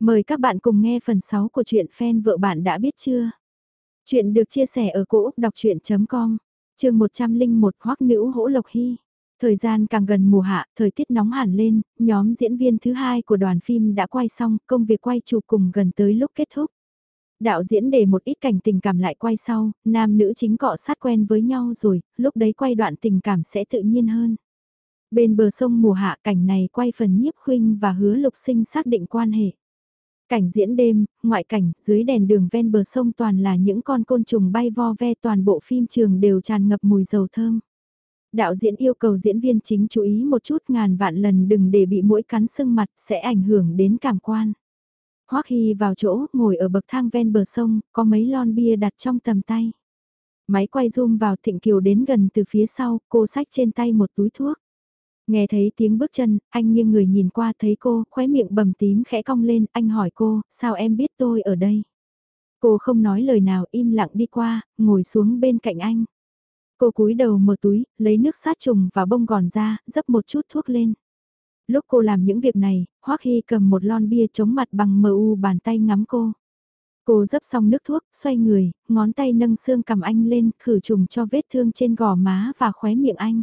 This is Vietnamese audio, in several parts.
Mời các bạn cùng nghe phần 6 của truyện fan vợ bạn đã biết chưa? Chuyện được chia sẻ ở cỗ đọc chuyện.com, trường 101 hoắc nữ hỗ lộc hy. Thời gian càng gần mùa hạ, thời tiết nóng hẳn lên, nhóm diễn viên thứ hai của đoàn phim đã quay xong, công việc quay chụp cùng gần tới lúc kết thúc. Đạo diễn để một ít cảnh tình cảm lại quay sau, nam nữ chính cọ sát quen với nhau rồi, lúc đấy quay đoạn tình cảm sẽ tự nhiên hơn. Bên bờ sông mùa hạ cảnh này quay phần nhiếp khuynh và hứa lục sinh xác định quan hệ. Cảnh diễn đêm, ngoại cảnh, dưới đèn đường ven bờ sông toàn là những con côn trùng bay vo ve toàn bộ phim trường đều tràn ngập mùi dầu thơm. Đạo diễn yêu cầu diễn viên chính chú ý một chút ngàn vạn lần đừng để bị mũi cắn sưng mặt sẽ ảnh hưởng đến cảm quan. Hoắc Hy vào chỗ, ngồi ở bậc thang ven bờ sông, có mấy lon bia đặt trong tầm tay. Máy quay zoom vào Thịnh Kiều đến gần từ phía sau, cô sách trên tay một túi thuốc. Nghe thấy tiếng bước chân, anh nghiêng người nhìn qua thấy cô, khóe miệng bầm tím khẽ cong lên, anh hỏi cô, sao em biết tôi ở đây? Cô không nói lời nào im lặng đi qua, ngồi xuống bên cạnh anh. Cô cúi đầu mở túi, lấy nước sát trùng và bông gòn ra, dấp một chút thuốc lên. Lúc cô làm những việc này, Hoắc Hy cầm một lon bia chống mặt bằng mờ u bàn tay ngắm cô. Cô dấp xong nước thuốc, xoay người, ngón tay nâng xương cầm anh lên, khử trùng cho vết thương trên gò má và khóe miệng anh.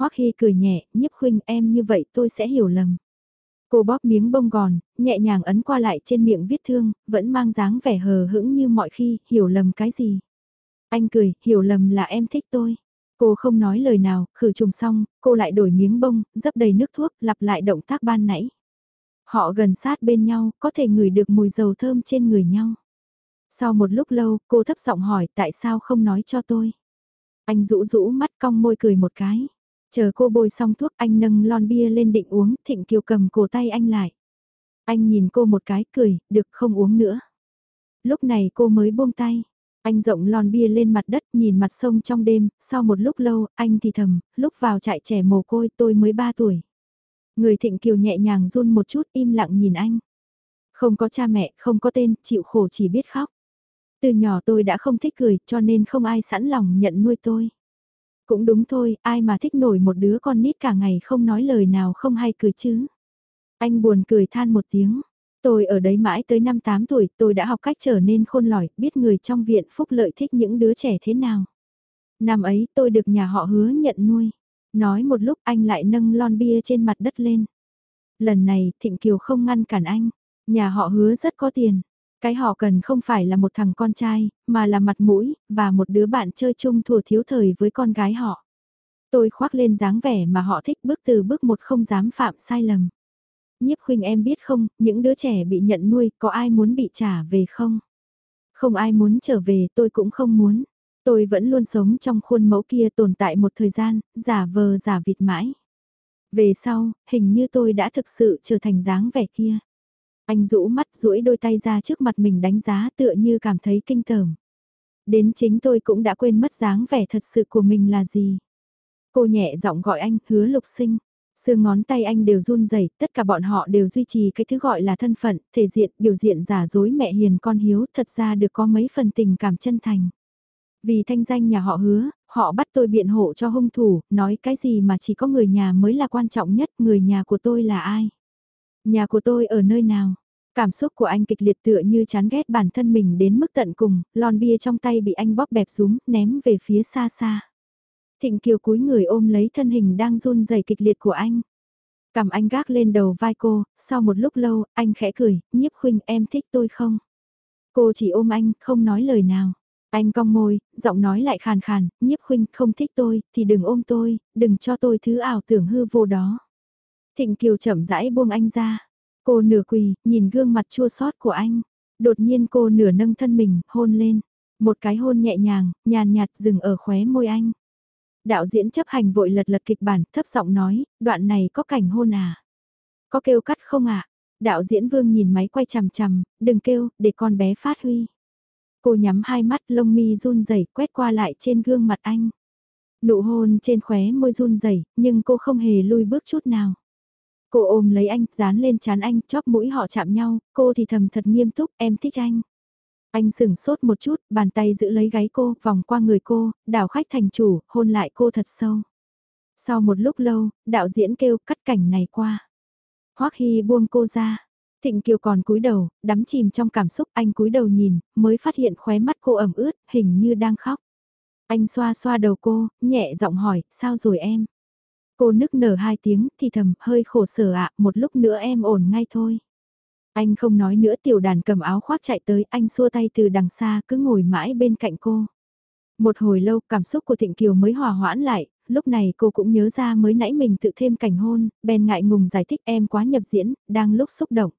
Hoắc Hy cười nhẹ, nhiếp khuynh em như vậy tôi sẽ hiểu lầm. Cô bóp miếng bông gòn, nhẹ nhàng ấn qua lại trên miệng viết thương, vẫn mang dáng vẻ hờ hững như mọi khi, hiểu lầm cái gì. Anh cười, hiểu lầm là em thích tôi. Cô không nói lời nào, khử trùng xong, cô lại đổi miếng bông, dấp đầy nước thuốc, lặp lại động tác ban nãy. Họ gần sát bên nhau, có thể ngửi được mùi dầu thơm trên người nhau. Sau một lúc lâu, cô thấp giọng hỏi tại sao không nói cho tôi. Anh rũ rũ mắt cong môi cười một cái. Chờ cô bôi xong thuốc anh nâng lon bia lên định uống, Thịnh Kiều cầm cổ tay anh lại. Anh nhìn cô một cái cười, được không uống nữa. Lúc này cô mới buông tay. Anh rộng lon bia lên mặt đất nhìn mặt sông trong đêm, sau một lúc lâu, anh thì thầm, lúc vào trại trẻ mồ côi tôi mới 3 tuổi. Người Thịnh Kiều nhẹ nhàng run một chút im lặng nhìn anh. Không có cha mẹ, không có tên, chịu khổ chỉ biết khóc. Từ nhỏ tôi đã không thích cười cho nên không ai sẵn lòng nhận nuôi tôi. Cũng đúng thôi, ai mà thích nổi một đứa con nít cả ngày không nói lời nào không hay cười chứ. Anh buồn cười than một tiếng. Tôi ở đấy mãi tới năm 8 tuổi, tôi đã học cách trở nên khôn lỏi, biết người trong viện phúc lợi thích những đứa trẻ thế nào. Năm ấy tôi được nhà họ hứa nhận nuôi. Nói một lúc anh lại nâng lon bia trên mặt đất lên. Lần này Thịnh Kiều không ngăn cản anh. Nhà họ hứa rất có tiền. Cái họ cần không phải là một thằng con trai, mà là mặt mũi, và một đứa bạn chơi chung thùa thiếu thời với con gái họ. Tôi khoác lên dáng vẻ mà họ thích bước từ bước một không dám phạm sai lầm. Nhiếp khuynh em biết không, những đứa trẻ bị nhận nuôi, có ai muốn bị trả về không? Không ai muốn trở về, tôi cũng không muốn. Tôi vẫn luôn sống trong khuôn mẫu kia tồn tại một thời gian, giả vờ giả vịt mãi. Về sau, hình như tôi đã thực sự trở thành dáng vẻ kia. Anh rũ mắt duỗi đôi tay ra trước mặt mình đánh giá tựa như cảm thấy kinh tởm. Đến chính tôi cũng đã quên mất dáng vẻ thật sự của mình là gì. Cô nhẹ giọng gọi anh, hứa lục sinh. Xương ngón tay anh đều run rẩy, tất cả bọn họ đều duy trì cái thứ gọi là thân phận, thể diện, biểu diện giả dối mẹ hiền con hiếu, thật ra được có mấy phần tình cảm chân thành. Vì thanh danh nhà họ hứa, họ bắt tôi biện hộ cho hung thủ, nói cái gì mà chỉ có người nhà mới là quan trọng nhất, người nhà của tôi là ai? Nhà của tôi ở nơi nào? Cảm xúc của anh kịch liệt tựa như chán ghét bản thân mình đến mức tận cùng, lon bia trong tay bị anh bóp bẹp rúm, ném về phía xa xa. Thịnh Kiều cúi người ôm lấy thân hình đang run rẩy kịch liệt của anh. Cầm anh gác lên đầu vai cô, sau một lúc lâu, anh khẽ cười, nhiếp khuynh em thích tôi không? Cô chỉ ôm anh, không nói lời nào. Anh cong môi, giọng nói lại khàn khàn, nhiếp khuynh không thích tôi, thì đừng ôm tôi, đừng cho tôi thứ ảo tưởng hư vô đó. Thịnh Kiều chậm rãi buông anh ra. Cô nửa quỳ, nhìn gương mặt chua xót của anh. Đột nhiên cô nửa nâng thân mình, hôn lên. Một cái hôn nhẹ nhàng, nhàn nhạt dừng ở khóe môi anh. Đạo diễn chấp hành vội lật lật kịch bản, thấp giọng nói, đoạn này có cảnh hôn à? Có kêu cắt không ạ? À? Đạo diễn vương nhìn máy quay chằm chằm, đừng kêu, để con bé phát huy. Cô nhắm hai mắt lông mi run rẩy quét qua lại trên gương mặt anh. Nụ hôn trên khóe môi run rẩy nhưng cô không hề lui bước chút nào. Cô ôm lấy anh, dán lên chán anh, chóp mũi họ chạm nhau, cô thì thầm thật nghiêm túc, em thích anh. Anh sửng sốt một chút, bàn tay giữ lấy gáy cô, vòng qua người cô, đảo khách thành chủ, hôn lại cô thật sâu. Sau một lúc lâu, đạo diễn kêu cắt cảnh này qua. Hoắc Hy buông cô ra. Thịnh Kiều còn cúi đầu, đắm chìm trong cảm xúc anh cúi đầu nhìn, mới phát hiện khóe mắt cô ẩm ướt, hình như đang khóc. Anh xoa xoa đầu cô, nhẹ giọng hỏi, sao rồi em? Cô nức nở hai tiếng, thì thầm, hơi khổ sở ạ, một lúc nữa em ổn ngay thôi. Anh không nói nữa tiểu đàn cầm áo khoác chạy tới, anh xua tay từ đằng xa cứ ngồi mãi bên cạnh cô. Một hồi lâu cảm xúc của Thịnh Kiều mới hòa hoãn lại, lúc này cô cũng nhớ ra mới nãy mình tự thêm cảnh hôn, bèn ngại ngùng giải thích em quá nhập diễn, đang lúc xúc động.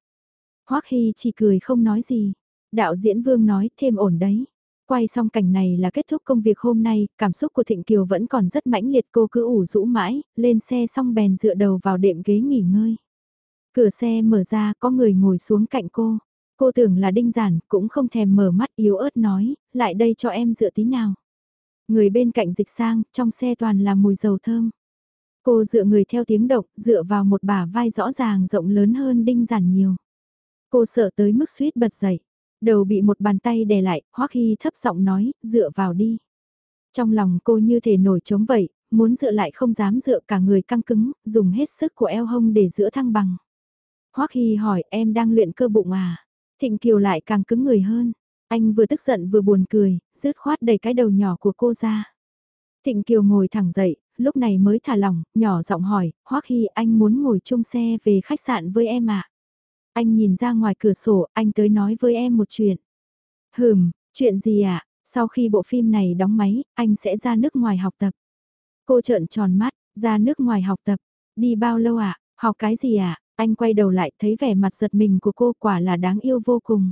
Hoắc Hy chỉ cười không nói gì. Đạo diễn Vương nói thêm ổn đấy. Quay xong cảnh này là kết thúc công việc hôm nay, cảm xúc của Thịnh Kiều vẫn còn rất mãnh liệt cô cứ ủ rũ mãi, lên xe xong bèn dựa đầu vào đệm ghế nghỉ ngơi. Cửa xe mở ra có người ngồi xuống cạnh cô. Cô tưởng là đinh giản, cũng không thèm mở mắt yếu ớt nói, lại đây cho em dựa tí nào. Người bên cạnh dịch sang, trong xe toàn là mùi dầu thơm. Cô dựa người theo tiếng động, dựa vào một bả vai rõ ràng rộng lớn hơn đinh giản nhiều. Cô sợ tới mức suýt bật dậy. Đầu bị một bàn tay đè lại, Hoắc Hy thấp giọng nói, dựa vào đi. Trong lòng cô như thể nổi trống vậy, muốn dựa lại không dám dựa cả người căng cứng, dùng hết sức của eo hông để giữa thăng bằng. Hoắc Hy hỏi em đang luyện cơ bụng à? Thịnh Kiều lại càng cứng người hơn. Anh vừa tức giận vừa buồn cười, rứt khoát đầy cái đầu nhỏ của cô ra. Thịnh Kiều ngồi thẳng dậy, lúc này mới thả lỏng, nhỏ giọng hỏi, Hoắc Hy anh muốn ngồi chung xe về khách sạn với em ạ. À? Anh nhìn ra ngoài cửa sổ, anh tới nói với em một chuyện. Hừm, chuyện gì ạ? À? Sau khi bộ phim này đóng máy, anh sẽ ra nước ngoài học tập. Cô trợn tròn mắt, ra nước ngoài học tập. Đi bao lâu ạ? À? Học cái gì ạ? À? Anh quay đầu lại thấy vẻ mặt giật mình của cô quả là đáng yêu vô cùng.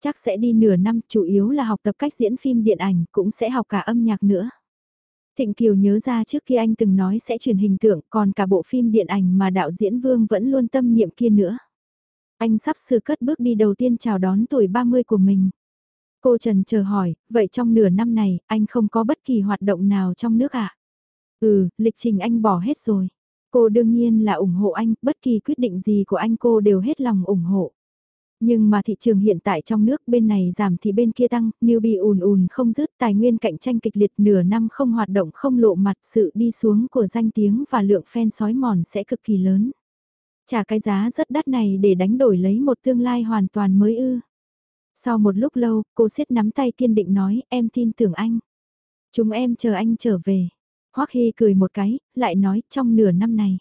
Chắc sẽ đi nửa năm, chủ yếu là học tập cách diễn phim điện ảnh, cũng sẽ học cả âm nhạc nữa. Thịnh Kiều nhớ ra trước khi anh từng nói sẽ truyền hình tượng, còn cả bộ phim điện ảnh mà đạo diễn Vương vẫn luôn tâm niệm kia nữa. Anh sắp sửa cất bước đi đầu tiên chào đón tuổi 30 của mình. Cô Trần chờ hỏi, vậy trong nửa năm này, anh không có bất kỳ hoạt động nào trong nước à? Ừ, lịch trình anh bỏ hết rồi. Cô đương nhiên là ủng hộ anh, bất kỳ quyết định gì của anh cô đều hết lòng ủng hộ. Nhưng mà thị trường hiện tại trong nước bên này giảm thì bên kia tăng, newbie ùn ùn không dứt tài nguyên cạnh tranh kịch liệt nửa năm không hoạt động không lộ mặt sự đi xuống của danh tiếng và lượng fan sói mòn sẽ cực kỳ lớn. Trả cái giá rất đắt này để đánh đổi lấy một tương lai hoàn toàn mới ư. Sau một lúc lâu, cô siết nắm tay kiên định nói, em tin tưởng anh. Chúng em chờ anh trở về. Hoắc Hy cười một cái, lại nói, trong nửa năm này.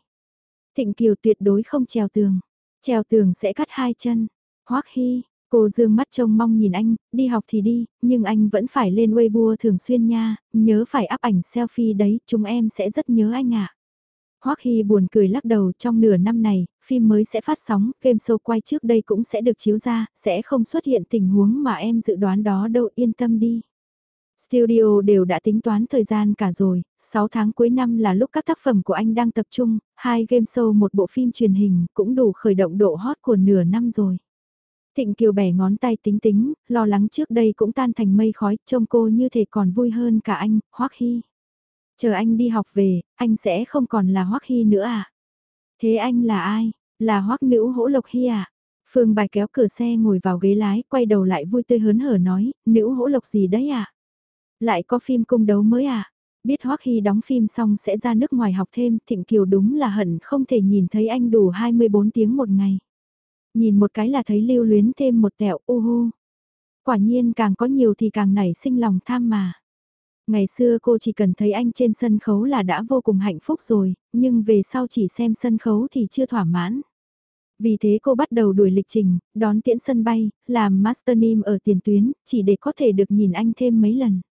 Thịnh Kiều tuyệt đối không trèo tường. Trèo tường sẽ cắt hai chân. Hoắc Hy, cô dương mắt trông mong nhìn anh, đi học thì đi, nhưng anh vẫn phải lên Weibo thường xuyên nha, nhớ phải áp ảnh selfie đấy, chúng em sẽ rất nhớ anh ạ. Hoắc Hy buồn cười lắc đầu trong nửa năm này, phim mới sẽ phát sóng, game show quay trước đây cũng sẽ được chiếu ra, sẽ không xuất hiện tình huống mà em dự đoán đó đâu yên tâm đi. Studio đều đã tính toán thời gian cả rồi, 6 tháng cuối năm là lúc các tác phẩm của anh đang tập trung, hai game show một bộ phim truyền hình cũng đủ khởi động độ hot của nửa năm rồi. Thịnh Kiều bẻ ngón tay tính tính, lo lắng trước đây cũng tan thành mây khói, trông cô như thể còn vui hơn cả anh, Hoắc Hy. Chờ anh đi học về, anh sẽ không còn là Hoắc Hy nữa à? Thế anh là ai? Là Hoắc Nữ Hỗ Lộc Hy à? Phương Bài kéo cửa xe ngồi vào ghế lái, quay đầu lại vui tươi hớn hở nói, Nữ Hỗ Lộc gì đấy à? Lại có phim cung đấu mới à? Biết Hoắc Hy đóng phim xong sẽ ra nước ngoài học thêm, Thịnh Kiều đúng là hận không thể nhìn thấy anh đủ 24 tiếng một ngày. Nhìn một cái là thấy lưu luyến thêm một tẹo u hu. Quả nhiên càng có nhiều thì càng nảy sinh lòng tham mà. Ngày xưa cô chỉ cần thấy anh trên sân khấu là đã vô cùng hạnh phúc rồi, nhưng về sau chỉ xem sân khấu thì chưa thỏa mãn. Vì thế cô bắt đầu đuổi lịch trình, đón tiễn sân bay, làm master name ở tiền tuyến, chỉ để có thể được nhìn anh thêm mấy lần.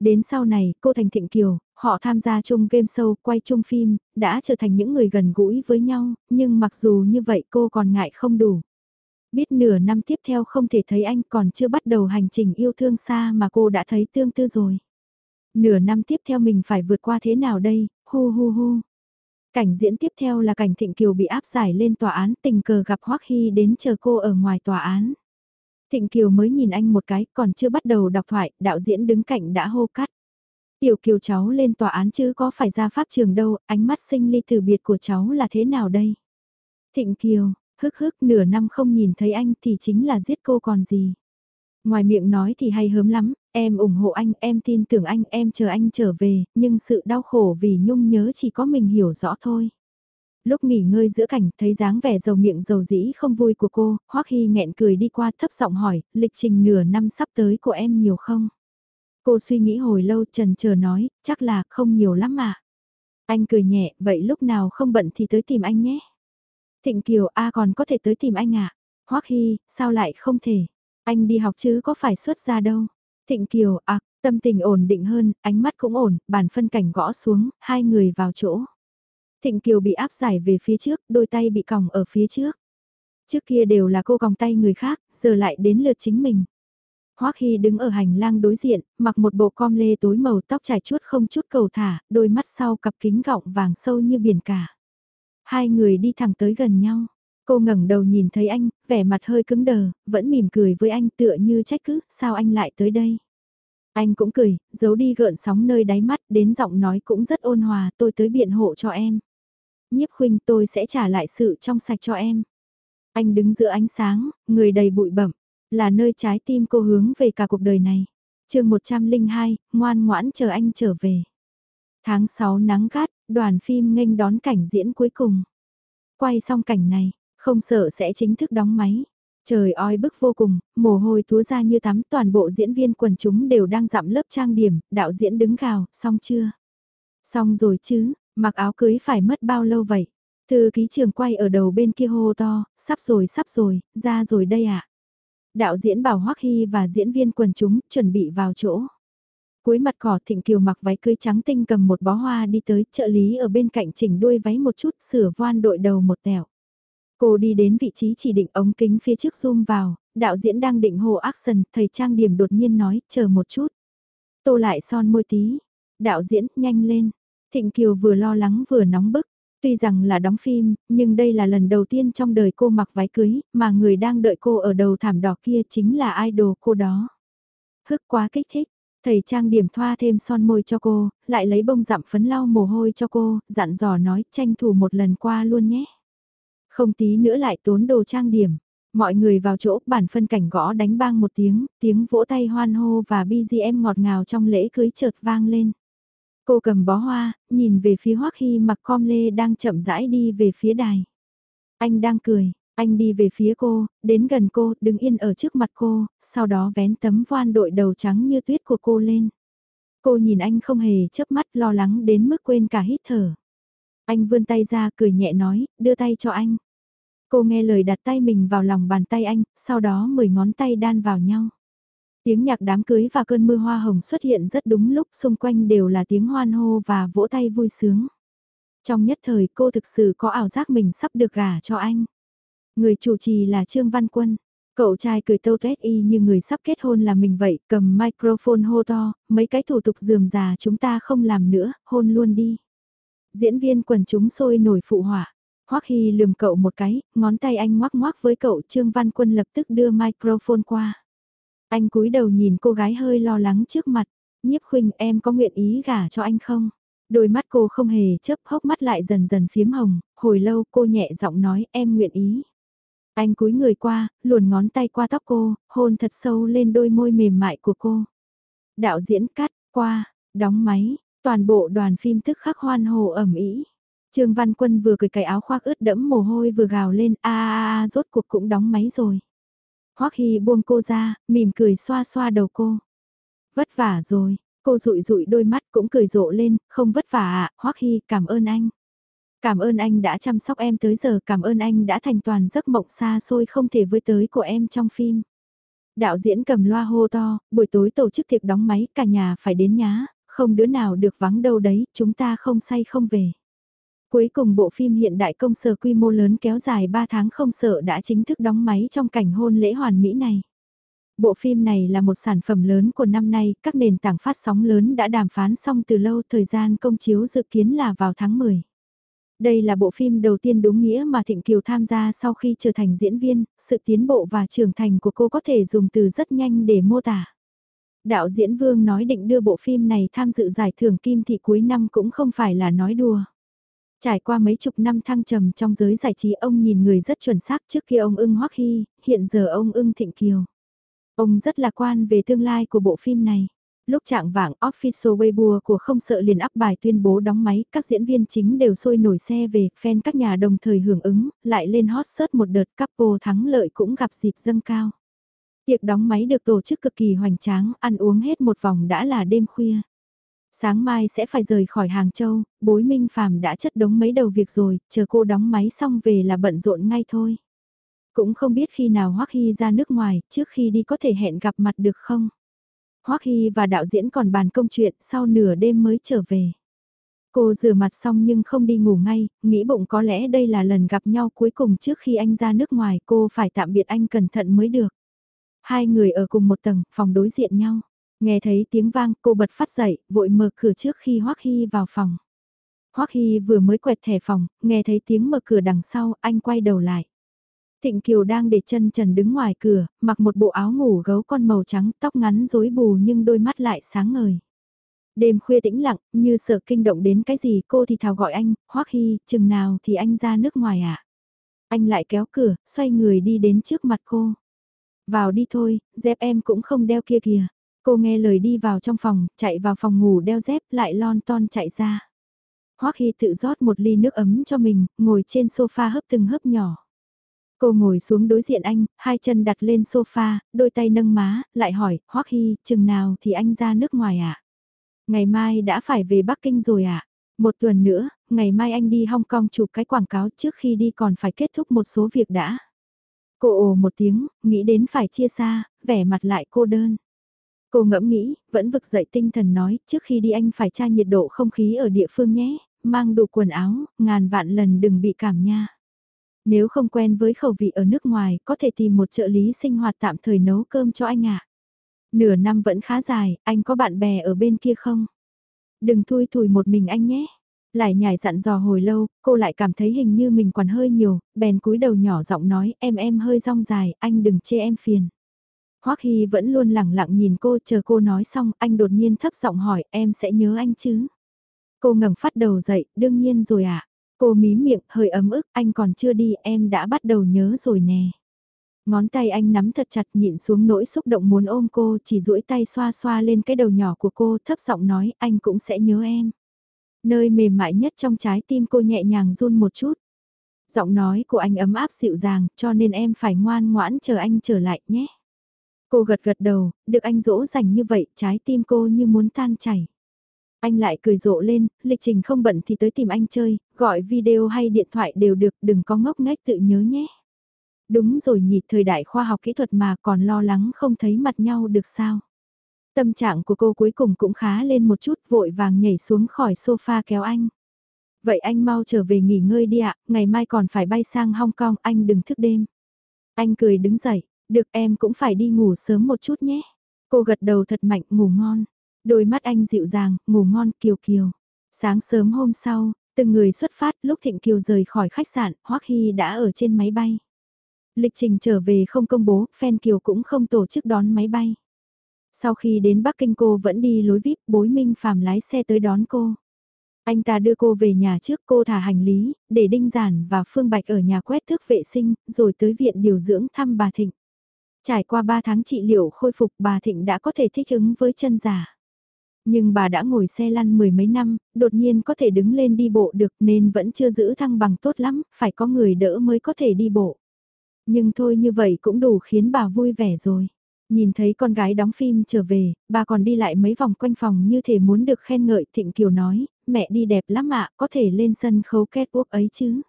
Đến sau này, cô thành Thịnh Kiều, họ tham gia chung game show, quay chung phim, đã trở thành những người gần gũi với nhau, nhưng mặc dù như vậy cô còn ngại không đủ. Biết nửa năm tiếp theo không thể thấy anh còn chưa bắt đầu hành trình yêu thương xa mà cô đã thấy tương tư rồi. Nửa năm tiếp theo mình phải vượt qua thế nào đây, hu hu hu. Cảnh diễn tiếp theo là cảnh Thịnh Kiều bị áp giải lên tòa án tình cờ gặp Hoắc Hy đến chờ cô ở ngoài tòa án. Thịnh Kiều mới nhìn anh một cái còn chưa bắt đầu đọc thoại, đạo diễn đứng cạnh đã hô cắt. Tiểu Kiều cháu lên tòa án chứ có phải ra pháp trường đâu, ánh mắt sinh ly từ biệt của cháu là thế nào đây? Thịnh Kiều, hức hức nửa năm không nhìn thấy anh thì chính là giết cô còn gì. Ngoài miệng nói thì hay hớm lắm, em ủng hộ anh, em tin tưởng anh, em chờ anh trở về, nhưng sự đau khổ vì nhung nhớ chỉ có mình hiểu rõ thôi. Lúc nghỉ ngơi giữa cảnh, thấy dáng vẻ dầu miệng dầu dĩ không vui của cô, Hoắc Hy nghẹn cười đi qua thấp giọng hỏi, lịch trình nửa năm sắp tới của em nhiều không? Cô suy nghĩ hồi lâu trần chờ nói, chắc là không nhiều lắm mà. Anh cười nhẹ, vậy lúc nào không bận thì tới tìm anh nhé. Thịnh Kiều, a còn có thể tới tìm anh ạ. À? Hoắc Hy, sao lại không thể? Anh đi học chứ có phải xuất ra đâu. Thịnh Kiều, à, tâm tình ổn định hơn, ánh mắt cũng ổn, bàn phân cảnh gõ xuống, hai người vào chỗ. Thịnh Kiều bị áp giải về phía trước, đôi tay bị còng ở phía trước. Trước kia đều là cô còng tay người khác, giờ lại đến lượt chính mình. Hoắc Hy đứng ở hành lang đối diện, mặc một bộ com lê tối màu tóc trải chuốt không chút cầu thả, đôi mắt sau cặp kính gọng vàng sâu như biển cả. Hai người đi thẳng tới gần nhau. Cô ngẩng đầu nhìn thấy anh, vẻ mặt hơi cứng đờ, vẫn mỉm cười với anh tựa như trách cứ, sao anh lại tới đây? Anh cũng cười, giấu đi gợn sóng nơi đáy mắt, đến giọng nói cũng rất ôn hòa, tôi tới biện hộ cho em. Nhiếp khuynh tôi sẽ trả lại sự trong sạch cho em. Anh đứng giữa ánh sáng, người đầy bụi bẩm, là nơi trái tim cô hướng về cả cuộc đời này. chương 102, ngoan ngoãn chờ anh trở về. Tháng 6 nắng gắt, đoàn phim nghênh đón cảnh diễn cuối cùng. Quay xong cảnh này, không sợ sẽ chính thức đóng máy. Trời oi bức vô cùng, mồ hôi túa ra như tắm toàn bộ diễn viên quần chúng đều đang dặm lớp trang điểm, đạo diễn đứng gào, xong chưa? Xong rồi chứ, mặc áo cưới phải mất bao lâu vậy? Thư ký trường quay ở đầu bên kia hô to, sắp rồi sắp rồi, ra rồi đây ạ. À? Đạo diễn Bảo Hoắc Hy và diễn viên quần chúng chuẩn bị vào chỗ. Cuối mặt cỏ Thịnh Kiều mặc váy cưới trắng tinh cầm một bó hoa đi tới trợ lý ở bên cạnh chỉnh đuôi váy một chút sửa voan đội đầu một tẹo. Cô đi đến vị trí chỉ định ống kính phía trước zoom vào, đạo diễn đang định hồ action, thầy trang điểm đột nhiên nói, chờ một chút. Tô lại son môi tí. Đạo diễn, nhanh lên. Thịnh Kiều vừa lo lắng vừa nóng bức. Tuy rằng là đóng phim, nhưng đây là lần đầu tiên trong đời cô mặc váy cưới, mà người đang đợi cô ở đầu thảm đỏ kia chính là idol cô đó. Hức quá kích thích, thầy trang điểm thoa thêm son môi cho cô, lại lấy bông dặm phấn lau mồ hôi cho cô, dặn dò nói tranh thủ một lần qua luôn nhé. Không tí nữa lại tốn đồ trang điểm. Mọi người vào chỗ bản phân cảnh gõ đánh bang một tiếng, tiếng vỗ tay hoan hô và BGM ngọt ngào trong lễ cưới chợt vang lên. Cô cầm bó hoa, nhìn về phía Hoắc Hy mặc com lê đang chậm rãi đi về phía đài. Anh đang cười, anh đi về phía cô, đến gần cô, đứng yên ở trước mặt cô, sau đó vén tấm voan đội đầu trắng như tuyết của cô lên. Cô nhìn anh không hề chớp mắt lo lắng đến mức quên cả hít thở. Anh vươn tay ra cười nhẹ nói, đưa tay cho anh. Cô nghe lời đặt tay mình vào lòng bàn tay anh, sau đó mười ngón tay đan vào nhau. Tiếng nhạc đám cưới và cơn mưa hoa hồng xuất hiện rất đúng lúc xung quanh đều là tiếng hoan hô và vỗ tay vui sướng. Trong nhất thời cô thực sự có ảo giác mình sắp được gả cho anh. Người chủ trì là Trương Văn Quân. Cậu trai cười tâu tuét y như người sắp kết hôn là mình vậy, cầm microphone hô to, mấy cái thủ tục dườm già chúng ta không làm nữa, hôn luôn đi. Diễn viên quần chúng sôi nổi phụ họa. Hoắc Hy lườm cậu một cái, ngón tay anh ngoác ngoác với cậu Trương Văn Quân lập tức đưa microphone qua. Anh cúi đầu nhìn cô gái hơi lo lắng trước mặt, nhiếp khuynh em có nguyện ý gả cho anh không? Đôi mắt cô không hề chớp hốc mắt lại dần dần phiếm hồng, hồi lâu cô nhẹ giọng nói em nguyện ý. Anh cúi người qua, luồn ngón tay qua tóc cô, hôn thật sâu lên đôi môi mềm mại của cô. Đạo diễn cắt, qua, đóng máy, toàn bộ đoàn phim tức khắc hoan hồ ẩm ý. Trương Văn Quân vừa cười cái áo khoác ướt đẫm mồ hôi vừa gào lên a a a rốt cuộc cũng đóng máy rồi. Hoắc Hy buông cô ra, mỉm cười xoa xoa đầu cô. Vất vả rồi, cô rụi rụi đôi mắt cũng cười rộ lên, không vất vả ạ, à, Hoắc Hy cảm ơn anh. Cảm ơn anh đã chăm sóc em tới giờ, cảm ơn anh đã thành toàn giấc mộng xa xôi không thể với tới của em trong phim. Đạo diễn cầm loa hô to, buổi tối tổ chức tiệc đóng máy, cả nhà phải đến nhá, không đứa nào được vắng đâu đấy, chúng ta không say không về. Cuối cùng bộ phim hiện đại công sở quy mô lớn kéo dài 3 tháng không sợ đã chính thức đóng máy trong cảnh hôn lễ hoàn mỹ này. Bộ phim này là một sản phẩm lớn của năm nay, các nền tảng phát sóng lớn đã đàm phán xong từ lâu thời gian công chiếu dự kiến là vào tháng 10. Đây là bộ phim đầu tiên đúng nghĩa mà Thịnh Kiều tham gia sau khi trở thành diễn viên, sự tiến bộ và trưởng thành của cô có thể dùng từ rất nhanh để mô tả. Đạo diễn Vương nói định đưa bộ phim này tham dự giải thưởng Kim Thị cuối năm cũng không phải là nói đùa. Trải qua mấy chục năm thăng trầm trong giới giải trí ông nhìn người rất chuẩn xác trước kia ông ưng Hoắc Hy, hiện giờ ông ưng Thịnh Kiều. Ông rất lạc quan về tương lai của bộ phim này. Lúc trạng vạng official Weibo của không sợ liền áp bài tuyên bố đóng máy, các diễn viên chính đều sôi nổi xe về, fan các nhà đồng thời hưởng ứng, lại lên hot search một đợt couple thắng lợi cũng gặp dịp dâng cao. Tiệc đóng máy được tổ chức cực kỳ hoành tráng, ăn uống hết một vòng đã là đêm khuya. Sáng mai sẽ phải rời khỏi Hàng Châu, bối minh phàm đã chất đống mấy đầu việc rồi, chờ cô đóng máy xong về là bận rộn ngay thôi. Cũng không biết khi nào Hoắc Hy ra nước ngoài, trước khi đi có thể hẹn gặp mặt được không? Hoắc Hy và đạo diễn còn bàn công chuyện, sau nửa đêm mới trở về. Cô rửa mặt xong nhưng không đi ngủ ngay, nghĩ bụng có lẽ đây là lần gặp nhau cuối cùng trước khi anh ra nước ngoài cô phải tạm biệt anh cẩn thận mới được. Hai người ở cùng một tầng, phòng đối diện nhau. Nghe thấy tiếng vang cô bật phát dậy, vội mở cửa trước khi Hoắc Hy vào phòng. Hoắc Hy vừa mới quẹt thẻ phòng, nghe thấy tiếng mở cửa đằng sau, anh quay đầu lại. Thịnh Kiều đang để chân trần đứng ngoài cửa, mặc một bộ áo ngủ gấu con màu trắng, tóc ngắn rối bù nhưng đôi mắt lại sáng ngời. Đêm khuya tĩnh lặng, như sợ kinh động đến cái gì cô thì thào gọi anh, Hoắc Hy, chừng nào thì anh ra nước ngoài ạ. À? Anh lại kéo cửa, xoay người đi đến trước mặt cô. Vào đi thôi, dép em cũng không đeo kia kìa. Cô nghe lời đi vào trong phòng, chạy vào phòng ngủ đeo dép lại lon ton chạy ra. Hoắc Hy tự rót một ly nước ấm cho mình, ngồi trên sofa hấp từng hớp nhỏ. Cô ngồi xuống đối diện anh, hai chân đặt lên sofa, đôi tay nâng má, lại hỏi, Hoắc Hy, chừng nào thì anh ra nước ngoài ạ? À? Ngày mai đã phải về Bắc Kinh rồi ạ? À? Một tuần nữa, ngày mai anh đi Hong Kong chụp cái quảng cáo trước khi đi còn phải kết thúc một số việc đã. Cô ồ một tiếng, nghĩ đến phải chia xa, vẻ mặt lại cô đơn. Cô ngẫm nghĩ, vẫn vực dậy tinh thần nói, trước khi đi anh phải tra nhiệt độ không khí ở địa phương nhé, mang đủ quần áo, ngàn vạn lần đừng bị cảm nha. Nếu không quen với khẩu vị ở nước ngoài, có thể tìm một trợ lý sinh hoạt tạm thời nấu cơm cho anh ạ. Nửa năm vẫn khá dài, anh có bạn bè ở bên kia không? Đừng thui thủi một mình anh nhé. Lại nhảy dặn dò hồi lâu, cô lại cảm thấy hình như mình còn hơi nhiều, bèn cúi đầu nhỏ giọng nói em em hơi rong dài, anh đừng chê em phiền. Hoắc Hy vẫn luôn lẳng lặng nhìn cô chờ cô nói xong, anh đột nhiên thấp giọng hỏi em sẽ nhớ anh chứ? Cô ngẩng phát đầu dậy, đương nhiên rồi ạ. À? Cô mí miệng, hơi ấm ức, anh còn chưa đi, em đã bắt đầu nhớ rồi nè. Ngón tay anh nắm thật chặt nhịn xuống nỗi xúc động muốn ôm cô, chỉ duỗi tay xoa xoa lên cái đầu nhỏ của cô, thấp giọng nói, anh cũng sẽ nhớ em. Nơi mềm mại nhất trong trái tim cô nhẹ nhàng run một chút. Giọng nói của anh ấm áp dịu dàng, cho nên em phải ngoan ngoãn chờ anh trở lại nhé. Cô gật gật đầu, được anh dỗ dành như vậy, trái tim cô như muốn tan chảy. Anh lại cười rộ lên, lịch trình không bận thì tới tìm anh chơi, gọi video hay điện thoại đều được, đừng có ngốc nghếch tự nhớ nhé. Đúng rồi nhịp thời đại khoa học kỹ thuật mà còn lo lắng không thấy mặt nhau được sao. Tâm trạng của cô cuối cùng cũng khá lên một chút vội vàng nhảy xuống khỏi sofa kéo anh. Vậy anh mau trở về nghỉ ngơi đi ạ, ngày mai còn phải bay sang Hong Kong, anh đừng thức đêm. Anh cười đứng dậy, được em cũng phải đi ngủ sớm một chút nhé. Cô gật đầu thật mạnh ngủ ngon. Đôi mắt anh dịu dàng, ngủ ngon kiều kiều. Sáng sớm hôm sau, từng người xuất phát lúc Thịnh Kiều rời khỏi khách sạn, Hoắc Hy đã ở trên máy bay. Lịch trình trở về không công bố, fan Kiều cũng không tổ chức đón máy bay. Sau khi đến Bắc Kinh cô vẫn đi lối VIP, bối minh phàm lái xe tới đón cô. Anh ta đưa cô về nhà trước cô thả hành lý, để Đinh Giản và Phương Bạch ở nhà quét thước vệ sinh, rồi tới viện điều dưỡng thăm bà Thịnh. Trải qua 3 tháng trị liệu khôi phục bà Thịnh đã có thể thích ứng với chân giả. Nhưng bà đã ngồi xe lăn mười mấy năm, đột nhiên có thể đứng lên đi bộ được nên vẫn chưa giữ thăng bằng tốt lắm, phải có người đỡ mới có thể đi bộ. Nhưng thôi như vậy cũng đủ khiến bà vui vẻ rồi. Nhìn thấy con gái đóng phim trở về, bà còn đi lại mấy vòng quanh phòng như thể muốn được khen ngợi Thịnh Kiều nói, mẹ đi đẹp lắm ạ, có thể lên sân khấu kết quốc ấy chứ.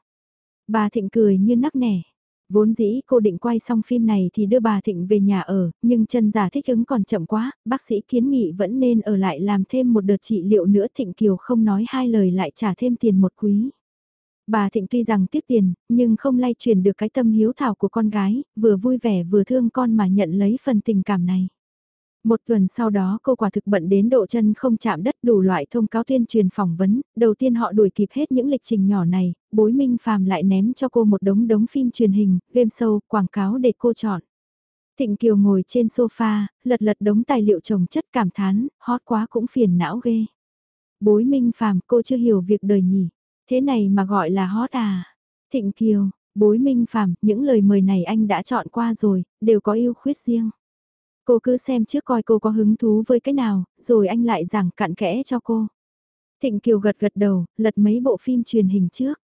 Bà Thịnh cười như nắc nẻ, Vốn dĩ cô định quay xong phim này thì đưa bà Thịnh về nhà ở, nhưng chân giả thích ứng còn chậm quá, bác sĩ kiến nghị vẫn nên ở lại làm thêm một đợt trị liệu nữa Thịnh Kiều không nói hai lời lại trả thêm tiền một quý. Bà Thịnh tuy rằng tiếc tiền, nhưng không lay truyền được cái tâm hiếu thảo của con gái, vừa vui vẻ vừa thương con mà nhận lấy phần tình cảm này. Một tuần sau đó cô quả thực bận đến độ chân không chạm đất đủ loại thông cáo tuyên truyền phỏng vấn, đầu tiên họ đuổi kịp hết những lịch trình nhỏ này, bối minh phàm lại ném cho cô một đống đống phim truyền hình, game show, quảng cáo để cô chọn. Thịnh Kiều ngồi trên sofa, lật lật đống tài liệu trồng chất cảm thán, hot quá cũng phiền não ghê. Bối minh phàm cô chưa hiểu việc đời nhỉ, thế này mà gọi là hot à. Thịnh Kiều, bối minh phàm, những lời mời này anh đã chọn qua rồi, đều có yêu khuyết riêng. Cô cứ xem trước coi cô có hứng thú với cái nào, rồi anh lại giảng cặn kẽ cho cô. Thịnh Kiều gật gật đầu, lật mấy bộ phim truyền hình trước.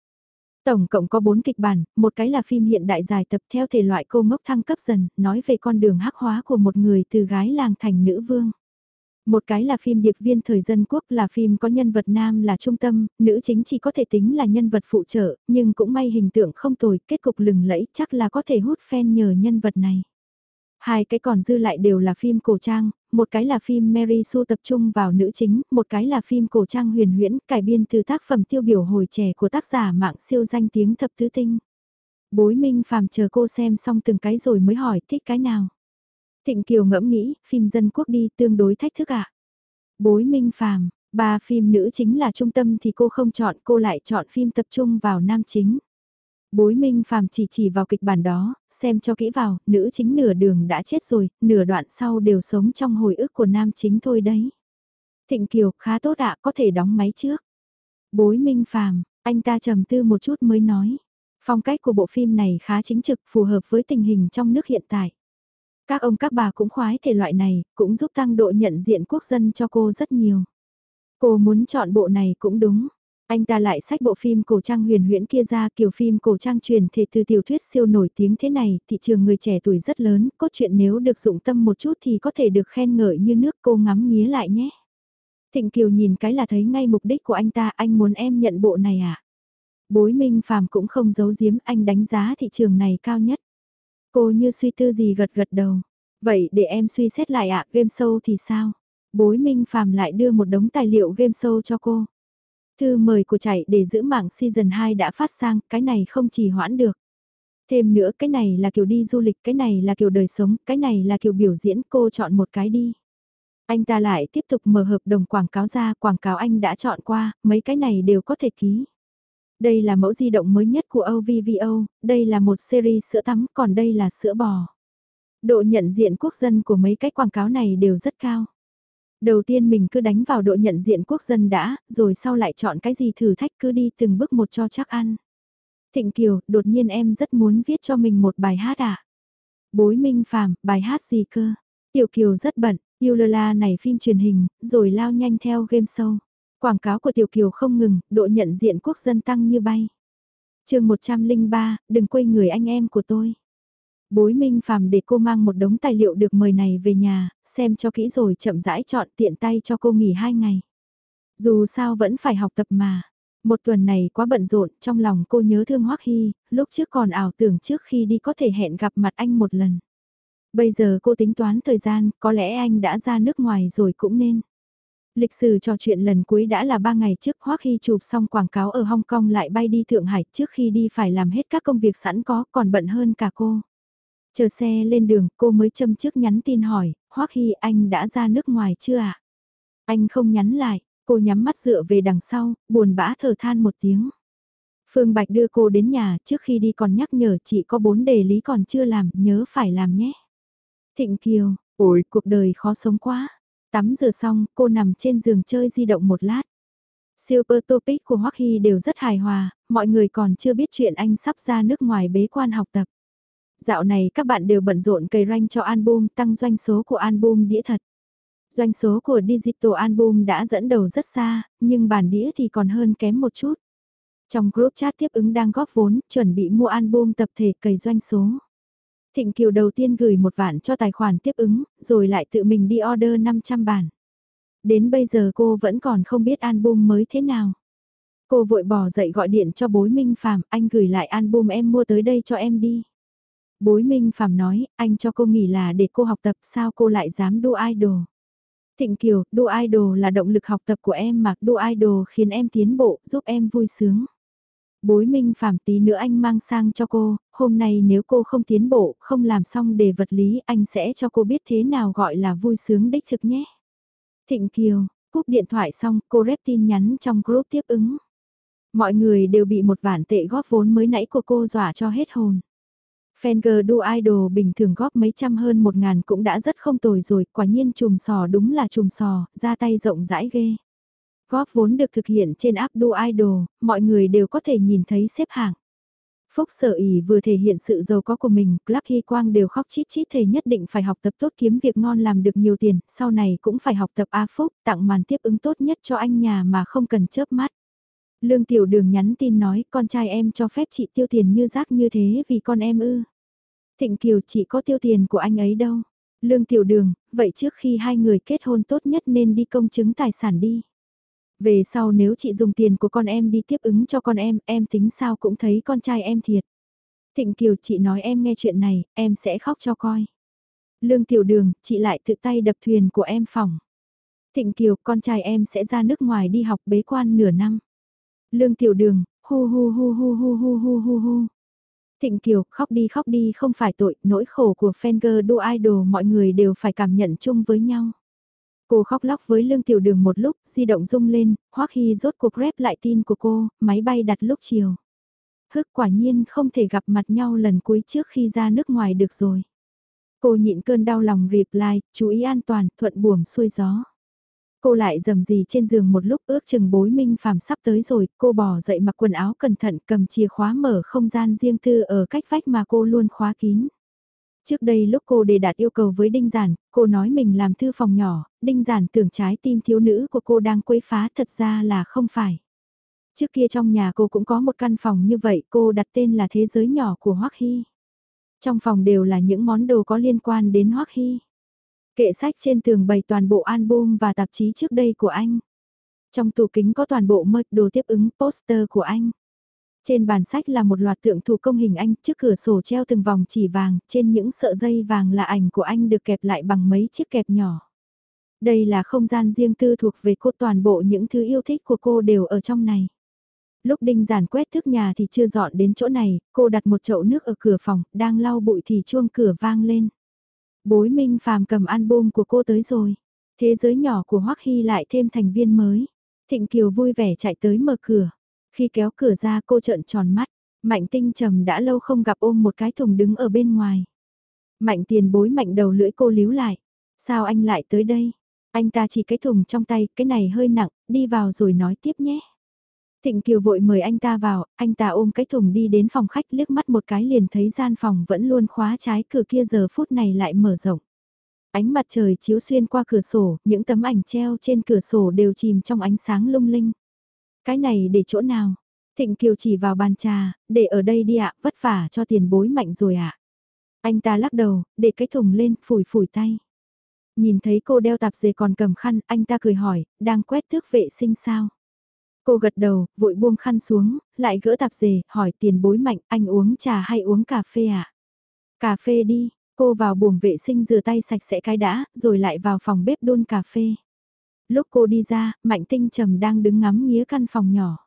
Tổng cộng có 4 kịch bản, một cái là phim hiện đại dài tập theo thể loại cô ngốc thăng cấp dần, nói về con đường hắc hóa của một người từ gái làng thành nữ vương. Một cái là phim điệp viên thời dân quốc là phim có nhân vật nam là trung tâm, nữ chính chỉ có thể tính là nhân vật phụ trợ, nhưng cũng may hình tượng không tồi, kết cục lừng lẫy chắc là có thể hút fan nhờ nhân vật này. Hai cái còn dư lại đều là phim cổ trang, một cái là phim Mary Sue tập trung vào nữ chính, một cái là phim cổ trang huyền huyễn cải biên từ tác phẩm tiêu biểu hồi trẻ của tác giả mạng siêu danh tiếng thập tứ tinh. Bối Minh Phàm chờ cô xem xong từng cái rồi mới hỏi thích cái nào. Thịnh Kiều ngẫm nghĩ, phim dân quốc đi tương đối thách thức ạ. À? Bối Minh Phàm, ba phim nữ chính là trung tâm thì cô không chọn, cô lại chọn phim tập trung vào nam chính. Bối Minh Phàm chỉ chỉ vào kịch bản đó, xem cho kỹ vào, nữ chính nửa đường đã chết rồi, nửa đoạn sau đều sống trong hồi ức của nam chính thôi đấy. Thịnh Kiều, khá tốt ạ, có thể đóng máy trước. Bối Minh Phàm, anh ta trầm tư một chút mới nói. Phong cách của bộ phim này khá chính trực, phù hợp với tình hình trong nước hiện tại. Các ông các bà cũng khoái thể loại này, cũng giúp tăng độ nhận diện quốc dân cho cô rất nhiều. Cô muốn chọn bộ này cũng đúng. Anh ta lại sách bộ phim cổ trang huyền huyễn kia ra kiểu phim cổ trang truyền thể từ tiểu thuyết siêu nổi tiếng thế này, thị trường người trẻ tuổi rất lớn, cốt truyện nếu được dụng tâm một chút thì có thể được khen ngợi như nước cô ngắm nghía lại nhé. Thịnh Kiều nhìn cái là thấy ngay mục đích của anh ta, anh muốn em nhận bộ này à? Bối Minh Phàm cũng không giấu giếm anh đánh giá thị trường này cao nhất. Cô như suy tư gì gật gật đầu. Vậy để em suy xét lại ạ, game show thì sao? Bối Minh Phàm lại đưa một đống tài liệu game show cho cô. Thư mời của chạy để giữ mạng season 2 đã phát sang, cái này không chỉ hoãn được. Thêm nữa cái này là kiểu đi du lịch, cái này là kiểu đời sống, cái này là kiểu biểu diễn, cô chọn một cái đi. Anh ta lại tiếp tục mở hợp đồng quảng cáo ra, quảng cáo anh đã chọn qua, mấy cái này đều có thể ký. Đây là mẫu di động mới nhất của OVVO, đây là một series sữa tắm, còn đây là sữa bò. Độ nhận diện quốc dân của mấy cái quảng cáo này đều rất cao. Đầu tiên mình cứ đánh vào độ nhận diện quốc dân đã, rồi sau lại chọn cái gì thử thách cứ đi từng bước một cho chắc ăn. Thịnh Kiều, đột nhiên em rất muốn viết cho mình một bài hát à? Bối Minh Phạm bài hát gì cơ? Tiểu Kiều rất bận, Yulala này phim truyền hình, rồi lao nhanh theo game show. Quảng cáo của Tiểu Kiều không ngừng, độ nhận diện quốc dân tăng như bay. chương 103, đừng quay người anh em của tôi. Bối Minh Phàm để cô mang một đống tài liệu được mời này về nhà, xem cho kỹ rồi chậm rãi chọn tiện tay cho cô nghỉ hai ngày. Dù sao vẫn phải học tập mà. Một tuần này quá bận rộn, trong lòng cô nhớ thương Hoắc Hy, lúc trước còn ảo tưởng trước khi đi có thể hẹn gặp mặt anh một lần. Bây giờ cô tính toán thời gian, có lẽ anh đã ra nước ngoài rồi cũng nên. Lịch sử trò chuyện lần cuối đã là 3 ngày trước Hoắc Hy chụp xong quảng cáo ở Hong Kong lại bay đi Thượng Hải trước khi đi phải làm hết các công việc sẵn có còn bận hơn cả cô. Chờ xe lên đường cô mới châm trước nhắn tin hỏi, Hoắc Hy anh đã ra nước ngoài chưa ạ? Anh không nhắn lại, cô nhắm mắt dựa về đằng sau, buồn bã thở than một tiếng. Phương Bạch đưa cô đến nhà trước khi đi còn nhắc nhở chị có bốn đề lý còn chưa làm, nhớ phải làm nhé. Thịnh Kiều, ôi cuộc đời khó sống quá. Tắm rửa xong, cô nằm trên giường chơi di động một lát. Super topic của Hoắc Hy đều rất hài hòa, mọi người còn chưa biết chuyện anh sắp ra nước ngoài bế quan học tập. Dạo này các bạn đều bận rộn cày ranh cho album tăng doanh số của album đĩa thật. Doanh số của digital album đã dẫn đầu rất xa, nhưng bản đĩa thì còn hơn kém một chút. Trong group chat tiếp ứng đang góp vốn, chuẩn bị mua album tập thể cày doanh số. Thịnh Kiều đầu tiên gửi một vạn cho tài khoản tiếp ứng, rồi lại tự mình đi order 500 bản. Đến bây giờ cô vẫn còn không biết album mới thế nào. Cô vội bỏ dậy gọi điện cho bối Minh Phạm, anh gửi lại album em mua tới đây cho em đi. Bối Minh Phạm nói, anh cho cô nghỉ là để cô học tập sao cô lại dám đua idol. Thịnh Kiều, đua idol là động lực học tập của em mà đua idol khiến em tiến bộ, giúp em vui sướng. Bối Minh Phạm tí nữa anh mang sang cho cô, hôm nay nếu cô không tiến bộ, không làm xong đề vật lý, anh sẽ cho cô biết thế nào gọi là vui sướng đích thực nhé. Thịnh Kiều, cúp điện thoại xong, cô rep tin nhắn trong group tiếp ứng. Mọi người đều bị một vản tệ góp vốn mới nãy của cô dọa cho hết hồn. Fenger đu idol bình thường góp mấy trăm hơn một ngàn cũng đã rất không tồi rồi, quả nhiên chùm sò đúng là chùm sò, ra tay rộng rãi ghê. Góp vốn được thực hiện trên app đu idol, mọi người đều có thể nhìn thấy xếp hạng. Phúc sở ỉ vừa thể hiện sự giàu có của mình, Club Hy Quang đều khóc chít chít thề nhất định phải học tập tốt kiếm việc ngon làm được nhiều tiền, sau này cũng phải học tập A Phúc, tặng màn tiếp ứng tốt nhất cho anh nhà mà không cần chớp mắt. Lương Tiểu Đường nhắn tin nói con trai em cho phép chị tiêu tiền như rác như thế vì con em ư. Thịnh Kiều chị có tiêu tiền của anh ấy đâu. Lương Tiểu Đường, vậy trước khi hai người kết hôn tốt nhất nên đi công chứng tài sản đi. Về sau nếu chị dùng tiền của con em đi tiếp ứng cho con em, em tính sao cũng thấy con trai em thiệt. Thịnh Kiều chị nói em nghe chuyện này, em sẽ khóc cho coi. Lương Tiểu Đường, chị lại tự tay đập thuyền của em phòng. Thịnh Kiều, con trai em sẽ ra nước ngoài đi học bế quan nửa năm. Lương Tiểu Đường, hu hu hu hu hu hu hu hu hu. Thịnh Kiều, khóc đi khóc đi không phải tội, nỗi khổ của Fenger đô idol mọi người đều phải cảm nhận chung với nhau. Cô khóc lóc với Lương Tiểu Đường một lúc, di động rung lên, Hoắc Hy rốt cuộc rep lại tin của cô, máy bay đặt lúc chiều. Hức quả nhiên không thể gặp mặt nhau lần cuối trước khi ra nước ngoài được rồi. Cô nhịn cơn đau lòng reply, chú ý an toàn, thuận buồm xuôi gió. Cô lại dầm gì trên giường một lúc ước chừng bối minh phàm sắp tới rồi, cô bỏ dậy mặc quần áo cẩn thận cầm chìa khóa mở không gian riêng tư ở cách vách mà cô luôn khóa kín. Trước đây lúc cô đề đạt yêu cầu với Đinh Giản, cô nói mình làm thư phòng nhỏ, Đinh Giản tưởng trái tim thiếu nữ của cô đang quấy phá thật ra là không phải. Trước kia trong nhà cô cũng có một căn phòng như vậy cô đặt tên là thế giới nhỏ của Hoắc Hy. Trong phòng đều là những món đồ có liên quan đến Hoắc Hy. Kệ sách trên tường bày toàn bộ album và tạp chí trước đây của anh. Trong tủ kính có toàn bộ mật đồ tiếp ứng poster của anh. Trên bàn sách là một loạt tượng thủ công hình anh, trước cửa sổ treo từng vòng chỉ vàng, trên những sợi dây vàng là ảnh của anh được kẹp lại bằng mấy chiếc kẹp nhỏ. Đây là không gian riêng tư thuộc về cô toàn bộ những thứ yêu thích của cô đều ở trong này. Lúc đinh giản quét thước nhà thì chưa dọn đến chỗ này, cô đặt một chậu nước ở cửa phòng, đang lau bụi thì chuông cửa vang lên. Bối Minh Phàm cầm album của cô tới rồi. Thế giới nhỏ của Hoắc Hy lại thêm thành viên mới. Thịnh Kiều vui vẻ chạy tới mở cửa. Khi kéo cửa ra cô trợn tròn mắt. Mạnh tinh trầm đã lâu không gặp ôm một cái thùng đứng ở bên ngoài. Mạnh tiền bối mạnh đầu lưỡi cô líu lại. Sao anh lại tới đây? Anh ta chỉ cái thùng trong tay, cái này hơi nặng, đi vào rồi nói tiếp nhé. Thịnh Kiều vội mời anh ta vào, anh ta ôm cái thùng đi đến phòng khách liếc mắt một cái liền thấy gian phòng vẫn luôn khóa trái cửa kia giờ phút này lại mở rộng. Ánh mặt trời chiếu xuyên qua cửa sổ, những tấm ảnh treo trên cửa sổ đều chìm trong ánh sáng lung linh. Cái này để chỗ nào? Thịnh Kiều chỉ vào bàn trà, để ở đây đi ạ, vất vả cho tiền bối mạnh rồi ạ. Anh ta lắc đầu, để cái thùng lên, phủi phủi tay. Nhìn thấy cô đeo tạp dề còn cầm khăn, anh ta cười hỏi, đang quét thước vệ sinh sao? Cô gật đầu, vội buông khăn xuống, lại gỡ tạp dề, hỏi tiền bối mạnh, anh uống trà hay uống cà phê ạ? À? Cà phê đi, cô vào buồng vệ sinh rửa tay sạch sẽ cái đã, rồi lại vào phòng bếp đun cà phê. Lúc cô đi ra, Mạnh Tinh Trầm đang đứng ngắm nghía căn phòng nhỏ.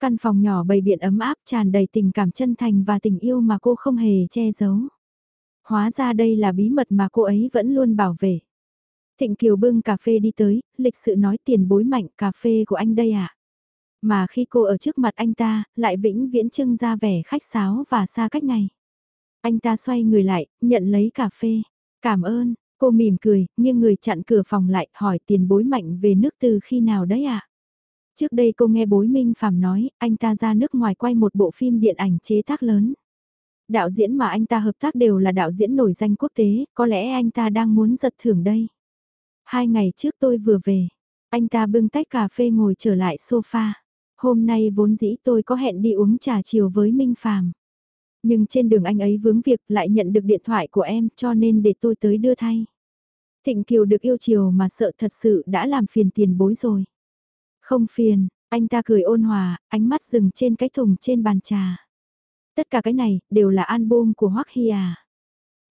Căn phòng nhỏ bầy biện ấm áp tràn đầy tình cảm chân thành và tình yêu mà cô không hề che giấu. Hóa ra đây là bí mật mà cô ấy vẫn luôn bảo vệ. Thịnh Kiều bưng cà phê đi tới, lịch sự nói tiền bối mạnh cà phê của anh đây ạ. À? Mà khi cô ở trước mặt anh ta, lại vĩnh viễn trưng ra vẻ khách sáo và xa cách này. Anh ta xoay người lại, nhận lấy cà phê. Cảm ơn, cô mỉm cười, nhưng người chặn cửa phòng lại hỏi tiền bối mạnh về nước từ khi nào đấy ạ? À? Trước đây cô nghe bối Minh Phạm nói, anh ta ra nước ngoài quay một bộ phim điện ảnh chế tác lớn. Đạo diễn mà anh ta hợp tác đều là đạo diễn nổi danh quốc tế, có lẽ anh ta đang muốn giật thưởng đây. Hai ngày trước tôi vừa về, anh ta bưng tách cà phê ngồi trở lại sofa. Hôm nay vốn dĩ tôi có hẹn đi uống trà chiều với Minh Phạm. Nhưng trên đường anh ấy vướng việc lại nhận được điện thoại của em cho nên để tôi tới đưa thay. Thịnh Kiều được yêu chiều mà sợ thật sự đã làm phiền tiền bối rồi. Không phiền, anh ta cười ôn hòa, ánh mắt dừng trên cái thùng trên bàn trà. Tất cả cái này đều là album của Hoắc Hy à.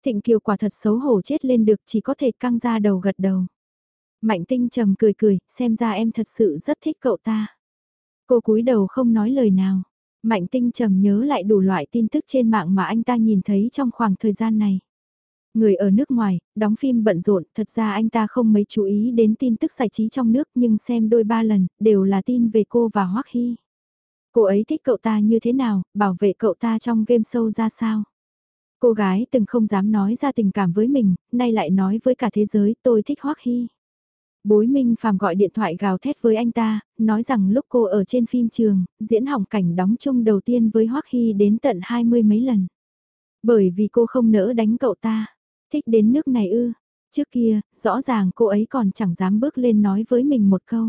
Thịnh Kiều quả thật xấu hổ chết lên được chỉ có thể căng ra đầu gật đầu. Mạnh tinh trầm cười cười, xem ra em thật sự rất thích cậu ta. Cô cúi đầu không nói lời nào. Mạnh tinh trầm nhớ lại đủ loại tin tức trên mạng mà anh ta nhìn thấy trong khoảng thời gian này. Người ở nước ngoài, đóng phim bận rộn, thật ra anh ta không mấy chú ý đến tin tức giải trí trong nước nhưng xem đôi ba lần, đều là tin về cô và Hoắc Hy. Cô ấy thích cậu ta như thế nào, bảo vệ cậu ta trong game show ra sao. Cô gái từng không dám nói ra tình cảm với mình, nay lại nói với cả thế giới tôi thích Hoắc Hy. Bối Minh Phạm gọi điện thoại gào thét với anh ta, nói rằng lúc cô ở trên phim trường, diễn hỏng cảnh đóng chung đầu tiên với Hoắc Hy đến tận hai mươi mấy lần. Bởi vì cô không nỡ đánh cậu ta. Thích đến nước này ư. Trước kia, rõ ràng cô ấy còn chẳng dám bước lên nói với mình một câu.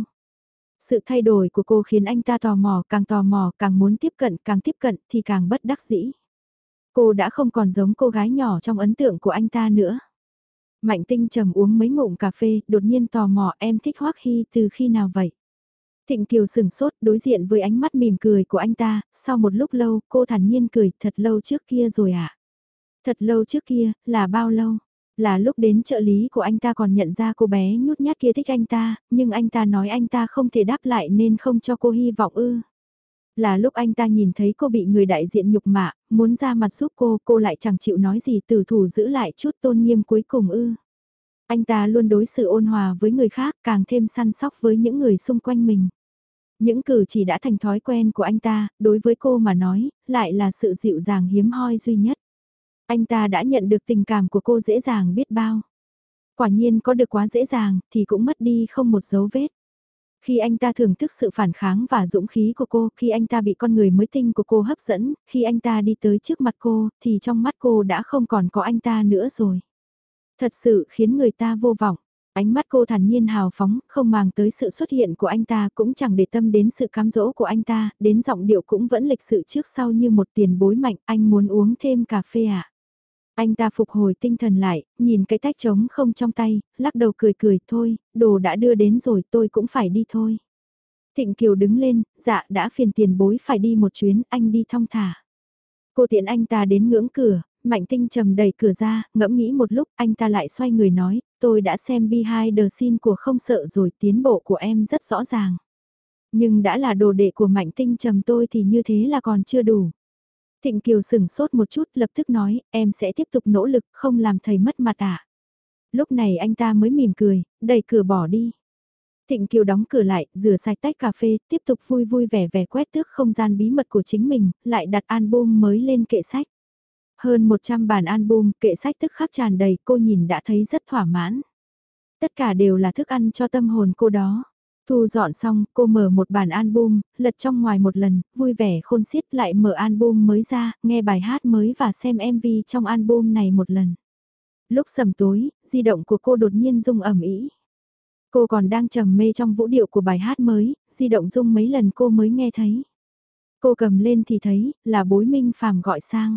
Sự thay đổi của cô khiến anh ta tò mò, càng tò mò, càng muốn tiếp cận, càng tiếp cận thì càng bất đắc dĩ. Cô đã không còn giống cô gái nhỏ trong ấn tượng của anh ta nữa. Mạnh tinh trầm uống mấy ngụm cà phê, đột nhiên tò mò em thích Hoắc Hy từ khi nào vậy? Thịnh Kiều sừng sốt đối diện với ánh mắt mỉm cười của anh ta, sau một lúc lâu cô thản nhiên cười thật lâu trước kia rồi ạ. À? Thật lâu trước kia, là bao lâu? Là lúc đến trợ lý của anh ta còn nhận ra cô bé nhút nhát kia thích anh ta, nhưng anh ta nói anh ta không thể đáp lại nên không cho cô hy vọng ư. Là lúc anh ta nhìn thấy cô bị người đại diện nhục mạ, muốn ra mặt giúp cô, cô lại chẳng chịu nói gì từ thủ giữ lại chút tôn nghiêm cuối cùng ư. Anh ta luôn đối xử ôn hòa với người khác, càng thêm săn sóc với những người xung quanh mình. Những cử chỉ đã thành thói quen của anh ta, đối với cô mà nói, lại là sự dịu dàng hiếm hoi duy nhất. Anh ta đã nhận được tình cảm của cô dễ dàng biết bao. Quả nhiên có được quá dễ dàng, thì cũng mất đi không một dấu vết. Khi anh ta thưởng thức sự phản kháng và dũng khí của cô, khi anh ta bị con người mới tinh của cô hấp dẫn, khi anh ta đi tới trước mặt cô, thì trong mắt cô đã không còn có anh ta nữa rồi. Thật sự khiến người ta vô vọng. Ánh mắt cô thản nhiên hào phóng, không màng tới sự xuất hiện của anh ta cũng chẳng để tâm đến sự cám dỗ của anh ta, đến giọng điệu cũng vẫn lịch sự trước sau như một tiền bối mạnh, anh muốn uống thêm cà phê à? Anh ta phục hồi tinh thần lại, nhìn cái tách trống không trong tay, lắc đầu cười cười, thôi, đồ đã đưa đến rồi tôi cũng phải đi thôi. Thịnh Kiều đứng lên, dạ đã phiền tiền bối phải đi một chuyến, anh đi thong thả. Cô tiện anh ta đến ngưỡng cửa, Mạnh Tinh trầm đẩy cửa ra, ngẫm nghĩ một lúc, anh ta lại xoay người nói, tôi đã xem behind the scene của không sợ rồi, tiến bộ của em rất rõ ràng. Nhưng đã là đồ đệ của Mạnh Tinh trầm tôi thì như thế là còn chưa đủ. Thịnh Kiều sửng sốt một chút lập tức nói, em sẽ tiếp tục nỗ lực không làm thầy mất mặt à. Lúc này anh ta mới mỉm cười, đẩy cửa bỏ đi. Thịnh Kiều đóng cửa lại, rửa sạch tách cà phê, tiếp tục vui vui vẻ vẻ quét tước không gian bí mật của chính mình, lại đặt album mới lên kệ sách. Hơn 100 bản album, kệ sách tức khắc tràn đầy, cô nhìn đã thấy rất thỏa mãn. Tất cả đều là thức ăn cho tâm hồn cô đó. Thu dọn xong, cô mở một bản album, lật trong ngoài một lần, vui vẻ khôn xiết lại mở album mới ra, nghe bài hát mới và xem MV trong album này một lần. Lúc sầm tối, di động của cô đột nhiên rung ẩm ý. Cô còn đang trầm mê trong vũ điệu của bài hát mới, di động rung mấy lần cô mới nghe thấy. Cô cầm lên thì thấy, là bối minh phàm gọi sang.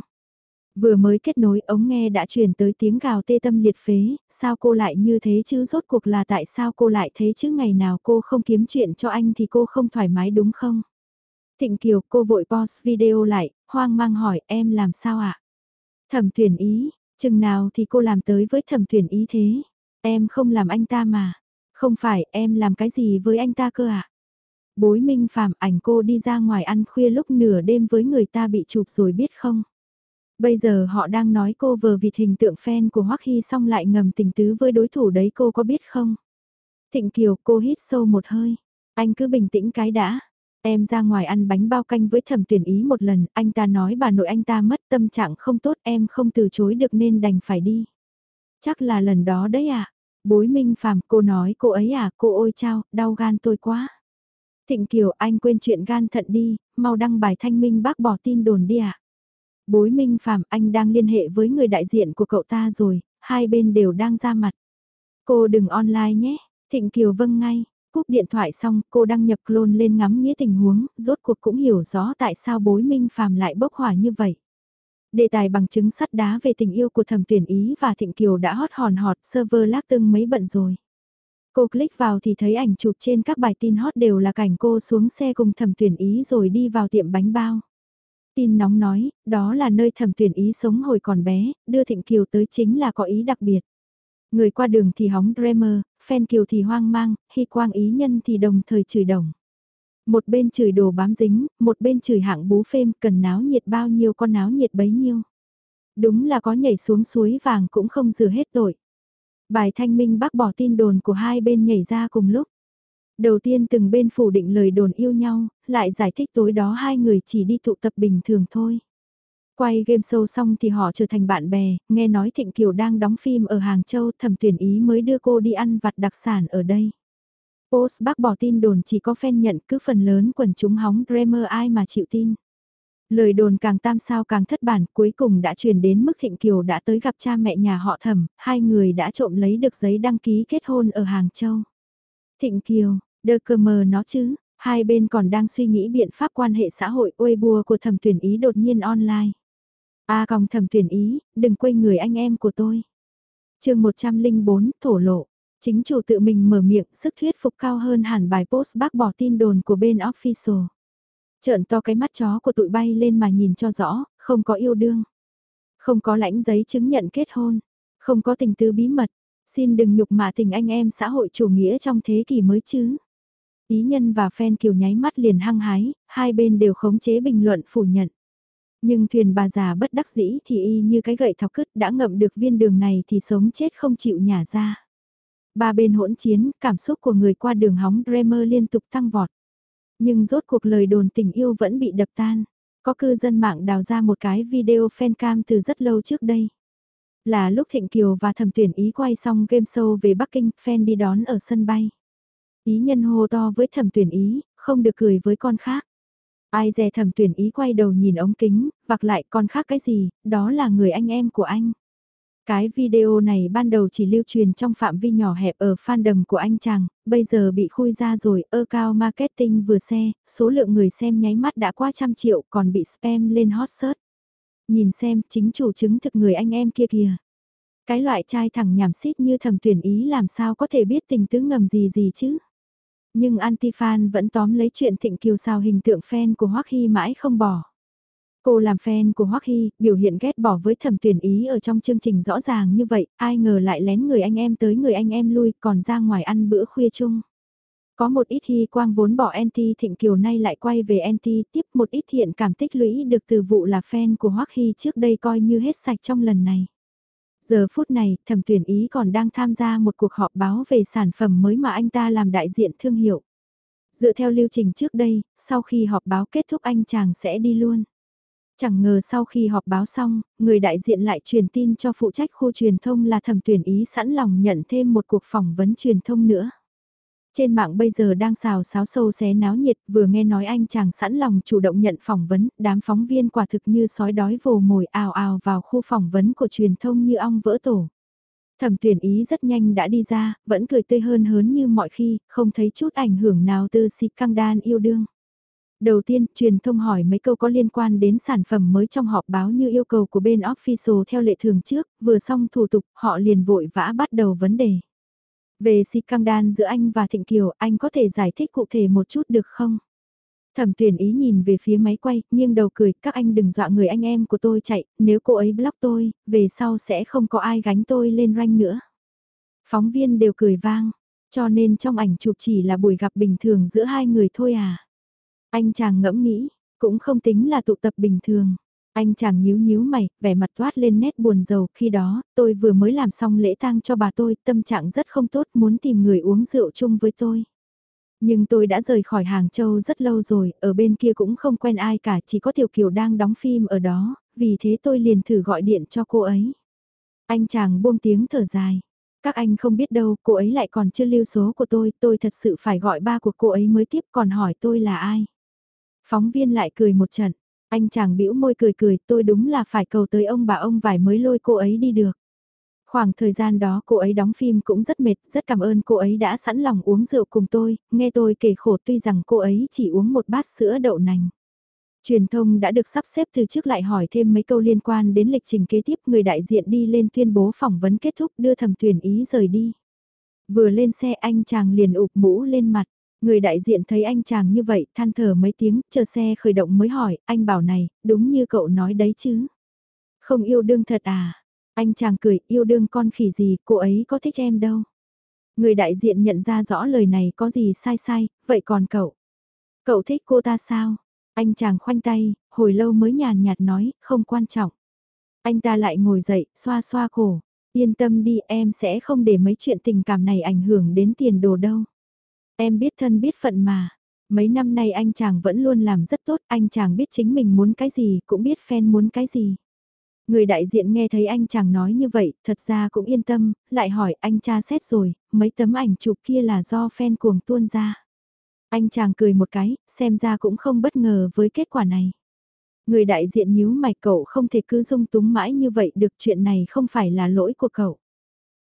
Vừa mới kết nối ống nghe đã truyền tới tiếng gào tê tâm liệt phế, sao cô lại như thế chứ rốt cuộc là tại sao cô lại thế chứ ngày nào cô không kiếm chuyện cho anh thì cô không thoải mái đúng không? Thịnh Kiều cô vội pause video lại, hoang mang hỏi em làm sao ạ? À? Thẩm tuyển ý, chừng nào thì cô làm tới với thẩm tuyển ý thế? Em không làm anh ta mà. Không phải em làm cái gì với anh ta cơ ạ? À? Bối minh phạm ảnh cô đi ra ngoài ăn khuya lúc nửa đêm với người ta bị chụp rồi biết không? Bây giờ họ đang nói cô vờ vịt hình tượng fan của Hoắc Hy xong lại ngầm tình tứ với đối thủ đấy cô có biết không? Thịnh Kiều cô hít sâu một hơi. Anh cứ bình tĩnh cái đã. Em ra ngoài ăn bánh bao canh với thẩm tuyển ý một lần, anh ta nói bà nội anh ta mất tâm trạng không tốt em không từ chối được nên đành phải đi. Chắc là lần đó đấy à? Bối minh phạm cô nói cô ấy à, cô ôi chao, đau gan tôi quá. Thịnh Kiều anh quên chuyện gan thận đi, mau đăng bài thanh minh bác bỏ tin đồn đi ạ. À? Bối Minh Phạm anh đang liên hệ với người đại diện của cậu ta rồi, hai bên đều đang ra mặt. Cô đừng online nhé, Thịnh Kiều vâng ngay. Cúp điện thoại xong, cô đăng nhập clone lên ngắm nghĩa tình huống, rốt cuộc cũng hiểu rõ tại sao bối Minh Phạm lại bốc hỏa như vậy. Đề tài bằng chứng sắt đá về tình yêu của thẩm tuyển ý và Thịnh Kiều đã hót hòn họt server lác tương mấy bận rồi. Cô click vào thì thấy ảnh chụp trên các bài tin hot đều là cảnh cô xuống xe cùng thẩm tuyển ý rồi đi vào tiệm bánh bao. Tin nóng nói, đó là nơi thẩm tuyển ý sống hồi còn bé, đưa Thịnh Kiều tới chính là có ý đặc biệt. Người qua đường thì hóng Dreamer, fan Kiều thì hoang mang, hy quang ý nhân thì đồng thời chửi đồng. Một bên chửi đồ bám dính, một bên chửi hạng bú phêm cần náo nhiệt bao nhiêu con náo nhiệt bấy nhiêu. Đúng là có nhảy xuống suối vàng cũng không rửa hết tội. Bài thanh minh bác bỏ tin đồn của hai bên nhảy ra cùng lúc. Đầu tiên từng bên phủ định lời đồn yêu nhau, lại giải thích tối đó hai người chỉ đi tụ tập bình thường thôi. Quay game show xong thì họ trở thành bạn bè, nghe nói Thịnh Kiều đang đóng phim ở Hàng Châu thẩm tuyển ý mới đưa cô đi ăn vặt đặc sản ở đây. Post bác bỏ tin đồn chỉ có fan nhận cứ phần lớn quần chúng hóng Dreamer ai mà chịu tin. Lời đồn càng tam sao càng thất bản cuối cùng đã truyền đến mức Thịnh Kiều đã tới gặp cha mẹ nhà họ thẩm, hai người đã trộm lấy được giấy đăng ký kết hôn ở Hàng Châu. Thịnh Kiều, đơ cơ mờ nó chứ, hai bên còn đang suy nghĩ biện pháp quan hệ xã hội uê bùa của thẩm tuyển ý đột nhiên online. A à, còng thẩm tuyển ý, đừng quên người anh em của tôi. chương 104, thổ lộ. Chính chủ tự mình mở miệng, sức thuyết phục cao hơn hẳn bài post bác bỏ tin đồn của bên official. Trợn to cái mắt chó của tụi bay lên mà nhìn cho rõ, không có yêu đương. Không có lãnh giấy chứng nhận kết hôn. Không có tình tư bí mật. Xin đừng nhục mạ tình anh em xã hội chủ nghĩa trong thế kỷ mới chứ. Ý nhân và fan kiều nháy mắt liền hăng hái, hai bên đều khống chế bình luận phủ nhận. Nhưng thuyền bà già bất đắc dĩ thì y như cái gậy thọc cứt đã ngậm được viên đường này thì sống chết không chịu nhả ra. Ba bên hỗn chiến, cảm xúc của người qua đường hóng Dreamer liên tục tăng vọt. Nhưng rốt cuộc lời đồn tình yêu vẫn bị đập tan. Có cư dân mạng đào ra một cái video fancam từ rất lâu trước đây. Là lúc Thịnh Kiều và thẩm tuyển ý quay xong game show về Bắc Kinh, fan đi đón ở sân bay. Ý nhân hô to với thẩm tuyển ý, không được cười với con khác. Ai dè thẩm tuyển ý quay đầu nhìn ống kính, vặc lại con khác cái gì, đó là người anh em của anh. Cái video này ban đầu chỉ lưu truyền trong phạm vi nhỏ hẹp ở fandom của anh chàng, bây giờ bị khui ra rồi, ơ cao marketing vừa xe, số lượng người xem nháy mắt đã qua trăm triệu còn bị spam lên hot search. Nhìn xem, chính chủ chứng thực người anh em kia kìa. Cái loại trai thẳng nhảm xít như thầm tuyển ý làm sao có thể biết tình tứ ngầm gì gì chứ. Nhưng anti-fan vẫn tóm lấy chuyện Thịnh Kiều sao hình tượng fan của Hoắc Hy mãi không bỏ. Cô làm fan của Hoắc Hy, biểu hiện ghét bỏ với thẩm tuyển ý ở trong chương trình rõ ràng như vậy, ai ngờ lại lén người anh em tới người anh em lui còn ra ngoài ăn bữa khuya chung. Có một ít Hy quang vốn bỏ anti thịnh kiều nay lại quay về anti tiếp một ít thiện cảm tích lũy được từ vụ là fan của Hoắc Hy trước đây coi như hết sạch trong lần này. Giờ phút này, thẩm tuyển ý còn đang tham gia một cuộc họp báo về sản phẩm mới mà anh ta làm đại diện thương hiệu. Dựa theo lưu trình trước đây, sau khi họp báo kết thúc anh chàng sẽ đi luôn. Chẳng ngờ sau khi họp báo xong, người đại diện lại truyền tin cho phụ trách khu truyền thông là thẩm tuyển ý sẵn lòng nhận thêm một cuộc phỏng vấn truyền thông nữa. Trên mạng bây giờ đang xào xáo sâu xé náo nhiệt vừa nghe nói anh chàng sẵn lòng chủ động nhận phỏng vấn, đám phóng viên quả thực như sói đói vồ mồi ào ào vào khu phỏng vấn của truyền thông như ong vỡ tổ. Thẩm tuyển ý rất nhanh đã đi ra, vẫn cười tươi hơn hớn như mọi khi, không thấy chút ảnh hưởng nào từ si căng đan yêu đương. Đầu tiên, truyền thông hỏi mấy câu có liên quan đến sản phẩm mới trong họp báo như yêu cầu của bên official theo lệ thường trước, vừa xong thủ tục, họ liền vội vã bắt đầu vấn đề. Về si căng đan giữa anh và Thịnh Kiều, anh có thể giải thích cụ thể một chút được không? Thẩm tuyển ý nhìn về phía máy quay, nghiêng đầu cười, các anh đừng dọa người anh em của tôi chạy, nếu cô ấy block tôi, về sau sẽ không có ai gánh tôi lên ranh nữa. Phóng viên đều cười vang, cho nên trong ảnh chụp chỉ là buổi gặp bình thường giữa hai người thôi à. Anh chàng ngẫm nghĩ, cũng không tính là tụ tập bình thường. Anh chàng nhíu nhíu mày, vẻ mặt toát lên nét buồn rầu, khi đó, tôi vừa mới làm xong lễ tang cho bà tôi, tâm trạng rất không tốt, muốn tìm người uống rượu chung với tôi. Nhưng tôi đã rời khỏi Hàng Châu rất lâu rồi, ở bên kia cũng không quen ai cả, chỉ có Tiểu Kiều đang đóng phim ở đó, vì thế tôi liền thử gọi điện cho cô ấy. Anh chàng buông tiếng thở dài. Các anh không biết đâu, cô ấy lại còn chưa lưu số của tôi, tôi thật sự phải gọi ba của cô ấy mới tiếp còn hỏi tôi là ai. Phóng viên lại cười một trận, anh chàng bĩu môi cười cười tôi đúng là phải cầu tới ông bà ông vải mới lôi cô ấy đi được. Khoảng thời gian đó cô ấy đóng phim cũng rất mệt, rất cảm ơn cô ấy đã sẵn lòng uống rượu cùng tôi, nghe tôi kể khổ tuy rằng cô ấy chỉ uống một bát sữa đậu nành. Truyền thông đã được sắp xếp từ trước lại hỏi thêm mấy câu liên quan đến lịch trình kế tiếp người đại diện đi lên tuyên bố phỏng vấn kết thúc đưa thẩm tuyển ý rời đi. Vừa lên xe anh chàng liền ụp mũ lên mặt. Người đại diện thấy anh chàng như vậy, than thở mấy tiếng, chờ xe khởi động mới hỏi, anh bảo này, đúng như cậu nói đấy chứ. Không yêu đương thật à? Anh chàng cười, yêu đương con khỉ gì, cô ấy có thích em đâu. Người đại diện nhận ra rõ lời này có gì sai sai, vậy còn cậu? Cậu thích cô ta sao? Anh chàng khoanh tay, hồi lâu mới nhàn nhạt nói, không quan trọng. Anh ta lại ngồi dậy, xoa xoa cổ. Yên tâm đi, em sẽ không để mấy chuyện tình cảm này ảnh hưởng đến tiền đồ đâu. Em biết thân biết phận mà. Mấy năm nay anh chàng vẫn luôn làm rất tốt, anh chàng biết chính mình muốn cái gì, cũng biết fan muốn cái gì. Người đại diện nghe thấy anh chàng nói như vậy, thật ra cũng yên tâm, lại hỏi anh cha xét rồi, mấy tấm ảnh chụp kia là do fan cuồng tuôn ra. Anh chàng cười một cái, xem ra cũng không bất ngờ với kết quả này. Người đại diện nhíu mày cậu không thể cứ dung túng mãi như vậy được chuyện này không phải là lỗi của cậu.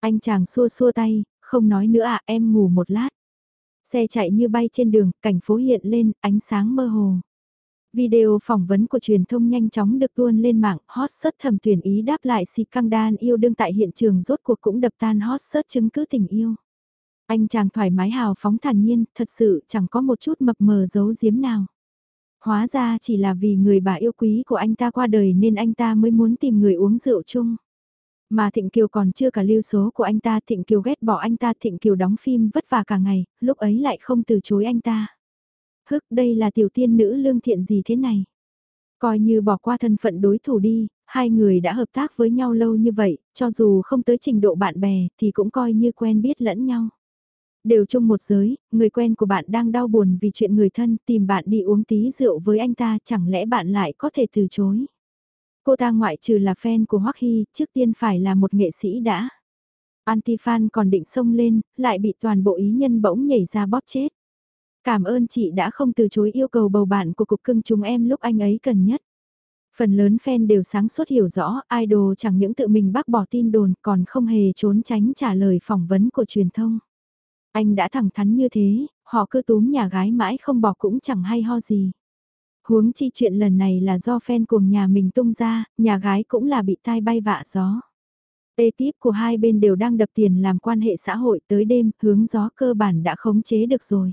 Anh chàng xua xua tay, không nói nữa à em ngủ một lát. Xe chạy như bay trên đường, cảnh phố hiện lên, ánh sáng mơ hồ. Video phỏng vấn của truyền thông nhanh chóng được tuôn lên mạng, hot search thầm tuyển ý đáp lại si căng đan yêu đương tại hiện trường rốt cuộc cũng đập tan hot search chứng cứ tình yêu. Anh chàng thoải mái hào phóng thản nhiên, thật sự chẳng có một chút mập mờ giấu giếm nào. Hóa ra chỉ là vì người bà yêu quý của anh ta qua đời nên anh ta mới muốn tìm người uống rượu chung. Mà Thịnh Kiều còn chưa cả lưu số của anh ta, Thịnh Kiều ghét bỏ anh ta, Thịnh Kiều đóng phim vất vả cả ngày, lúc ấy lại không từ chối anh ta. Hức đây là tiểu tiên nữ lương thiện gì thế này? Coi như bỏ qua thân phận đối thủ đi, hai người đã hợp tác với nhau lâu như vậy, cho dù không tới trình độ bạn bè thì cũng coi như quen biết lẫn nhau. Đều chung một giới, người quen của bạn đang đau buồn vì chuyện người thân tìm bạn đi uống tí rượu với anh ta chẳng lẽ bạn lại có thể từ chối. Cô ta ngoại trừ là fan của Hoắc Hy, trước tiên phải là một nghệ sĩ đã. Antifan còn định xông lên, lại bị toàn bộ ý nhân bỗng nhảy ra bóp chết. Cảm ơn chị đã không từ chối yêu cầu bầu bạn của cục cưng chúng em lúc anh ấy cần nhất. Phần lớn fan đều sáng suốt hiểu rõ, idol chẳng những tự mình bác bỏ tin đồn còn không hề trốn tránh trả lời phỏng vấn của truyền thông. Anh đã thẳng thắn như thế, họ cứ túm nhà gái mãi không bỏ cũng chẳng hay ho gì. Huống chi chuyện lần này là do fan cùng nhà mình tung ra, nhà gái cũng là bị tai bay vạ gió. Ê tiếp của hai bên đều đang đập tiền làm quan hệ xã hội tới đêm, hướng gió cơ bản đã khống chế được rồi.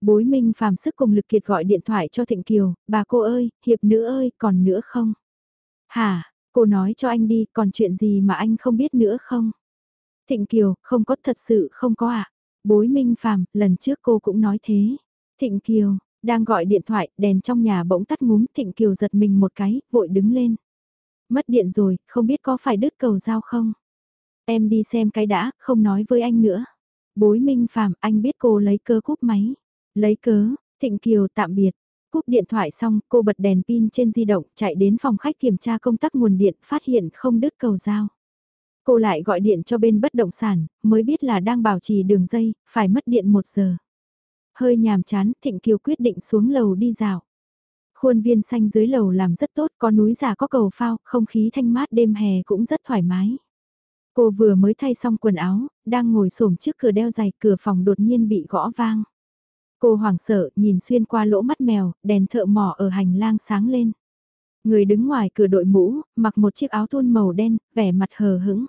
Bối Minh phàm sức cùng lực kiệt gọi điện thoại cho Thịnh Kiều, bà cô ơi, hiệp nữ ơi, còn nữa không? Hả, cô nói cho anh đi, còn chuyện gì mà anh không biết nữa không? Thịnh Kiều, không có thật sự không có ạ. À? Bối Minh phàm, lần trước cô cũng nói thế. Thịnh Kiều, đang gọi điện thoại, đèn trong nhà bỗng tắt ngúm, Thịnh Kiều giật mình một cái, vội đứng lên. Mất điện rồi, không biết có phải đứt cầu giao không? Em đi xem cái đã, không nói với anh nữa. Bối Minh Phạm anh biết cô lấy cơ cúp máy. Lấy cớ, Thịnh Kiều tạm biệt. Cúp điện thoại xong, cô bật đèn pin trên di động, chạy đến phòng khách kiểm tra công tắc nguồn điện, phát hiện không đứt cầu giao. Cô lại gọi điện cho bên bất động sản, mới biết là đang bảo trì đường dây, phải mất điện một giờ. Hơi nhàm chán, Thịnh Kiều quyết định xuống lầu đi dạo. Khuôn viên xanh dưới lầu làm rất tốt, có núi giả có cầu phao, không khí thanh mát đêm hè cũng rất thoải mái. Cô vừa mới thay xong quần áo, đang ngồi xổm trước cửa đeo giày, cửa phòng đột nhiên bị gõ vang. Cô hoảng sợ, nhìn xuyên qua lỗ mắt mèo, đèn thợ mỏ ở hành lang sáng lên. Người đứng ngoài cửa đội mũ, mặc một chiếc áo thun màu đen, vẻ mặt hờ hững.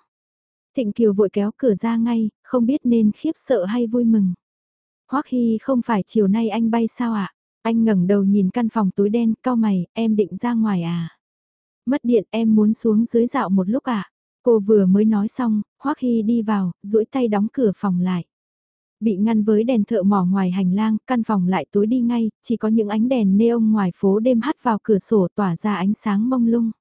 Thịnh Kiều vội kéo cửa ra ngay, không biết nên khiếp sợ hay vui mừng. Hoắc Hy không phải chiều nay anh bay sao ạ? Anh ngẩng đầu nhìn căn phòng tối đen, cao mày, em định ra ngoài à? Mất điện em muốn xuống dưới dạo một lúc ạ. Cô vừa mới nói xong, Hoắc Hy đi vào, duỗi tay đóng cửa phòng lại. Bị ngăn với đèn thợ mỏ ngoài hành lang, căn phòng lại tối đi ngay, chỉ có những ánh đèn neon ngoài phố đêm hắt vào cửa sổ tỏa ra ánh sáng mông lung.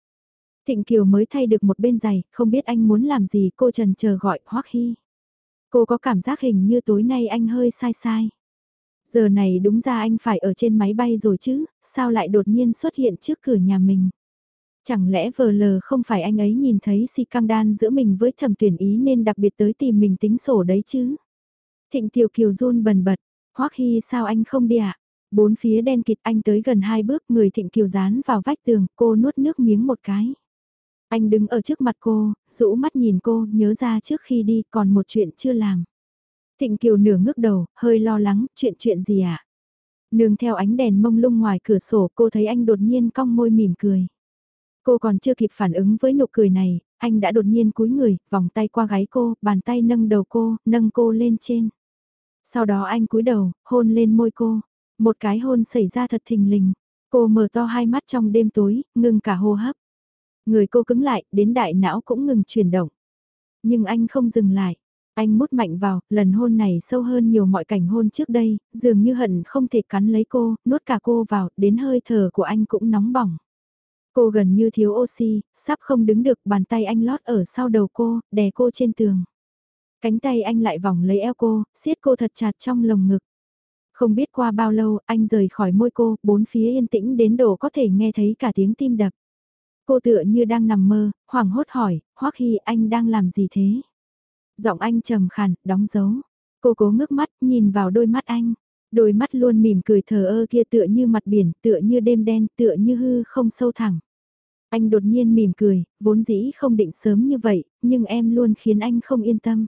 Thịnh Kiều mới thay được một bên giày, không biết anh muốn làm gì, cô trần chờ gọi Hoắc Hy. Cô có cảm giác hình như tối nay anh hơi sai sai. Giờ này đúng ra anh phải ở trên máy bay rồi chứ, sao lại đột nhiên xuất hiện trước cửa nhà mình. Chẳng lẽ vờ lờ không phải anh ấy nhìn thấy si căng đan giữa mình với thẩm tuyển ý nên đặc biệt tới tìm mình tính sổ đấy chứ. Thịnh Tiểu Kiều run bần bật, Hoắc Hy sao anh không đi ạ? Bốn phía đen kịt anh tới gần hai bước người Thịnh Kiều dán vào vách tường, cô nuốt nước miếng một cái. Anh đứng ở trước mặt cô, rũ mắt nhìn cô, nhớ ra trước khi đi còn một chuyện chưa làm. Thịnh Kiều nửa ngước đầu, hơi lo lắng, chuyện chuyện gì ạ? À? Nương theo ánh đèn mông lung ngoài cửa sổ cô thấy anh đột nhiên cong môi mỉm cười. Cô còn chưa kịp phản ứng với nụ cười này, anh đã đột nhiên cúi người, vòng tay qua gáy cô, bàn tay nâng đầu cô, nâng cô lên trên. Sau đó anh cúi đầu, hôn lên môi cô. Một cái hôn xảy ra thật thình lình. Cô mở to hai mắt trong đêm tối, ngừng cả hô hấp. Người cô cứng lại, đến đại não cũng ngừng chuyển động. Nhưng anh không dừng lại. Anh mút mạnh vào, lần hôn này sâu hơn nhiều mọi cảnh hôn trước đây, dường như hận không thể cắn lấy cô, nuốt cả cô vào, đến hơi thở của anh cũng nóng bỏng. Cô gần như thiếu oxy, sắp không đứng được, bàn tay anh lót ở sau đầu cô, đè cô trên tường. Cánh tay anh lại vòng lấy eo cô, siết cô thật chặt trong lồng ngực. Không biết qua bao lâu, anh rời khỏi môi cô, bốn phía yên tĩnh đến độ có thể nghe thấy cả tiếng tim đập. Cô tựa như đang nằm mơ, hoảng hốt hỏi, Hoắc Hy anh đang làm gì thế? Giọng anh trầm khàn, đóng dấu. Cô cố ngước mắt, nhìn vào đôi mắt anh. Đôi mắt luôn mỉm cười thờ ơ kia tựa như mặt biển, tựa như đêm đen, tựa như hư không sâu thẳng. Anh đột nhiên mỉm cười, vốn dĩ không định sớm như vậy, nhưng em luôn khiến anh không yên tâm.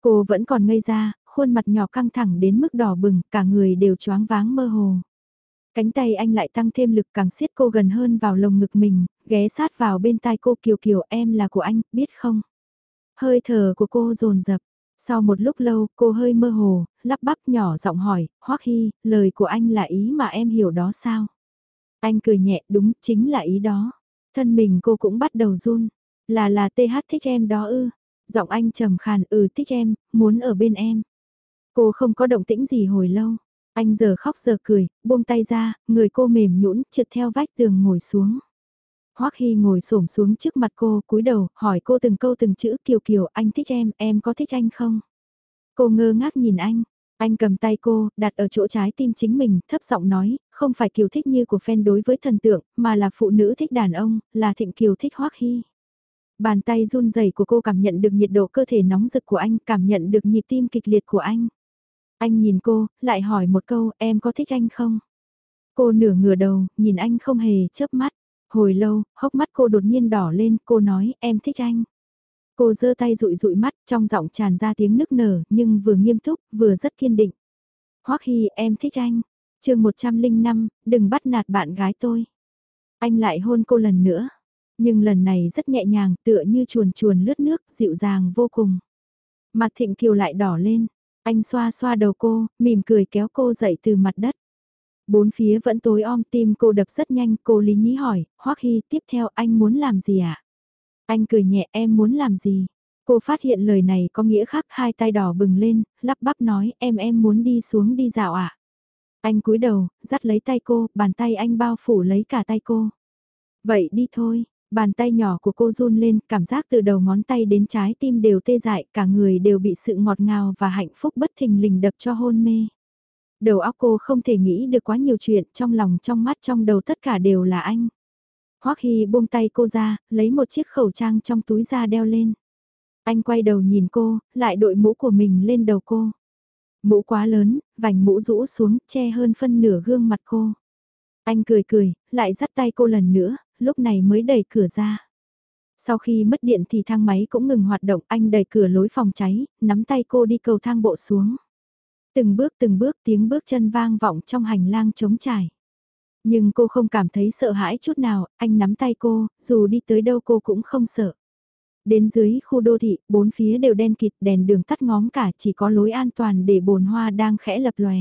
Cô vẫn còn ngây ra, khuôn mặt nhỏ căng thẳng đến mức đỏ bừng, cả người đều choáng váng mơ hồ. Cánh tay anh lại tăng thêm lực càng siết cô gần hơn vào lồng ngực mình, ghé sát vào bên tai cô kiều kiều em là của anh, biết không? Hơi thở của cô rồn rập. Sau một lúc lâu, cô hơi mơ hồ, lắp bắp nhỏ giọng hỏi, Hoắc Hy, lời của anh là ý mà em hiểu đó sao? Anh cười nhẹ, đúng, chính là ý đó. Thân mình cô cũng bắt đầu run. Là là TH thích em đó ư. Giọng anh trầm khàn, ừ thích em, muốn ở bên em. Cô không có động tĩnh gì hồi lâu. Anh giờ khóc giờ cười, buông tay ra, người cô mềm nhũn trượt theo vách tường ngồi xuống. Hoắc Hy ngồi xổm xuống trước mặt cô, cúi đầu, hỏi cô từng câu từng chữ kiều kiều, anh thích em, em có thích anh không? Cô ngơ ngác nhìn anh, anh cầm tay cô, đặt ở chỗ trái tim chính mình, thấp giọng nói, không phải kiều thích như của fan đối với thần tượng, mà là phụ nữ thích đàn ông, là thịnh kiều thích Hoắc Hy. Bàn tay run rẩy của cô cảm nhận được nhiệt độ cơ thể nóng rực của anh, cảm nhận được nhịp tim kịch liệt của anh. Anh nhìn cô, lại hỏi một câu, em có thích anh không? Cô nửa ngửa đầu, nhìn anh không hề chớp mắt. Hồi lâu, hốc mắt cô đột nhiên đỏ lên, cô nói, em thích anh. Cô giơ tay rụi rụi mắt, trong giọng tràn ra tiếng nức nở, nhưng vừa nghiêm túc, vừa rất kiên định. Hoắc Hy, em thích anh. chương 105, đừng bắt nạt bạn gái tôi. Anh lại hôn cô lần nữa. Nhưng lần này rất nhẹ nhàng, tựa như chuồn chuồn lướt nước, dịu dàng vô cùng. Mặt thịnh kiều lại đỏ lên. Anh xoa xoa đầu cô, mỉm cười kéo cô dậy từ mặt đất. Bốn phía vẫn tối om tim cô đập rất nhanh, cô lý nhí hỏi, Hoắc Hy tiếp theo anh muốn làm gì ạ? À? Anh cười nhẹ em muốn làm gì? Cô phát hiện lời này có nghĩa khác hai tay đỏ bừng lên, lắp bắp nói em em muốn đi xuống đi dạo ạ. À? Anh cúi đầu, dắt lấy tay cô, bàn tay anh bao phủ lấy cả tay cô. Vậy đi thôi, bàn tay nhỏ của cô run lên, cảm giác từ đầu ngón tay đến trái tim đều tê dại, cả người đều bị sự ngọt ngào và hạnh phúc bất thình lình đập cho hôn mê. Đầu óc cô không thể nghĩ được quá nhiều chuyện, trong lòng trong mắt trong đầu tất cả đều là anh. Hoắc Hy buông tay cô ra, lấy một chiếc khẩu trang trong túi ra đeo lên. Anh quay đầu nhìn cô, lại đội mũ của mình lên đầu cô. Mũ quá lớn, vành mũ rũ xuống, che hơn phân nửa gương mặt cô. Anh cười cười, lại dắt tay cô lần nữa, lúc này mới đẩy cửa ra. Sau khi mất điện thì thang máy cũng ngừng hoạt động, anh đẩy cửa lối phòng cháy, nắm tay cô đi cầu thang bộ xuống. Từng bước từng bước tiếng bước chân vang vọng trong hành lang trống trải. Nhưng cô không cảm thấy sợ hãi chút nào, anh nắm tay cô, dù đi tới đâu cô cũng không sợ. Đến dưới khu đô thị, bốn phía đều đen kịt, đèn đường tắt ngóm cả, chỉ có lối an toàn để bồn hoa đang khẽ lập lòe.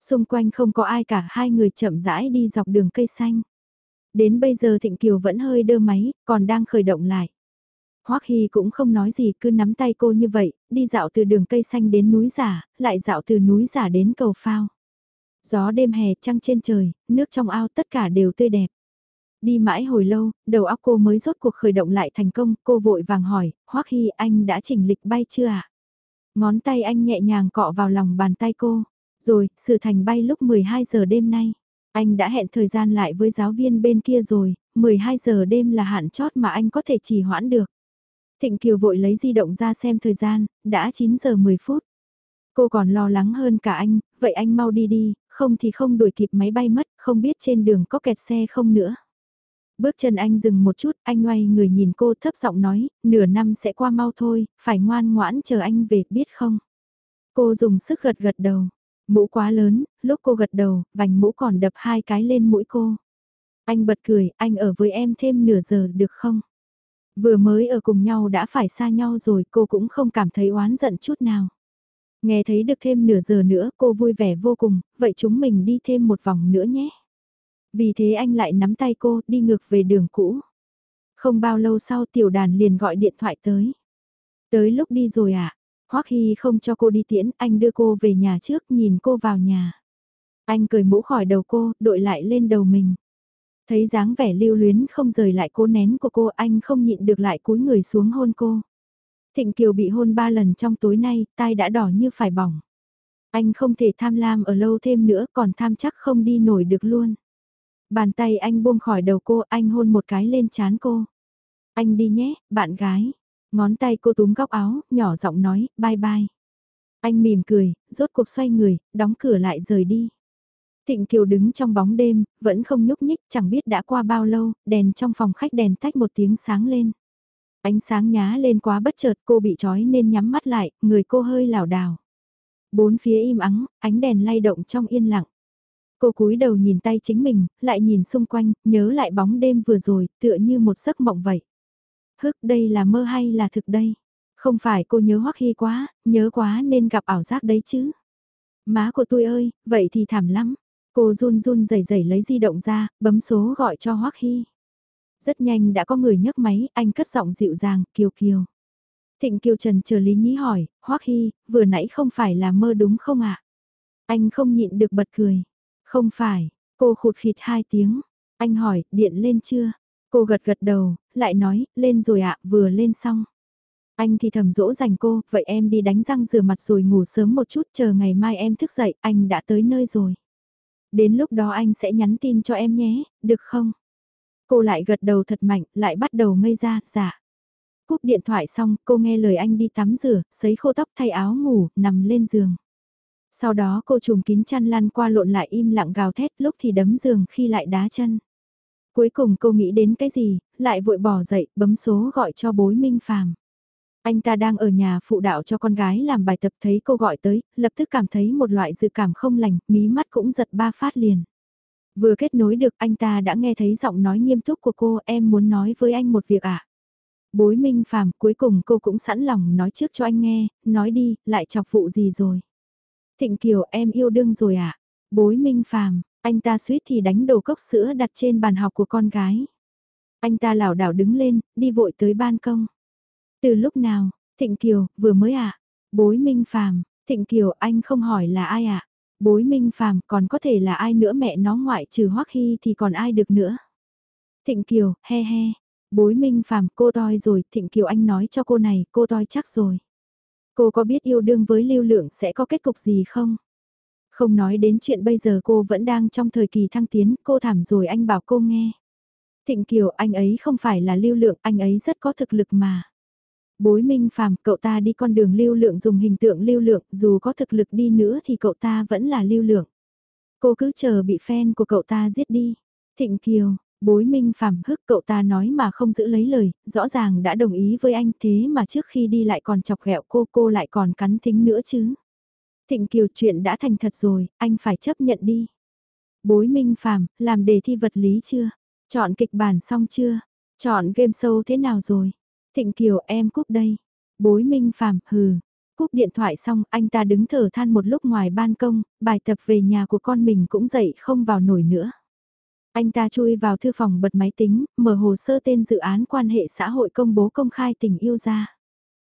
Xung quanh không có ai cả, hai người chậm rãi đi dọc đường cây xanh. Đến bây giờ Thịnh Kiều vẫn hơi đơ máy, còn đang khởi động lại. Hoắc Hy cũng không nói gì cứ nắm tay cô như vậy, đi dạo từ đường cây xanh đến núi giả, lại dạo từ núi giả đến cầu phao. Gió đêm hè trăng trên trời, nước trong ao tất cả đều tươi đẹp. Đi mãi hồi lâu, đầu óc cô mới rốt cuộc khởi động lại thành công, cô vội vàng hỏi, Hoắc Hy anh đã chỉnh lịch bay chưa ạ? Ngón tay anh nhẹ nhàng cọ vào lòng bàn tay cô, rồi, sự thành bay lúc 12 giờ đêm nay. Anh đã hẹn thời gian lại với giáo viên bên kia rồi, 12 giờ đêm là hạn chót mà anh có thể trì hoãn được. Thịnh Kiều vội lấy di động ra xem thời gian, đã 9 giờ 10 phút. Cô còn lo lắng hơn cả anh, vậy anh mau đi đi, không thì không đuổi kịp máy bay mất, không biết trên đường có kẹt xe không nữa. Bước chân anh dừng một chút, anh ngoay người nhìn cô thấp giọng nói, nửa năm sẽ qua mau thôi, phải ngoan ngoãn chờ anh về, biết không? Cô dùng sức gật gật đầu, mũ quá lớn, lúc cô gật đầu, vành mũ còn đập hai cái lên mũi cô. Anh bật cười, anh ở với em thêm nửa giờ được không? Vừa mới ở cùng nhau đã phải xa nhau rồi cô cũng không cảm thấy oán giận chút nào. Nghe thấy được thêm nửa giờ nữa cô vui vẻ vô cùng, vậy chúng mình đi thêm một vòng nữa nhé. Vì thế anh lại nắm tay cô đi ngược về đường cũ. Không bao lâu sau tiểu đàn liền gọi điện thoại tới. Tới lúc đi rồi à? Hoắc Hy không cho cô đi tiễn, anh đưa cô về nhà trước nhìn cô vào nhà. Anh cười mũ khỏi đầu cô, đội lại lên đầu mình. Thấy dáng vẻ lưu luyến không rời lại cố nén của cô anh không nhịn được lại cúi người xuống hôn cô. Thịnh Kiều bị hôn ba lần trong tối nay, tai đã đỏ như phải bỏng. Anh không thể tham lam ở lâu thêm nữa còn tham chắc không đi nổi được luôn. Bàn tay anh buông khỏi đầu cô, anh hôn một cái lên chán cô. Anh đi nhé, bạn gái. Ngón tay cô túm góc áo, nhỏ giọng nói, bye bye. Anh mỉm cười, rốt cuộc xoay người, đóng cửa lại rời đi. Thịnh Kiều đứng trong bóng đêm, vẫn không nhúc nhích, chẳng biết đã qua bao lâu, đèn trong phòng khách đèn tách một tiếng sáng lên. Ánh sáng nhá lên quá bất chợt cô bị trói nên nhắm mắt lại, người cô hơi lảo đảo. Bốn phía im ắng, ánh đèn lay động trong yên lặng. Cô cúi đầu nhìn tay chính mình, lại nhìn xung quanh, nhớ lại bóng đêm vừa rồi, tựa như một giấc mộng vậy. Hức đây là mơ hay là thực đây? Không phải cô nhớ Hoắc Hy quá, nhớ quá nên gặp ảo giác đấy chứ. Má của tôi ơi, vậy thì thảm lắm. Cô run run rẩy rẩy lấy di động ra, bấm số gọi cho Hoắc Hy. Rất nhanh đã có người nhấc máy, anh cất giọng dịu dàng, kiều kiều. Thịnh Kiều Trần chờ Lý Nhí hỏi, Hoắc Hy, vừa nãy không phải là mơ đúng không ạ? Anh không nhịn được bật cười. Không phải, cô khụt khịt hai tiếng. Anh hỏi, điện lên chưa? Cô gật gật đầu, lại nói, lên rồi ạ, vừa lên xong. Anh thì thầm dỗ dành cô, vậy em đi đánh răng rửa mặt rồi ngủ sớm một chút chờ ngày mai em thức dậy, anh đã tới nơi rồi. Đến lúc đó anh sẽ nhắn tin cho em nhé, được không? Cô lại gật đầu thật mạnh, lại bắt đầu ngây ra, dạ. Cúp điện thoại xong, cô nghe lời anh đi tắm rửa, sấy khô tóc thay áo ngủ, nằm lên giường. Sau đó cô trùm kín chăn lăn qua lộn lại im lặng gào thét lúc thì đấm giường khi lại đá chân. Cuối cùng cô nghĩ đến cái gì, lại vội bỏ dậy, bấm số gọi cho bối Minh Phàm. Anh ta đang ở nhà phụ đạo cho con gái làm bài tập thấy cô gọi tới, lập tức cảm thấy một loại dự cảm không lành, mí mắt cũng giật ba phát liền. Vừa kết nối được anh ta đã nghe thấy giọng nói nghiêm túc của cô em muốn nói với anh một việc ạ. À? Bối minh phàm cuối cùng cô cũng sẵn lòng nói trước cho anh nghe, nói đi, lại chọc phụ gì rồi. Thịnh Kiều em yêu đương rồi ạ. À? Bối minh phàm, anh ta suýt thì đánh đổ cốc sữa đặt trên bàn học của con gái. Anh ta lảo đảo đứng lên, đi vội tới ban công. Từ lúc nào, Thịnh Kiều, vừa mới ạ. À? Bối minh phàm, Thịnh Kiều anh không hỏi là ai ạ. À? Bối minh phàm còn có thể là ai nữa mẹ nó ngoại trừ Hoắc Hy thì còn ai được nữa. Thịnh Kiều, he he. Bối minh phàm cô toi rồi, Thịnh Kiều anh nói cho cô này, cô toi chắc rồi. Cô có biết yêu đương với lưu lượng sẽ có kết cục gì không? Không nói đến chuyện bây giờ cô vẫn đang trong thời kỳ thăng tiến, cô thảm rồi anh bảo cô nghe. Thịnh Kiều anh ấy không phải là lưu lượng, anh ấy rất có thực lực mà. Bối minh phàm, cậu ta đi con đường lưu lượng dùng hình tượng lưu lượng, dù có thực lực đi nữa thì cậu ta vẫn là lưu lượng. Cô cứ chờ bị fan của cậu ta giết đi. Thịnh Kiều, bối minh phàm hức cậu ta nói mà không giữ lấy lời, rõ ràng đã đồng ý với anh thế mà trước khi đi lại còn chọc ghẹo cô cô lại còn cắn thính nữa chứ. Thịnh Kiều chuyện đã thành thật rồi, anh phải chấp nhận đi. Bối minh phàm, làm đề thi vật lý chưa? Chọn kịch bản xong chưa? Chọn game show thế nào rồi? Thịnh Kiều em cúp đây. Bối minh phàm, hừ. Cúp điện thoại xong anh ta đứng thở than một lúc ngoài ban công, bài tập về nhà của con mình cũng dậy không vào nổi nữa. Anh ta chui vào thư phòng bật máy tính, mở hồ sơ tên dự án quan hệ xã hội công bố công khai tình yêu ra.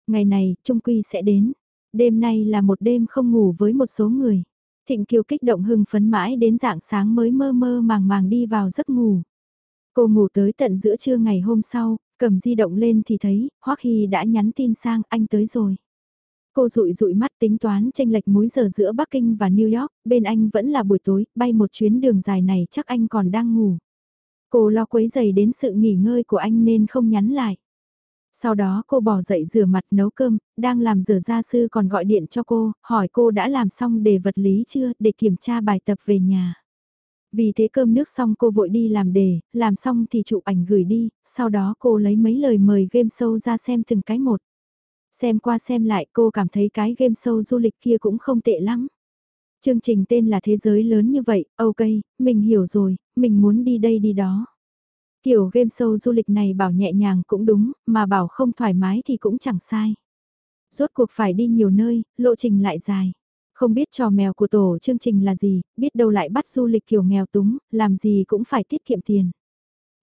Ngày này, Trung Quy sẽ đến. Đêm nay là một đêm không ngủ với một số người. Thịnh Kiều kích động hưng phấn mãi đến dạng sáng mới mơ mơ màng màng đi vào giấc ngủ. Cô ngủ tới tận giữa trưa ngày hôm sau, cầm di động lên thì thấy, Hoắc Hy đã nhắn tin sang anh tới rồi. Cô rụi rụi mắt tính toán tranh lệch múi giờ giữa Bắc Kinh và New York, bên anh vẫn là buổi tối, bay một chuyến đường dài này chắc anh còn đang ngủ. Cô lo quấy giày đến sự nghỉ ngơi của anh nên không nhắn lại. Sau đó cô bỏ dậy rửa mặt nấu cơm, đang làm rửa gia sư còn gọi điện cho cô, hỏi cô đã làm xong đề vật lý chưa để kiểm tra bài tập về nhà. Vì thế cơm nước xong cô vội đi làm đề, làm xong thì chụp ảnh gửi đi, sau đó cô lấy mấy lời mời game show ra xem từng cái một. Xem qua xem lại cô cảm thấy cái game show du lịch kia cũng không tệ lắm. Chương trình tên là Thế giới lớn như vậy, ok, mình hiểu rồi, mình muốn đi đây đi đó. Kiểu game show du lịch này bảo nhẹ nhàng cũng đúng, mà bảo không thoải mái thì cũng chẳng sai. Rốt cuộc phải đi nhiều nơi, lộ trình lại dài. Không biết trò mèo của tổ chương trình là gì, biết đâu lại bắt du lịch kiểu nghèo túng, làm gì cũng phải tiết kiệm tiền.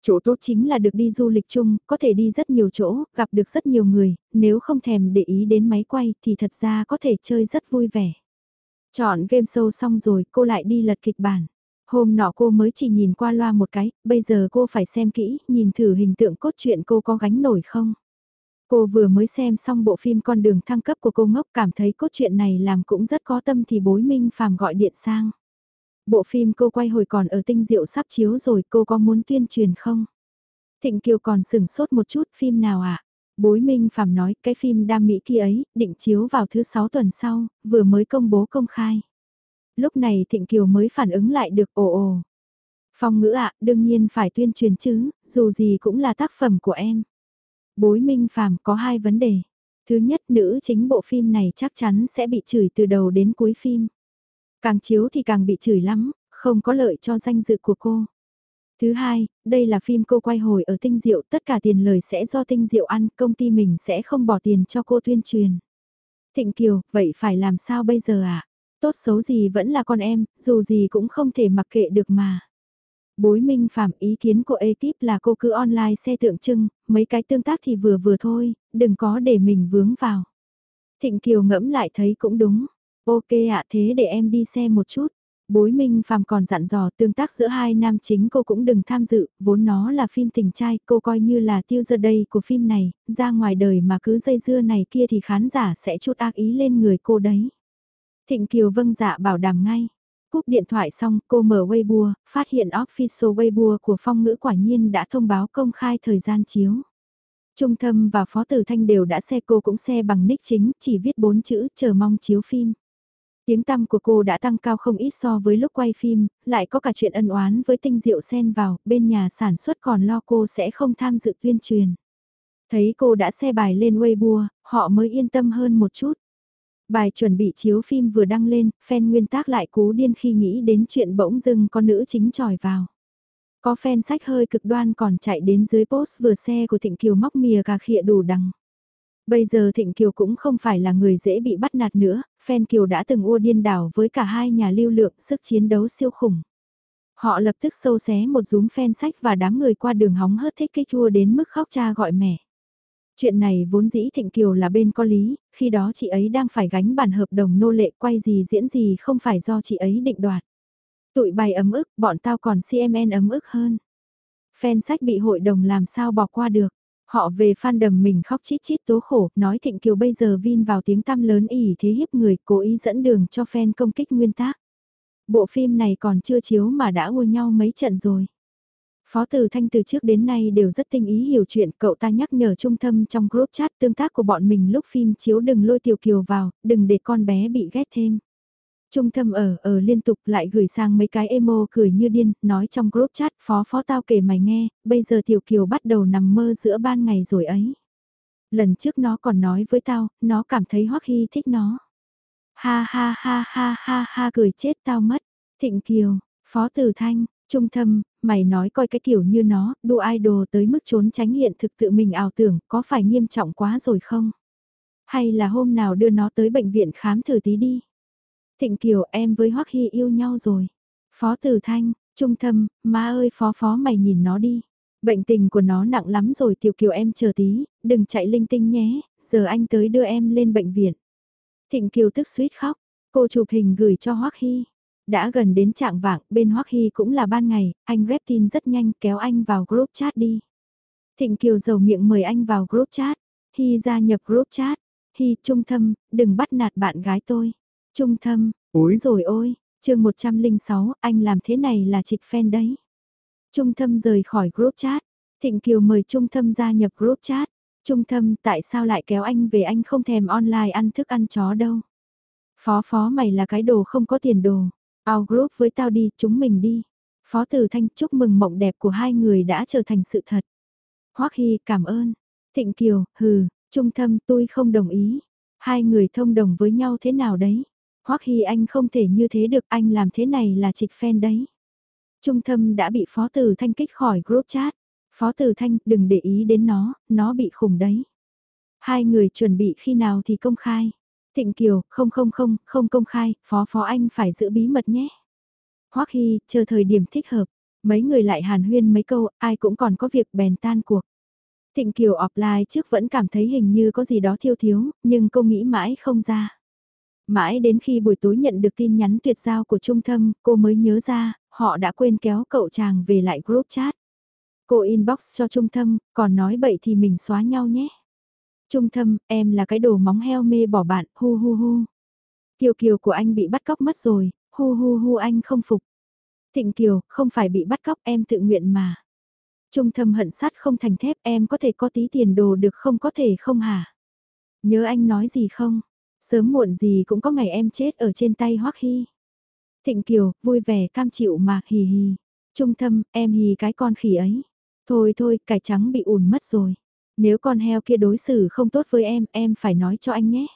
Chỗ tốt chính là được đi du lịch chung, có thể đi rất nhiều chỗ, gặp được rất nhiều người, nếu không thèm để ý đến máy quay thì thật ra có thể chơi rất vui vẻ. Chọn game show xong rồi cô lại đi lật kịch bản. Hôm nọ cô mới chỉ nhìn qua loa một cái, bây giờ cô phải xem kỹ, nhìn thử hình tượng cốt truyện cô có gánh nổi không. Cô vừa mới xem xong bộ phim Con đường thăng cấp của cô ngốc cảm thấy cốt truyện này làm cũng rất có tâm thì bối minh phàm gọi điện sang. Bộ phim cô quay hồi còn ở tinh diệu sắp chiếu rồi cô có muốn tuyên truyền không? Thịnh Kiều còn sừng sốt một chút phim nào ạ? À? Bối Minh Phạm nói cái phim đam mỹ kia ấy định chiếu vào thứ sáu tuần sau, vừa mới công bố công khai. Lúc này Thịnh Kiều mới phản ứng lại được ồ ồ. Phong ngữ ạ, đương nhiên phải tuyên truyền chứ, dù gì cũng là tác phẩm của em. Bối Minh phàm có hai vấn đề. Thứ nhất nữ chính bộ phim này chắc chắn sẽ bị chửi từ đầu đến cuối phim. Càng chiếu thì càng bị chửi lắm, không có lợi cho danh dự của cô. Thứ hai, đây là phim cô quay hồi ở Tinh Diệu, tất cả tiền lời sẽ do Tinh Diệu ăn, công ty mình sẽ không bỏ tiền cho cô tuyên truyền. Thịnh Kiều, vậy phải làm sao bây giờ ạ? À? Tốt xấu gì vẫn là con em, dù gì cũng không thể mặc kệ được mà. Bối minh phạm ý kiến của ekip là cô cứ online xe tượng trưng, mấy cái tương tác thì vừa vừa thôi, đừng có để mình vướng vào. Thịnh Kiều ngẫm lại thấy cũng đúng. Ok ạ thế để em đi xe một chút. Bối Minh Phạm còn dặn dò tương tác giữa hai nam chính cô cũng đừng tham dự, vốn nó là phim tình trai, cô coi như là tiêu giờ đây của phim này, ra ngoài đời mà cứ dây dưa này kia thì khán giả sẽ chút ác ý lên người cô đấy. Thịnh Kiều vâng dạ bảo đảm ngay. Cúp điện thoại xong cô mở Weibo, phát hiện official Weibo của Phong Ngữ quả nhiên đã thông báo công khai thời gian chiếu. Trung Thâm và Phó Tử Thanh đều đã xe cô cũng xe bằng nick chính, chỉ viết bốn chữ chờ mong chiếu phim. Tiếng tăm của cô đã tăng cao không ít so với lúc quay phim, lại có cả chuyện ân oán với tinh diệu xen vào, bên nhà sản xuất còn lo cô sẽ không tham dự tuyên truyền. Thấy cô đã xe bài lên Weibo, họ mới yên tâm hơn một chút. Bài chuẩn bị chiếu phim vừa đăng lên, fan nguyên tác lại cú điên khi nghĩ đến chuyện bỗng dưng con nữ chính tròi vào. Có fan sách hơi cực đoan còn chạy đến dưới post vừa xe của Thịnh Kiều móc mìa cà khịa đủ đằng. Bây giờ Thịnh Kiều cũng không phải là người dễ bị bắt nạt nữa, fan Kiều đã từng ua điên đảo với cả hai nhà lưu lượng sức chiến đấu siêu khủng. Họ lập tức sâu xé một rúm fan sách và đám người qua đường hóng hớt thích kích chua đến mức khóc cha gọi mẹ. Chuyện này vốn dĩ Thịnh Kiều là bên có lý, khi đó chị ấy đang phải gánh bản hợp đồng nô lệ quay gì diễn gì không phải do chị ấy định đoạt. Tụi bày ấm ức, bọn tao còn CMN ấm ức hơn. Fan sách bị hội đồng làm sao bỏ qua được. Họ về fandom mình khóc chít chít tố khổ, nói Thịnh Kiều bây giờ vin vào tiếng tăm lớn ỉ thế hiếp người, cố ý dẫn đường cho fan công kích nguyên tác. Bộ phim này còn chưa chiếu mà đã ua nhau mấy trận rồi. Phó Từ Thanh từ trước đến nay đều rất tinh ý hiểu chuyện, cậu ta nhắc nhở trung tâm trong group chat tương tác của bọn mình lúc phim chiếu đừng lôi Tiểu Kiều vào, đừng để con bé bị ghét thêm. Trung thâm ở, ở liên tục lại gửi sang mấy cái emo cười như điên, nói trong group chat phó phó tao kể mày nghe, bây giờ Tiểu Kiều bắt đầu nằm mơ giữa ban ngày rồi ấy. Lần trước nó còn nói với tao, nó cảm thấy Hoắc Hy thích nó. Ha ha ha ha ha ha cười chết tao mất. Thịnh Kiều, Phó Tử Thanh, Trung thâm, mày nói coi cái kiểu như nó, đua idol tới mức trốn tránh hiện thực tự mình ảo tưởng, có phải nghiêm trọng quá rồi không? Hay là hôm nào đưa nó tới bệnh viện khám thử tí đi? Thịnh Kiều em với Hoắc Hy yêu nhau rồi. Phó Tử Thanh, Trung Thâm, má ơi phó phó mày nhìn nó đi. Bệnh tình của nó nặng lắm rồi Tiểu Kiều em chờ tí, đừng chạy linh tinh nhé, giờ anh tới đưa em lên bệnh viện. Thịnh Kiều tức suýt khóc, cô chụp hình gửi cho Hoắc Hy. Đã gần đến trạng vạng, bên Hoắc Hy cũng là ban ngày, anh rep tin rất nhanh kéo anh vào group chat đi. Thịnh Kiều dầu miệng mời anh vào group chat. Hy gia nhập group chat. Hy trung thâm, đừng bắt nạt bạn gái tôi. Trung thâm, ối rồi ôi, chương 106, anh làm thế này là trịch fan đấy. Trung thâm rời khỏi group chat. Thịnh Kiều mời Trung thâm gia nhập group chat. Trung thâm tại sao lại kéo anh về anh không thèm online ăn thức ăn chó đâu. Phó phó mày là cái đồ không có tiền đồ ao group với tao đi, chúng mình đi. Phó Tử Thanh chúc mừng mộng đẹp của hai người đã trở thành sự thật. Hoắc Hy cảm ơn. Thịnh Kiều, hừ, trung thâm tôi không đồng ý. Hai người thông đồng với nhau thế nào đấy? Hoắc Hy anh không thể như thế được anh làm thế này là trịch fan đấy. Trung thâm đã bị Phó Tử Thanh kích khỏi group chat. Phó Tử Thanh đừng để ý đến nó, nó bị khủng đấy. Hai người chuẩn bị khi nào thì công khai. Thịnh Kiều, không không không, không công khai, phó phó anh phải giữ bí mật nhé. Hoắc Hy, chờ thời điểm thích hợp, mấy người lại hàn huyên mấy câu, ai cũng còn có việc bèn tan cuộc. Thịnh Kiều offline trước vẫn cảm thấy hình như có gì đó thiêu thiếu, nhưng cô nghĩ mãi không ra. Mãi đến khi buổi tối nhận được tin nhắn tuyệt giao của Trung Thâm, cô mới nhớ ra, họ đã quên kéo cậu chàng về lại group chat. Cô inbox cho Trung Thâm, còn nói bậy thì mình xóa nhau nhé. Trung thâm, em là cái đồ móng heo mê bỏ bạn, hu hu hu. Kiều kiều của anh bị bắt cóc mất rồi, hu hu hu anh không phục. Thịnh Kiều, không phải bị bắt cóc em tự nguyện mà. Trung thâm hận sát không thành thép em có thể có tí tiền đồ được không có thể không hả? Nhớ anh nói gì không? Sớm muộn gì cũng có ngày em chết ở trên tay Hoắc Hy. Thịnh Kiều, vui vẻ cam chịu mà, hì hì. Trung thâm, em hì cái con khỉ ấy. Thôi thôi, cải trắng bị ủn mất rồi. Nếu con heo kia đối xử không tốt với em, em phải nói cho anh nhé.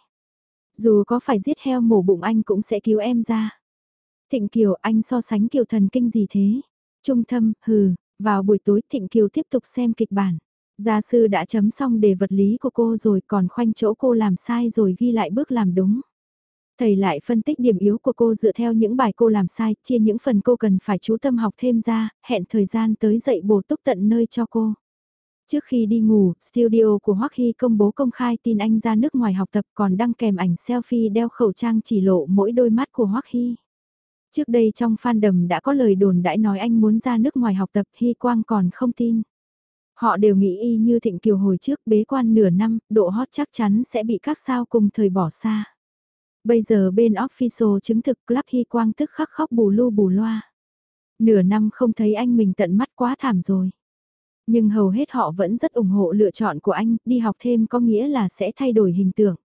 Dù có phải giết heo mổ bụng anh cũng sẽ cứu em ra. Thịnh Kiều, anh so sánh Kiều thần kinh gì thế? Trung thâm, hừ, vào buổi tối Thịnh Kiều tiếp tục xem kịch bản. Gia sư đã chấm xong đề vật lý của cô rồi còn khoanh chỗ cô làm sai rồi ghi lại bước làm đúng. Thầy lại phân tích điểm yếu của cô dựa theo những bài cô làm sai, chia những phần cô cần phải chú tâm học thêm ra, hẹn thời gian tới dạy bổ túc tận nơi cho cô. Trước khi đi ngủ, studio của Hoắc Hy công bố công khai tin anh ra nước ngoài học tập còn đăng kèm ảnh selfie đeo khẩu trang chỉ lộ mỗi đôi mắt của Hoắc Hy. Trước đây trong fandom đã có lời đồn đãi nói anh muốn ra nước ngoài học tập Hy Quang còn không tin. Họ đều nghĩ y như Thịnh Kiều hồi trước bế quan nửa năm, độ hot chắc chắn sẽ bị các sao cùng thời bỏ xa. Bây giờ bên official chứng thực Club Hy Quang tức khắc khóc bù lu bù loa. Nửa năm không thấy anh mình tận mắt quá thảm rồi. Nhưng hầu hết họ vẫn rất ủng hộ lựa chọn của anh, đi học thêm có nghĩa là sẽ thay đổi hình tượng.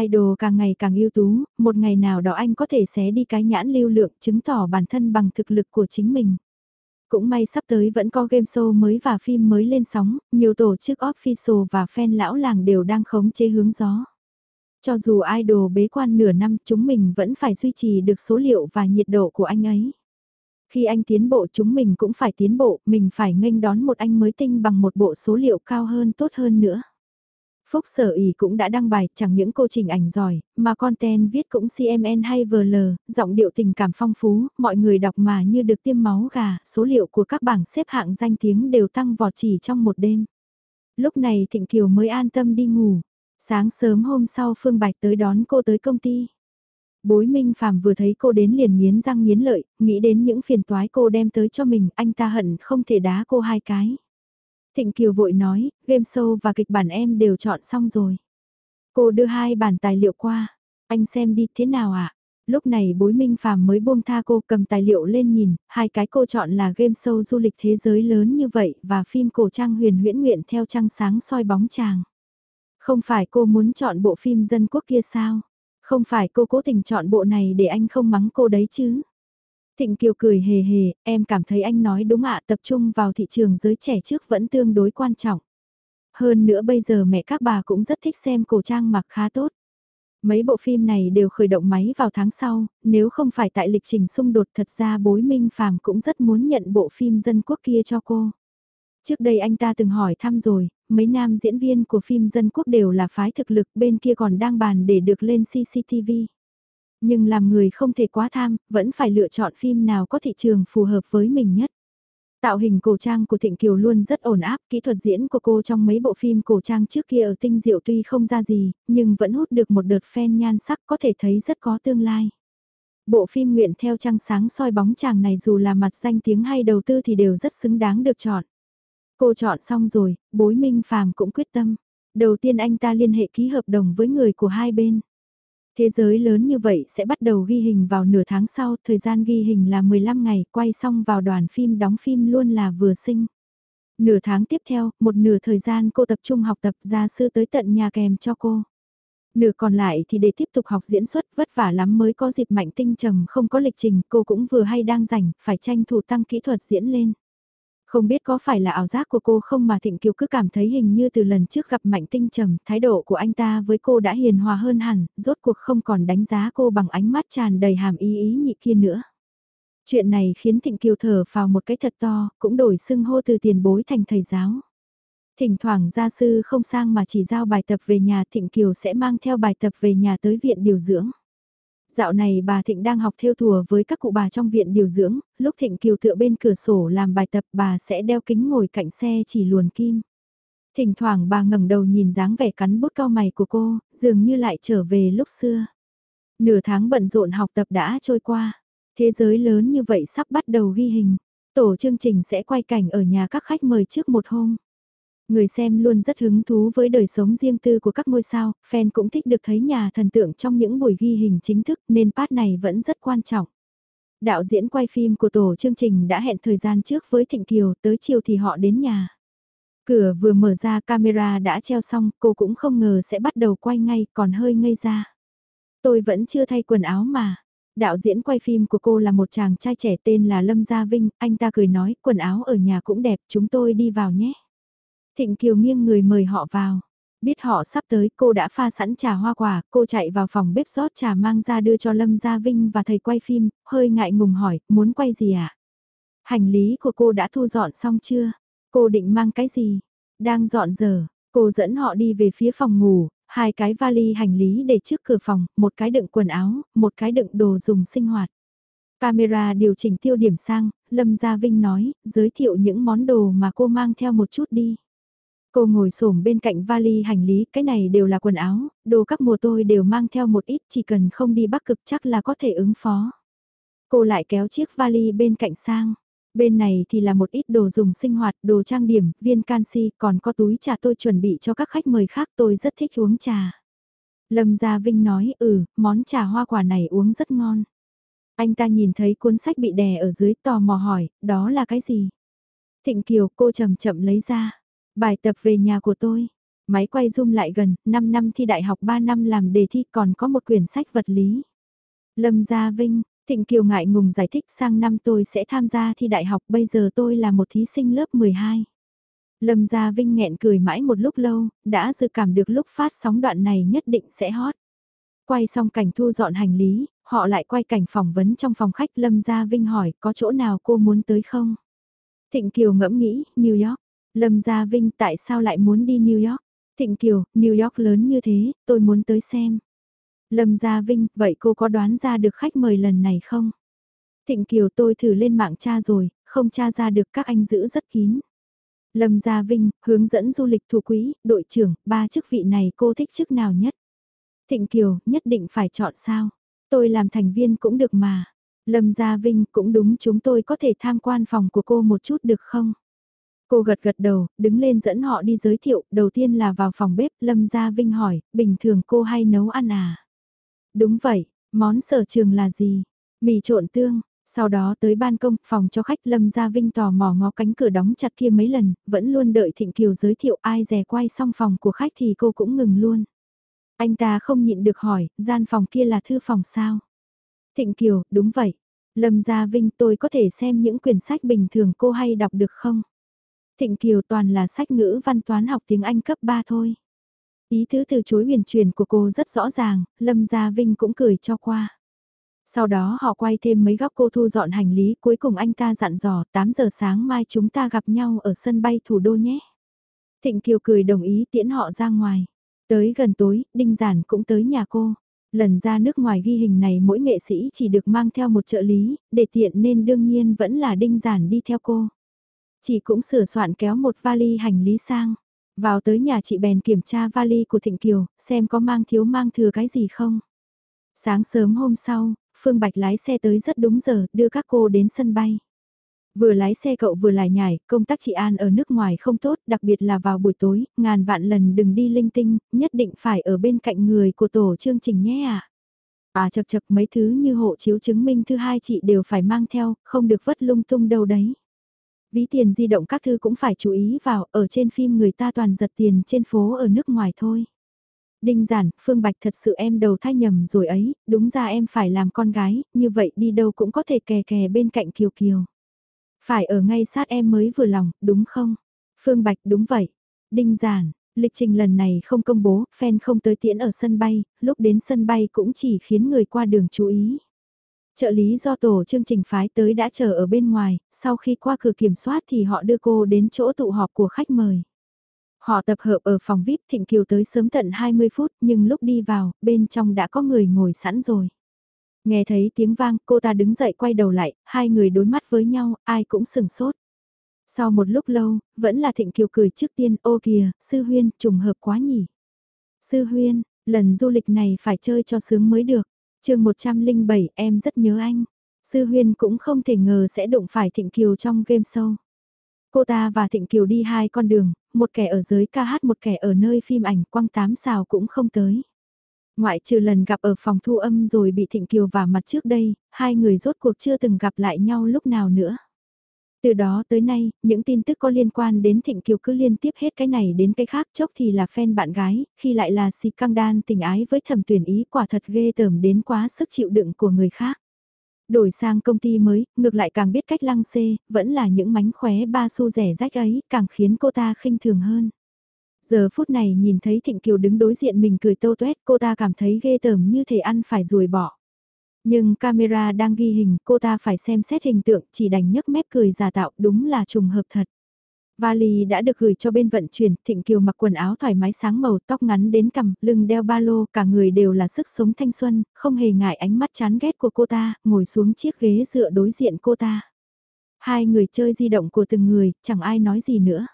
Idol càng ngày càng ưu tú, một ngày nào đó anh có thể xé đi cái nhãn lưu lượng chứng tỏ bản thân bằng thực lực của chính mình. Cũng may sắp tới vẫn có game show mới và phim mới lên sóng, nhiều tổ chức official và fan lão làng đều đang khống chế hướng gió. Cho dù idol bế quan nửa năm chúng mình vẫn phải duy trì được số liệu và nhiệt độ của anh ấy. Khi anh tiến bộ chúng mình cũng phải tiến bộ, mình phải nghênh đón một anh mới tinh bằng một bộ số liệu cao hơn tốt hơn nữa. Phúc sở ỉ cũng đã đăng bài chẳng những cô trình ảnh giỏi, mà content viết cũng CMN hay VL, giọng điệu tình cảm phong phú, mọi người đọc mà như được tiêm máu gà, số liệu của các bảng xếp hạng danh tiếng đều tăng vọt chỉ trong một đêm. Lúc này Thịnh Kiều mới an tâm đi ngủ. Sáng sớm hôm sau Phương Bạch tới đón cô tới công ty. Bối Minh Phạm vừa thấy cô đến liền nghiến răng nghiến lợi, nghĩ đến những phiền toái cô đem tới cho mình, anh ta hận không thể đá cô hai cái. Thịnh Kiều vội nói, game show và kịch bản em đều chọn xong rồi. Cô đưa hai bản tài liệu qua, anh xem đi thế nào ạ? À? Lúc này bối minh phàm mới buông tha cô cầm tài liệu lên nhìn, hai cái cô chọn là game show du lịch thế giới lớn như vậy và phim cổ trang huyền huyễn nguyện theo trăng sáng soi bóng chàng. Không phải cô muốn chọn bộ phim dân quốc kia sao? Không phải cô cố tình chọn bộ này để anh không mắng cô đấy chứ? Thịnh Kiều cười hề hề, em cảm thấy anh nói đúng ạ tập trung vào thị trường giới trẻ trước vẫn tương đối quan trọng. Hơn nữa bây giờ mẹ các bà cũng rất thích xem cổ trang mặc khá tốt. Mấy bộ phim này đều khởi động máy vào tháng sau, nếu không phải tại lịch trình xung đột thật ra bối minh phàm cũng rất muốn nhận bộ phim dân quốc kia cho cô. Trước đây anh ta từng hỏi thăm rồi, mấy nam diễn viên của phim dân quốc đều là phái thực lực bên kia còn đang bàn để được lên CCTV. Nhưng làm người không thể quá tham, vẫn phải lựa chọn phim nào có thị trường phù hợp với mình nhất. Tạo hình cổ trang của Thịnh Kiều luôn rất ổn áp, kỹ thuật diễn của cô trong mấy bộ phim cổ trang trước kia ở tinh diệu tuy không ra gì, nhưng vẫn hút được một đợt fan nhan sắc có thể thấy rất có tương lai. Bộ phim nguyện theo trăng sáng soi bóng chàng này dù là mặt danh tiếng hay đầu tư thì đều rất xứng đáng được chọn. Cô chọn xong rồi, bối minh phàm cũng quyết tâm. Đầu tiên anh ta liên hệ ký hợp đồng với người của hai bên. Thế giới lớn như vậy sẽ bắt đầu ghi hình vào nửa tháng sau, thời gian ghi hình là 15 ngày, quay xong vào đoàn phim đóng phim luôn là vừa sinh. Nửa tháng tiếp theo, một nửa thời gian cô tập trung học tập gia sư tới tận nhà kèm cho cô. Nửa còn lại thì để tiếp tục học diễn xuất vất vả lắm mới có dịp mạnh tinh trầm không có lịch trình cô cũng vừa hay đang rảnh, phải tranh thủ tăng kỹ thuật diễn lên. Không biết có phải là ảo giác của cô không mà Thịnh Kiều cứ cảm thấy hình như từ lần trước gặp Mạnh Tinh Trầm, thái độ của anh ta với cô đã hiền hòa hơn hẳn, rốt cuộc không còn đánh giá cô bằng ánh mắt tràn đầy hàm ý ý nhị kia nữa. Chuyện này khiến Thịnh Kiều thở vào một cái thật to, cũng đổi xưng hô từ tiền bối thành thầy giáo. Thỉnh thoảng gia sư không sang mà chỉ giao bài tập về nhà Thịnh Kiều sẽ mang theo bài tập về nhà tới viện điều dưỡng. Dạo này bà Thịnh đang học theo thùa với các cụ bà trong viện điều dưỡng, lúc Thịnh Kiều tựa bên cửa sổ làm bài tập bà sẽ đeo kính ngồi cạnh xe chỉ luồn kim. Thỉnh thoảng bà ngẩng đầu nhìn dáng vẻ cắn bút cao mày của cô, dường như lại trở về lúc xưa. Nửa tháng bận rộn học tập đã trôi qua, thế giới lớn như vậy sắp bắt đầu ghi hình. Tổ chương trình sẽ quay cảnh ở nhà các khách mời trước một hôm. Người xem luôn rất hứng thú với đời sống riêng tư của các ngôi sao, fan cũng thích được thấy nhà thần tượng trong những buổi ghi hình chính thức nên part này vẫn rất quan trọng. Đạo diễn quay phim của tổ chương trình đã hẹn thời gian trước với Thịnh Kiều, tới chiều thì họ đến nhà. Cửa vừa mở ra camera đã treo xong, cô cũng không ngờ sẽ bắt đầu quay ngay, còn hơi ngây ra. Tôi vẫn chưa thay quần áo mà. Đạo diễn quay phim của cô là một chàng trai trẻ tên là Lâm Gia Vinh, anh ta cười nói quần áo ở nhà cũng đẹp, chúng tôi đi vào nhé. Thịnh Kiều nghiêng người mời họ vào. Biết họ sắp tới, cô đã pha sẵn trà hoa quả, cô chạy vào phòng bếp rót trà mang ra đưa cho Lâm Gia Vinh và thầy quay phim, hơi ngại ngùng hỏi, muốn quay gì ạ? À? Hành lý của cô đã thu dọn xong chưa? Cô định mang cái gì? Đang dọn dở, cô dẫn họ đi về phía phòng ngủ, hai cái vali hành lý để trước cửa phòng, một cái đựng quần áo, một cái đựng đồ dùng sinh hoạt. Camera điều chỉnh tiêu điểm sang, Lâm Gia Vinh nói, giới thiệu những món đồ mà cô mang theo một chút đi. Cô ngồi xổm bên cạnh vali hành lý, cái này đều là quần áo, đồ các mùa tôi đều mang theo một ít, chỉ cần không đi bắc cực chắc là có thể ứng phó. Cô lại kéo chiếc vali bên cạnh sang. Bên này thì là một ít đồ dùng sinh hoạt, đồ trang điểm, viên canxi, còn có túi trà tôi chuẩn bị cho các khách mời khác tôi rất thích uống trà. Lâm Gia Vinh nói, ừ, món trà hoa quả này uống rất ngon. Anh ta nhìn thấy cuốn sách bị đè ở dưới tò mò hỏi, đó là cái gì? Thịnh Kiều cô chậm chậm lấy ra. Bài tập về nhà của tôi. Máy quay zoom lại gần, 5 năm thi đại học 3 năm làm đề thi còn có một quyển sách vật lý. Lâm Gia Vinh, Thịnh Kiều ngại ngùng giải thích sang năm tôi sẽ tham gia thi đại học bây giờ tôi là một thí sinh lớp 12. Lâm Gia Vinh nghẹn cười mãi một lúc lâu, đã dự cảm được lúc phát sóng đoạn này nhất định sẽ hot. Quay xong cảnh thu dọn hành lý, họ lại quay cảnh phỏng vấn trong phòng khách Lâm Gia Vinh hỏi có chỗ nào cô muốn tới không? Thịnh Kiều ngẫm nghĩ, New York. Lâm Gia Vinh tại sao lại muốn đi New York? Thịnh Kiều, New York lớn như thế, tôi muốn tới xem. Lâm Gia Vinh, vậy cô có đoán ra được khách mời lần này không? Thịnh Kiều tôi thử lên mạng tra rồi, không tra ra được các anh giữ rất kín. Lâm Gia Vinh, hướng dẫn du lịch thủ quỹ, đội trưởng, ba chức vị này cô thích chức nào nhất? Thịnh Kiều, nhất định phải chọn sao? Tôi làm thành viên cũng được mà. Lâm Gia Vinh, cũng đúng chúng tôi có thể tham quan phòng của cô một chút được không? Cô gật gật đầu, đứng lên dẫn họ đi giới thiệu, đầu tiên là vào phòng bếp, Lâm Gia Vinh hỏi, bình thường cô hay nấu ăn à? Đúng vậy, món sở trường là gì? Mì trộn tương, sau đó tới ban công, phòng cho khách Lâm Gia Vinh tò mò ngó cánh cửa đóng chặt kia mấy lần, vẫn luôn đợi Thịnh Kiều giới thiệu ai rè quay xong phòng của khách thì cô cũng ngừng luôn. Anh ta không nhịn được hỏi, gian phòng kia là thư phòng sao? Thịnh Kiều, đúng vậy. Lâm Gia Vinh tôi có thể xem những quyển sách bình thường cô hay đọc được không? Thịnh Kiều toàn là sách ngữ văn toán học tiếng Anh cấp 3 thôi. Ý tứ từ chối huyền truyền của cô rất rõ ràng, Lâm Gia Vinh cũng cười cho qua. Sau đó họ quay thêm mấy góc cô thu dọn hành lý, cuối cùng anh ta dặn dò 8 giờ sáng mai chúng ta gặp nhau ở sân bay thủ đô nhé. Thịnh Kiều cười đồng ý tiễn họ ra ngoài. Tới gần tối, Đinh Giản cũng tới nhà cô. Lần ra nước ngoài ghi hình này mỗi nghệ sĩ chỉ được mang theo một trợ lý, để tiện nên đương nhiên vẫn là Đinh Giản đi theo cô. Chị cũng sửa soạn kéo một vali hành lý sang. Vào tới nhà chị bèn kiểm tra vali của Thịnh Kiều, xem có mang thiếu mang thừa cái gì không. Sáng sớm hôm sau, Phương Bạch lái xe tới rất đúng giờ, đưa các cô đến sân bay. Vừa lái xe cậu vừa lại nhảy, công tác chị An ở nước ngoài không tốt, đặc biệt là vào buổi tối, ngàn vạn lần đừng đi linh tinh, nhất định phải ở bên cạnh người của tổ chương trình nhé à. À chật chật mấy thứ như hộ chiếu chứng minh thứ hai chị đều phải mang theo, không được vất lung tung đâu đấy. Ví tiền di động các thư cũng phải chú ý vào, ở trên phim người ta toàn giật tiền trên phố ở nước ngoài thôi. Đinh giản, Phương Bạch thật sự em đầu thai nhầm rồi ấy, đúng ra em phải làm con gái, như vậy đi đâu cũng có thể kè kè bên cạnh Kiều Kiều. Phải ở ngay sát em mới vừa lòng, đúng không? Phương Bạch đúng vậy. Đinh giản, lịch trình lần này không công bố, fan không tới tiễn ở sân bay, lúc đến sân bay cũng chỉ khiến người qua đường chú ý. Trợ lý do tổ chương trình phái tới đã chờ ở bên ngoài, sau khi qua cửa kiểm soát thì họ đưa cô đến chỗ tụ họp của khách mời. Họ tập hợp ở phòng VIP Thịnh Kiều tới sớm tận 20 phút nhưng lúc đi vào, bên trong đã có người ngồi sẵn rồi. Nghe thấy tiếng vang, cô ta đứng dậy quay đầu lại, hai người đối mắt với nhau, ai cũng sừng sốt. Sau một lúc lâu, vẫn là Thịnh Kiều cười trước tiên, ô kìa, Sư Huyên, trùng hợp quá nhỉ. Sư Huyên, lần du lịch này phải chơi cho sướng mới được chương 107 em rất nhớ anh. Sư Huyên cũng không thể ngờ sẽ đụng phải Thịnh Kiều trong game show. Cô ta và Thịnh Kiều đi hai con đường, một kẻ ở giới ca hát một kẻ ở nơi phim ảnh quăng tám xào cũng không tới. Ngoại trừ lần gặp ở phòng thu âm rồi bị Thịnh Kiều vào mặt trước đây, hai người rốt cuộc chưa từng gặp lại nhau lúc nào nữa. Từ đó tới nay, những tin tức có liên quan đến Thịnh Kiều cứ liên tiếp hết cái này đến cái khác chốc thì là fan bạn gái, khi lại là Si căng đan tình ái với thẩm tuyển ý quả thật ghê tởm đến quá sức chịu đựng của người khác. Đổi sang công ty mới, ngược lại càng biết cách lăng xê, vẫn là những mánh khóe ba xu rẻ rách ấy, càng khiến cô ta khinh thường hơn. Giờ phút này nhìn thấy Thịnh Kiều đứng đối diện mình cười tô tuét, cô ta cảm thấy ghê tởm như thể ăn phải ruồi bỏ. Nhưng camera đang ghi hình, cô ta phải xem xét hình tượng, chỉ đành nhấc mép cười giả tạo, đúng là trùng hợp thật. Vali đã được gửi cho bên vận chuyển, Thịnh Kiều mặc quần áo thoải mái sáng màu, tóc ngắn đến cằm, lưng đeo ba lô, cả người đều là sức sống thanh xuân, không hề ngại ánh mắt chán ghét của cô ta, ngồi xuống chiếc ghế dựa đối diện cô ta. Hai người chơi di động của từng người, chẳng ai nói gì nữa.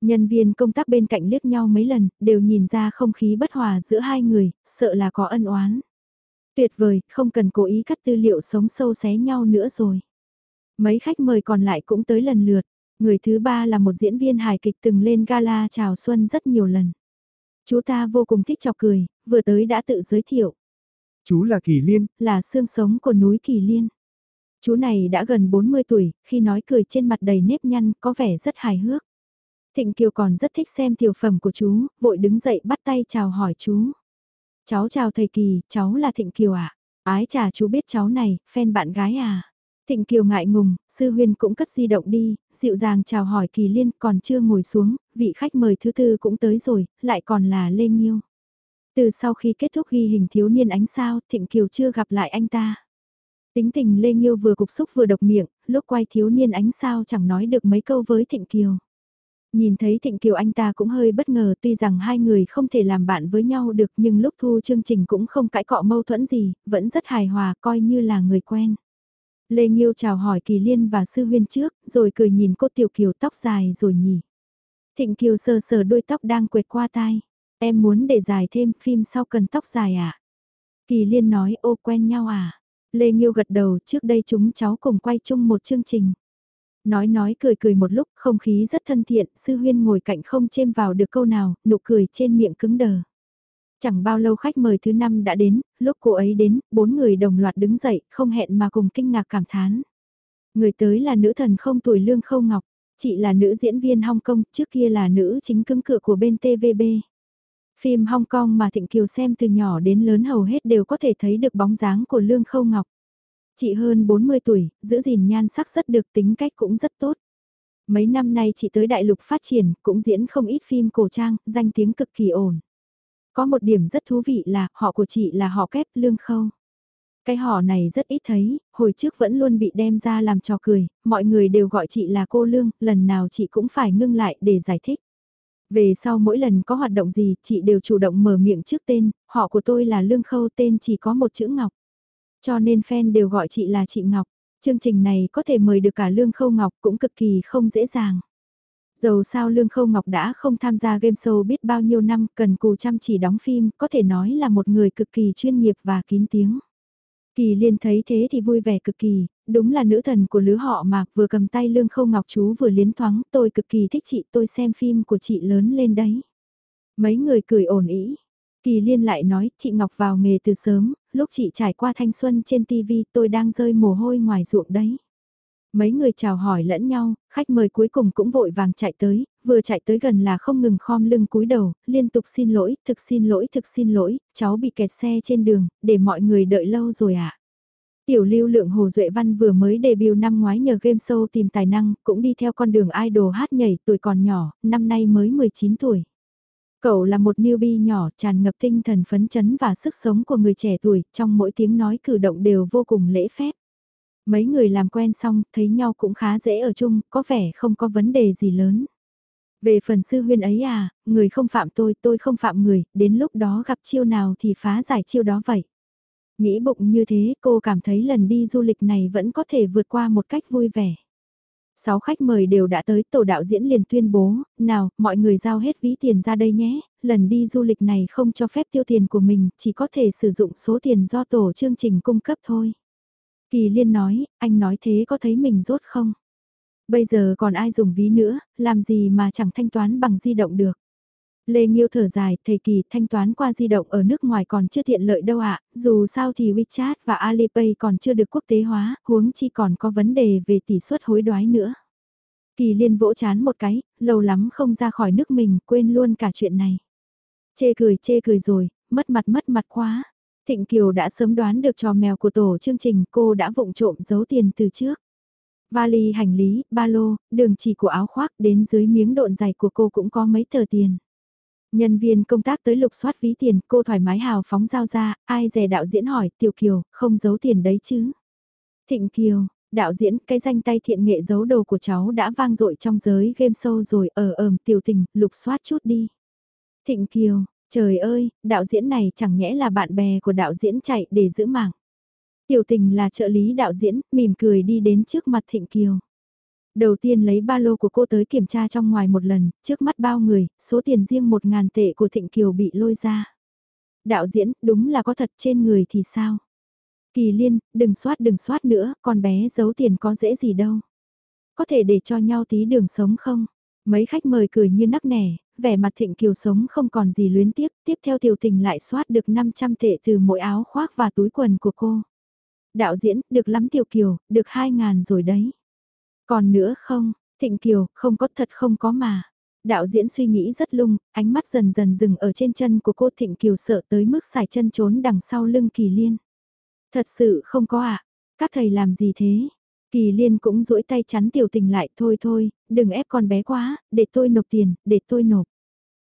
Nhân viên công tác bên cạnh liếc nhau mấy lần, đều nhìn ra không khí bất hòa giữa hai người, sợ là có ân oán. Tuyệt vời, không cần cố ý cắt tư liệu sống sâu xé nhau nữa rồi. Mấy khách mời còn lại cũng tới lần lượt. Người thứ ba là một diễn viên hài kịch từng lên gala chào xuân rất nhiều lần. Chú ta vô cùng thích chọc cười, vừa tới đã tự giới thiệu. Chú là Kỳ Liên, là xương sống của núi Kỳ Liên. Chú này đã gần 40 tuổi, khi nói cười trên mặt đầy nếp nhăn có vẻ rất hài hước. Thịnh Kiều còn rất thích xem tiểu phẩm của chú, vội đứng dậy bắt tay chào hỏi chú. Cháu chào thầy Kỳ, cháu là Thịnh Kiều ạ. À? Ái chà chú biết cháu này, fan bạn gái à. Thịnh Kiều ngại ngùng, sư huyên cũng cất di động đi, dịu dàng chào hỏi Kỳ Liên còn chưa ngồi xuống, vị khách mời thứ tư cũng tới rồi, lại còn là Lê Nhiêu. Từ sau khi kết thúc ghi hình thiếu niên ánh sao, Thịnh Kiều chưa gặp lại anh ta. Tính tình Lê Nhiêu vừa cục xúc vừa độc miệng, lúc quay thiếu niên ánh sao chẳng nói được mấy câu với Thịnh Kiều. Nhìn thấy Thịnh Kiều anh ta cũng hơi bất ngờ tuy rằng hai người không thể làm bạn với nhau được nhưng lúc thu chương trình cũng không cãi cọ mâu thuẫn gì, vẫn rất hài hòa coi như là người quen. Lê Nghiêu chào hỏi Kỳ Liên và Sư Huyên trước, rồi cười nhìn cô Tiểu Kiều tóc dài rồi nhỉ. Thịnh Kiều sờ sờ đôi tóc đang quệt qua tai. Em muốn để dài thêm phim sau cần tóc dài à? Kỳ Liên nói ô quen nhau à? Lê Nghiêu gật đầu trước đây chúng cháu cùng quay chung một chương trình. Nói nói cười cười một lúc, không khí rất thân thiện, sư huyên ngồi cạnh không chêm vào được câu nào, nụ cười trên miệng cứng đờ. Chẳng bao lâu khách mời thứ năm đã đến, lúc cô ấy đến, bốn người đồng loạt đứng dậy, không hẹn mà cùng kinh ngạc cảm thán. Người tới là nữ thần không tuổi lương khâu ngọc, chị là nữ diễn viên Hong Kong, trước kia là nữ chính cứng cửa của bên TVB. Phim Hong Kong mà Thịnh Kiều xem từ nhỏ đến lớn hầu hết đều có thể thấy được bóng dáng của Lương Khâu Ngọc. Chị hơn 40 tuổi, giữ gìn nhan sắc rất được tính cách cũng rất tốt. Mấy năm nay chị tới đại lục phát triển, cũng diễn không ít phim cổ trang, danh tiếng cực kỳ ổn. Có một điểm rất thú vị là họ của chị là họ kép lương khâu. Cái họ này rất ít thấy, hồi trước vẫn luôn bị đem ra làm trò cười, mọi người đều gọi chị là cô lương, lần nào chị cũng phải ngưng lại để giải thích. Về sau mỗi lần có hoạt động gì, chị đều chủ động mở miệng trước tên, họ của tôi là Lương Khâu tên chỉ có một chữ Ngọc. Cho nên fan đều gọi chị là chị Ngọc. Chương trình này có thể mời được cả Lương Khâu Ngọc cũng cực kỳ không dễ dàng. Dầu sao Lương Khâu Ngọc đã không tham gia game show biết bao nhiêu năm cần cù chăm chỉ đóng phim, có thể nói là một người cực kỳ chuyên nghiệp và kín tiếng. Kỳ liên thấy thế thì vui vẻ cực kỳ, đúng là nữ thần của lứa họ mà vừa cầm tay Lương Khâu Ngọc chú vừa liến thoáng, tôi cực kỳ thích chị, tôi xem phim của chị lớn lên đấy. Mấy người cười ổn ý. Kỳ liên lại nói, chị Ngọc vào nghề từ sớm, lúc chị trải qua thanh xuân trên TV tôi đang rơi mồ hôi ngoài ruộng đấy. Mấy người chào hỏi lẫn nhau, khách mời cuối cùng cũng vội vàng chạy tới, vừa chạy tới gần là không ngừng khom lưng cúi đầu, liên tục xin lỗi, thực xin lỗi, thực xin lỗi, cháu bị kẹt xe trên đường, để mọi người đợi lâu rồi ạ. À. Tiểu lưu lượng Hồ Duệ Văn vừa mới debut năm ngoái nhờ game show tìm tài năng, cũng đi theo con đường idol hát nhảy tuổi còn nhỏ, năm nay mới 19 tuổi. Cậu là một newbie nhỏ tràn ngập tinh thần phấn chấn và sức sống của người trẻ tuổi, trong mỗi tiếng nói cử động đều vô cùng lễ phép. Mấy người làm quen xong, thấy nhau cũng khá dễ ở chung, có vẻ không có vấn đề gì lớn. Về phần sư huyên ấy à, người không phạm tôi, tôi không phạm người, đến lúc đó gặp chiêu nào thì phá giải chiêu đó vậy. Nghĩ bụng như thế, cô cảm thấy lần đi du lịch này vẫn có thể vượt qua một cách vui vẻ. Sáu khách mời đều đã tới, tổ đạo diễn liền tuyên bố, nào, mọi người giao hết ví tiền ra đây nhé, lần đi du lịch này không cho phép tiêu tiền của mình, chỉ có thể sử dụng số tiền do tổ chương trình cung cấp thôi. Kỳ liên nói, anh nói thế có thấy mình rốt không? Bây giờ còn ai dùng ví nữa, làm gì mà chẳng thanh toán bằng di động được. Lê Nghiêu thở dài, thầy kỳ thanh toán qua di động ở nước ngoài còn chưa tiện lợi đâu ạ, dù sao thì WeChat và Alipay còn chưa được quốc tế hóa, huống chi còn có vấn đề về tỷ suất hối đoái nữa. Kỳ liên vỗ chán một cái, lâu lắm không ra khỏi nước mình, quên luôn cả chuyện này. Chê cười chê cười rồi, mất mặt mất mặt quá. Thịnh Kiều đã sớm đoán được trò mèo của tổ chương trình cô đã vụng trộm giấu tiền từ trước. Vali hành lý, ba lô, đường chỉ của áo khoác đến dưới miếng độn giày của cô cũng có mấy tờ tiền. Nhân viên công tác tới lục soát ví tiền, cô thoải mái hào phóng giao ra, ai dè đạo diễn hỏi, Tiểu Kiều, không giấu tiền đấy chứ. Thịnh Kiều, đạo diễn, cái danh tay thiện nghệ giấu đồ của cháu đã vang dội trong giới game show rồi, ở ờm tiểu tình, lục soát chút đi. Thịnh Kiều, trời ơi, đạo diễn này chẳng nhẽ là bạn bè của đạo diễn chạy để giữ mạng. Tiểu tình là trợ lý đạo diễn, mỉm cười đi đến trước mặt Thịnh Kiều. Đầu tiên lấy ba lô của cô tới kiểm tra trong ngoài một lần, trước mắt bao người, số tiền riêng một ngàn tệ của Thịnh Kiều bị lôi ra. Đạo diễn, đúng là có thật trên người thì sao? Kỳ liên, đừng soát đừng soát nữa, con bé giấu tiền có dễ gì đâu. Có thể để cho nhau tí đường sống không? Mấy khách mời cười như nắc nẻ, vẻ mặt Thịnh Kiều sống không còn gì luyến tiếc, tiếp theo tiểu tình lại soát được 500 tệ từ mỗi áo khoác và túi quần của cô. Đạo diễn, được lắm Tiểu Kiều, được 2 ngàn rồi đấy. Còn nữa không, Thịnh Kiều, không có thật không có mà. Đạo diễn suy nghĩ rất lung, ánh mắt dần dần dừng ở trên chân của cô Thịnh Kiều sợ tới mức xài chân trốn đằng sau lưng Kỳ Liên. Thật sự không có ạ, à? các thầy làm gì thế? Kỳ Liên cũng duỗi tay chắn tiểu tình lại, thôi thôi, đừng ép con bé quá, để tôi nộp tiền, để tôi nộp.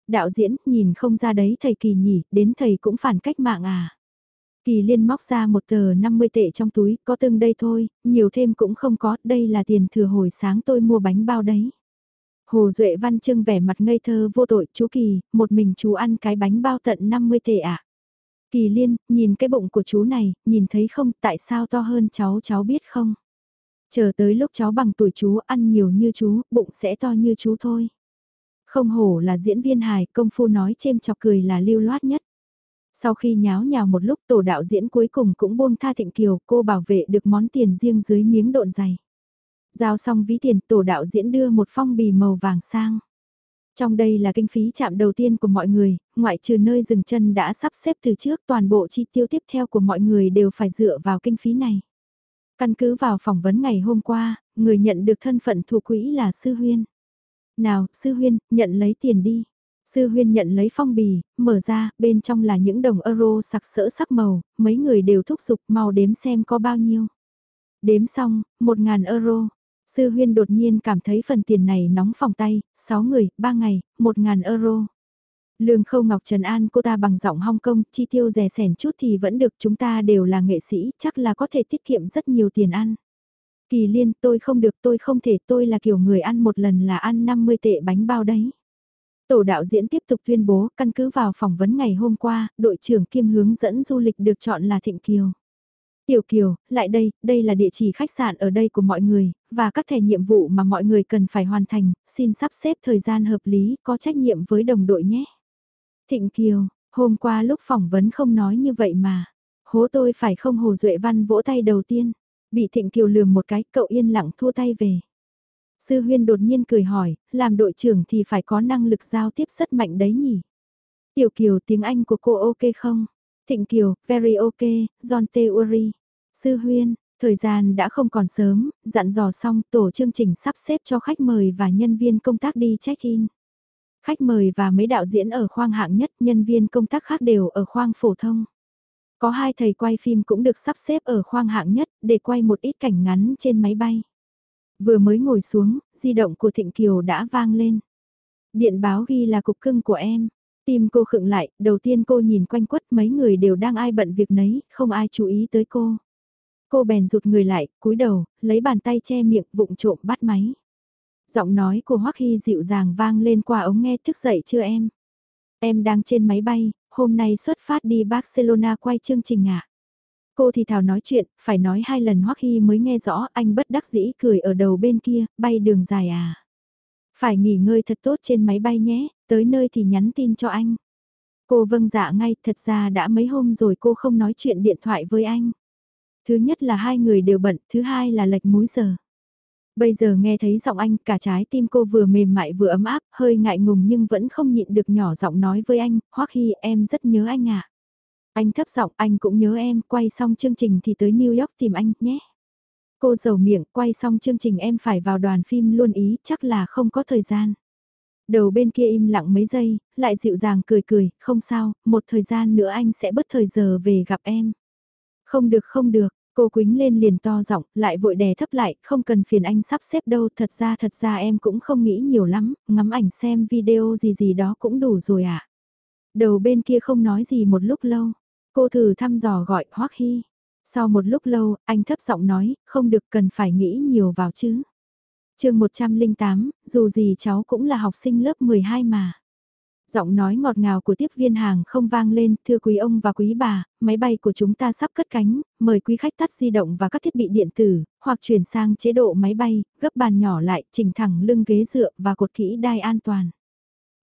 Đạo diễn, nhìn không ra đấy thầy Kỳ nhỉ, đến thầy cũng phản cách mạng à. Kỳ liên móc ra một tờ 50 tệ trong túi, có từng đây thôi, nhiều thêm cũng không có, đây là tiền thừa hồi sáng tôi mua bánh bao đấy. Hồ Duệ Văn Trưng vẻ mặt ngây thơ vô tội, chú Kỳ, một mình chú ăn cái bánh bao tận 50 tệ ạ. À? Kỳ liên, nhìn cái bụng của chú này, nhìn thấy không, tại sao to hơn cháu cháu biết không? Chờ tới lúc cháu bằng tuổi chú ăn nhiều như chú, bụng sẽ to như chú thôi. Không hổ là diễn viên hài, công phu nói chêm chọc cười là lưu loát nhất. Sau khi nháo nhào một lúc tổ đạo diễn cuối cùng cũng buông tha Thịnh Kiều, cô bảo vệ được món tiền riêng dưới miếng độn dày. Giao xong ví tiền, tổ đạo diễn đưa một phong bì màu vàng sang. Trong đây là kinh phí chạm đầu tiên của mọi người, ngoại trừ nơi dừng chân đã sắp xếp từ trước toàn bộ chi tiêu tiếp theo của mọi người đều phải dựa vào kinh phí này. Căn cứ vào phỏng vấn ngày hôm qua, người nhận được thân phận thủ quỹ là Sư Huyên. Nào, Sư Huyên, nhận lấy tiền đi. Sư huyên nhận lấy phong bì, mở ra, bên trong là những đồng euro sặc sỡ sắc màu, mấy người đều thúc giục mau đếm xem có bao nhiêu. Đếm xong, một ngàn euro. Sư huyên đột nhiên cảm thấy phần tiền này nóng phòng tay, 6 người, 3 ngày, một ngàn euro. Lương Khâu Ngọc Trần An cô ta bằng giọng Hong Kong, chi tiêu rẻ sẻn chút thì vẫn được chúng ta đều là nghệ sĩ, chắc là có thể tiết kiệm rất nhiều tiền ăn. Kỳ liên tôi không được tôi không thể tôi là kiểu người ăn một lần là ăn 50 tệ bánh bao đấy. Tổ đạo diễn tiếp tục tuyên bố căn cứ vào phỏng vấn ngày hôm qua, đội trưởng kiêm hướng dẫn du lịch được chọn là Thịnh Kiều. Tiểu Kiều, lại đây, đây là địa chỉ khách sạn ở đây của mọi người, và các thẻ nhiệm vụ mà mọi người cần phải hoàn thành, xin sắp xếp thời gian hợp lý, có trách nhiệm với đồng đội nhé. Thịnh Kiều, hôm qua lúc phỏng vấn không nói như vậy mà. Hố tôi phải không Hồ Duệ Văn vỗ tay đầu tiên. Bị Thịnh Kiều lườm một cái, cậu yên lặng thua tay về. Sư huyên đột nhiên cười hỏi, làm đội trưởng thì phải có năng lực giao tiếp rất mạnh đấy nhỉ? Tiểu Kiều tiếng Anh của cô ok không? Thịnh Kiều, very ok, John Theory. Sư huyên, thời gian đã không còn sớm, dặn dò xong tổ chương trình sắp xếp cho khách mời và nhân viên công tác đi check-in. Khách mời và mấy đạo diễn ở khoang hạng nhất, nhân viên công tác khác đều ở khoang phổ thông. Có hai thầy quay phim cũng được sắp xếp ở khoang hạng nhất để quay một ít cảnh ngắn trên máy bay. Vừa mới ngồi xuống, di động của Thịnh Kiều đã vang lên. Điện báo ghi là cục cưng của em. Tim cô khựng lại, đầu tiên cô nhìn quanh quất mấy người đều đang ai bận việc nấy, không ai chú ý tới cô. Cô bèn rụt người lại, cúi đầu, lấy bàn tay che miệng vụng trộm bắt máy. Giọng nói của Hoắc Hy dịu dàng vang lên qua ống nghe thức dậy chưa em? Em đang trên máy bay, hôm nay xuất phát đi Barcelona quay chương trình ạ. Cô thì thào nói chuyện, phải nói hai lần Hoắc Hy mới nghe rõ anh bất đắc dĩ cười ở đầu bên kia, bay đường dài à. Phải nghỉ ngơi thật tốt trên máy bay nhé, tới nơi thì nhắn tin cho anh. Cô vâng dạ ngay, thật ra đã mấy hôm rồi cô không nói chuyện điện thoại với anh. Thứ nhất là hai người đều bận, thứ hai là lệch múi giờ. Bây giờ nghe thấy giọng anh, cả trái tim cô vừa mềm mại vừa ấm áp, hơi ngại ngùng nhưng vẫn không nhịn được nhỏ giọng nói với anh, Hoắc Hy em rất nhớ anh ạ. Anh thấp giọng, anh cũng nhớ em, quay xong chương trình thì tới New York tìm anh nhé. Cô giàu miệng, quay xong chương trình em phải vào đoàn phim luôn ý, chắc là không có thời gian. Đầu bên kia im lặng mấy giây, lại dịu dàng cười cười, không sao, một thời gian nữa anh sẽ bất thời giờ về gặp em. Không được không được, cô quính lên liền to giọng, lại vội đè thấp lại, không cần phiền anh sắp xếp đâu, thật ra thật ra em cũng không nghĩ nhiều lắm, ngắm ảnh xem video gì gì đó cũng đủ rồi ạ. À. Đầu bên kia không nói gì một lúc lâu, cô thử thăm dò gọi Hoắc Hy. Sau một lúc lâu, anh thấp giọng nói, không được cần phải nghĩ nhiều vào chứ. chương 108, dù gì cháu cũng là học sinh lớp 12 mà. Giọng nói ngọt ngào của tiếp viên hàng không vang lên, thưa quý ông và quý bà, máy bay của chúng ta sắp cất cánh, mời quý khách tắt di động và các thiết bị điện tử, hoặc chuyển sang chế độ máy bay, gấp bàn nhỏ lại, chỉnh thẳng lưng ghế dựa và cột kỹ đai an toàn.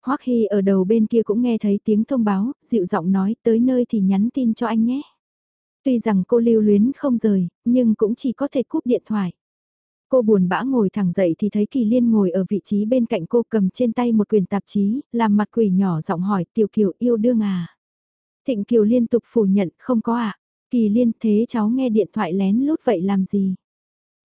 Hoắc Hy ở đầu bên kia cũng nghe thấy tiếng thông báo, dịu giọng nói tới nơi thì nhắn tin cho anh nhé. Tuy rằng cô lưu luyến không rời, nhưng cũng chỉ có thể cúp điện thoại. Cô buồn bã ngồi thẳng dậy thì thấy Kỳ Liên ngồi ở vị trí bên cạnh cô cầm trên tay một quyển tạp chí, làm mặt quỷ nhỏ giọng hỏi Tiểu Kiều yêu đương à. Thịnh Kiều liên tục phủ nhận không có ạ. À. Kỳ Liên thế cháu nghe điện thoại lén lút vậy làm gì?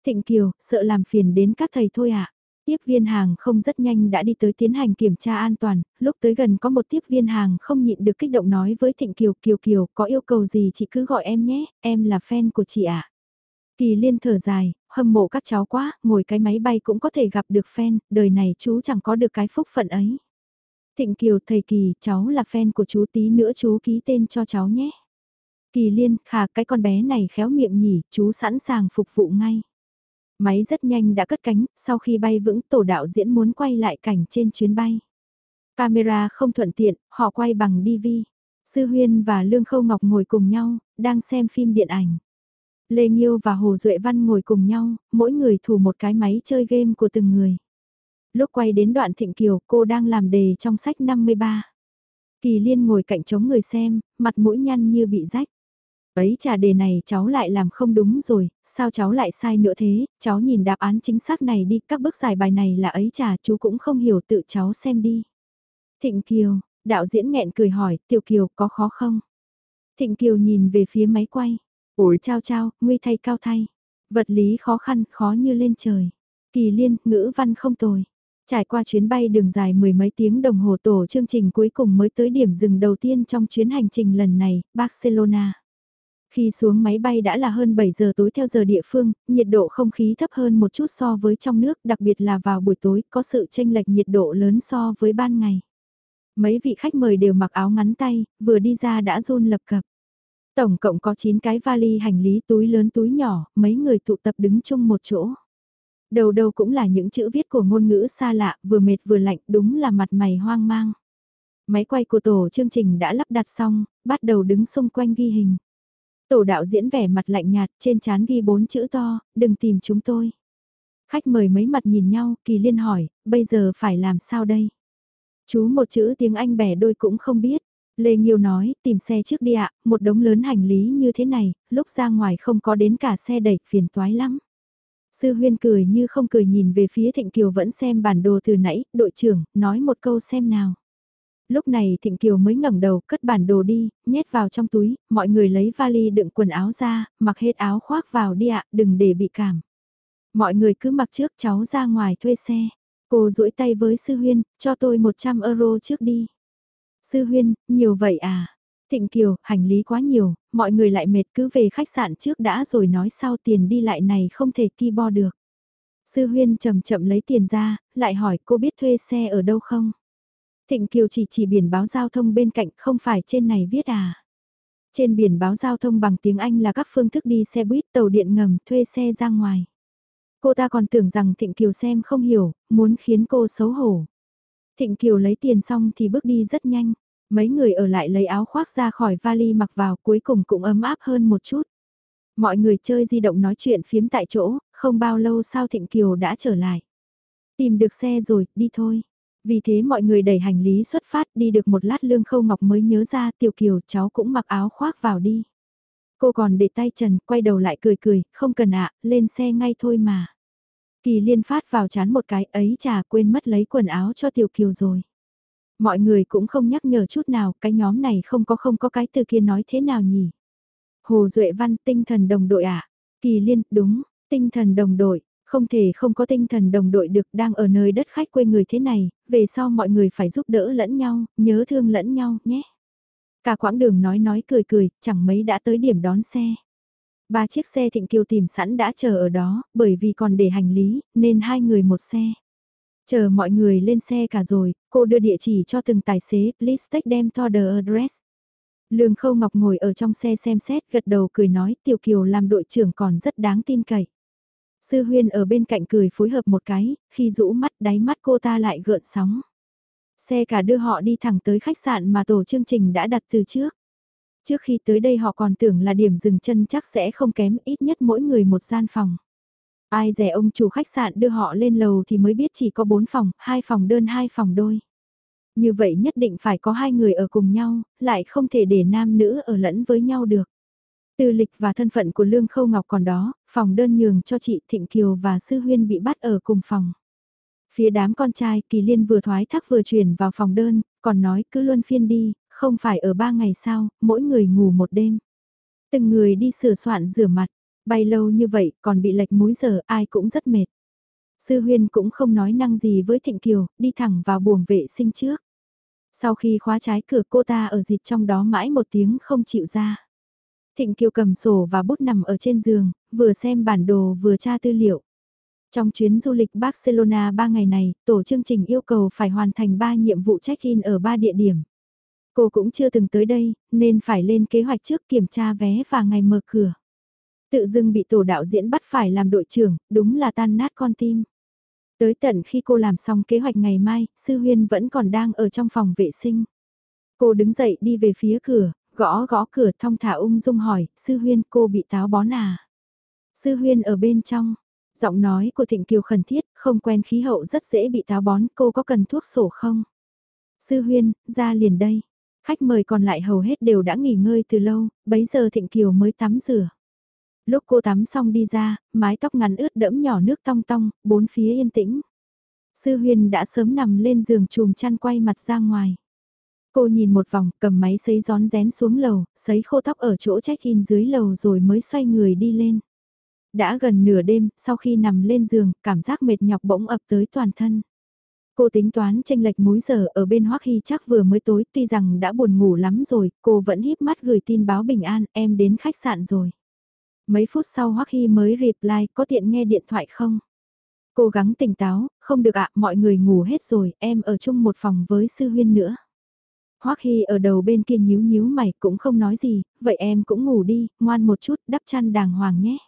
Thịnh Kiều, sợ làm phiền đến các thầy thôi ạ. À. Tiếp viên hàng không rất nhanh đã đi tới tiến hành kiểm tra an toàn, lúc tới gần có một tiếp viên hàng không nhịn được kích động nói với Thịnh Kiều, Kiều Kiều, có yêu cầu gì chị cứ gọi em nhé, em là fan của chị ạ. Kỳ liên thở dài, hâm mộ các cháu quá, ngồi cái máy bay cũng có thể gặp được fan, đời này chú chẳng có được cái phúc phận ấy. Thịnh Kiều, thầy Kỳ, cháu là fan của chú tí nữa chú ký tên cho cháu nhé. Kỳ liên, khà cái con bé này khéo miệng nhỉ, chú sẵn sàng phục vụ ngay. Máy rất nhanh đã cất cánh, sau khi bay vững tổ đạo diễn muốn quay lại cảnh trên chuyến bay. Camera không thuận tiện, họ quay bằng DV. Sư Huyên và Lương Khâu Ngọc ngồi cùng nhau, đang xem phim điện ảnh. Lê Nhiêu và Hồ Duệ Văn ngồi cùng nhau, mỗi người thủ một cái máy chơi game của từng người. Lúc quay đến đoạn Thịnh Kiều, cô đang làm đề trong sách 53. Kỳ Liên ngồi cạnh chống người xem, mặt mũi nhăn như bị rách. Ấy trà đề này cháu lại làm không đúng rồi, sao cháu lại sai nữa thế, cháu nhìn đáp án chính xác này đi, các bước giải bài này là ấy chả, chú cũng không hiểu tự cháu xem đi. Thịnh Kiều, đạo diễn nghẹn cười hỏi, Tiểu Kiều có khó không? Thịnh Kiều nhìn về phía máy quay. Ủi trao trao, nguy thay cao thay. Vật lý khó khăn, khó như lên trời. Kỳ liên, ngữ văn không tồi. Trải qua chuyến bay đường dài mười mấy tiếng đồng hồ tổ chương trình cuối cùng mới tới điểm dừng đầu tiên trong chuyến hành trình lần này, Barcelona. Khi xuống máy bay đã là hơn 7 giờ tối theo giờ địa phương, nhiệt độ không khí thấp hơn một chút so với trong nước, đặc biệt là vào buổi tối, có sự chênh lệch nhiệt độ lớn so với ban ngày. Mấy vị khách mời đều mặc áo ngắn tay, vừa đi ra đã run lập cập. Tổng cộng có 9 cái vali hành lý túi lớn túi nhỏ, mấy người tụ tập đứng chung một chỗ. Đầu đầu cũng là những chữ viết của ngôn ngữ xa lạ, vừa mệt vừa lạnh, đúng là mặt mày hoang mang. Máy quay của tổ chương trình đã lắp đặt xong, bắt đầu đứng xung quanh ghi hình. Tổ đạo diễn vẻ mặt lạnh nhạt, trên chán ghi bốn chữ to, đừng tìm chúng tôi. Khách mời mấy mặt nhìn nhau, kỳ liên hỏi, bây giờ phải làm sao đây? Chú một chữ tiếng Anh bẻ đôi cũng không biết. Lê Nhiêu nói, tìm xe trước đi ạ, một đống lớn hành lý như thế này, lúc ra ngoài không có đến cả xe đẩy, phiền toái lắm. Sư Huyên cười như không cười nhìn về phía Thịnh Kiều vẫn xem bản đồ từ nãy, đội trưởng, nói một câu xem nào. Lúc này Thịnh Kiều mới ngẩng đầu cất bản đồ đi, nhét vào trong túi, mọi người lấy vali đựng quần áo ra, mặc hết áo khoác vào đi ạ, đừng để bị cảm. Mọi người cứ mặc trước cháu ra ngoài thuê xe. Cô duỗi tay với Sư Huyên, cho tôi 100 euro trước đi. Sư Huyên, nhiều vậy à? Thịnh Kiều, hành lý quá nhiều, mọi người lại mệt cứ về khách sạn trước đã rồi nói sau tiền đi lại này không thể ki bo được. Sư Huyên chậm chậm lấy tiền ra, lại hỏi cô biết thuê xe ở đâu không? Thịnh Kiều chỉ chỉ biển báo giao thông bên cạnh không phải trên này viết à. Trên biển báo giao thông bằng tiếng Anh là các phương thức đi xe buýt tàu điện ngầm thuê xe ra ngoài. Cô ta còn tưởng rằng Thịnh Kiều xem không hiểu, muốn khiến cô xấu hổ. Thịnh Kiều lấy tiền xong thì bước đi rất nhanh. Mấy người ở lại lấy áo khoác ra khỏi vali mặc vào cuối cùng cũng ấm áp hơn một chút. Mọi người chơi di động nói chuyện phiếm tại chỗ, không bao lâu sau Thịnh Kiều đã trở lại. Tìm được xe rồi, đi thôi. Vì thế mọi người đẩy hành lý xuất phát đi được một lát Lương Khâu Ngọc mới nhớ ra Tiểu Kiều cháu cũng mặc áo khoác vào đi. Cô còn để tay Trần quay đầu lại cười cười, không cần ạ, lên xe ngay thôi mà. Kỳ liên phát vào chán một cái ấy chả quên mất lấy quần áo cho Tiểu Kiều rồi. Mọi người cũng không nhắc nhở chút nào, cái nhóm này không có không có cái từ kia nói thế nào nhỉ. Hồ Duệ Văn tinh thần đồng đội ạ. À? Kỳ liên, đúng, tinh thần đồng đội, không thể không có tinh thần đồng đội được đang ở nơi đất khách quê người thế này, về sau mọi người phải giúp đỡ lẫn nhau, nhớ thương lẫn nhau nhé. Cả quãng đường nói nói cười cười, chẳng mấy đã tới điểm đón xe. Ba chiếc xe Thịnh Kiều tìm sẵn đã chờ ở đó, bởi vì còn để hành lý, nên hai người một xe. Chờ mọi người lên xe cả rồi, cô đưa địa chỉ cho từng tài xế, please take them to the address. Lương Khâu Ngọc ngồi ở trong xe xem xét gật đầu cười nói Tiểu Kiều làm đội trưởng còn rất đáng tin cậy. Sư Huyên ở bên cạnh cười phối hợp một cái, khi rũ mắt đáy mắt cô ta lại gợn sóng. Xe cả đưa họ đi thẳng tới khách sạn mà tổ chương trình đã đặt từ trước. Trước khi tới đây họ còn tưởng là điểm dừng chân chắc sẽ không kém ít nhất mỗi người một gian phòng. Ai rẻ ông chủ khách sạn đưa họ lên lầu thì mới biết chỉ có 4 phòng, hai phòng đơn hai phòng đôi. Như vậy nhất định phải có hai người ở cùng nhau, lại không thể để nam nữ ở lẫn với nhau được tư lịch và thân phận của Lương Khâu Ngọc còn đó, phòng đơn nhường cho chị Thịnh Kiều và Sư Huyên bị bắt ở cùng phòng. Phía đám con trai, Kỳ Liên vừa thoái thác vừa chuyển vào phòng đơn, còn nói cứ luân phiên đi, không phải ở ba ngày sau, mỗi người ngủ một đêm. Từng người đi sửa soạn rửa mặt, bay lâu như vậy còn bị lệch múi giờ ai cũng rất mệt. Sư Huyên cũng không nói năng gì với Thịnh Kiều, đi thẳng vào buồng vệ sinh trước. Sau khi khóa trái cửa cô ta ở dịt trong đó mãi một tiếng không chịu ra. Thịnh Kiều cầm sổ và bút nằm ở trên giường, vừa xem bản đồ vừa tra tư liệu. Trong chuyến du lịch Barcelona 3 ngày này, tổ chương trình yêu cầu phải hoàn thành 3 nhiệm vụ check-in ở 3 địa điểm. Cô cũng chưa từng tới đây, nên phải lên kế hoạch trước kiểm tra vé và ngày mở cửa. Tự dưng bị tổ đạo diễn bắt phải làm đội trưởng, đúng là tan nát con tim. Tới tận khi cô làm xong kế hoạch ngày mai, Sư Huyên vẫn còn đang ở trong phòng vệ sinh. Cô đứng dậy đi về phía cửa, gõ gõ cửa thong thả ung dung hỏi, Sư Huyên cô bị táo bón à? Sư Huyên ở bên trong, giọng nói của Thịnh Kiều khẩn thiết, không quen khí hậu rất dễ bị táo bón, cô có cần thuốc sổ không? Sư Huyên, ra liền đây. Khách mời còn lại hầu hết đều đã nghỉ ngơi từ lâu, bấy giờ Thịnh Kiều mới tắm rửa. Lúc cô tắm xong đi ra, mái tóc ngắn ướt đẫm nhỏ nước tong tong, bốn phía yên tĩnh. Sư Huyền đã sớm nằm lên giường chùm chăn quay mặt ra ngoài. Cô nhìn một vòng, cầm máy sấy gión rén xuống lầu, sấy khô tóc ở chỗ check-in dưới lầu rồi mới xoay người đi lên. Đã gần nửa đêm, sau khi nằm lên giường, cảm giác mệt nhọc bỗng ập tới toàn thân. Cô tính toán tranh lệch múi giờ ở bên Hoắc Hy chắc vừa mới tối, tuy rằng đã buồn ngủ lắm rồi, cô vẫn híp mắt gửi tin báo bình an, em đến khách sạn rồi. Mấy phút sau Hoắc Hy mới reply, có tiện nghe điện thoại không? Cố gắng tỉnh táo, không được ạ, mọi người ngủ hết rồi, em ở chung một phòng với sư huyên nữa. Hoắc Hy ở đầu bên kia nhíu nhíu mày cũng không nói gì, vậy em cũng ngủ đi, ngoan một chút, đắp chăn đàng hoàng nhé.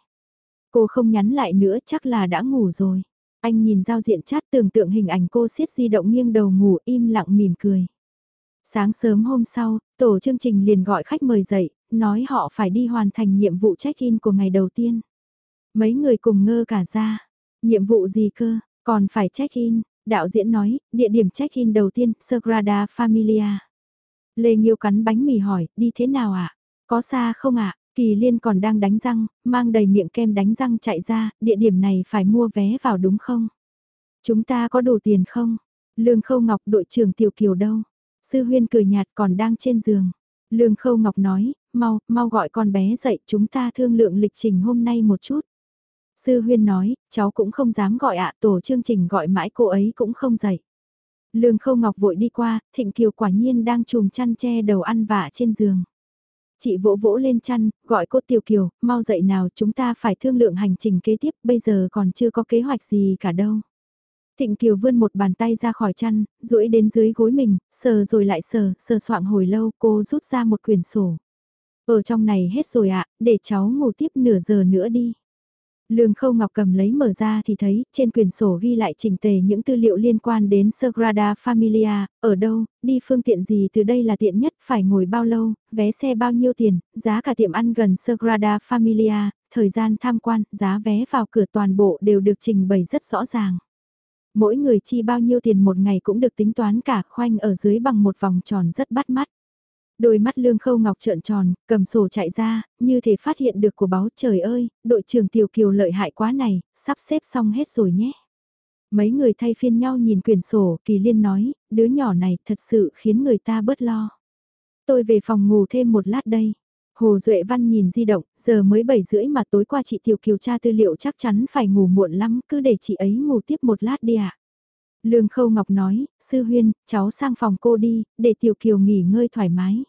Cô không nhắn lại nữa chắc là đã ngủ rồi. Anh nhìn giao diện chat tưởng tượng hình ảnh cô siết di động nghiêng đầu ngủ im lặng mỉm cười. Sáng sớm hôm sau, tổ chương trình liền gọi khách mời dậy, nói họ phải đi hoàn thành nhiệm vụ check-in của ngày đầu tiên. Mấy người cùng ngơ cả ra. Nhiệm vụ gì cơ, còn phải check-in, đạo diễn nói, địa điểm check-in đầu tiên, Sagrada Familia. Lê nhiêu cắn bánh mì hỏi, đi thế nào ạ? À? Có xa không ạ? À? Kỳ Liên còn đang đánh răng, mang đầy miệng kem đánh răng chạy ra, địa điểm này phải mua vé vào đúng không? Chúng ta có đủ tiền không? Lương Khâu Ngọc đội trưởng Tiểu Kiều đâu? Sư Huyên cười nhạt còn đang trên giường. Lương Khâu Ngọc nói, mau, mau gọi con bé dậy chúng ta thương lượng lịch trình hôm nay một chút. Sư Huyên nói, cháu cũng không dám gọi ạ tổ chương trình gọi mãi cô ấy cũng không dậy. Lương Khâu Ngọc vội đi qua, Thịnh Kiều quả nhiên đang chùm chăn che đầu ăn vạ trên giường. Chị vỗ vỗ lên chăn, gọi cô Tiểu Kiều, mau dậy nào chúng ta phải thương lượng hành trình kế tiếp, bây giờ còn chưa có kế hoạch gì cả đâu. Thịnh Kiều vươn một bàn tay ra khỏi chăn, duỗi đến dưới gối mình, sờ rồi lại sờ, sờ soạng hồi lâu cô rút ra một quyển sổ. Ở trong này hết rồi ạ, để cháu ngủ tiếp nửa giờ nữa đi. Lương Khâu Ngọc cầm lấy mở ra thì thấy, trên quyển sổ ghi lại trình tề những tư liệu liên quan đến Sagrada Familia, ở đâu, đi phương tiện gì từ đây là tiện nhất, phải ngồi bao lâu, vé xe bao nhiêu tiền, giá cả tiệm ăn gần Sagrada Familia, thời gian tham quan, giá vé vào cửa toàn bộ đều được trình bày rất rõ ràng. Mỗi người chi bao nhiêu tiền một ngày cũng được tính toán cả khoanh ở dưới bằng một vòng tròn rất bắt mắt. Đôi mắt lương khâu ngọc trợn tròn, cầm sổ chạy ra, như thể phát hiện được của báo trời ơi, đội trưởng tiểu kiều lợi hại quá này, sắp xếp xong hết rồi nhé. Mấy người thay phiên nhau nhìn quyển sổ, kỳ liên nói, đứa nhỏ này thật sự khiến người ta bớt lo. Tôi về phòng ngủ thêm một lát đây. Hồ Duệ Văn nhìn di động, giờ mới 7 rưỡi mà tối qua chị Tiểu Kiều tra tư liệu chắc chắn phải ngủ muộn lắm, cứ để chị ấy ngủ tiếp một lát đi ạ. À. Lương Khâu Ngọc nói, Sư Huyên, cháu sang phòng cô đi, để Tiểu Kiều nghỉ ngơi thoải mái.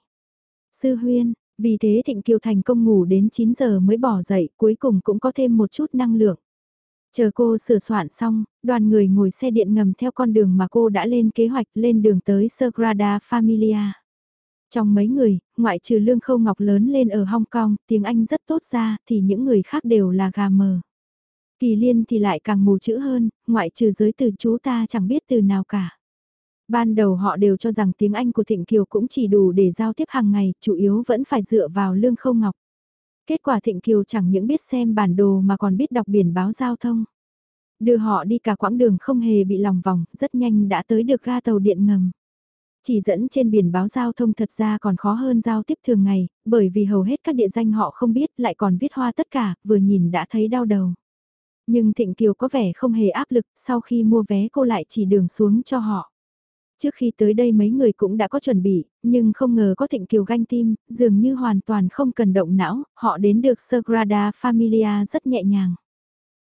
Sư Huyên, vì thế Thịnh Kiều thành công ngủ đến 9 giờ mới bỏ dậy, cuối cùng cũng có thêm một chút năng lượng. Chờ cô sửa soạn xong, đoàn người ngồi xe điện ngầm theo con đường mà cô đã lên kế hoạch lên đường tới Sagrada Familia. Trong mấy người, ngoại trừ Lương Khâu Ngọc lớn lên ở Hong Kong, tiếng Anh rất tốt ra, thì những người khác đều là gà mờ. Kỳ liên thì lại càng mù chữ hơn, ngoại trừ giới từ chú ta chẳng biết từ nào cả. Ban đầu họ đều cho rằng tiếng Anh của Thịnh Kiều cũng chỉ đủ để giao tiếp hàng ngày, chủ yếu vẫn phải dựa vào Lương Khâu Ngọc. Kết quả Thịnh Kiều chẳng những biết xem bản đồ mà còn biết đọc biển báo giao thông. Đưa họ đi cả quãng đường không hề bị lòng vòng, rất nhanh đã tới được ga tàu điện ngầm. Chỉ dẫn trên biển báo giao thông thật ra còn khó hơn giao tiếp thường ngày, bởi vì hầu hết các địa danh họ không biết lại còn viết hoa tất cả, vừa nhìn đã thấy đau đầu. Nhưng Thịnh Kiều có vẻ không hề áp lực, sau khi mua vé cô lại chỉ đường xuống cho họ. Trước khi tới đây mấy người cũng đã có chuẩn bị, nhưng không ngờ có Thịnh Kiều ganh tim, dường như hoàn toàn không cần động não, họ đến được Sagrada Familia rất nhẹ nhàng.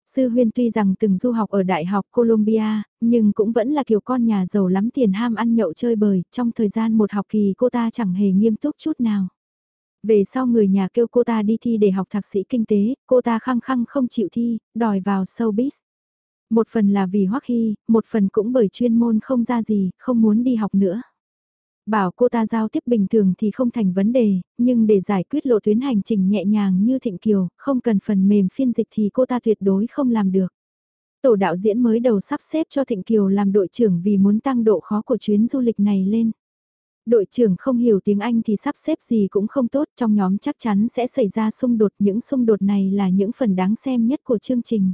Sư Huyên tuy rằng từng du học ở Đại học Columbia, nhưng cũng vẫn là kiểu con nhà giàu lắm tiền ham ăn nhậu chơi bời, trong thời gian một học kỳ cô ta chẳng hề nghiêm túc chút nào. Về sau người nhà kêu cô ta đi thi để học thạc sĩ kinh tế, cô ta khăng khăng không chịu thi, đòi vào showbiz. Một phần là vì Hoắc Hy, một phần cũng bởi chuyên môn không ra gì, không muốn đi học nữa. Bảo cô ta giao tiếp bình thường thì không thành vấn đề, nhưng để giải quyết lộ tuyến hành trình nhẹ nhàng như Thịnh Kiều, không cần phần mềm phiên dịch thì cô ta tuyệt đối không làm được. Tổ đạo diễn mới đầu sắp xếp cho Thịnh Kiều làm đội trưởng vì muốn tăng độ khó của chuyến du lịch này lên. Đội trưởng không hiểu tiếng Anh thì sắp xếp gì cũng không tốt, trong nhóm chắc chắn sẽ xảy ra xung đột. Những xung đột này là những phần đáng xem nhất của chương trình.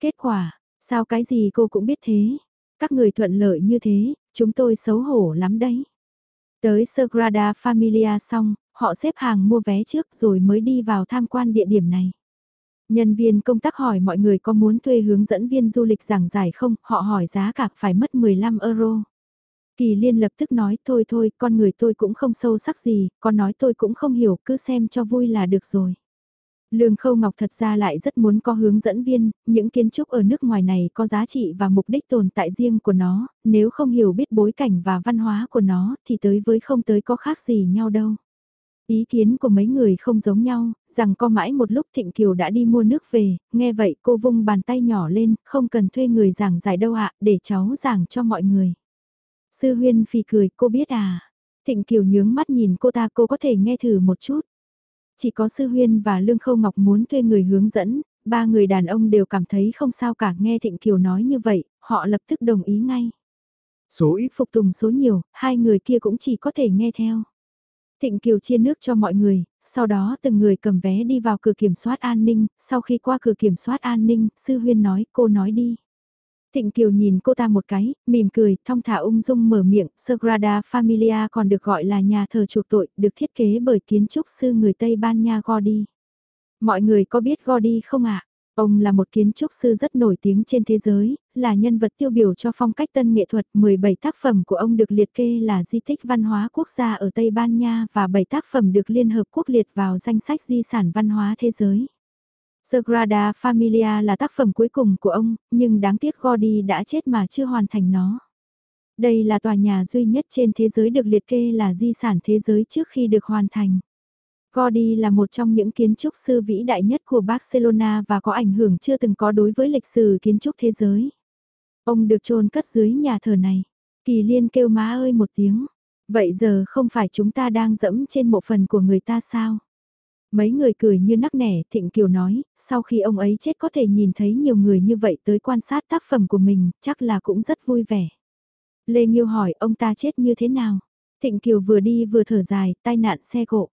Kết quả, sao cái gì cô cũng biết thế? Các người thuận lợi như thế, chúng tôi xấu hổ lắm đấy. Tới Sagrada Familia xong, họ xếp hàng mua vé trước rồi mới đi vào tham quan địa điểm này. Nhân viên công tác hỏi mọi người có muốn thuê hướng dẫn viên du lịch giảng giải không, họ hỏi giá cả phải mất 15 euro. Kỳ liên lập tức nói thôi thôi, con người tôi cũng không sâu sắc gì, con nói tôi cũng không hiểu, cứ xem cho vui là được rồi. Lương Khâu Ngọc thật ra lại rất muốn có hướng dẫn viên, những kiến trúc ở nước ngoài này có giá trị và mục đích tồn tại riêng của nó, nếu không hiểu biết bối cảnh và văn hóa của nó thì tới với không tới có khác gì nhau đâu. Ý kiến của mấy người không giống nhau, rằng có mãi một lúc Thịnh Kiều đã đi mua nước về, nghe vậy cô vung bàn tay nhỏ lên, không cần thuê người giảng giải đâu ạ, để cháu giảng cho mọi người. Sư Huyên phì cười, cô biết à? Thịnh Kiều nhướng mắt nhìn cô ta cô có thể nghe thử một chút. Chỉ có Sư Huyên và Lương Khâu Ngọc muốn thuê người hướng dẫn, ba người đàn ông đều cảm thấy không sao cả nghe Thịnh Kiều nói như vậy, họ lập tức đồng ý ngay. Số ít phục tùng số nhiều, hai người kia cũng chỉ có thể nghe theo. Thịnh Kiều chia nước cho mọi người, sau đó từng người cầm vé đi vào cửa kiểm soát an ninh, sau khi qua cửa kiểm soát an ninh, Sư Huyên nói, cô nói đi. Thịnh Kiều nhìn cô ta một cái, mỉm cười, thong thả ung dung mở miệng, Sagrada Familia còn được gọi là nhà thờ chuộc tội, được thiết kế bởi kiến trúc sư người Tây Ban Nha Gaudi. Mọi người có biết Gaudi không ạ? Ông là một kiến trúc sư rất nổi tiếng trên thế giới, là nhân vật tiêu biểu cho phong cách tân nghệ thuật. 17 tác phẩm của ông được liệt kê là di tích văn hóa quốc gia ở Tây Ban Nha và 7 tác phẩm được Liên Hợp Quốc liệt vào danh sách di sản văn hóa thế giới. Sagrada Familia là tác phẩm cuối cùng của ông, nhưng đáng tiếc Gaudi đã chết mà chưa hoàn thành nó. Đây là tòa nhà duy nhất trên thế giới được liệt kê là di sản thế giới trước khi được hoàn thành. Gaudi là một trong những kiến trúc sư vĩ đại nhất của Barcelona và có ảnh hưởng chưa từng có đối với lịch sử kiến trúc thế giới. Ông được chôn cất dưới nhà thờ này. Kỳ liên kêu má ơi một tiếng. Vậy giờ không phải chúng ta đang dẫm trên một phần của người ta sao? Mấy người cười như nắc nẻ, Thịnh Kiều nói, sau khi ông ấy chết có thể nhìn thấy nhiều người như vậy tới quan sát tác phẩm của mình, chắc là cũng rất vui vẻ. Lê Nghiêu hỏi ông ta chết như thế nào? Thịnh Kiều vừa đi vừa thở dài, tai nạn xe cộ.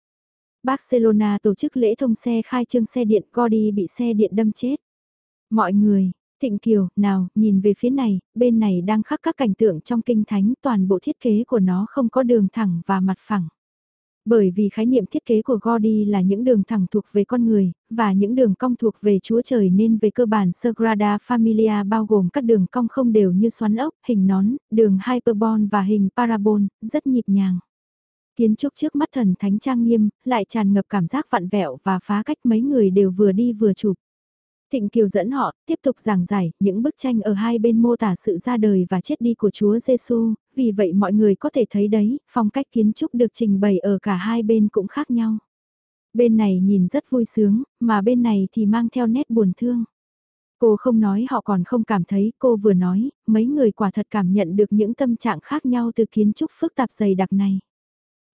Barcelona tổ chức lễ thông xe khai trương xe điện Gordy bị xe điện đâm chết. Mọi người, Thịnh Kiều, nào, nhìn về phía này, bên này đang khắc các cảnh tượng trong kinh thánh toàn bộ thiết kế của nó không có đường thẳng và mặt phẳng. Bởi vì khái niệm thiết kế của Gaudi là những đường thẳng thuộc về con người, và những đường cong thuộc về Chúa Trời nên về cơ bản Sagrada Familia bao gồm các đường cong không đều như xoắn ốc, hình nón, đường hyperbol và hình parabol, rất nhịp nhàng. Kiến trúc trước mắt thần thánh trang nghiêm, lại tràn ngập cảm giác vặn vẹo và phá cách mấy người đều vừa đi vừa chụp. Thịnh Kiều dẫn họ tiếp tục giảng giải những bức tranh ở hai bên mô tả sự ra đời và chết đi của Chúa Giêsu, vì vậy mọi người có thể thấy đấy, phong cách kiến trúc được trình bày ở cả hai bên cũng khác nhau. Bên này nhìn rất vui sướng, mà bên này thì mang theo nét buồn thương. Cô không nói họ còn không cảm thấy, cô vừa nói, mấy người quả thật cảm nhận được những tâm trạng khác nhau từ kiến trúc phức tạp dày đặc này.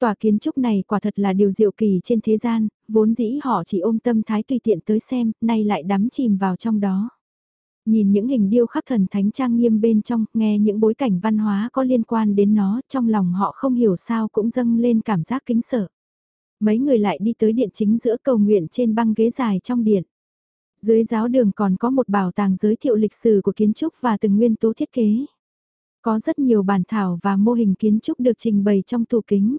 Tòa kiến trúc này quả thật là điều diệu kỳ trên thế gian, vốn dĩ họ chỉ ôm tâm thái tùy tiện tới xem, nay lại đắm chìm vào trong đó. Nhìn những hình điêu khắc thần thánh trang nghiêm bên trong, nghe những bối cảnh văn hóa có liên quan đến nó, trong lòng họ không hiểu sao cũng dâng lên cảm giác kính sợ. Mấy người lại đi tới điện chính giữa cầu nguyện trên băng ghế dài trong điện. Dưới giáo đường còn có một bảo tàng giới thiệu lịch sử của kiến trúc và từng nguyên tố thiết kế. Có rất nhiều bản thảo và mô hình kiến trúc được trình bày trong tủ kính.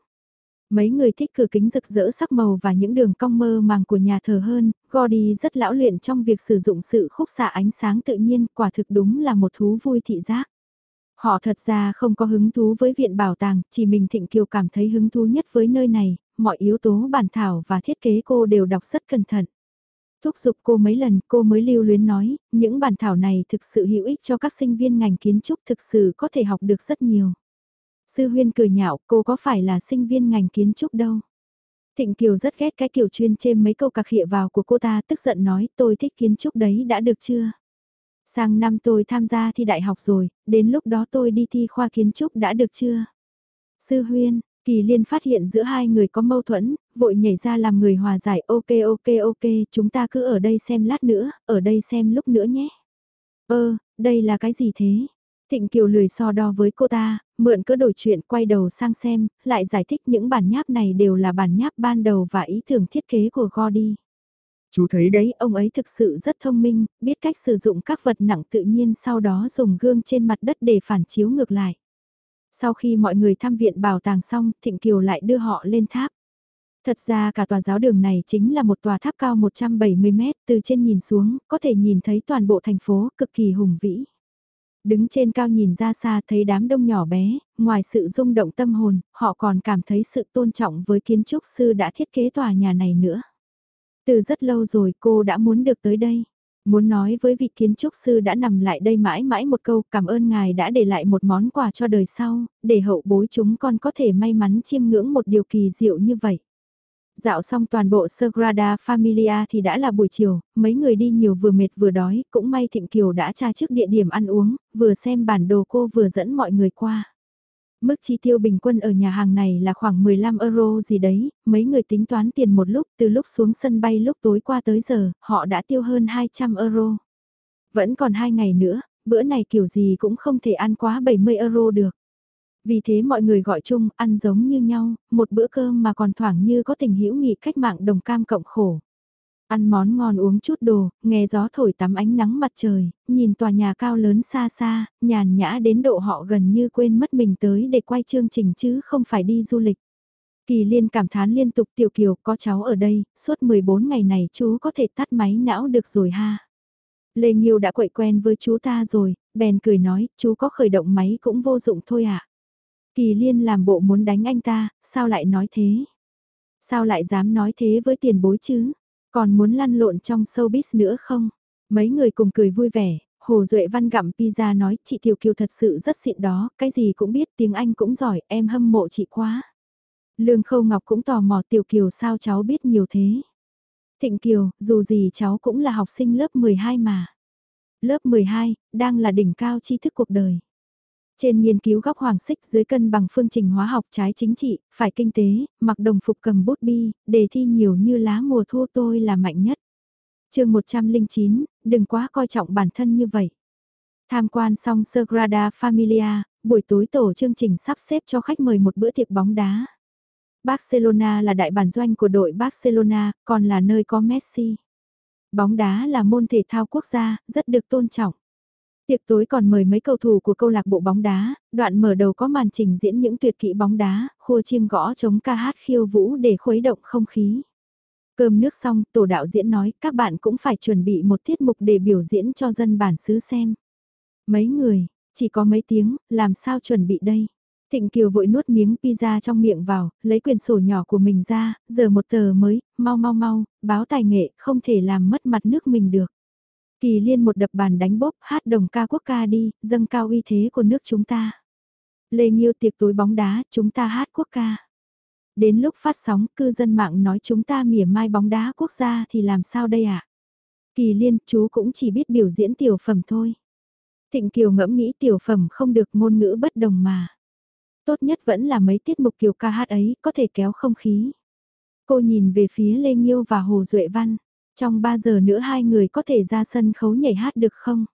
Mấy người thích cửa kính rực rỡ sắc màu và những đường cong mơ màng của nhà thờ hơn, Gordy rất lão luyện trong việc sử dụng sự khúc xạ ánh sáng tự nhiên, quả thực đúng là một thú vui thị giác. Họ thật ra không có hứng thú với viện bảo tàng, chỉ mình Thịnh Kiều cảm thấy hứng thú nhất với nơi này, mọi yếu tố bản thảo và thiết kế cô đều đọc rất cẩn thận. Thúc giục cô mấy lần cô mới lưu luyến nói, những bản thảo này thực sự hữu ích cho các sinh viên ngành kiến trúc thực sự có thể học được rất nhiều. Sư huyên cười nhạo, cô có phải là sinh viên ngành kiến trúc đâu. Thịnh Kiều rất ghét cái kiểu chuyên chêm mấy câu cạc khịa vào của cô ta tức giận nói tôi thích kiến trúc đấy đã được chưa? Sang năm tôi tham gia thi đại học rồi, đến lúc đó tôi đi thi khoa kiến trúc đã được chưa? Sư huyên, Kỳ liên phát hiện giữa hai người có mâu thuẫn, vội nhảy ra làm người hòa giải ok ok ok chúng ta cứ ở đây xem lát nữa, ở đây xem lúc nữa nhé. Ơ, đây là cái gì thế? Thịnh Kiều lười so đo với cô ta, mượn cỡ đổi chuyện quay đầu sang xem, lại giải thích những bản nháp này đều là bản nháp ban đầu và ý tưởng thiết kế của Gordy. Chú thấy đấy, ông ấy thực sự rất thông minh, biết cách sử dụng các vật nặng tự nhiên sau đó dùng gương trên mặt đất để phản chiếu ngược lại. Sau khi mọi người thăm viện bảo tàng xong, Thịnh Kiều lại đưa họ lên tháp. Thật ra cả tòa giáo đường này chính là một tòa tháp cao 170 mét, từ trên nhìn xuống, có thể nhìn thấy toàn bộ thành phố, cực kỳ hùng vĩ. Đứng trên cao nhìn ra xa thấy đám đông nhỏ bé, ngoài sự rung động tâm hồn, họ còn cảm thấy sự tôn trọng với kiến trúc sư đã thiết kế tòa nhà này nữa. Từ rất lâu rồi cô đã muốn được tới đây. Muốn nói với vị kiến trúc sư đã nằm lại đây mãi mãi một câu cảm ơn ngài đã để lại một món quà cho đời sau, để hậu bối chúng con có thể may mắn chiêm ngưỡng một điều kỳ diệu như vậy. Dạo xong toàn bộ Sagrada Familia thì đã là buổi chiều, mấy người đi nhiều vừa mệt vừa đói, cũng may Thịnh Kiều đã tra trước địa điểm ăn uống, vừa xem bản đồ cô vừa dẫn mọi người qua. Mức chi tiêu bình quân ở nhà hàng này là khoảng 15 euro gì đấy, mấy người tính toán tiền một lúc, từ lúc xuống sân bay lúc tối qua tới giờ, họ đã tiêu hơn 200 euro. Vẫn còn 2 ngày nữa, bữa này kiểu gì cũng không thể ăn quá 70 euro được. Vì thế mọi người gọi chung, ăn giống như nhau, một bữa cơm mà còn thoảng như có tình hữu nghị cách mạng đồng cam cộng khổ. Ăn món ngon uống chút đồ, nghe gió thổi tắm ánh nắng mặt trời, nhìn tòa nhà cao lớn xa xa, nhàn nhã đến độ họ gần như quên mất mình tới để quay chương trình chứ không phải đi du lịch. Kỳ liên cảm thán liên tục tiểu kiều có cháu ở đây, suốt 14 ngày này chú có thể tắt máy não được rồi ha. Lê nhiêu đã quậy quen với chú ta rồi, bèn cười nói, chú có khởi động máy cũng vô dụng thôi ạ. À. Kỳ liên làm bộ muốn đánh anh ta, sao lại nói thế? Sao lại dám nói thế với tiền bối chứ? Còn muốn lăn lộn trong showbiz nữa không? Mấy người cùng cười vui vẻ, Hồ Duệ Văn gặm pizza nói chị Tiểu Kiều thật sự rất xịn đó, cái gì cũng biết tiếng Anh cũng giỏi, em hâm mộ chị quá. Lương Khâu Ngọc cũng tò mò Tiểu Kiều sao cháu biết nhiều thế. Thịnh Kiều, dù gì cháu cũng là học sinh lớp 12 mà. Lớp 12, đang là đỉnh cao tri thức cuộc đời. Trên nghiên cứu góc hoàng xích dưới cân bằng phương trình hóa học trái chính trị, phải kinh tế, mặc đồng phục cầm bút bi, đề thi nhiều như lá mùa thu tôi là mạnh nhất. chương 109, đừng quá coi trọng bản thân như vậy. Tham quan xong Sagrada Familia, buổi tối tổ chương trình sắp xếp cho khách mời một bữa tiệc bóng đá. Barcelona là đại bản doanh của đội Barcelona, còn là nơi có Messi. Bóng đá là môn thể thao quốc gia, rất được tôn trọng. Tiệc tối còn mời mấy cầu thủ của câu lạc bộ bóng đá, đoạn mở đầu có màn trình diễn những tuyệt kỹ bóng đá, khua chiêng gõ chống ca hát khiêu vũ để khuấy động không khí. Cơm nước xong, tổ đạo diễn nói các bạn cũng phải chuẩn bị một tiết mục để biểu diễn cho dân bản xứ xem. Mấy người, chỉ có mấy tiếng, làm sao chuẩn bị đây? Thịnh Kiều vội nuốt miếng pizza trong miệng vào, lấy quyển sổ nhỏ của mình ra, giờ một tờ mới, mau mau mau, báo tài nghệ, không thể làm mất mặt nước mình được. Kỳ liên một đập bàn đánh bóp, hát đồng ca quốc ca đi, dâng cao uy thế của nước chúng ta. Lê Nhiêu tiệc tối bóng đá, chúng ta hát quốc ca. Đến lúc phát sóng, cư dân mạng nói chúng ta mỉa mai bóng đá quốc gia thì làm sao đây ạ? À? Kỳ liên, chú cũng chỉ biết biểu diễn tiểu phẩm thôi. Thịnh Kiều ngẫm nghĩ tiểu phẩm không được ngôn ngữ bất đồng mà. Tốt nhất vẫn là mấy tiết mục kiều ca hát ấy, có thể kéo không khí. Cô nhìn về phía Lê Nhiêu và Hồ Duệ Văn. Trong 3 giờ nữa hai người có thể ra sân khấu nhảy hát được không?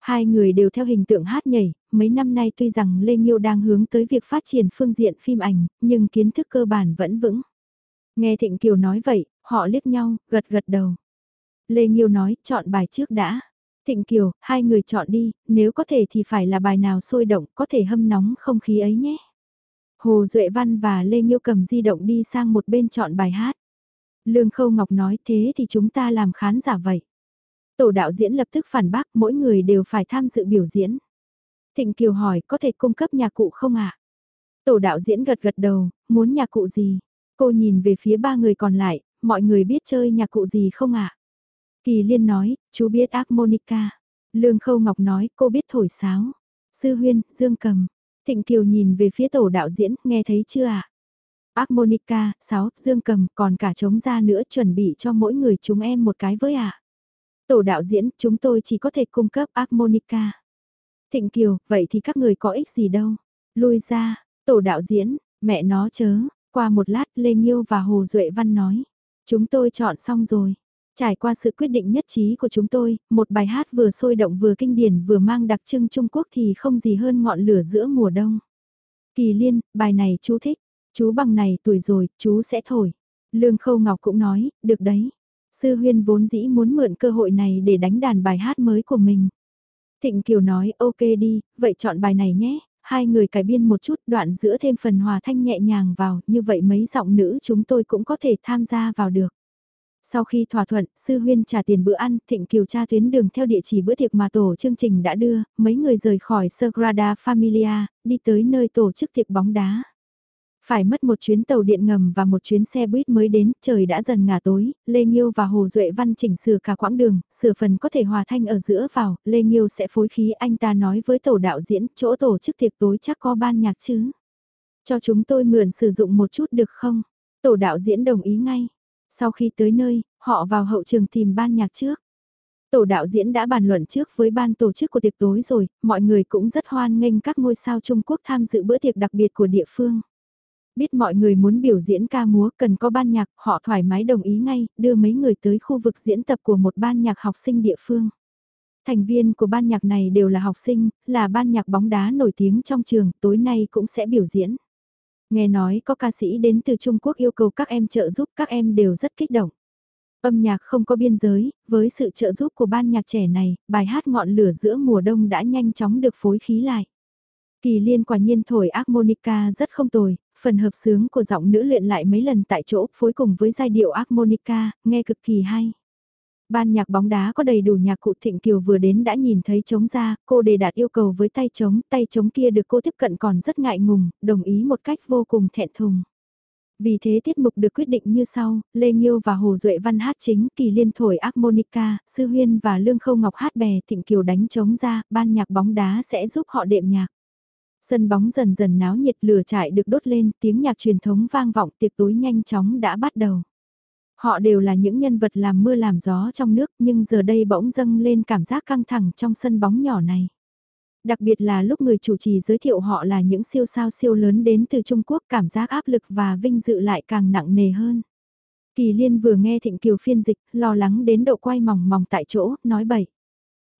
Hai người đều theo hình tượng hát nhảy, mấy năm nay tuy rằng Lê Nhiêu đang hướng tới việc phát triển phương diện phim ảnh, nhưng kiến thức cơ bản vẫn vững. Nghe Thịnh Kiều nói vậy, họ liếc nhau, gật gật đầu. Lê Nhiêu nói, chọn bài trước đã. Thịnh Kiều, hai người chọn đi, nếu có thể thì phải là bài nào sôi động, có thể hâm nóng không khí ấy nhé. Hồ Duệ Văn và Lê Nhiêu cầm di động đi sang một bên chọn bài hát. Lương Khâu Ngọc nói thế thì chúng ta làm khán giả vậy. Tổ đạo diễn lập tức phản bác mỗi người đều phải tham dự biểu diễn. Thịnh Kiều hỏi có thể cung cấp nhạc cụ không ạ? Tổ đạo diễn gật gật đầu, muốn nhạc cụ gì? Cô nhìn về phía ba người còn lại, mọi người biết chơi nhạc cụ gì không ạ? Kỳ Liên nói, chú biết harmonica. Lương Khâu Ngọc nói, cô biết thổi sáo. Sư Huyên, Dương Cầm. Thịnh Kiều nhìn về phía tổ đạo diễn, nghe thấy chưa ạ? Armonica, 6, Dương Cầm, còn cả trống ra nữa chuẩn bị cho mỗi người chúng em một cái với ạ. Tổ đạo diễn, chúng tôi chỉ có thể cung cấp Armonica. Thịnh Kiều, vậy thì các người có ích gì đâu. Lui ra, tổ đạo diễn, mẹ nó chớ. Qua một lát Lê Nhiêu và Hồ Duệ Văn nói. Chúng tôi chọn xong rồi. Trải qua sự quyết định nhất trí của chúng tôi, một bài hát vừa sôi động vừa kinh điển vừa mang đặc trưng Trung Quốc thì không gì hơn ngọn lửa giữa mùa đông. Kỳ liên, bài này chú thích. Chú bằng này tuổi rồi, chú sẽ thổi. Lương Khâu Ngọc cũng nói, được đấy. Sư Huyên vốn dĩ muốn mượn cơ hội này để đánh đàn bài hát mới của mình. Thịnh Kiều nói, ok đi, vậy chọn bài này nhé. Hai người cải biên một chút đoạn giữa thêm phần hòa thanh nhẹ nhàng vào, như vậy mấy giọng nữ chúng tôi cũng có thể tham gia vào được. Sau khi thỏa thuận, sư huyên trả tiền bữa ăn, Thịnh Kiều tra tuyến đường theo địa chỉ bữa tiệc mà tổ chương trình đã đưa, mấy người rời khỏi Sagrada Familia, đi tới nơi tổ chức tiệc bóng đá. Phải mất một chuyến tàu điện ngầm và một chuyến xe buýt mới đến, trời đã dần ngả tối, Lê Nhiêu và Hồ Duệ Văn chỉnh sửa cả quãng đường, sửa phần có thể hòa thanh ở giữa vào, Lê Nhiêu sẽ phối khí anh ta nói với tổ đạo diễn, chỗ tổ chức tiệc tối chắc có ban nhạc chứ. Cho chúng tôi mượn sử dụng một chút được không? Tổ đạo diễn đồng ý ngay. Sau khi tới nơi, họ vào hậu trường tìm ban nhạc trước. Tổ đạo diễn đã bàn luận trước với ban tổ chức của tiệc tối rồi, mọi người cũng rất hoan nghênh các ngôi sao Trung Quốc tham dự bữa tiệc đặc biệt của địa phương. Biết mọi người muốn biểu diễn ca múa cần có ban nhạc, họ thoải mái đồng ý ngay, đưa mấy người tới khu vực diễn tập của một ban nhạc học sinh địa phương. Thành viên của ban nhạc này đều là học sinh, là ban nhạc bóng đá nổi tiếng trong trường, tối nay cũng sẽ biểu diễn. Nghe nói có ca sĩ đến từ Trung Quốc yêu cầu các em trợ giúp các em đều rất kích động. Âm nhạc không có biên giới, với sự trợ giúp của ban nhạc trẻ này, bài hát ngọn lửa giữa mùa đông đã nhanh chóng được phối khí lại. Kỳ liên quả nhiên thổi Armonica rất không tồi, phần hợp sướng của giọng nữ luyện lại mấy lần tại chỗ phối cùng với giai điệu Armonica, nghe cực kỳ hay. Ban nhạc bóng đá có đầy đủ nhạc cụ Thịnh Kiều vừa đến đã nhìn thấy trống ra, cô đề đạt yêu cầu với tay trống, tay trống kia được cô tiếp cận còn rất ngại ngùng, đồng ý một cách vô cùng thẹn thùng. Vì thế tiết mục được quyết định như sau, Lê Nhiêu và Hồ Duệ Văn hát chính, Kỳ Liên thổi Armonica, Sư Huyên và Lương Khâu Ngọc hát bè, Thịnh Kiều đánh trống ra, ban nhạc bóng đá sẽ giúp họ đệm nhạc. Sân bóng dần dần náo nhiệt lửa trại được đốt lên, tiếng nhạc truyền thống vang vọng tiệc tối nhanh chóng đã bắt đầu. Họ đều là những nhân vật làm mưa làm gió trong nước nhưng giờ đây bỗng dâng lên cảm giác căng thẳng trong sân bóng nhỏ này. Đặc biệt là lúc người chủ trì giới thiệu họ là những siêu sao siêu lớn đến từ Trung Quốc cảm giác áp lực và vinh dự lại càng nặng nề hơn. Kỳ Liên vừa nghe Thịnh Kiều phiên dịch, lo lắng đến độ quay mỏng mỏng tại chỗ, nói bậy.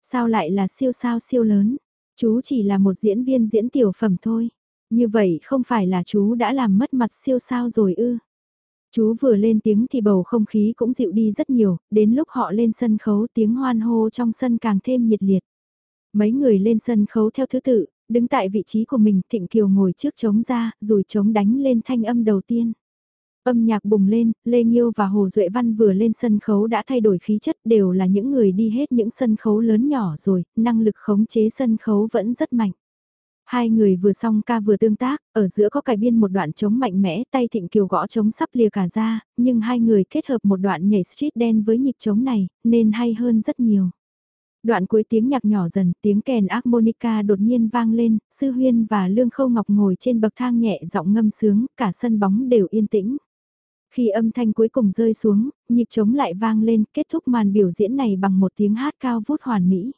Sao lại là siêu sao siêu lớn? Chú chỉ là một diễn viên diễn tiểu phẩm thôi. Như vậy không phải là chú đã làm mất mặt siêu sao rồi ư? Chú vừa lên tiếng thì bầu không khí cũng dịu đi rất nhiều, đến lúc họ lên sân khấu tiếng hoan hô trong sân càng thêm nhiệt liệt. Mấy người lên sân khấu theo thứ tự, đứng tại vị trí của mình Thịnh Kiều ngồi trước trống ra, rồi trống đánh lên thanh âm đầu tiên. Âm nhạc bùng lên, Lê Nhiêu và Hồ Duệ Văn vừa lên sân khấu đã thay đổi khí chất đều là những người đi hết những sân khấu lớn nhỏ rồi, năng lực khống chế sân khấu vẫn rất mạnh. Hai người vừa xong ca vừa tương tác, ở giữa có cải biên một đoạn trống mạnh mẽ, tay Thịnh Kiều gõ trống sắp lìa cả ra, nhưng hai người kết hợp một đoạn nhảy street đen với nhịp trống này, nên hay hơn rất nhiều. Đoạn cuối tiếng nhạc nhỏ dần, tiếng kèn harmonica đột nhiên vang lên, Sư Huyên và Lương Khâu Ngọc ngồi trên bậc thang nhẹ giọng ngâm sướng, cả sân bóng đều yên tĩnh. Khi âm thanh cuối cùng rơi xuống, nhịp trống lại vang lên, kết thúc màn biểu diễn này bằng một tiếng hát cao vút hoàn mỹ.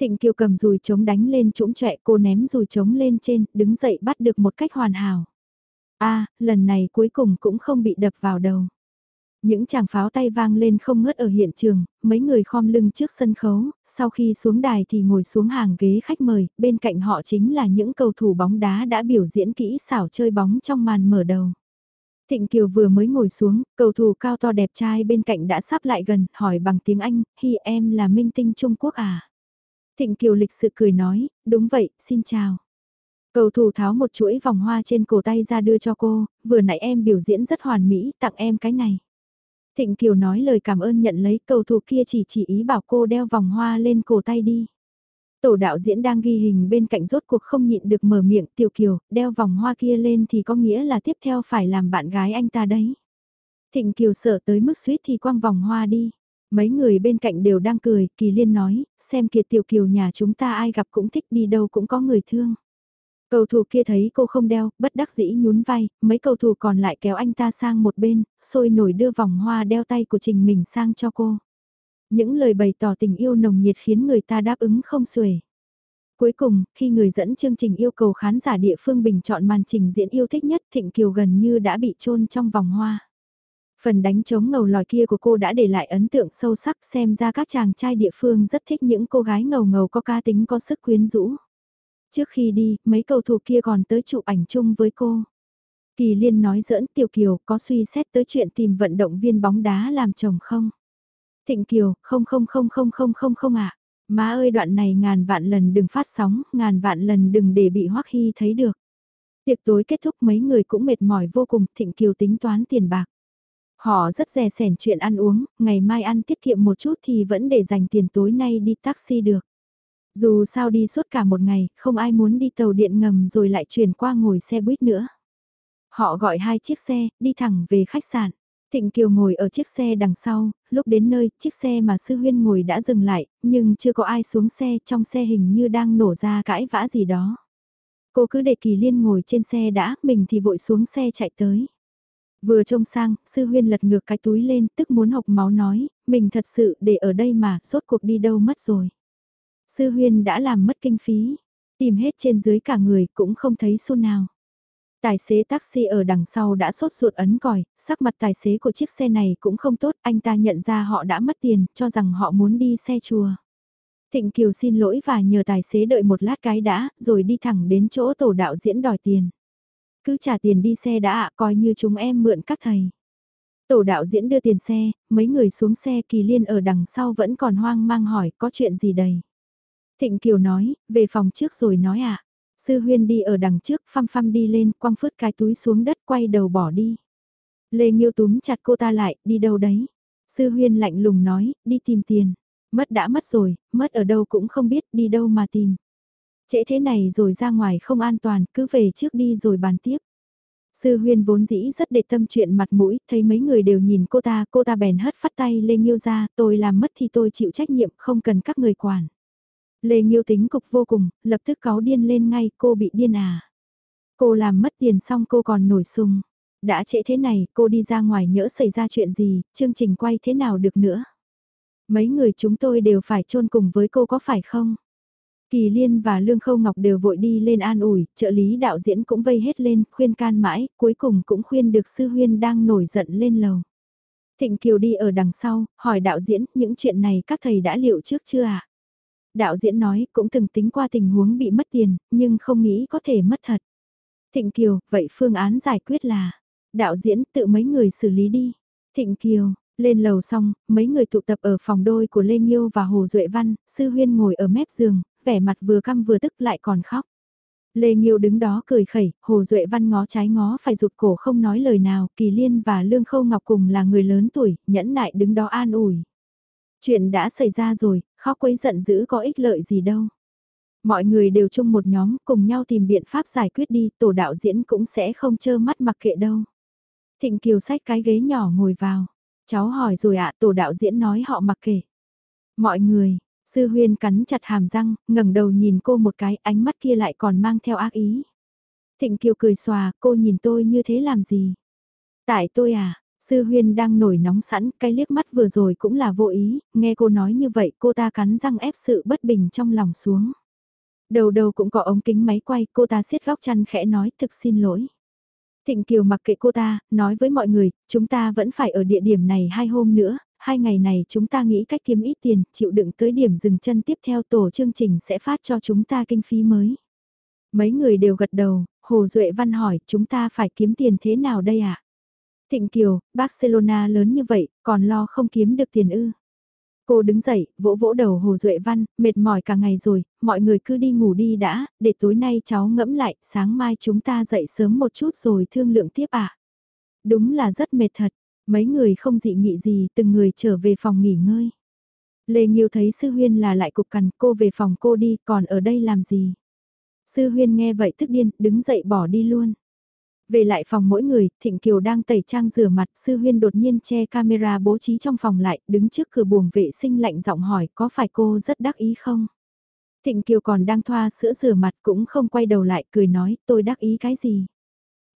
Thịnh Kiều cầm dùi trống đánh lên trũng trọe cô ném dùi trống lên trên, đứng dậy bắt được một cách hoàn hảo. a lần này cuối cùng cũng không bị đập vào đầu. Những chàng pháo tay vang lên không ngớt ở hiện trường, mấy người khom lưng trước sân khấu, sau khi xuống đài thì ngồi xuống hàng ghế khách mời, bên cạnh họ chính là những cầu thủ bóng đá đã biểu diễn kỹ xảo chơi bóng trong màn mở đầu. Thịnh Kiều vừa mới ngồi xuống, cầu thủ cao to đẹp trai bên cạnh đã sắp lại gần, hỏi bằng tiếng Anh, hi em là minh tinh Trung Quốc à? Thịnh Kiều lịch sự cười nói, đúng vậy, xin chào. Cầu thủ tháo một chuỗi vòng hoa trên cổ tay ra đưa cho cô, vừa nãy em biểu diễn rất hoàn mỹ, tặng em cái này. Thịnh Kiều nói lời cảm ơn nhận lấy cầu thủ kia chỉ chỉ ý bảo cô đeo vòng hoa lên cổ tay đi. Tổ đạo diễn đang ghi hình bên cạnh rốt cuộc không nhịn được mở miệng Tiểu Kiều, đeo vòng hoa kia lên thì có nghĩa là tiếp theo phải làm bạn gái anh ta đấy. Thịnh Kiều sợ tới mức suýt thì quăng vòng hoa đi. Mấy người bên cạnh đều đang cười, Kỳ Liên nói, xem kiệt Tiểu Kiều nhà chúng ta ai gặp cũng thích đi đâu cũng có người thương. Cầu thủ kia thấy cô không đeo, bất đắc dĩ nhún vai, mấy cầu thủ còn lại kéo anh ta sang một bên, sôi nổi đưa vòng hoa đeo tay của trình mình sang cho cô. Những lời bày tỏ tình yêu nồng nhiệt khiến người ta đáp ứng không xuể. Cuối cùng, khi người dẫn chương trình yêu cầu khán giả địa phương bình chọn màn trình diễn yêu thích nhất Thịnh Kiều gần như đã bị chôn trong vòng hoa. Phần đánh trống ngầu lòi kia của cô đã để lại ấn tượng sâu sắc xem ra các chàng trai địa phương rất thích những cô gái ngầu ngầu có ca tính có sức quyến rũ. Trước khi đi, mấy cầu thủ kia còn tới chụp ảnh chung với cô. Kỳ Liên nói giỡn Tiểu Kiều có suy xét tới chuyện tìm vận động viên bóng đá làm chồng không? Thịnh Kiều, không không không không không không không ạ. À. Má ơi đoạn này ngàn vạn lần đừng phát sóng, ngàn vạn lần đừng để bị Hoắc Hy thấy được. Tiệc tối kết thúc mấy người cũng mệt mỏi vô cùng, Thịnh Kiều tính toán tiền bạc. Họ rất rẻ sẻn chuyện ăn uống, ngày mai ăn tiết kiệm một chút thì vẫn để dành tiền tối nay đi taxi được. Dù sao đi suốt cả một ngày, không ai muốn đi tàu điện ngầm rồi lại chuyển qua ngồi xe buýt nữa. Họ gọi hai chiếc xe, đi thẳng về khách sạn. Thịnh Kiều ngồi ở chiếc xe đằng sau, lúc đến nơi, chiếc xe mà Sư Huyên ngồi đã dừng lại, nhưng chưa có ai xuống xe, trong xe hình như đang nổ ra cãi vã gì đó. Cô cứ để Kỳ Liên ngồi trên xe đã, mình thì vội xuống xe chạy tới. Vừa trông sang, Sư Huyên lật ngược cái túi lên, tức muốn học máu nói, mình thật sự để ở đây mà, rốt cuộc đi đâu mất rồi. Sư Huyên đã làm mất kinh phí, tìm hết trên dưới cả người cũng không thấy xu nào. Tài xế taxi ở đằng sau đã sốt ruột ấn còi, sắc mặt tài xế của chiếc xe này cũng không tốt, anh ta nhận ra họ đã mất tiền, cho rằng họ muốn đi xe chùa. Thịnh Kiều xin lỗi và nhờ tài xế đợi một lát cái đã, rồi đi thẳng đến chỗ tổ đạo diễn đòi tiền. Cứ trả tiền đi xe đã ạ, coi như chúng em mượn các thầy. Tổ đạo diễn đưa tiền xe, mấy người xuống xe kỳ liên ở đằng sau vẫn còn hoang mang hỏi có chuyện gì đây. Thịnh Kiều nói, về phòng trước rồi nói ạ. Sư huyên đi ở đằng trước phăm phăm đi lên quăng phớt cái túi xuống đất quay đầu bỏ đi. Lê Nghiêu túm chặt cô ta lại, đi đâu đấy? Sư huyên lạnh lùng nói, đi tìm tiền. Mất đã mất rồi, mất ở đâu cũng không biết đi đâu mà tìm. Trễ thế này rồi ra ngoài không an toàn, cứ về trước đi rồi bàn tiếp. Sư huyên vốn dĩ rất để tâm chuyện mặt mũi, thấy mấy người đều nhìn cô ta, cô ta bèn hất phát tay Lê Nghiêu ra, tôi làm mất thì tôi chịu trách nhiệm, không cần các người quản. Lê Nghiêu tính cục vô cùng, lập tức cáu điên lên ngay, cô bị điên à. Cô làm mất tiền xong cô còn nổi sung. Đã trễ thế này, cô đi ra ngoài nhỡ xảy ra chuyện gì, chương trình quay thế nào được nữa. Mấy người chúng tôi đều phải chôn cùng với cô có phải không? Kỳ Liên và Lương Khâu Ngọc đều vội đi lên an ủi, trợ lý đạo diễn cũng vây hết lên, khuyên can mãi, cuối cùng cũng khuyên được sư huyên đang nổi giận lên lầu. Thịnh Kiều đi ở đằng sau, hỏi đạo diễn, những chuyện này các thầy đã liệu trước chưa ạ? À? Đạo diễn nói cũng từng tính qua tình huống bị mất tiền, nhưng không nghĩ có thể mất thật. Thịnh Kiều, vậy phương án giải quyết là, đạo diễn tự mấy người xử lý đi. Thịnh Kiều, lên lầu xong, mấy người tụ tập ở phòng đôi của Lê Nhiêu và Hồ Duệ Văn, Sư Huyên ngồi ở mép giường, vẻ mặt vừa căm vừa tức lại còn khóc. Lê nhiêu đứng đó cười khẩy, Hồ Duệ Văn ngó trái ngó phải rụt cổ không nói lời nào, Kỳ Liên và Lương Khâu Ngọc cùng là người lớn tuổi, nhẫn nại đứng đó an ủi. Chuyện đã xảy ra rồi, khóc quấy giận dữ có ích lợi gì đâu. Mọi người đều chung một nhóm, cùng nhau tìm biện pháp giải quyết đi, tổ đạo diễn cũng sẽ không chơ mắt mặc kệ đâu. Thịnh Kiều sách cái ghế nhỏ ngồi vào. Cháu hỏi rồi ạ, tổ đạo diễn nói họ mặc kệ. Mọi người, sư huyên cắn chặt hàm răng, ngẩng đầu nhìn cô một cái, ánh mắt kia lại còn mang theo ác ý. Thịnh Kiều cười xòa, cô nhìn tôi như thế làm gì? Tại tôi à, sư huyên đang nổi nóng sẵn, cái liếc mắt vừa rồi cũng là vô ý, nghe cô nói như vậy cô ta cắn răng ép sự bất bình trong lòng xuống. Đầu đầu cũng có ống kính máy quay, cô ta siết góc chăn khẽ nói thực xin lỗi. Thịnh Kiều mặc kệ cô ta, nói với mọi người, chúng ta vẫn phải ở địa điểm này hai hôm nữa, hai ngày này chúng ta nghĩ cách kiếm ít tiền, chịu đựng tới điểm dừng chân tiếp theo tổ chương trình sẽ phát cho chúng ta kinh phí mới. Mấy người đều gật đầu, Hồ Duệ Văn hỏi chúng ta phải kiếm tiền thế nào đây ạ? À? Thịnh Kiều, Barcelona lớn như vậy, còn lo không kiếm được tiền ư? Cô đứng dậy, vỗ vỗ đầu Hồ Duệ Văn, mệt mỏi cả ngày rồi, mọi người cứ đi ngủ đi đã, để tối nay cháu ngẫm lại, sáng mai chúng ta dậy sớm một chút rồi thương lượng tiếp ạ. Đúng là rất mệt thật, mấy người không dị nghị gì, từng người trở về phòng nghỉ ngơi. Lê Nhiêu thấy Sư Huyên là lại cục cằn, cô về phòng cô đi, còn ở đây làm gì? Sư Huyên nghe vậy tức điên, đứng dậy bỏ đi luôn. Về lại phòng mỗi người, Thịnh Kiều đang tẩy trang rửa mặt, Sư Huyên đột nhiên che camera bố trí trong phòng lại, đứng trước cửa buồng vệ sinh lạnh giọng hỏi có phải cô rất đắc ý không? Thịnh Kiều còn đang thoa sữa rửa mặt cũng không quay đầu lại cười nói tôi đắc ý cái gì?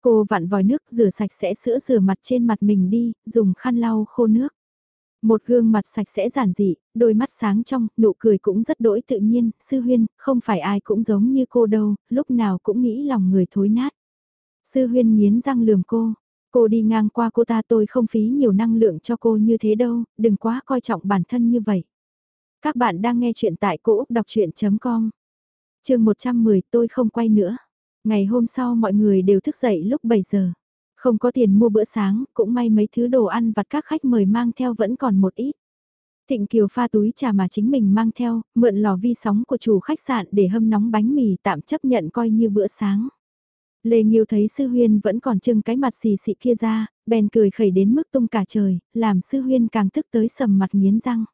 Cô vặn vòi nước rửa sạch sẽ sữa rửa mặt trên mặt mình đi, dùng khăn lau khô nước. Một gương mặt sạch sẽ giản dị, đôi mắt sáng trong, nụ cười cũng rất đỗi tự nhiên, sư huyên, không phải ai cũng giống như cô đâu, lúc nào cũng nghĩ lòng người thối nát. Sư huyên nghiến răng lườm cô. Cô đi ngang qua cô ta tôi không phí nhiều năng lượng cho cô như thế đâu, đừng quá coi trọng bản thân như vậy. Các bạn đang nghe chuyện tại cô Úc Đọc Chuyện.com Trường 110 tôi không quay nữa. Ngày hôm sau mọi người đều thức dậy lúc 7 giờ. Không có tiền mua bữa sáng, cũng may mấy thứ đồ ăn vặt các khách mời mang theo vẫn còn một ít. Thịnh Kiều pha túi trà mà chính mình mang theo, mượn lò vi sóng của chủ khách sạn để hâm nóng bánh mì tạm chấp nhận coi như bữa sáng. Lê Nghiêu thấy sư huyên vẫn còn trưng cái mặt xì xị kia ra, bèn cười khẩy đến mức tung cả trời, làm sư huyên càng tức tới sầm mặt nghiến răng.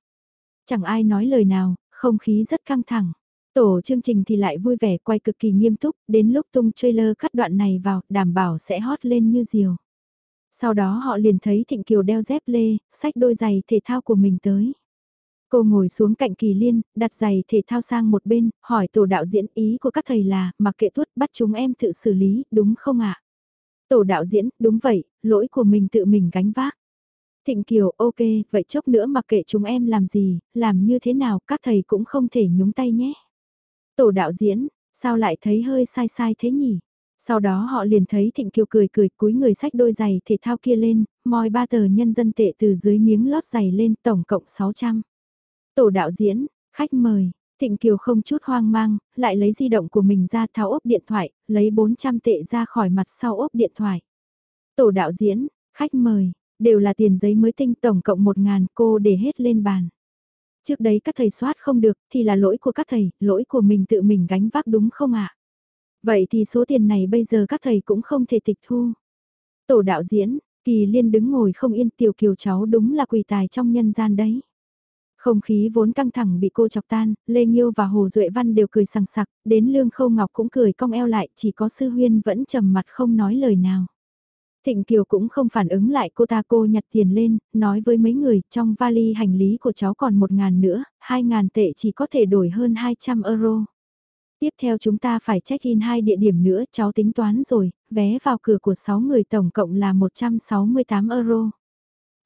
Chẳng ai nói lời nào, không khí rất căng thẳng. Tổ chương trình thì lại vui vẻ quay cực kỳ nghiêm túc, đến lúc tung trailer cắt đoạn này vào, đảm bảo sẽ hot lên như diều. Sau đó họ liền thấy Thịnh Kiều đeo dép lê, xách đôi giày thể thao của mình tới. Cô ngồi xuống cạnh Kỳ Liên, đặt giày thể thao sang một bên, hỏi tổ đạo diễn ý của các thầy là, mặc kệ tuốt bắt chúng em tự xử lý, đúng không ạ? Tổ đạo diễn, đúng vậy, lỗi của mình tự mình gánh vác. Thịnh Kiều, ok, vậy chốc nữa mặc kệ chúng em làm gì, làm như thế nào, các thầy cũng không thể nhúng tay nhé. Tổ đạo diễn, sao lại thấy hơi sai sai thế nhỉ? Sau đó họ liền thấy Thịnh Kiều cười cười cúi người sách đôi giày thể thao kia lên, moi ba tờ nhân dân tệ từ dưới miếng lót giày lên tổng cộng 600. Tổ đạo diễn, khách mời, Thịnh Kiều không chút hoang mang, lại lấy di động của mình ra tháo ốp điện thoại, lấy 400 tệ ra khỏi mặt sau ốp điện thoại. Tổ đạo diễn, khách mời, đều là tiền giấy mới tinh tổng cộng 1 ngàn cô để hết lên bàn. Trước đấy các thầy soát không được thì là lỗi của các thầy, lỗi của mình tự mình gánh vác đúng không ạ? Vậy thì số tiền này bây giờ các thầy cũng không thể tịch thu. Tổ đạo diễn, Kỳ Liên đứng ngồi không yên tiểu kiều cháu đúng là quỳ tài trong nhân gian đấy. Không khí vốn căng thẳng bị cô chọc tan, Lê Nhiêu và Hồ Duệ Văn đều cười sằng sặc, đến Lương Khâu Ngọc cũng cười cong eo lại, chỉ có Sư Huyên vẫn trầm mặt không nói lời nào. Thịnh Kiều cũng không phản ứng lại cô ta cô nhặt tiền lên, nói với mấy người, trong vali hành lý của cháu còn một ngàn nữa, hai ngàn tệ chỉ có thể đổi hơn 200 euro. Tiếp theo chúng ta phải check-in hai địa điểm nữa, cháu tính toán rồi, vé vào cửa của 6 người tổng cộng là 168 euro.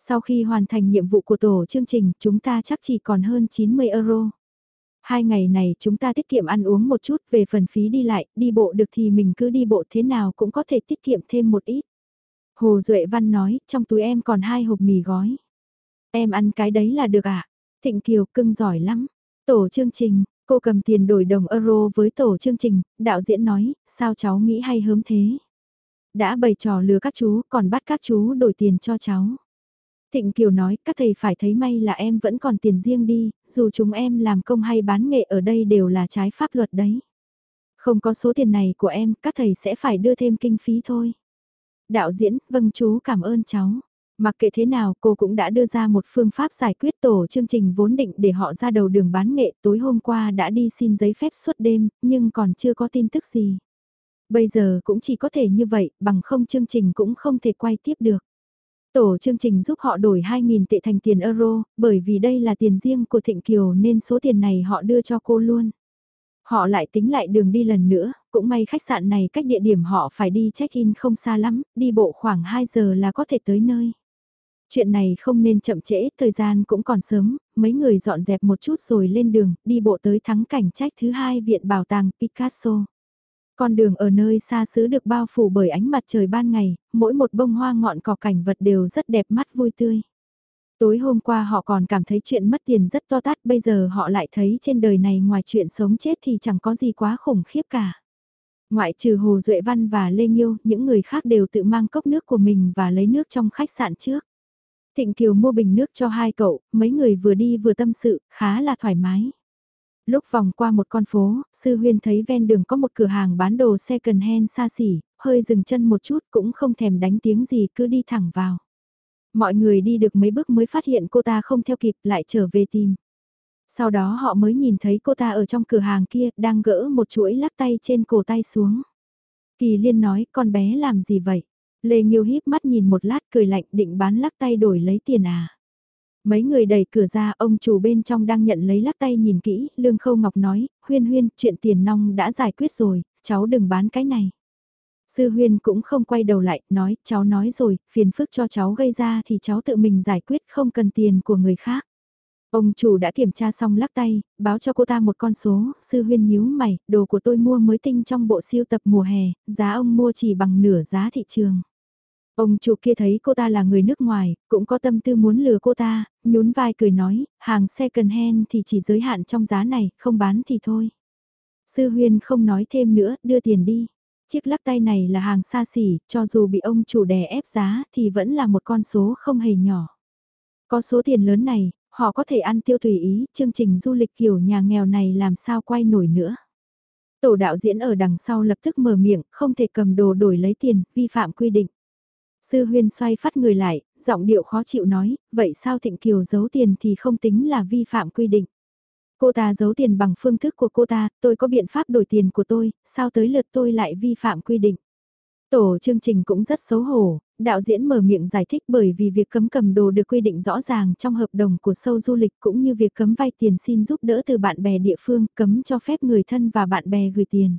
Sau khi hoàn thành nhiệm vụ của tổ chương trình, chúng ta chắc chỉ còn hơn 90 euro. Hai ngày này chúng ta tiết kiệm ăn uống một chút về phần phí đi lại, đi bộ được thì mình cứ đi bộ thế nào cũng có thể tiết kiệm thêm một ít. Hồ Duệ Văn nói, trong túi em còn hai hộp mì gói. Em ăn cái đấy là được ạ. À? Thịnh Kiều cưng giỏi lắm. Tổ chương trình, cô cầm tiền đổi đồng euro với tổ chương trình, đạo diễn nói, sao cháu nghĩ hay hớm thế. Đã bày trò lừa các chú, còn bắt các chú đổi tiền cho cháu. Thịnh Kiều nói, các thầy phải thấy may là em vẫn còn tiền riêng đi, dù chúng em làm công hay bán nghệ ở đây đều là trái pháp luật đấy. Không có số tiền này của em, các thầy sẽ phải đưa thêm kinh phí thôi. Đạo diễn, vâng chú cảm ơn cháu. Mặc kệ thế nào, cô cũng đã đưa ra một phương pháp giải quyết tổ chương trình vốn định để họ ra đầu đường bán nghệ. Tối hôm qua đã đi xin giấy phép suốt đêm, nhưng còn chưa có tin tức gì. Bây giờ cũng chỉ có thể như vậy, bằng không chương trình cũng không thể quay tiếp được. Tổ chương trình giúp họ đổi 2.000 tệ thành tiền euro, bởi vì đây là tiền riêng của Thịnh Kiều nên số tiền này họ đưa cho cô luôn. Họ lại tính lại đường đi lần nữa, cũng may khách sạn này cách địa điểm họ phải đi check-in không xa lắm, đi bộ khoảng 2 giờ là có thể tới nơi. Chuyện này không nên chậm trễ, thời gian cũng còn sớm, mấy người dọn dẹp một chút rồi lên đường, đi bộ tới thắng cảnh trách thứ hai viện bảo tàng Picasso. Con đường ở nơi xa xứ được bao phủ bởi ánh mặt trời ban ngày, mỗi một bông hoa ngọn cỏ cảnh vật đều rất đẹp mắt vui tươi. Tối hôm qua họ còn cảm thấy chuyện mất tiền rất to tát, bây giờ họ lại thấy trên đời này ngoài chuyện sống chết thì chẳng có gì quá khủng khiếp cả. Ngoại trừ Hồ Duệ Văn và Lê Nhiêu, những người khác đều tự mang cốc nước của mình và lấy nước trong khách sạn trước. Thịnh Kiều mua bình nước cho hai cậu, mấy người vừa đi vừa tâm sự, khá là thoải mái. Lúc vòng qua một con phố, Sư Huyên thấy ven đường có một cửa hàng bán đồ second hand xa xỉ, hơi dừng chân một chút cũng không thèm đánh tiếng gì cứ đi thẳng vào. Mọi người đi được mấy bước mới phát hiện cô ta không theo kịp lại trở về tìm. Sau đó họ mới nhìn thấy cô ta ở trong cửa hàng kia đang gỡ một chuỗi lắc tay trên cổ tay xuống. Kỳ liên nói con bé làm gì vậy? Lê nhiêu híp mắt nhìn một lát cười lạnh định bán lắc tay đổi lấy tiền à. Mấy người đẩy cửa ra ông chủ bên trong đang nhận lấy lắc tay nhìn kỹ, Lương Khâu Ngọc nói, huyên huyên, chuyện tiền nong đã giải quyết rồi, cháu đừng bán cái này. Sư huyên cũng không quay đầu lại, nói, cháu nói rồi, phiền phức cho cháu gây ra thì cháu tự mình giải quyết không cần tiền của người khác. Ông chủ đã kiểm tra xong lắc tay, báo cho cô ta một con số, sư huyên nhíu mày, đồ của tôi mua mới tinh trong bộ siêu tập mùa hè, giá ông mua chỉ bằng nửa giá thị trường. Ông chủ kia thấy cô ta là người nước ngoài, cũng có tâm tư muốn lừa cô ta, nhún vai cười nói, hàng second hand thì chỉ giới hạn trong giá này, không bán thì thôi. Sư huyên không nói thêm nữa, đưa tiền đi. Chiếc lắc tay này là hàng xa xỉ, cho dù bị ông chủ đè ép giá thì vẫn là một con số không hề nhỏ. Có số tiền lớn này, họ có thể ăn tiêu tùy ý, chương trình du lịch kiểu nhà nghèo này làm sao quay nổi nữa. Tổ đạo diễn ở đằng sau lập tức mở miệng, không thể cầm đồ đổi lấy tiền, vi phạm quy định. Sư huyên xoay phát người lại, giọng điệu khó chịu nói, vậy sao Thịnh Kiều giấu tiền thì không tính là vi phạm quy định. Cô ta giấu tiền bằng phương thức của cô ta, tôi có biện pháp đổi tiền của tôi, sao tới lượt tôi lại vi phạm quy định. Tổ chương trình cũng rất xấu hổ, đạo diễn mở miệng giải thích bởi vì việc cấm cầm đồ được quy định rõ ràng trong hợp đồng của sâu du lịch cũng như việc cấm vay tiền xin giúp đỡ từ bạn bè địa phương, cấm cho phép người thân và bạn bè gửi tiền.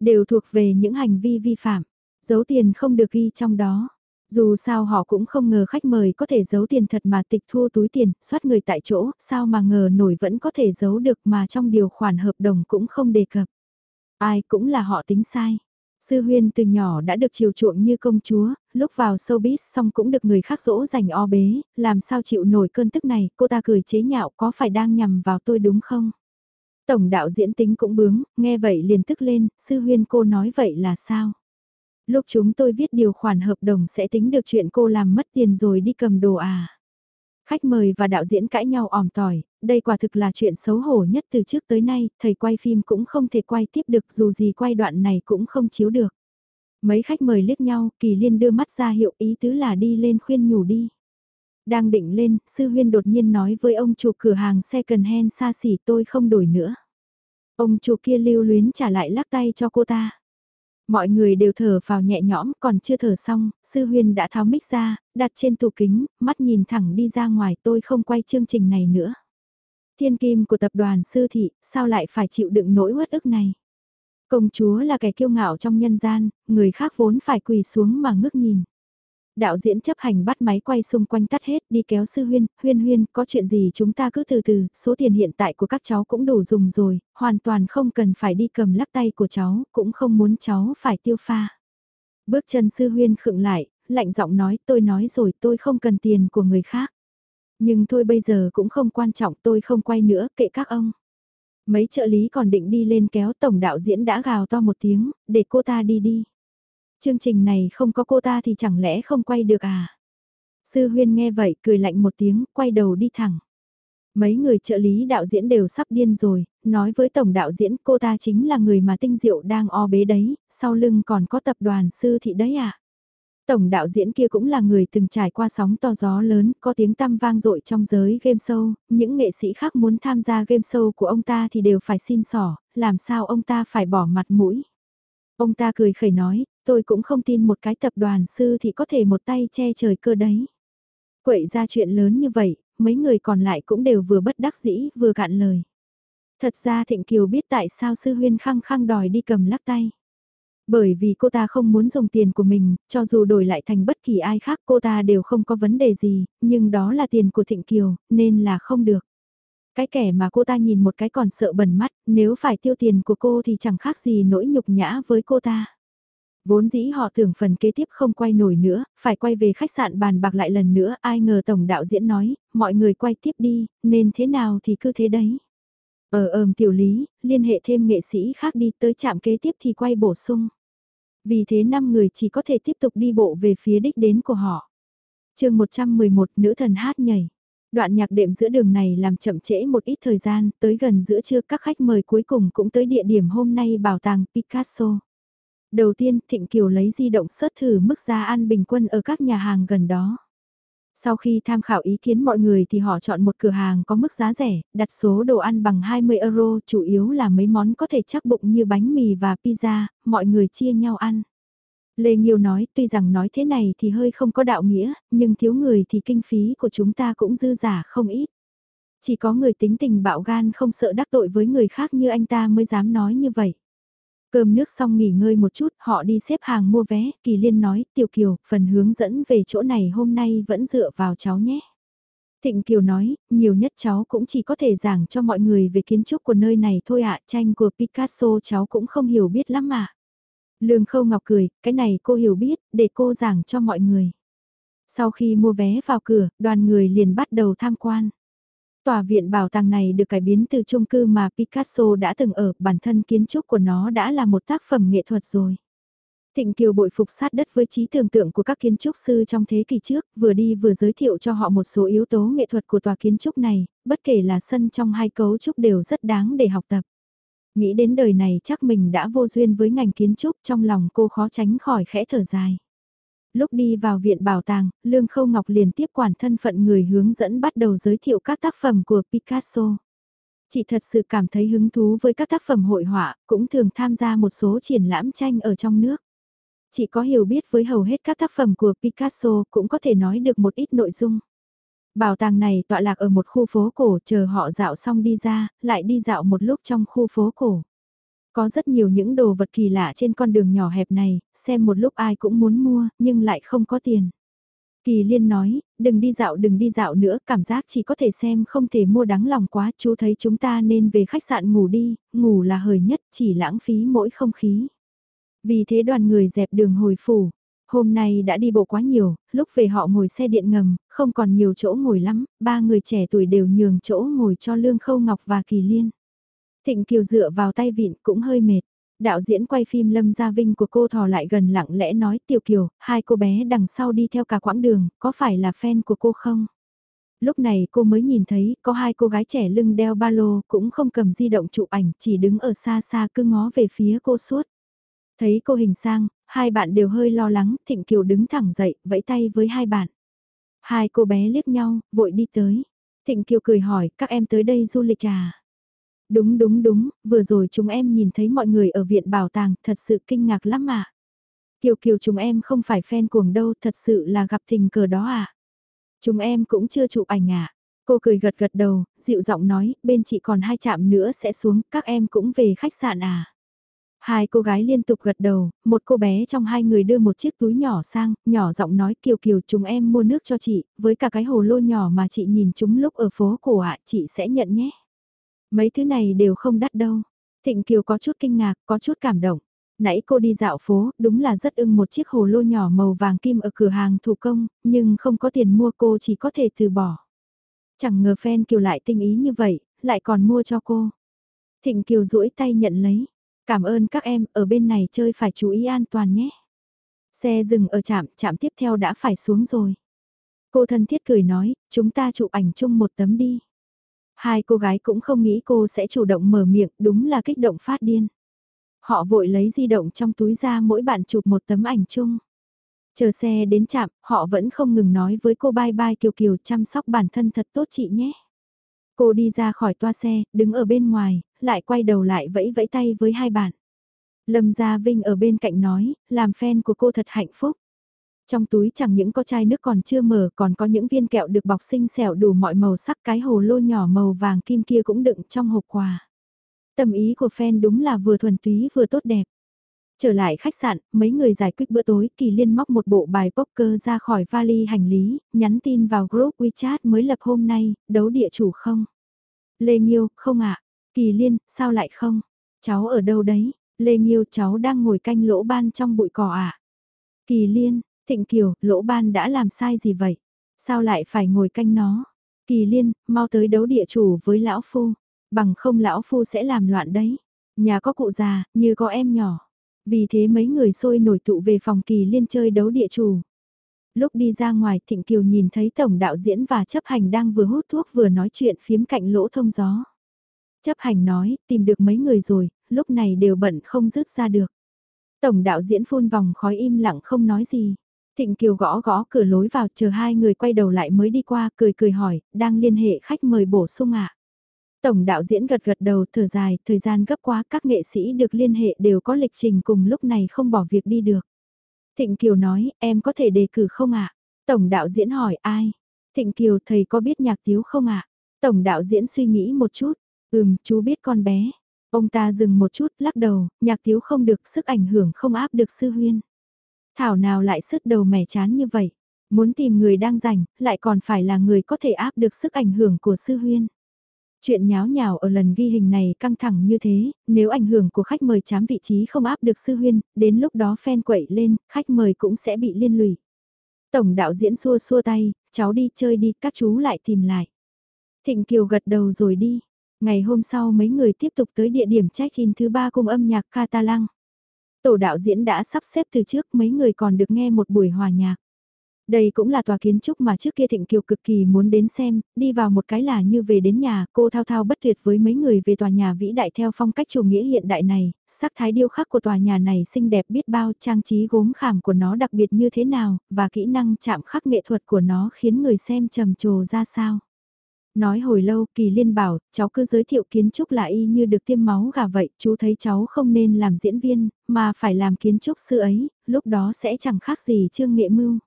Đều thuộc về những hành vi vi phạm, giấu tiền không được ghi trong đó. Dù sao họ cũng không ngờ khách mời có thể giấu tiền thật mà tịch thu túi tiền, soát người tại chỗ, sao mà ngờ nổi vẫn có thể giấu được mà trong điều khoản hợp đồng cũng không đề cập. Ai cũng là họ tính sai. Sư Huyên từ nhỏ đã được chiều chuộng như công chúa, lúc vào showbiz xong cũng được người khác dỗ dành o bế, làm sao chịu nổi cơn tức này, cô ta cười chế nhạo có phải đang nhầm vào tôi đúng không? Tổng đạo diễn tính cũng bướng, nghe vậy liền tức lên, sư huyên cô nói vậy là sao? Lúc chúng tôi viết điều khoản hợp đồng sẽ tính được chuyện cô làm mất tiền rồi đi cầm đồ à. Khách mời và đạo diễn cãi nhau ỏm tỏi, đây quả thực là chuyện xấu hổ nhất từ trước tới nay, thầy quay phim cũng không thể quay tiếp được dù gì quay đoạn này cũng không chiếu được. Mấy khách mời liếc nhau, Kỳ Liên đưa mắt ra hiệu ý tứ là đi lên khuyên nhủ đi. Đang định lên, Sư Huyên đột nhiên nói với ông chủ cửa hàng second hand xa xỉ tôi không đổi nữa. Ông chủ kia lưu luyến trả lại lắc tay cho cô ta. Mọi người đều thở vào nhẹ nhõm, còn chưa thở xong, sư huyên đã tháo mic ra, đặt trên tủ kính, mắt nhìn thẳng đi ra ngoài tôi không quay chương trình này nữa. Thiên kim của tập đoàn sư thị, sao lại phải chịu đựng nỗi uất ức này? Công chúa là kẻ kiêu ngạo trong nhân gian, người khác vốn phải quỳ xuống mà ngước nhìn. Đạo diễn chấp hành bắt máy quay xung quanh tắt hết đi kéo sư huyên, huyên huyên, có chuyện gì chúng ta cứ từ từ, số tiền hiện tại của các cháu cũng đủ dùng rồi, hoàn toàn không cần phải đi cầm lắc tay của cháu, cũng không muốn cháu phải tiêu pha. Bước chân sư huyên khựng lại, lạnh giọng nói tôi nói rồi tôi không cần tiền của người khác. Nhưng thôi bây giờ cũng không quan trọng tôi không quay nữa kệ các ông. Mấy trợ lý còn định đi lên kéo tổng đạo diễn đã gào to một tiếng, để cô ta đi đi. Chương trình này không có cô ta thì chẳng lẽ không quay được à? Sư huyên nghe vậy cười lạnh một tiếng, quay đầu đi thẳng. Mấy người trợ lý đạo diễn đều sắp điên rồi, nói với tổng đạo diễn cô ta chính là người mà tinh diệu đang o bế đấy, sau lưng còn có tập đoàn sư thị đấy à. Tổng đạo diễn kia cũng là người từng trải qua sóng to gió lớn, có tiếng tăm vang dội trong giới game show, những nghệ sĩ khác muốn tham gia game show của ông ta thì đều phải xin sỏ, làm sao ông ta phải bỏ mặt mũi. Ông ta cười khẩy nói, tôi cũng không tin một cái tập đoàn sư thì có thể một tay che trời cơ đấy. Quậy ra chuyện lớn như vậy, mấy người còn lại cũng đều vừa bất đắc dĩ vừa cạn lời. Thật ra Thịnh Kiều biết tại sao sư huyên khăng khăng đòi đi cầm lắc tay. Bởi vì cô ta không muốn dùng tiền của mình, cho dù đổi lại thành bất kỳ ai khác cô ta đều không có vấn đề gì, nhưng đó là tiền của Thịnh Kiều, nên là không được. Cái kẻ mà cô ta nhìn một cái còn sợ bẩn mắt, nếu phải tiêu tiền của cô thì chẳng khác gì nỗi nhục nhã với cô ta. Vốn dĩ họ tưởng phần kế tiếp không quay nổi nữa, phải quay về khách sạn bàn bạc lại lần nữa, ai ngờ tổng đạo diễn nói, mọi người quay tiếp đi, nên thế nào thì cứ thế đấy. Ở ờ, ờm tiểu lý, liên hệ thêm nghệ sĩ khác đi tới trạm kế tiếp thì quay bổ sung. Vì thế 5 người chỉ có thể tiếp tục đi bộ về phía đích đến của họ. chương 111 nữ thần hát nhảy. Đoạn nhạc đệm giữa đường này làm chậm trễ một ít thời gian, tới gần giữa trưa các khách mời cuối cùng cũng tới địa điểm hôm nay bảo tàng Picasso. Đầu tiên, Thịnh Kiều lấy di động search thử mức giá ăn bình quân ở các nhà hàng gần đó. Sau khi tham khảo ý kiến mọi người thì họ chọn một cửa hàng có mức giá rẻ, đặt số đồ ăn bằng 20 euro, chủ yếu là mấy món có thể chắc bụng như bánh mì và pizza, mọi người chia nhau ăn. Lê nhiêu nói, tuy rằng nói thế này thì hơi không có đạo nghĩa, nhưng thiếu người thì kinh phí của chúng ta cũng dư giả không ít. Chỉ có người tính tình bạo gan không sợ đắc tội với người khác như anh ta mới dám nói như vậy. Cơm nước xong nghỉ ngơi một chút, họ đi xếp hàng mua vé, Kỳ Liên nói, Tiểu Kiều, phần hướng dẫn về chỗ này hôm nay vẫn dựa vào cháu nhé. Thịnh Kiều nói, nhiều nhất cháu cũng chỉ có thể giảng cho mọi người về kiến trúc của nơi này thôi ạ, tranh của Picasso cháu cũng không hiểu biết lắm mà. Lương Khâu Ngọc cười, cái này cô hiểu biết, để cô giảng cho mọi người. Sau khi mua vé vào cửa, đoàn người liền bắt đầu tham quan. Tòa viện bảo tàng này được cải biến từ chung cư mà Picasso đã từng ở, bản thân kiến trúc của nó đã là một tác phẩm nghệ thuật rồi. Thịnh Kiều bội phục sát đất với trí tưởng tượng của các kiến trúc sư trong thế kỷ trước, vừa đi vừa giới thiệu cho họ một số yếu tố nghệ thuật của tòa kiến trúc này, bất kể là sân trong hai cấu trúc đều rất đáng để học tập. Nghĩ đến đời này chắc mình đã vô duyên với ngành kiến trúc trong lòng cô khó tránh khỏi khẽ thở dài. Lúc đi vào viện bảo tàng, Lương Khâu Ngọc liền tiếp quản thân phận người hướng dẫn bắt đầu giới thiệu các tác phẩm của Picasso. Chị thật sự cảm thấy hứng thú với các tác phẩm hội họa, cũng thường tham gia một số triển lãm tranh ở trong nước. Chị có hiểu biết với hầu hết các tác phẩm của Picasso cũng có thể nói được một ít nội dung. Bảo tàng này tọa lạc ở một khu phố cổ chờ họ dạo xong đi ra, lại đi dạo một lúc trong khu phố cổ. Có rất nhiều những đồ vật kỳ lạ trên con đường nhỏ hẹp này, xem một lúc ai cũng muốn mua, nhưng lại không có tiền. Kỳ liên nói, đừng đi dạo đừng đi dạo nữa, cảm giác chỉ có thể xem không thể mua đáng lòng quá, chú thấy chúng ta nên về khách sạn ngủ đi, ngủ là hời nhất, chỉ lãng phí mỗi không khí. Vì thế đoàn người dẹp đường hồi phủ, hôm nay đã đi bộ quá nhiều, lúc về họ ngồi xe điện ngầm, không còn nhiều chỗ ngồi lắm, ba người trẻ tuổi đều nhường chỗ ngồi cho Lương Khâu Ngọc và Kỳ Liên. Thịnh Kiều dựa vào tay vịn cũng hơi mệt. Đạo diễn quay phim Lâm Gia Vinh của cô thò lại gần lặng lẽ nói Tiểu Kiều, hai cô bé đằng sau đi theo cả quãng đường, có phải là fan của cô không? Lúc này cô mới nhìn thấy có hai cô gái trẻ lưng đeo ba lô cũng không cầm di động chụp ảnh chỉ đứng ở xa xa cứ ngó về phía cô suốt. Thấy cô hình sang, hai bạn đều hơi lo lắng, Thịnh Kiều đứng thẳng dậy, vẫy tay với hai bạn. Hai cô bé liếc nhau, vội đi tới. Thịnh Kiều cười hỏi, các em tới đây du lịch à? Đúng đúng đúng, vừa rồi chúng em nhìn thấy mọi người ở viện bảo tàng, thật sự kinh ngạc lắm mà. Kiều Kiều chúng em không phải fan cuồng đâu, thật sự là gặp tình cờ đó à. Chúng em cũng chưa chụp ảnh à. Cô cười gật gật đầu, dịu giọng nói, bên chị còn hai chạm nữa sẽ xuống, các em cũng về khách sạn à. Hai cô gái liên tục gật đầu, một cô bé trong hai người đưa một chiếc túi nhỏ sang, nhỏ giọng nói kiều kiều chúng em mua nước cho chị, với cả cái hồ lô nhỏ mà chị nhìn chúng lúc ở phố cổ ạ, chị sẽ nhận nhé. Mấy thứ này đều không đắt đâu. Thịnh Kiều có chút kinh ngạc, có chút cảm động. Nãy cô đi dạo phố, đúng là rất ưng một chiếc hồ lô nhỏ màu vàng kim ở cửa hàng thủ công, nhưng không có tiền mua cô chỉ có thể từ bỏ. Chẳng ngờ fan Kiều lại tinh ý như vậy, lại còn mua cho cô. Thịnh Kiều duỗi tay nhận lấy. Cảm ơn các em, ở bên này chơi phải chú ý an toàn nhé. Xe dừng ở trạm, trạm tiếp theo đã phải xuống rồi. Cô thân thiết cười nói, chúng ta chụp ảnh chung một tấm đi. Hai cô gái cũng không nghĩ cô sẽ chủ động mở miệng, đúng là kích động phát điên. Họ vội lấy di động trong túi ra mỗi bạn chụp một tấm ảnh chung. Chờ xe đến trạm, họ vẫn không ngừng nói với cô bye bye Kiều Kiều chăm sóc bản thân thật tốt chị nhé. Cô đi ra khỏi toa xe, đứng ở bên ngoài, lại quay đầu lại vẫy vẫy tay với hai bạn. Lâm Gia Vinh ở bên cạnh nói, làm fan của cô thật hạnh phúc. Trong túi chẳng những có chai nước còn chưa mở còn có những viên kẹo được bọc xinh xẻo đủ mọi màu sắc cái hồ lô nhỏ màu vàng kim kia cũng đựng trong hộp quà. Tâm ý của fan đúng là vừa thuần túy vừa tốt đẹp. Trở lại khách sạn, mấy người giải quyết bữa tối, Kỳ Liên móc một bộ bài poker ra khỏi vali hành lý, nhắn tin vào group WeChat mới lập hôm nay, đấu địa chủ không? Lê Nghiêu, không ạ. Kỳ Liên, sao lại không? Cháu ở đâu đấy? Lê Nghiêu, cháu đang ngồi canh lỗ ban trong bụi cỏ ạ. Kỳ Liên, Thịnh Kiều, lỗ ban đã làm sai gì vậy? Sao lại phải ngồi canh nó? Kỳ Liên, mau tới đấu địa chủ với lão phu. Bằng không lão phu sẽ làm loạn đấy. Nhà có cụ già, như có em nhỏ. Vì thế mấy người sôi nổi tụ về phòng kỳ liên chơi đấu địa chủ. Lúc đi ra ngoài Thịnh Kiều nhìn thấy tổng đạo diễn và chấp hành đang vừa hút thuốc vừa nói chuyện phiếm cạnh lỗ thông gió. Chấp hành nói, tìm được mấy người rồi, lúc này đều bận không rứt ra được. Tổng đạo diễn phun vòng khói im lặng không nói gì. Thịnh Kiều gõ gõ cửa lối vào chờ hai người quay đầu lại mới đi qua cười cười hỏi, đang liên hệ khách mời bổ sung ạ. Tổng đạo diễn gật gật đầu thở dài, thời gian gấp quá các nghệ sĩ được liên hệ đều có lịch trình cùng lúc này không bỏ việc đi được. Thịnh Kiều nói, em có thể đề cử không ạ? Tổng đạo diễn hỏi ai? Thịnh Kiều thầy có biết nhạc tiếu không ạ? Tổng đạo diễn suy nghĩ một chút, ừm, chú biết con bé. Ông ta dừng một chút, lắc đầu, nhạc tiếu không được sức ảnh hưởng không áp được sư huyên. Thảo nào lại sứt đầu mẻ chán như vậy? Muốn tìm người đang rảnh, lại còn phải là người có thể áp được sức ảnh hưởng của sư huyên. Chuyện nháo nhào ở lần ghi hình này căng thẳng như thế, nếu ảnh hưởng của khách mời chám vị trí không áp được sư huyên, đến lúc đó fan quậy lên, khách mời cũng sẽ bị liên lụy. Tổng đạo diễn xua xua tay, cháu đi chơi đi, các chú lại tìm lại. Thịnh Kiều gật đầu rồi đi. Ngày hôm sau mấy người tiếp tục tới địa điểm check-in thứ ba cùng âm nhạc Catalan. Tổ đạo diễn đã sắp xếp từ trước mấy người còn được nghe một buổi hòa nhạc. Đây cũng là tòa kiến trúc mà trước kia Thịnh Kiều cực kỳ muốn đến xem, đi vào một cái là như về đến nhà, cô thao thao bất tuyệt với mấy người về tòa nhà vĩ đại theo phong cách chủ nghĩa hiện đại này, sắc thái điêu khắc của tòa nhà này xinh đẹp biết bao, trang trí gốm khảm của nó đặc biệt như thế nào, và kỹ năng chạm khắc nghệ thuật của nó khiến người xem trầm trồ ra sao. Nói hồi lâu, Kỳ Liên bảo, cháu cứ giới thiệu kiến trúc là y như được tiêm máu gà vậy, chú thấy cháu không nên làm diễn viên, mà phải làm kiến trúc sư ấy, lúc đó sẽ chẳng khác gì trương nghệ mưu.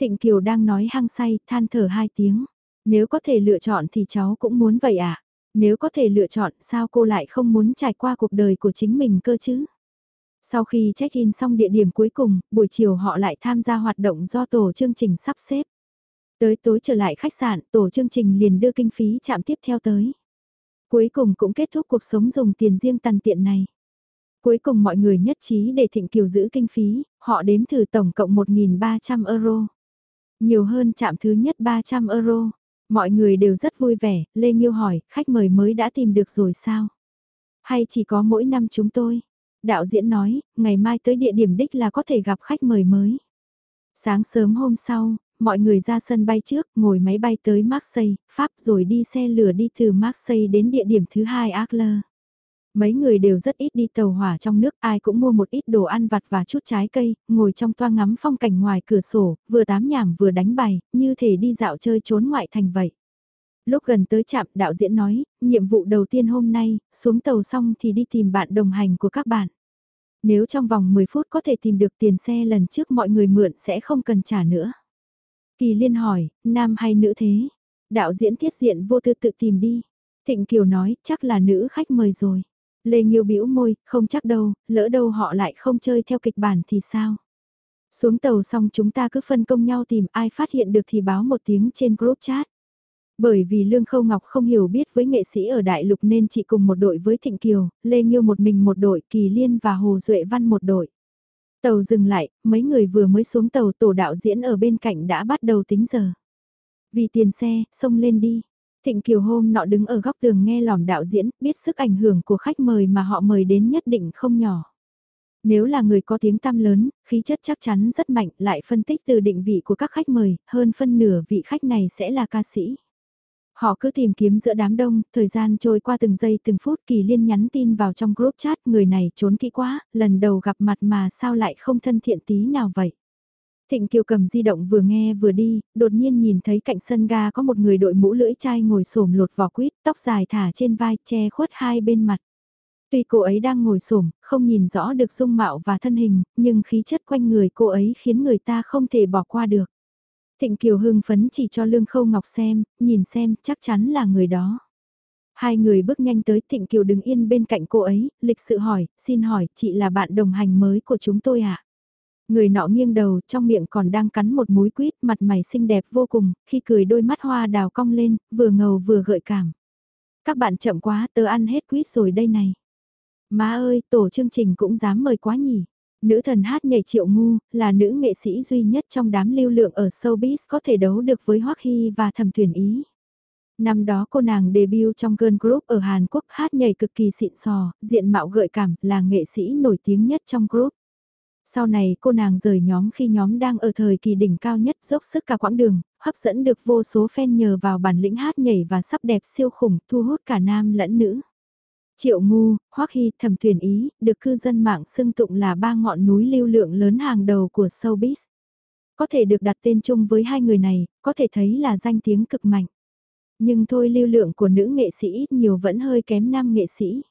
Thịnh Kiều đang nói hăng say, than thở hai tiếng. Nếu có thể lựa chọn thì cháu cũng muốn vậy à? Nếu có thể lựa chọn sao cô lại không muốn trải qua cuộc đời của chính mình cơ chứ? Sau khi check-in xong địa điểm cuối cùng, buổi chiều họ lại tham gia hoạt động do tổ chương trình sắp xếp. Tới tối trở lại khách sạn, tổ chương trình liền đưa kinh phí chạm tiếp theo tới. Cuối cùng cũng kết thúc cuộc sống dùng tiền riêng tàn tiện này. Cuối cùng mọi người nhất trí để Thịnh Kiều giữ kinh phí, họ đếm thử tổng cộng 1.300 euro. Nhiều hơn chạm thứ nhất 300 euro. Mọi người đều rất vui vẻ, Lê nhiêu hỏi, khách mời mới đã tìm được rồi sao? Hay chỉ có mỗi năm chúng tôi? Đạo diễn nói, ngày mai tới địa điểm đích là có thể gặp khách mời mới. Sáng sớm hôm sau, mọi người ra sân bay trước, ngồi máy bay tới Marseille, Pháp rồi đi xe lửa đi từ Marseille đến địa điểm thứ hai Arles. Mấy người đều rất ít đi tàu hỏa trong nước, ai cũng mua một ít đồ ăn vặt và chút trái cây, ngồi trong toa ngắm phong cảnh ngoài cửa sổ, vừa tám nhảm vừa đánh bài, như thể đi dạo chơi trốn ngoại thành vậy. Lúc gần tới trạm, đạo diễn nói, nhiệm vụ đầu tiên hôm nay, xuống tàu xong thì đi tìm bạn đồng hành của các bạn. Nếu trong vòng 10 phút có thể tìm được tiền xe lần trước mọi người mượn sẽ không cần trả nữa. Kỳ liên hỏi, nam hay nữ thế? Đạo diễn thiết diện vô tư tự tìm đi. Thịnh Kiều nói, chắc là nữ khách mời rồi. Lê nhiêu bĩu môi, không chắc đâu, lỡ đâu họ lại không chơi theo kịch bản thì sao? Xuống tàu xong chúng ta cứ phân công nhau tìm ai phát hiện được thì báo một tiếng trên group chat. Bởi vì Lương Khâu Ngọc không hiểu biết với nghệ sĩ ở Đại Lục nên chị cùng một đội với Thịnh Kiều, Lê nhiêu một mình một đội, Kỳ Liên và Hồ Duệ Văn một đội. Tàu dừng lại, mấy người vừa mới xuống tàu tổ đạo diễn ở bên cạnh đã bắt đầu tính giờ. Vì tiền xe, xông lên đi. Thịnh Kiều hôm nọ đứng ở góc tường nghe lỏm đạo diễn, biết sức ảnh hưởng của khách mời mà họ mời đến nhất định không nhỏ. Nếu là người có tiếng tăm lớn, khí chất chắc chắn rất mạnh, lại phân tích từ định vị của các khách mời, hơn phân nửa vị khách này sẽ là ca sĩ. Họ cứ tìm kiếm giữa đám đông, thời gian trôi qua từng giây từng phút Kỳ Liên nhắn tin vào trong group chat người này trốn kỹ quá, lần đầu gặp mặt mà sao lại không thân thiện tí nào vậy. Thịnh Kiều cầm di động vừa nghe vừa đi, đột nhiên nhìn thấy cạnh sân ga có một người đội mũ lưỡi chai ngồi xổm lột vỏ quýt, tóc dài thả trên vai, che khuất hai bên mặt. Tuy cô ấy đang ngồi xổm, không nhìn rõ được dung mạo và thân hình, nhưng khí chất quanh người cô ấy khiến người ta không thể bỏ qua được. Thịnh Kiều hưng phấn chỉ cho Lương Khâu Ngọc xem, nhìn xem, chắc chắn là người đó. Hai người bước nhanh tới Thịnh Kiều đứng yên bên cạnh cô ấy, lịch sự hỏi, xin hỏi, chị là bạn đồng hành mới của chúng tôi ạ? À? Người nọ nghiêng đầu, trong miệng còn đang cắn một múi quýt, mặt mày xinh đẹp vô cùng, khi cười đôi mắt hoa đào cong lên, vừa ngầu vừa gợi cảm. Các bạn chậm quá, tớ ăn hết quýt rồi đây này. Má ơi, tổ chương trình cũng dám mời quá nhỉ. Nữ thần hát nhảy triệu ngu, là nữ nghệ sĩ duy nhất trong đám lưu lượng ở showbiz có thể đấu được với Hoắc Hy và Thẩm Thuyền Ý. Năm đó cô nàng debut trong girl group ở Hàn Quốc hát nhảy cực kỳ xịn sò, diện mạo gợi cảm, là nghệ sĩ nổi tiếng nhất trong group. Sau này cô nàng rời nhóm khi nhóm đang ở thời kỳ đỉnh cao nhất dốc sức cả quãng đường, hấp dẫn được vô số fan nhờ vào bản lĩnh hát nhảy và sắp đẹp siêu khủng thu hút cả nam lẫn nữ. Triệu Ngu, Hoắc Hy, Thẩm Thuyền Ý, được cư dân mạng xưng tụng là ba ngọn núi lưu lượng lớn hàng đầu của showbiz. Có thể được đặt tên chung với hai người này, có thể thấy là danh tiếng cực mạnh. Nhưng thôi lưu lượng của nữ nghệ sĩ ít nhiều vẫn hơi kém nam nghệ sĩ.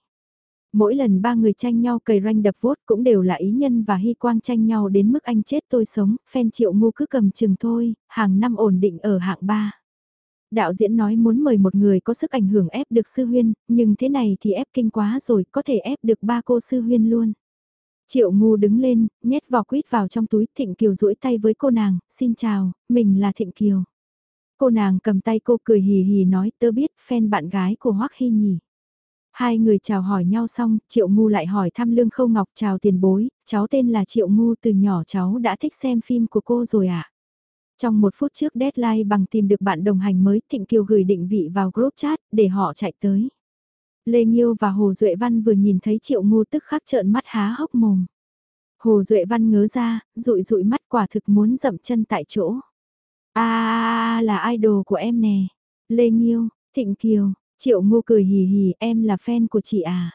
Mỗi lần ba người tranh nhau cầy ranh đập vốt cũng đều là ý nhân và hy quang tranh nhau đến mức anh chết tôi sống, fan triệu ngu cứ cầm chừng thôi, hàng năm ổn định ở hạng ba. Đạo diễn nói muốn mời một người có sức ảnh hưởng ép được sư huyên, nhưng thế này thì ép kinh quá rồi, có thể ép được ba cô sư huyên luôn. Triệu ngu đứng lên, nhét vỏ quýt vào trong túi, Thịnh Kiều duỗi tay với cô nàng, xin chào, mình là Thịnh Kiều. Cô nàng cầm tay cô cười hì hì nói tớ biết fan bạn gái của Hoắc Hy nhỉ. Hai người chào hỏi nhau xong, Triệu Ngu lại hỏi thăm Lương Khâu Ngọc chào tiền bối, cháu tên là Triệu Ngu từ nhỏ cháu đã thích xem phim của cô rồi ạ. À? Trong một phút trước deadline bằng tìm được bạn đồng hành mới Thịnh Kiều gửi định vị vào group chat để họ chạy tới. Lê Nhiêu và Hồ Duệ Văn vừa nhìn thấy Triệu Ngu tức khắc trợn mắt há hốc mồm. Hồ Duệ Văn ngớ ra, rụi rụi mắt quả thực muốn dậm chân tại chỗ. À là idol của em nè. Lê Nhiêu, Thịnh Kiều, Triệu Ngu cười hì hì em là fan của chị à.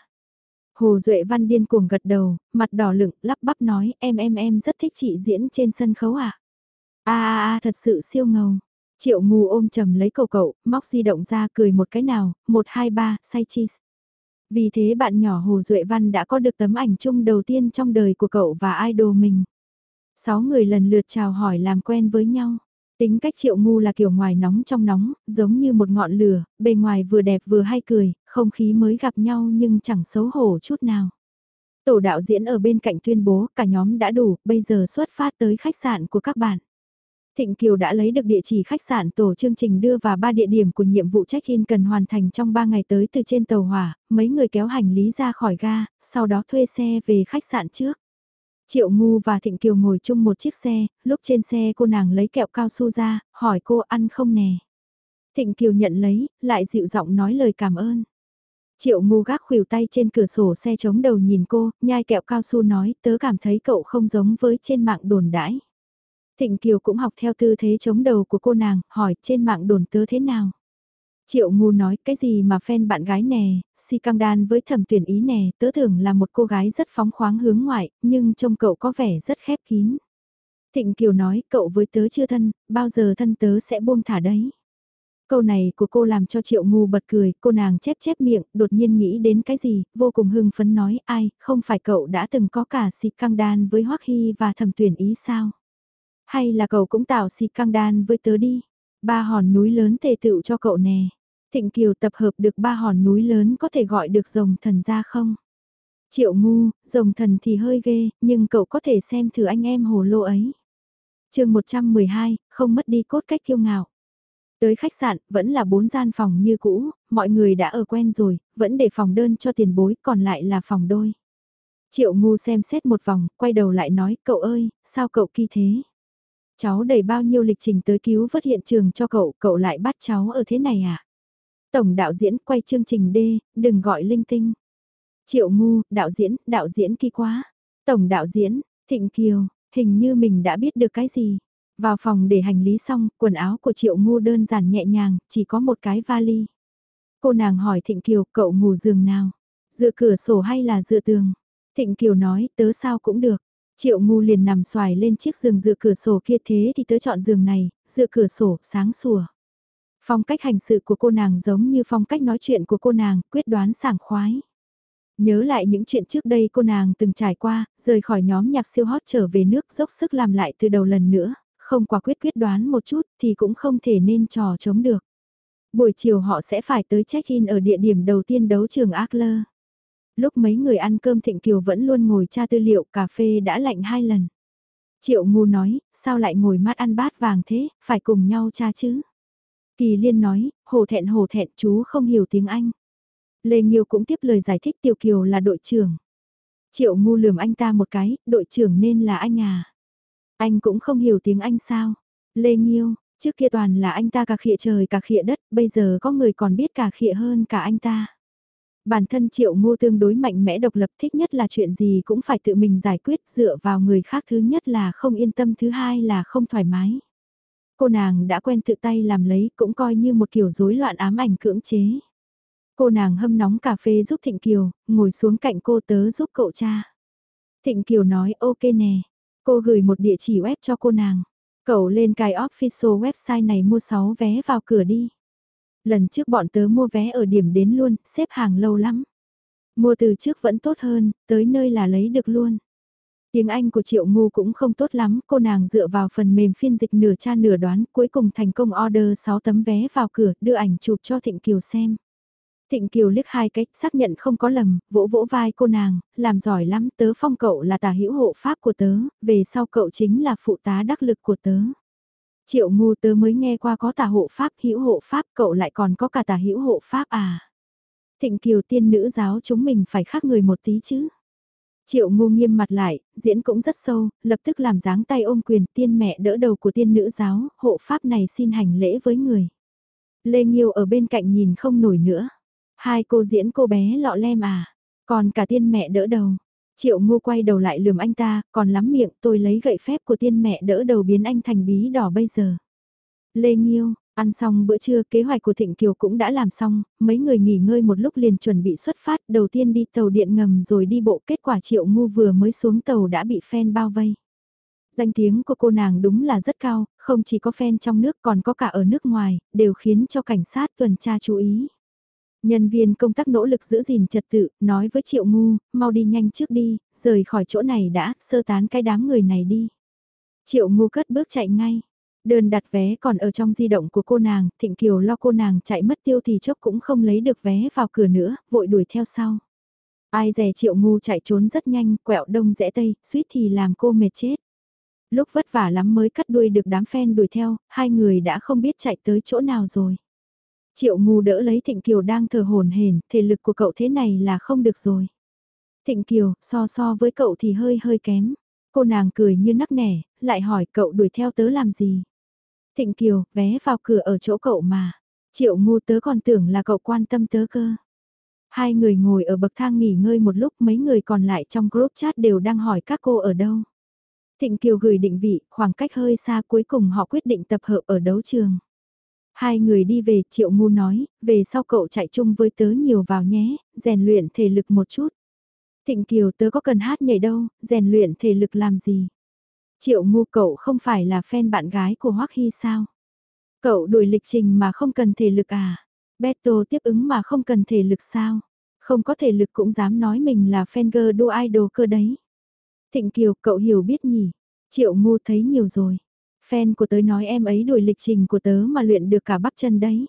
Hồ Duệ Văn điên cuồng gật đầu, mặt đỏ lửng, lắp bắp nói em em em rất thích chị diễn trên sân khấu à a a a thật sự siêu ngầu. Triệu ngu ôm chầm lấy cậu cậu, móc di động ra cười một cái nào, một hai ba, say cheese. Vì thế bạn nhỏ Hồ Duệ Văn đã có được tấm ảnh chung đầu tiên trong đời của cậu và idol mình. Sáu người lần lượt chào hỏi làm quen với nhau. Tính cách triệu ngu là kiểu ngoài nóng trong nóng, giống như một ngọn lửa, bề ngoài vừa đẹp vừa hay cười, không khí mới gặp nhau nhưng chẳng xấu hổ chút nào. Tổ đạo diễn ở bên cạnh tuyên bố cả nhóm đã đủ, bây giờ xuất phát tới khách sạn của các bạn. Thịnh Kiều đã lấy được địa chỉ khách sạn tổ chương trình đưa và ba địa điểm của nhiệm vụ check-in cần hoàn thành trong 3 ngày tới từ trên tàu hỏa, mấy người kéo hành lý ra khỏi ga, sau đó thuê xe về khách sạn trước. Triệu Ngu và Thịnh Kiều ngồi chung một chiếc xe, lúc trên xe cô nàng lấy kẹo cao su ra, hỏi cô ăn không nè. Thịnh Kiều nhận lấy, lại dịu giọng nói lời cảm ơn. Triệu Ngu gác khuỷu tay trên cửa sổ xe chống đầu nhìn cô, nhai kẹo cao su nói tớ cảm thấy cậu không giống với trên mạng đồn đãi. Thịnh Kiều cũng học theo tư thế chống đầu của cô nàng, hỏi trên mạng đồn tớ thế nào. Triệu ngu nói cái gì mà fan bạn gái nè, si căng đan với thẩm tuyển ý nè, tớ tưởng là một cô gái rất phóng khoáng hướng ngoại, nhưng trông cậu có vẻ rất khép kín. Thịnh Kiều nói cậu với tớ chưa thân, bao giờ thân tớ sẽ buông thả đấy. Câu này của cô làm cho triệu ngu bật cười, cô nàng chép chép miệng, đột nhiên nghĩ đến cái gì, vô cùng hưng phấn nói ai, không phải cậu đã từng có cả si căng đan với Hoắc Hy và thẩm tuyển ý sao? Hay là cậu cũng tạo xịt căng đan với tớ đi? Ba hòn núi lớn tề tựu cho cậu nè. Thịnh Kiều tập hợp được ba hòn núi lớn có thể gọi được rồng thần ra không? Triệu ngu, rồng thần thì hơi ghê, nhưng cậu có thể xem thử anh em hồ lô ấy. chương 112, không mất đi cốt cách kiêu ngạo. Tới khách sạn, vẫn là bốn gian phòng như cũ, mọi người đã ở quen rồi, vẫn để phòng đơn cho tiền bối, còn lại là phòng đôi. Triệu ngu xem xét một vòng, quay đầu lại nói, cậu ơi, sao cậu kỳ thế? Cháu đầy bao nhiêu lịch trình tới cứu vớt hiện trường cho cậu, cậu lại bắt cháu ở thế này à? Tổng đạo diễn quay chương trình D, đừng gọi linh tinh. Triệu ngu, đạo diễn, đạo diễn kỳ quá. Tổng đạo diễn, Thịnh Kiều, hình như mình đã biết được cái gì. Vào phòng để hành lý xong, quần áo của Triệu Ngu đơn giản nhẹ nhàng, chỉ có một cái vali. Cô nàng hỏi Thịnh Kiều, cậu ngủ giường nào? Dựa cửa sổ hay là dựa tường? Thịnh Kiều nói, tớ sao cũng được. Triệu Ngu liền nằm xoài lên chiếc giường dựa cửa sổ kia thế thì tớ chọn giường này, dựa cửa sổ, sáng sủa. Phong cách hành sự của cô nàng giống như phong cách nói chuyện của cô nàng, quyết đoán sảng khoái. Nhớ lại những chuyện trước đây cô nàng từng trải qua, rời khỏi nhóm nhạc siêu hot trở về nước dốc sức làm lại từ đầu lần nữa, không quả quyết quyết đoán một chút thì cũng không thể nên trò chống được. Buổi chiều họ sẽ phải tới check-in ở địa điểm đầu tiên đấu trường Akler. Lúc mấy người ăn cơm Thịnh Kiều vẫn luôn ngồi tra tư liệu cà phê đã lạnh hai lần. Triệu ngu nói, sao lại ngồi mát ăn bát vàng thế, phải cùng nhau tra chứ. Kỳ liên nói, hồ thẹn hồ thẹn chú không hiểu tiếng Anh. Lê Nghiêu cũng tiếp lời giải thích Tiêu Kiều là đội trưởng. Triệu ngu lườm anh ta một cái, đội trưởng nên là anh à. Anh cũng không hiểu tiếng Anh sao. Lê Nghiêu, trước kia toàn là anh ta cả khịa trời cả khịa đất, bây giờ có người còn biết cả khịa hơn cả anh ta. Bản thân triệu ngô tương đối mạnh mẽ độc lập thích nhất là chuyện gì cũng phải tự mình giải quyết dựa vào người khác thứ nhất là không yên tâm thứ hai là không thoải mái. Cô nàng đã quen tự tay làm lấy cũng coi như một kiểu rối loạn ám ảnh cưỡng chế. Cô nàng hâm nóng cà phê giúp Thịnh Kiều, ngồi xuống cạnh cô tớ giúp cậu cha. Thịnh Kiều nói ok nè, cô gửi một địa chỉ web cho cô nàng. Cậu lên cài official website này mua 6 vé vào cửa đi. Lần trước bọn tớ mua vé ở điểm đến luôn, xếp hàng lâu lắm. Mua từ trước vẫn tốt hơn, tới nơi là lấy được luôn. Tiếng Anh của Triệu Ngu cũng không tốt lắm, cô nàng dựa vào phần mềm phiên dịch nửa tra nửa đoán, cuối cùng thành công order 6 tấm vé vào cửa, đưa ảnh chụp cho Thịnh Kiều xem. Thịnh Kiều liếc hai cách, xác nhận không có lầm, vỗ vỗ vai cô nàng, làm giỏi lắm, tớ phong cậu là tà hữu hộ pháp của tớ, về sau cậu chính là phụ tá đắc lực của tớ. Triệu ngu tớ mới nghe qua có tà hộ pháp, hữu hộ pháp, cậu lại còn có cả tà hữu hộ pháp à. Thịnh Kiều tiên nữ giáo chúng mình phải khác người một tí chứ. Triệu ngu nghiêm mặt lại, diễn cũng rất sâu, lập tức làm dáng tay ôm quyền tiên mẹ đỡ đầu của tiên nữ giáo, hộ pháp này xin hành lễ với người. Lê Nhiêu ở bên cạnh nhìn không nổi nữa. Hai cô diễn cô bé lọ lem à, còn cả tiên mẹ đỡ đầu. Triệu ngu quay đầu lại lườm anh ta, còn lắm miệng tôi lấy gậy phép của tiên mẹ đỡ đầu biến anh thành bí đỏ bây giờ. Lê Nghiêu, ăn xong bữa trưa kế hoạch của Thịnh Kiều cũng đã làm xong, mấy người nghỉ ngơi một lúc liền chuẩn bị xuất phát, đầu tiên đi tàu điện ngầm rồi đi bộ kết quả Triệu ngu vừa mới xuống tàu đã bị fan bao vây. Danh tiếng của cô nàng đúng là rất cao, không chỉ có fan trong nước còn có cả ở nước ngoài, đều khiến cho cảnh sát tuần tra chú ý. Nhân viên công tác nỗ lực giữ gìn trật tự, nói với Triệu Ngu, mau đi nhanh trước đi, rời khỏi chỗ này đã, sơ tán cái đám người này đi. Triệu Ngu cất bước chạy ngay. Đơn đặt vé còn ở trong di động của cô nàng, Thịnh Kiều lo cô nàng chạy mất tiêu thì chốc cũng không lấy được vé vào cửa nữa, vội đuổi theo sau. Ai dè Triệu Ngu chạy trốn rất nhanh, quẹo đông rẽ tây, suýt thì làm cô mệt chết. Lúc vất vả lắm mới cắt đuôi được đám fan đuổi theo, hai người đã không biết chạy tới chỗ nào rồi. Triệu ngu đỡ lấy Thịnh Kiều đang thở hồn hển, thể lực của cậu thế này là không được rồi. Thịnh Kiều, so so với cậu thì hơi hơi kém. Cô nàng cười như nắc nẻ, lại hỏi cậu đuổi theo tớ làm gì. Thịnh Kiều, vé vào cửa ở chỗ cậu mà. Triệu ngu tớ còn tưởng là cậu quan tâm tớ cơ. Hai người ngồi ở bậc thang nghỉ ngơi một lúc mấy người còn lại trong group chat đều đang hỏi các cô ở đâu. Thịnh Kiều gửi định vị, khoảng cách hơi xa cuối cùng họ quyết định tập hợp ở đấu trường. Hai người đi về, Triệu Ngu nói, về sau cậu chạy chung với tớ nhiều vào nhé, rèn luyện thể lực một chút. Thịnh Kiều tớ có cần hát nhảy đâu, rèn luyện thể lực làm gì. Triệu Ngu cậu không phải là fan bạn gái của Hoắc Hy sao? Cậu đuổi lịch trình mà không cần thể lực à? Beto tiếp ứng mà không cần thể lực sao? Không có thể lực cũng dám nói mình là fan girl đua idol cơ đấy. Thịnh Kiều cậu hiểu biết nhỉ? Triệu Ngu thấy nhiều rồi. Fan của tớ nói em ấy đuổi lịch trình của tớ mà luyện được cả bắp chân đấy.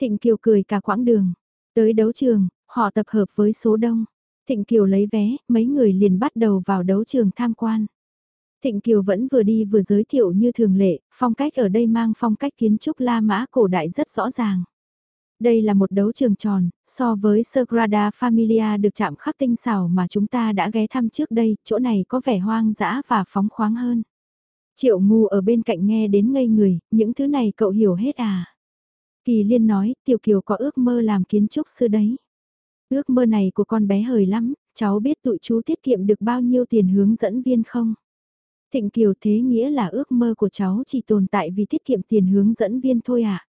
Thịnh Kiều cười cả quãng đường. Tới đấu trường, họ tập hợp với số đông. Thịnh Kiều lấy vé, mấy người liền bắt đầu vào đấu trường tham quan. Thịnh Kiều vẫn vừa đi vừa giới thiệu như thường lệ, phong cách ở đây mang phong cách kiến trúc La Mã cổ đại rất rõ ràng. Đây là một đấu trường tròn, so với Sagrada Familia được chạm khắc tinh xảo mà chúng ta đã ghé thăm trước đây, chỗ này có vẻ hoang dã và phóng khoáng hơn. Triệu ngu ở bên cạnh nghe đến ngây người, những thứ này cậu hiểu hết à? Kỳ liên nói, Tiểu Kiều có ước mơ làm kiến trúc sư đấy. Ước mơ này của con bé hời lắm, cháu biết tụi chú tiết kiệm được bao nhiêu tiền hướng dẫn viên không? Thịnh Kiều thế nghĩa là ước mơ của cháu chỉ tồn tại vì tiết kiệm tiền hướng dẫn viên thôi à?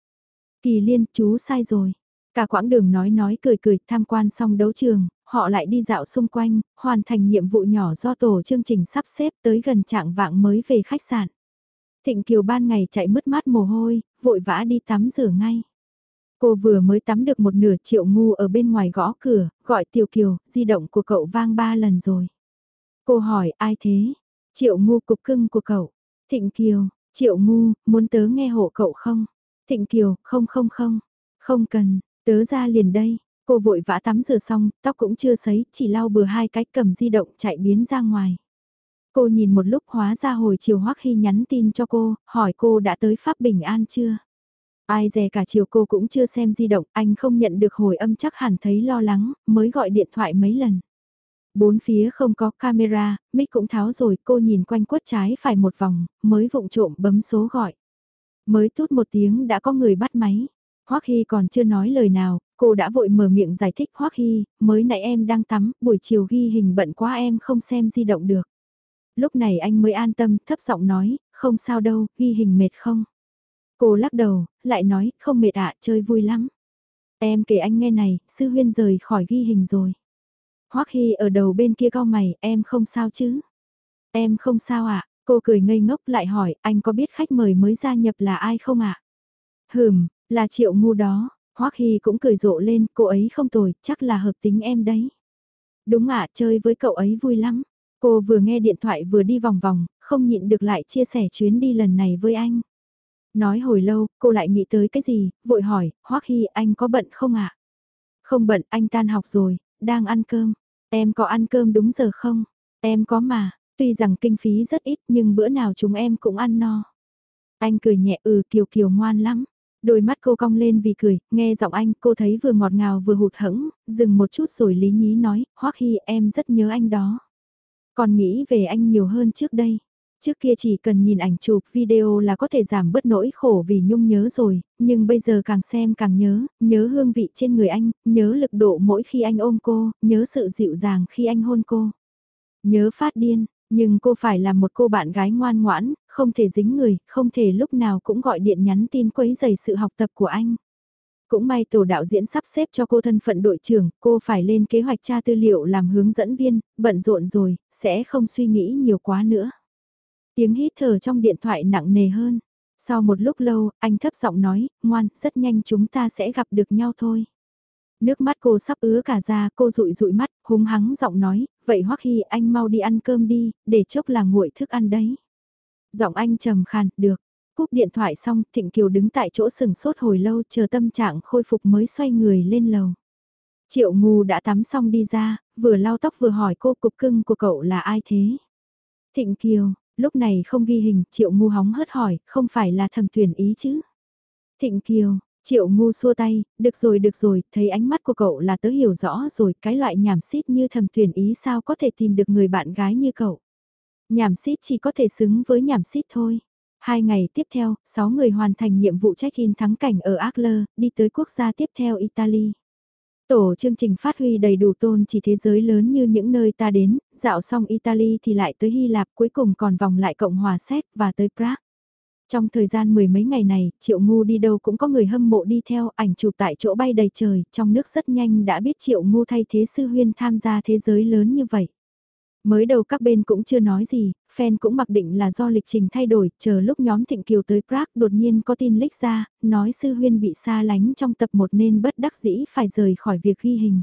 Kỳ liên, chú sai rồi. Cả quãng đường nói nói cười cười tham quan xong đấu trường, họ lại đi dạo xung quanh, hoàn thành nhiệm vụ nhỏ do tổ chương trình sắp xếp tới gần trạng vạng mới về khách sạn. Thịnh Kiều ban ngày chạy mất mát mồ hôi, vội vã đi tắm rửa ngay. Cô vừa mới tắm được một nửa triệu ngu ở bên ngoài gõ cửa, gọi Tiểu Kiều, di động của cậu vang ba lần rồi. Cô hỏi ai thế? Triệu ngu cục cưng của cậu. Thịnh Kiều, Triệu ngu, muốn tớ nghe hộ cậu không? Thịnh Kiều, không không không, không cần, tớ ra liền đây. Cô vội vã tắm rửa xong, tóc cũng chưa sấy, chỉ lau bừa hai cái cầm di động chạy biến ra ngoài. Cô nhìn một lúc hóa ra hồi chiều Hoắc Hy nhắn tin cho cô, hỏi cô đã tới Pháp Bình An chưa? Ai dè cả chiều cô cũng chưa xem di động, anh không nhận được hồi âm chắc hẳn thấy lo lắng, mới gọi điện thoại mấy lần. Bốn phía không có camera, mic cũng tháo rồi, cô nhìn quanh quất trái phải một vòng, mới vụng trộm bấm số gọi. Mới tút một tiếng đã có người bắt máy. Hoắc Hy còn chưa nói lời nào, cô đã vội mở miệng giải thích Hoắc Hy, mới nãy em đang tắm, buổi chiều ghi hình bận quá em không xem di động được. Lúc này anh mới an tâm, thấp giọng nói, không sao đâu, ghi hình mệt không? Cô lắc đầu, lại nói, không mệt ạ, chơi vui lắm. Em kể anh nghe này, sư huyên rời khỏi ghi hình rồi. Hoắc Hy ở đầu bên kia cau mày, em không sao chứ? Em không sao ạ, cô cười ngây ngốc lại hỏi, anh có biết khách mời mới gia nhập là ai không ạ? Hừm, là triệu ngu đó, Hoắc Hy cũng cười rộ lên, cô ấy không tồi, chắc là hợp tính em đấy. Đúng ạ, chơi với cậu ấy vui lắm. Cô vừa nghe điện thoại vừa đi vòng vòng, không nhịn được lại chia sẻ chuyến đi lần này với anh. Nói hồi lâu, cô lại nghĩ tới cái gì, vội hỏi, Hoắc Hy anh có bận không ạ? Không bận, anh tan học rồi, đang ăn cơm. Em có ăn cơm đúng giờ không? Em có mà, tuy rằng kinh phí rất ít nhưng bữa nào chúng em cũng ăn no. Anh cười nhẹ ừ kiều kiều ngoan lắm. Đôi mắt cô cong lên vì cười, nghe giọng anh cô thấy vừa ngọt ngào vừa hụt hẫng, dừng một chút rồi lý nhí nói, Hoắc Hy em rất nhớ anh đó. Còn nghĩ về anh nhiều hơn trước đây. Trước kia chỉ cần nhìn ảnh chụp video là có thể giảm bớt nỗi khổ vì nhung nhớ rồi, nhưng bây giờ càng xem càng nhớ, nhớ hương vị trên người anh, nhớ lực độ mỗi khi anh ôm cô, nhớ sự dịu dàng khi anh hôn cô. Nhớ phát điên, nhưng cô phải là một cô bạn gái ngoan ngoãn, không thể dính người, không thể lúc nào cũng gọi điện nhắn tin quấy dày sự học tập của anh. Cũng may tổ đạo diễn sắp xếp cho cô thân phận đội trưởng, cô phải lên kế hoạch tra tư liệu làm hướng dẫn viên, bận rộn rồi, sẽ không suy nghĩ nhiều quá nữa. Tiếng hít thở trong điện thoại nặng nề hơn. Sau một lúc lâu, anh thấp giọng nói, ngoan, rất nhanh chúng ta sẽ gặp được nhau thôi. Nước mắt cô sắp ứa cả ra, cô rụi rụi mắt, húng hắng giọng nói, vậy Hoắc Hy anh mau đi ăn cơm đi, để chốc là nguội thức ăn đấy. Giọng anh trầm khàn, được. Cúp điện thoại xong, Thịnh Kiều đứng tại chỗ sừng sốt hồi lâu chờ tâm trạng khôi phục mới xoay người lên lầu. Triệu ngu đã tắm xong đi ra, vừa lau tóc vừa hỏi cô cục cưng của cậu là ai thế? Thịnh Kiều, lúc này không ghi hình, Triệu ngu hóng hớt hỏi, không phải là thầm tuyển ý chứ? Thịnh Kiều, Triệu ngu xua tay, được rồi được rồi, thấy ánh mắt của cậu là tớ hiểu rõ rồi, cái loại nhảm xít như thầm tuyển ý sao có thể tìm được người bạn gái như cậu. Nhảm xít chỉ có thể xứng với nhảm xít thôi. Hai ngày tiếp theo, 6 người hoàn thành nhiệm vụ check-in thắng cảnh ở Akler, đi tới quốc gia tiếp theo Italy. Tổ chương trình phát huy đầy đủ tôn chỉ thế giới lớn như những nơi ta đến, dạo xong Italy thì lại tới Hy Lạp cuối cùng còn vòng lại Cộng hòa Séc và tới Prague. Trong thời gian mười mấy ngày này, Triệu Ngu đi đâu cũng có người hâm mộ đi theo ảnh chụp tại chỗ bay đầy trời, trong nước rất nhanh đã biết Triệu Ngu thay thế sư huyên tham gia thế giới lớn như vậy. Mới đầu các bên cũng chưa nói gì, fan cũng mặc định là do lịch trình thay đổi, chờ lúc nhóm Thịnh Kiều tới Prague đột nhiên có tin lích ra, nói sư huyên bị xa lánh trong tập 1 nên bất đắc dĩ phải rời khỏi việc ghi hình.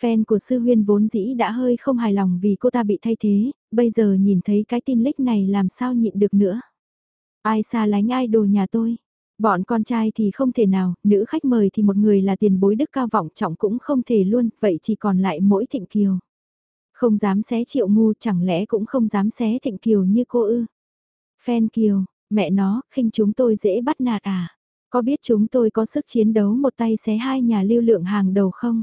Fan của sư huyên vốn dĩ đã hơi không hài lòng vì cô ta bị thay thế, bây giờ nhìn thấy cái tin lích này làm sao nhịn được nữa. Ai xa lánh ai đồ nhà tôi. Bọn con trai thì không thể nào, nữ khách mời thì một người là tiền bối đức cao vọng trọng cũng không thể luôn, vậy chỉ còn lại mỗi Thịnh Kiều. Không dám xé triệu ngu chẳng lẽ cũng không dám xé thịnh kiều như cô ư. Phen kiều, mẹ nó, khinh chúng tôi dễ bắt nạt à. Có biết chúng tôi có sức chiến đấu một tay xé hai nhà lưu lượng hàng đầu không?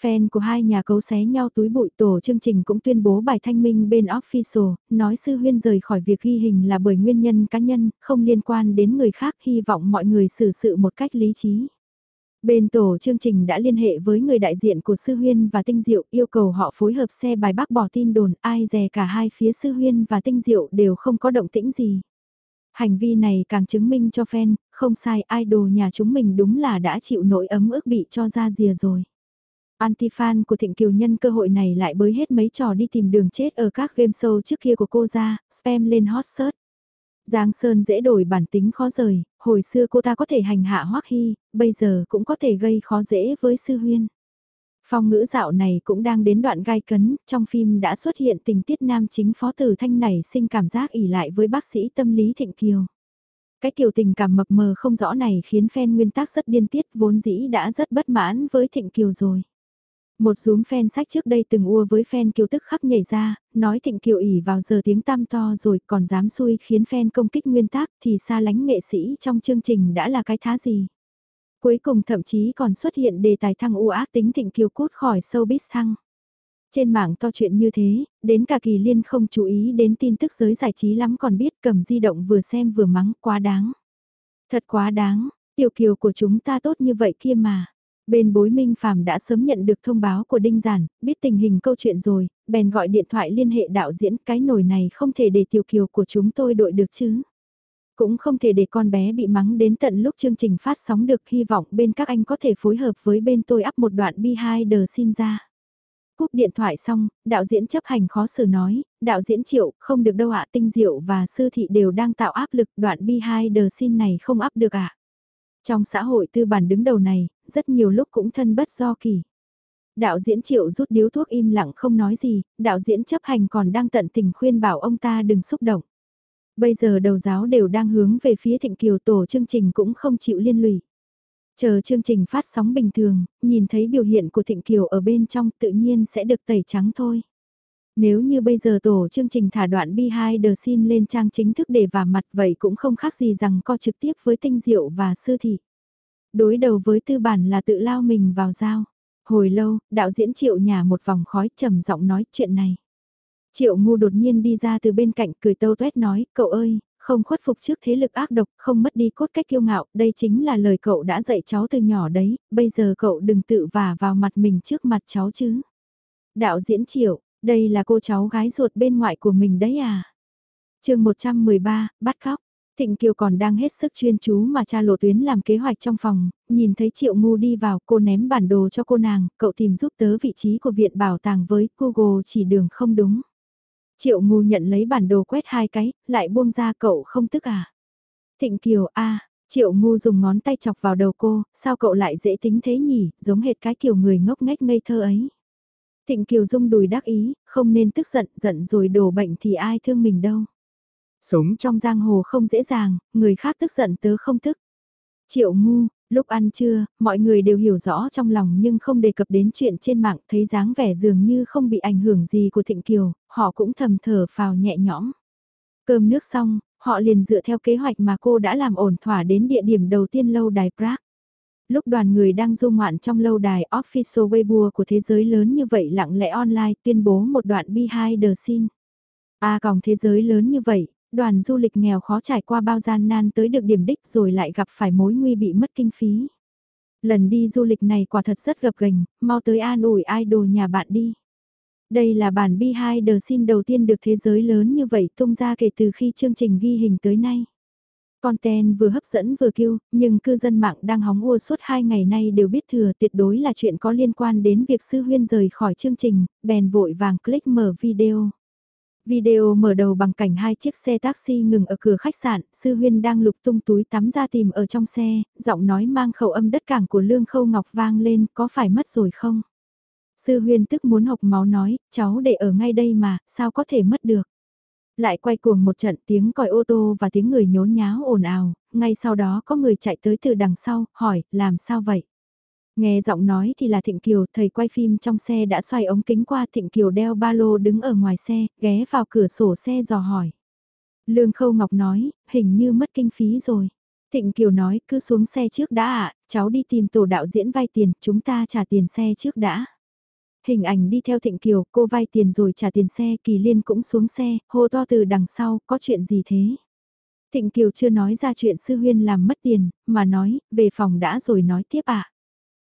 Fan của hai nhà cấu xé nhau túi bụi tổ chương trình cũng tuyên bố bài thanh minh bên official, nói sư huyên rời khỏi việc ghi hình là bởi nguyên nhân cá nhân, không liên quan đến người khác hy vọng mọi người xử sự một cách lý trí. Bên tổ chương trình đã liên hệ với người đại diện của Sư Huyên và Tinh Diệu yêu cầu họ phối hợp xe bài bác bỏ tin đồn ai dè cả hai phía Sư Huyên và Tinh Diệu đều không có động tĩnh gì. Hành vi này càng chứng minh cho fan, không sai idol nhà chúng mình đúng là đã chịu nỗi ấm ức bị cho ra rìa rồi. Anti-fan của Thịnh Kiều nhân cơ hội này lại bới hết mấy trò đi tìm đường chết ở các game show trước kia của cô ra, spam lên hot search. Giang Sơn dễ đổi bản tính khó rời, hồi xưa cô ta có thể hành hạ Hoắc Hy, bây giờ cũng có thể gây khó dễ với Sư Huyên. Phong ngữ dạo này cũng đang đến đoạn gai cấn, trong phim đã xuất hiện tình tiết nam chính phó tử thanh này sinh cảm giác ỉ lại với bác sĩ tâm lý Thịnh Kiều. Cái kiểu tình cảm mập mờ không rõ này khiến fan nguyên tác rất điên tiết vốn dĩ đã rất bất mãn với Thịnh Kiều rồi. Một rúm fan sách trước đây từng ua với fan kiều tức khắc nhảy ra, nói thịnh kiều ỉ vào giờ tiếng tam to rồi còn dám xui khiến fan công kích nguyên tác thì xa lánh nghệ sĩ trong chương trình đã là cái thá gì. Cuối cùng thậm chí còn xuất hiện đề tài thăng u ác tính thịnh kiều cút khỏi showbiz thăng. Trên mạng to chuyện như thế, đến cả kỳ liên không chú ý đến tin tức giới giải trí lắm còn biết cầm di động vừa xem vừa mắng quá đáng. Thật quá đáng, tiểu kiều của chúng ta tốt như vậy kia mà. Bên bối Minh Phạm đã sớm nhận được thông báo của Đinh Giản, biết tình hình câu chuyện rồi, bèn gọi điện thoại liên hệ đạo diễn cái nồi này không thể để tiểu kiều của chúng tôi đội được chứ. Cũng không thể để con bé bị mắng đến tận lúc chương trình phát sóng được hy vọng bên các anh có thể phối hợp với bên tôi áp một đoạn behind the xin ra. Cúp điện thoại xong, đạo diễn chấp hành khó xử nói, đạo diễn triệu, không được đâu ạ tinh diệu và sư thị đều đang tạo áp lực đoạn behind the scene này không áp được ạ. Trong xã hội tư bản đứng đầu này, rất nhiều lúc cũng thân bất do kỳ. Đạo diễn triệu rút điếu thuốc im lặng không nói gì, đạo diễn chấp hành còn đang tận tình khuyên bảo ông ta đừng xúc động. Bây giờ đầu giáo đều đang hướng về phía thịnh kiều tổ chương trình cũng không chịu liên lụy. Chờ chương trình phát sóng bình thường, nhìn thấy biểu hiện của Thịnh Kiều ở bên trong tự nhiên sẽ được tẩy trắng thôi. Nếu như bây giờ tổ chương trình thả đoạn behind the scene lên trang chính thức để vả mặt vậy cũng không khác gì rằng co trực tiếp với tinh diệu và sư thị. Đối đầu với tư bản là tự lao mình vào dao. Hồi lâu, đạo diễn triệu nhà một vòng khói trầm giọng nói chuyện này. Triệu ngu đột nhiên đi ra từ bên cạnh cười tâu tuét nói, cậu ơi, không khuất phục trước thế lực ác độc, không mất đi cốt cách kiêu ngạo, đây chính là lời cậu đã dạy cháu từ nhỏ đấy, bây giờ cậu đừng tự vả vào mặt mình trước mặt cháu chứ. Đạo diễn triệu, đây là cô cháu gái ruột bên ngoại của mình đấy à? chương 113, bắt cóc. Thịnh Kiều còn đang hết sức chuyên chú mà cha lộ tuyến làm kế hoạch trong phòng, nhìn thấy Triệu Ngu đi vào cô ném bản đồ cho cô nàng, cậu tìm giúp tớ vị trí của viện bảo tàng với Google chỉ đường không đúng. Triệu Ngu nhận lấy bản đồ quét hai cái, lại buông ra cậu không tức à. Thịnh Kiều a Triệu Ngu dùng ngón tay chọc vào đầu cô, sao cậu lại dễ tính thế nhỉ, giống hệt cái kiểu người ngốc nghếch ngây thơ ấy. Thịnh Kiều Dung đùi đắc ý, không nên tức giận, giận rồi đổ bệnh thì ai thương mình đâu. Sống trong giang hồ không dễ dàng, người khác tức giận tớ không tức. Triệu ngu, lúc ăn trưa, mọi người đều hiểu rõ trong lòng nhưng không đề cập đến chuyện trên mạng thấy dáng vẻ dường như không bị ảnh hưởng gì của Thịnh Kiều, họ cũng thầm thở phào nhẹ nhõm. Cơm nước xong, họ liền dựa theo kế hoạch mà cô đã làm ổn thỏa đến địa điểm đầu tiên lâu đài Prague lúc đoàn người đang du ngoạn trong lâu đài official Weibo của thế giới lớn như vậy lặng lẽ online tuyên bố một đoạn behind the scene. À còng thế giới lớn như vậy, đoàn du lịch nghèo khó trải qua bao gian nan tới được điểm đích rồi lại gặp phải mối nguy bị mất kinh phí. Lần đi du lịch này quả thật rất gập gành, mau tới an ủi idol nhà bạn đi. Đây là bản behind the scene đầu tiên được thế giới lớn như vậy tung ra kể từ khi chương trình ghi hình tới nay. Content vừa hấp dẫn vừa kêu, nhưng cư dân mạng đang hóng ua suốt hai ngày nay đều biết thừa tuyệt đối là chuyện có liên quan đến việc sư huyên rời khỏi chương trình, bèn vội vàng click mở video. Video mở đầu bằng cảnh hai chiếc xe taxi ngừng ở cửa khách sạn, sư huyên đang lục tung túi tắm ra tìm ở trong xe, giọng nói mang khẩu âm đất cảng của Lương Khâu Ngọc vang lên, có phải mất rồi không? Sư huyên tức muốn học máu nói, cháu để ở ngay đây mà, sao có thể mất được? Lại quay cuồng một trận tiếng còi ô tô và tiếng người nhốn nháo ồn ào, ngay sau đó có người chạy tới từ đằng sau, hỏi, làm sao vậy? Nghe giọng nói thì là Thịnh Kiều, thầy quay phim trong xe đã xoay ống kính qua Thịnh Kiều đeo ba lô đứng ở ngoài xe, ghé vào cửa sổ xe dò hỏi. Lương Khâu Ngọc nói, hình như mất kinh phí rồi. Thịnh Kiều nói, cứ xuống xe trước đã ạ, cháu đi tìm tổ đạo diễn vay tiền, chúng ta trả tiền xe trước đã. Hình ảnh đi theo Thịnh Kiều, cô vay tiền rồi trả tiền xe, Kỳ Liên cũng xuống xe, hô to từ đằng sau, có chuyện gì thế? Thịnh Kiều chưa nói ra chuyện sư huyên làm mất tiền, mà nói, về phòng đã rồi nói tiếp ạ.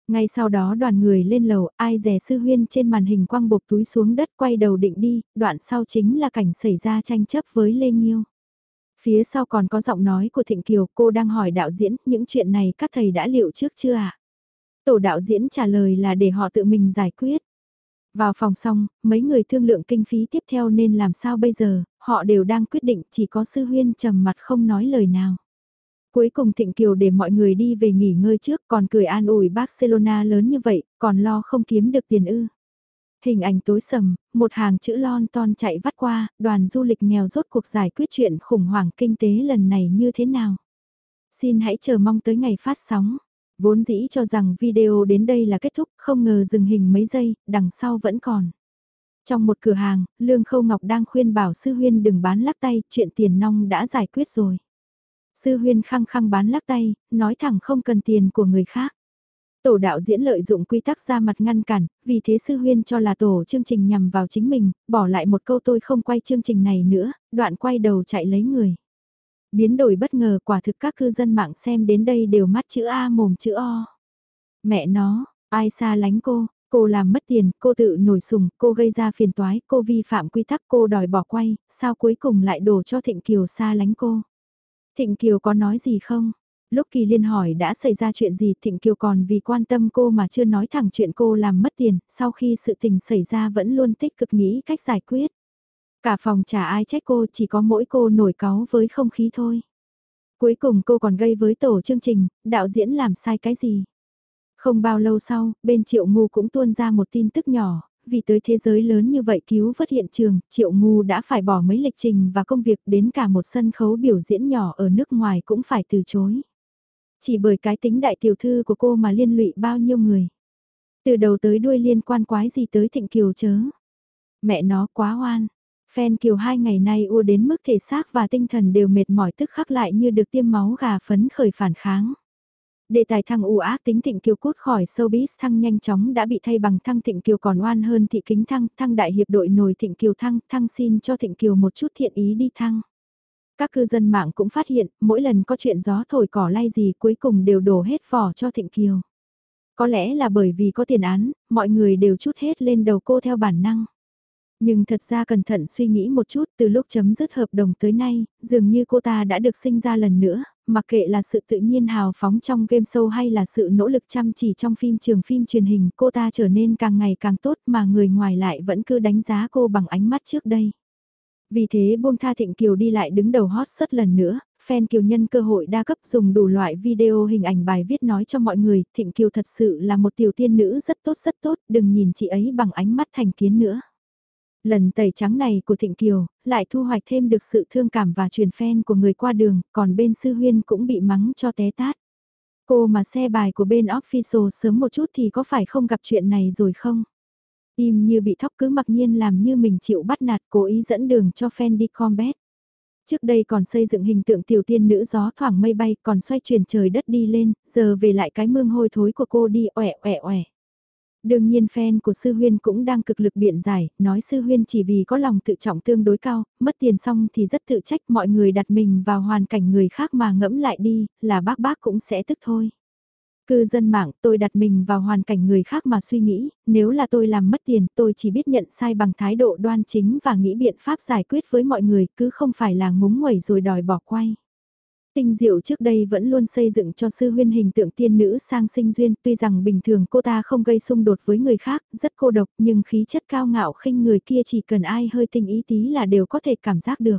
Ngay sau đó đoàn người lên lầu, ai rẻ sư huyên trên màn hình quăng bột túi xuống đất quay đầu định đi, đoạn sau chính là cảnh xảy ra tranh chấp với Lê Nhiêu. Phía sau còn có giọng nói của Thịnh Kiều, cô đang hỏi đạo diễn, những chuyện này các thầy đã liệu trước chưa ạ? Tổ đạo diễn trả lời là để họ tự mình giải quyết. Vào phòng xong, mấy người thương lượng kinh phí tiếp theo nên làm sao bây giờ, họ đều đang quyết định chỉ có sư huyên trầm mặt không nói lời nào. Cuối cùng Thịnh Kiều để mọi người đi về nghỉ ngơi trước còn cười an ủi Barcelona lớn như vậy, còn lo không kiếm được tiền ư. Hình ảnh tối sầm, một hàng chữ lon ton chạy vắt qua, đoàn du lịch nghèo rốt cuộc giải quyết chuyện khủng hoảng kinh tế lần này như thế nào. Xin hãy chờ mong tới ngày phát sóng. Vốn dĩ cho rằng video đến đây là kết thúc, không ngờ dừng hình mấy giây, đằng sau vẫn còn. Trong một cửa hàng, Lương Khâu Ngọc đang khuyên bảo Sư Huyên đừng bán lắc tay, chuyện tiền nong đã giải quyết rồi. Sư Huyên khăng khăng bán lắc tay, nói thẳng không cần tiền của người khác. Tổ đạo diễn lợi dụng quy tắc ra mặt ngăn cản, vì thế Sư Huyên cho là tổ chương trình nhằm vào chính mình, bỏ lại một câu tôi không quay chương trình này nữa, đoạn quay đầu chạy lấy người. Biến đổi bất ngờ quả thực các cư dân mạng xem đến đây đều mắt chữ A mồm chữ O. Mẹ nó, ai xa lánh cô, cô làm mất tiền, cô tự nổi sùng, cô gây ra phiền toái, cô vi phạm quy tắc, cô đòi bỏ quay, sao cuối cùng lại đổ cho Thịnh Kiều xa lánh cô. Thịnh Kiều có nói gì không? Lúc Kỳ Liên hỏi đã xảy ra chuyện gì Thịnh Kiều còn vì quan tâm cô mà chưa nói thẳng chuyện cô làm mất tiền, sau khi sự tình xảy ra vẫn luôn tích cực nghĩ cách giải quyết. Cả phòng chả ai trách cô chỉ có mỗi cô nổi cáu với không khí thôi. Cuối cùng cô còn gây với tổ chương trình, đạo diễn làm sai cái gì? Không bao lâu sau, bên Triệu Ngu cũng tuôn ra một tin tức nhỏ, vì tới thế giới lớn như vậy cứu vớt hiện trường, Triệu Ngu đã phải bỏ mấy lịch trình và công việc đến cả một sân khấu biểu diễn nhỏ ở nước ngoài cũng phải từ chối. Chỉ bởi cái tính đại tiểu thư của cô mà liên lụy bao nhiêu người. Từ đầu tới đuôi liên quan quái gì tới Thịnh Kiều chớ. Mẹ nó quá oan. Phen Kiều hai ngày nay ua đến mức thể xác và tinh thần đều mệt mỏi tức khắc lại như được tiêm máu gà phấn khởi phản kháng. Đề tài thăng u ác tính Thịnh Kiều cút khỏi showbiz thăng nhanh chóng đã bị thay bằng thăng Thịnh Kiều còn oan hơn thị kính thăng, thăng đại hiệp đội nổi Thịnh Kiều thăng, thăng xin cho Thịnh Kiều một chút thiện ý đi thăng. Các cư dân mạng cũng phát hiện, mỗi lần có chuyện gió thổi cỏ lay gì cuối cùng đều đổ hết vỏ cho Thịnh Kiều. Có lẽ là bởi vì có tiền án, mọi người đều chút hết lên đầu cô theo bản năng. Nhưng thật ra cẩn thận suy nghĩ một chút từ lúc chấm dứt hợp đồng tới nay, dường như cô ta đã được sinh ra lần nữa, mặc kệ là sự tự nhiên hào phóng trong game show hay là sự nỗ lực chăm chỉ trong phim trường phim truyền hình, cô ta trở nên càng ngày càng tốt mà người ngoài lại vẫn cứ đánh giá cô bằng ánh mắt trước đây. Vì thế buông tha Thịnh Kiều đi lại đứng đầu hot suất lần nữa, fan Kiều nhân cơ hội đa cấp dùng đủ loại video hình ảnh bài viết nói cho mọi người, Thịnh Kiều thật sự là một tiểu tiên nữ rất tốt rất tốt, đừng nhìn chị ấy bằng ánh mắt thành kiến nữa. Lần tẩy trắng này của Thịnh Kiều, lại thu hoạch thêm được sự thương cảm và truyền phen của người qua đường, còn bên sư huyên cũng bị mắng cho té tát. Cô mà xe bài của bên official sớm một chút thì có phải không gặp chuyện này rồi không? Im như bị thóc cứ mặc nhiên làm như mình chịu bắt nạt cố ý dẫn đường cho fan đi combat. Trước đây còn xây dựng hình tượng tiểu tiên nữ gió thoảng mây bay còn xoay chuyển trời đất đi lên, giờ về lại cái mương hôi thối của cô đi oẻ oẻ oẻ. Đương nhiên fan của Sư Huyên cũng đang cực lực biện giải, nói Sư Huyên chỉ vì có lòng tự trọng tương đối cao, mất tiền xong thì rất tự trách mọi người đặt mình vào hoàn cảnh người khác mà ngẫm lại đi, là bác bác cũng sẽ tức thôi. Cư dân mạng tôi đặt mình vào hoàn cảnh người khác mà suy nghĩ, nếu là tôi làm mất tiền tôi chỉ biết nhận sai bằng thái độ đoan chính và nghĩ biện pháp giải quyết với mọi người cứ không phải là ngúng nguẩy rồi đòi bỏ quay. Tinh diệu trước đây vẫn luôn xây dựng cho sư huyên hình tượng tiên nữ sang sinh duyên, tuy rằng bình thường cô ta không gây xung đột với người khác, rất cô độc, nhưng khí chất cao ngạo khinh người kia chỉ cần ai hơi tinh ý tí là đều có thể cảm giác được.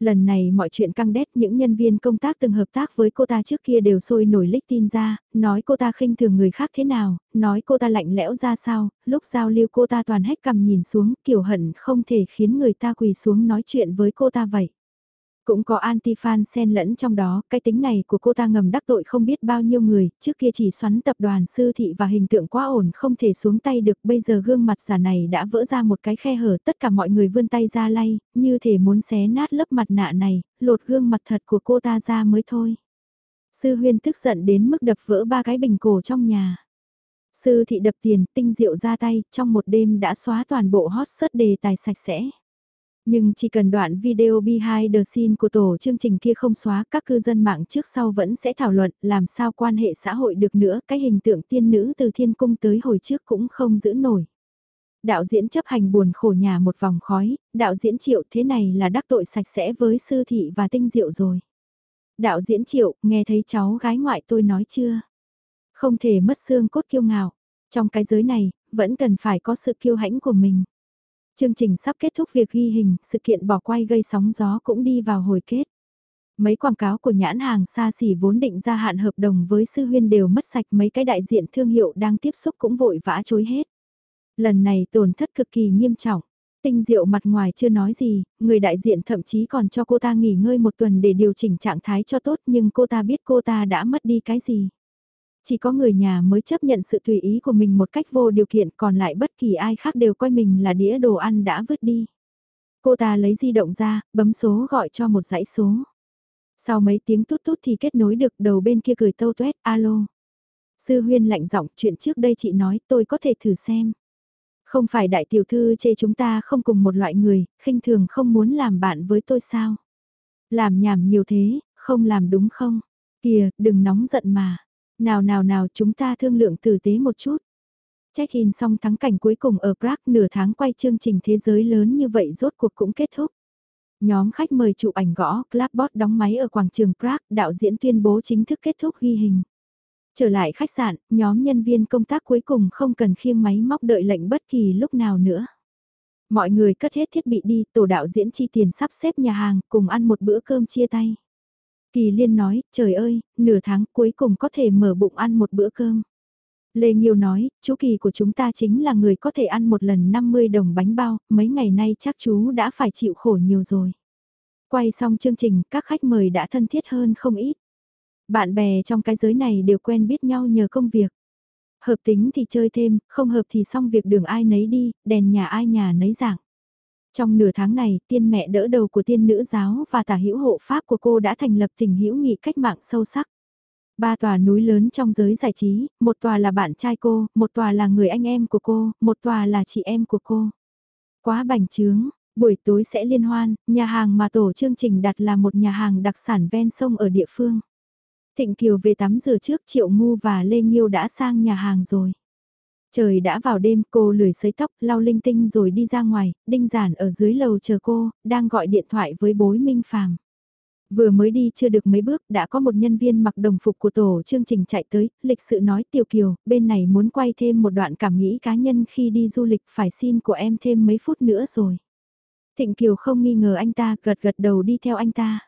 Lần này mọi chuyện căng đét những nhân viên công tác từng hợp tác với cô ta trước kia đều sôi nổi lích tin ra, nói cô ta khinh thường người khác thế nào, nói cô ta lạnh lẽo ra sao, lúc giao lưu cô ta toàn hết cầm nhìn xuống kiểu hận không thể khiến người ta quỳ xuống nói chuyện với cô ta vậy. Cũng có anti-fan xen lẫn trong đó, cái tính này của cô ta ngầm đắc tội không biết bao nhiêu người, trước kia chỉ xoắn tập đoàn sư thị và hình tượng quá ổn không thể xuống tay được, bây giờ gương mặt giả này đã vỡ ra một cái khe hở, tất cả mọi người vươn tay ra lay, như thể muốn xé nát lớp mặt nạ này, lột gương mặt thật của cô ta ra mới thôi. Sư huyên tức giận đến mức đập vỡ ba cái bình cổ trong nhà. Sư thị đập tiền, tinh diệu ra tay, trong một đêm đã xóa toàn bộ hot search đề tài sạch sẽ. Nhưng chỉ cần đoạn video behind the scene của tổ chương trình kia không xóa, các cư dân mạng trước sau vẫn sẽ thảo luận làm sao quan hệ xã hội được nữa, cái hình tượng tiên nữ từ thiên cung tới hồi trước cũng không giữ nổi. Đạo diễn chấp hành buồn khổ nhà một vòng khói, đạo diễn triệu thế này là đắc tội sạch sẽ với sư thị và tinh diệu rồi. Đạo diễn triệu, nghe thấy cháu gái ngoại tôi nói chưa? Không thể mất xương cốt kiêu ngạo. Trong cái giới này, vẫn cần phải có sự kiêu hãnh của mình. Chương trình sắp kết thúc việc ghi hình, sự kiện bỏ quay gây sóng gió cũng đi vào hồi kết. Mấy quảng cáo của nhãn hàng xa xỉ vốn định gia hạn hợp đồng với sư huyên đều mất sạch mấy cái đại diện thương hiệu đang tiếp xúc cũng vội vã chối hết. Lần này tổn thất cực kỳ nghiêm trọng. Tinh diệu mặt ngoài chưa nói gì, người đại diện thậm chí còn cho cô ta nghỉ ngơi một tuần để điều chỉnh trạng thái cho tốt nhưng cô ta biết cô ta đã mất đi cái gì. Chỉ có người nhà mới chấp nhận sự tùy ý của mình một cách vô điều kiện còn lại bất kỳ ai khác đều coi mình là đĩa đồ ăn đã vứt đi. Cô ta lấy di động ra, bấm số gọi cho một dãy số. Sau mấy tiếng tút tút thì kết nối được đầu bên kia cười tâu tuét, alo. Sư huyên lạnh giọng chuyện trước đây chị nói tôi có thể thử xem. Không phải đại tiểu thư chê chúng ta không cùng một loại người, khinh thường không muốn làm bạn với tôi sao? Làm nhảm nhiều thế, không làm đúng không? Kìa, đừng nóng giận mà. Nào nào nào chúng ta thương lượng tử tế một chút. Check-in xong thắng cảnh cuối cùng ở Prague nửa tháng quay chương trình thế giới lớn như vậy rốt cuộc cũng kết thúc. Nhóm khách mời chụp ảnh gõ, Clapbot đóng máy ở quảng trường Prague, đạo diễn tuyên bố chính thức kết thúc ghi hình. Trở lại khách sạn, nhóm nhân viên công tác cuối cùng không cần khiêng máy móc đợi lệnh bất kỳ lúc nào nữa. Mọi người cất hết thiết bị đi, tổ đạo diễn chi tiền sắp xếp nhà hàng, cùng ăn một bữa cơm chia tay. Kỳ Liên nói, trời ơi, nửa tháng cuối cùng có thể mở bụng ăn một bữa cơm. Lê Nhiêu nói, chú Kỳ của chúng ta chính là người có thể ăn một lần 50 đồng bánh bao, mấy ngày nay chắc chú đã phải chịu khổ nhiều rồi. Quay xong chương trình, các khách mời đã thân thiết hơn không ít. Bạn bè trong cái giới này đều quen biết nhau nhờ công việc. Hợp tính thì chơi thêm, không hợp thì xong việc đường ai nấy đi, đèn nhà ai nhà nấy dạng. Trong nửa tháng này, tiên mẹ đỡ đầu của tiên nữ giáo và tả hữu hộ pháp của cô đã thành lập tình hữu nghị cách mạng sâu sắc. Ba tòa núi lớn trong giới giải trí, một tòa là bạn trai cô, một tòa là người anh em của cô, một tòa là chị em của cô. Quá bành trướng, buổi tối sẽ liên hoan, nhà hàng mà tổ chương trình đặt là một nhà hàng đặc sản ven sông ở địa phương. Thịnh Kiều về tắm rửa trước Triệu Ngu và Lê nhiêu đã sang nhà hàng rồi. Trời đã vào đêm cô lười sấy tóc lau linh tinh rồi đi ra ngoài, đinh giản ở dưới lầu chờ cô, đang gọi điện thoại với bối Minh Phàm. Vừa mới đi chưa được mấy bước đã có một nhân viên mặc đồng phục của tổ chương trình chạy tới, lịch sự nói Tiểu Kiều, bên này muốn quay thêm một đoạn cảm nghĩ cá nhân khi đi du lịch phải xin của em thêm mấy phút nữa rồi. Thịnh Kiều không nghi ngờ anh ta gật gật đầu đi theo anh ta.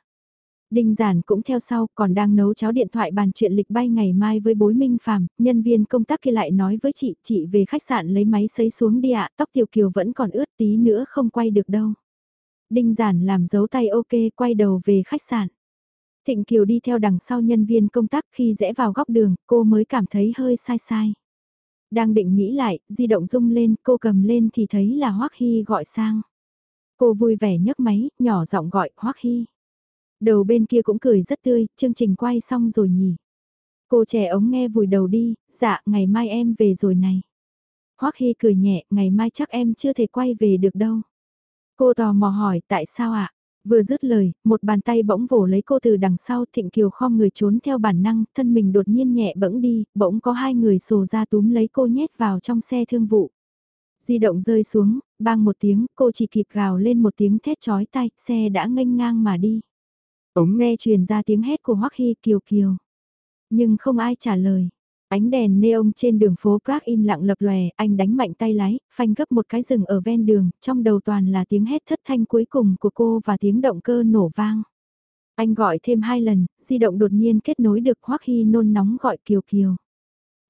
Đinh Giản cũng theo sau, còn đang nấu cháo điện thoại bàn chuyện lịch bay ngày mai với bối minh phàm, nhân viên công tác kia lại nói với chị, chị về khách sạn lấy máy sấy xuống đi ạ, tóc Tiểu Kiều vẫn còn ướt tí nữa không quay được đâu. Đinh Giản làm dấu tay ok quay đầu về khách sạn. Thịnh Kiều đi theo đằng sau nhân viên công tác khi rẽ vào góc đường, cô mới cảm thấy hơi sai sai. Đang định nghĩ lại, di động rung lên, cô cầm lên thì thấy là Hoắc Hy gọi sang. Cô vui vẻ nhấc máy, nhỏ giọng gọi Hoắc Hy. Đầu bên kia cũng cười rất tươi, chương trình quay xong rồi nhỉ. Cô trẻ ống nghe vùi đầu đi, dạ, ngày mai em về rồi này. Hoắc Hy cười nhẹ, ngày mai chắc em chưa thể quay về được đâu. Cô tò mò hỏi, tại sao ạ? Vừa dứt lời, một bàn tay bỗng vỗ lấy cô từ đằng sau thịnh kiều khom người trốn theo bản năng, thân mình đột nhiên nhẹ bẫng đi, bỗng có hai người sồ ra túm lấy cô nhét vào trong xe thương vụ. Di động rơi xuống, bang một tiếng, cô chỉ kịp gào lên một tiếng thét chói tai xe đã nghênh ngang mà đi. Ống nghe truyền ra tiếng hét của Hoắc Hy kiều kiều. Nhưng không ai trả lời. Ánh đèn neon trên đường phố Prague im lặng lập lòe, anh đánh mạnh tay lái, phanh gấp một cái rừng ở ven đường, trong đầu toàn là tiếng hét thất thanh cuối cùng của cô và tiếng động cơ nổ vang. Anh gọi thêm hai lần, di động đột nhiên kết nối được Hoắc Hy nôn nóng gọi Kiều Kiều.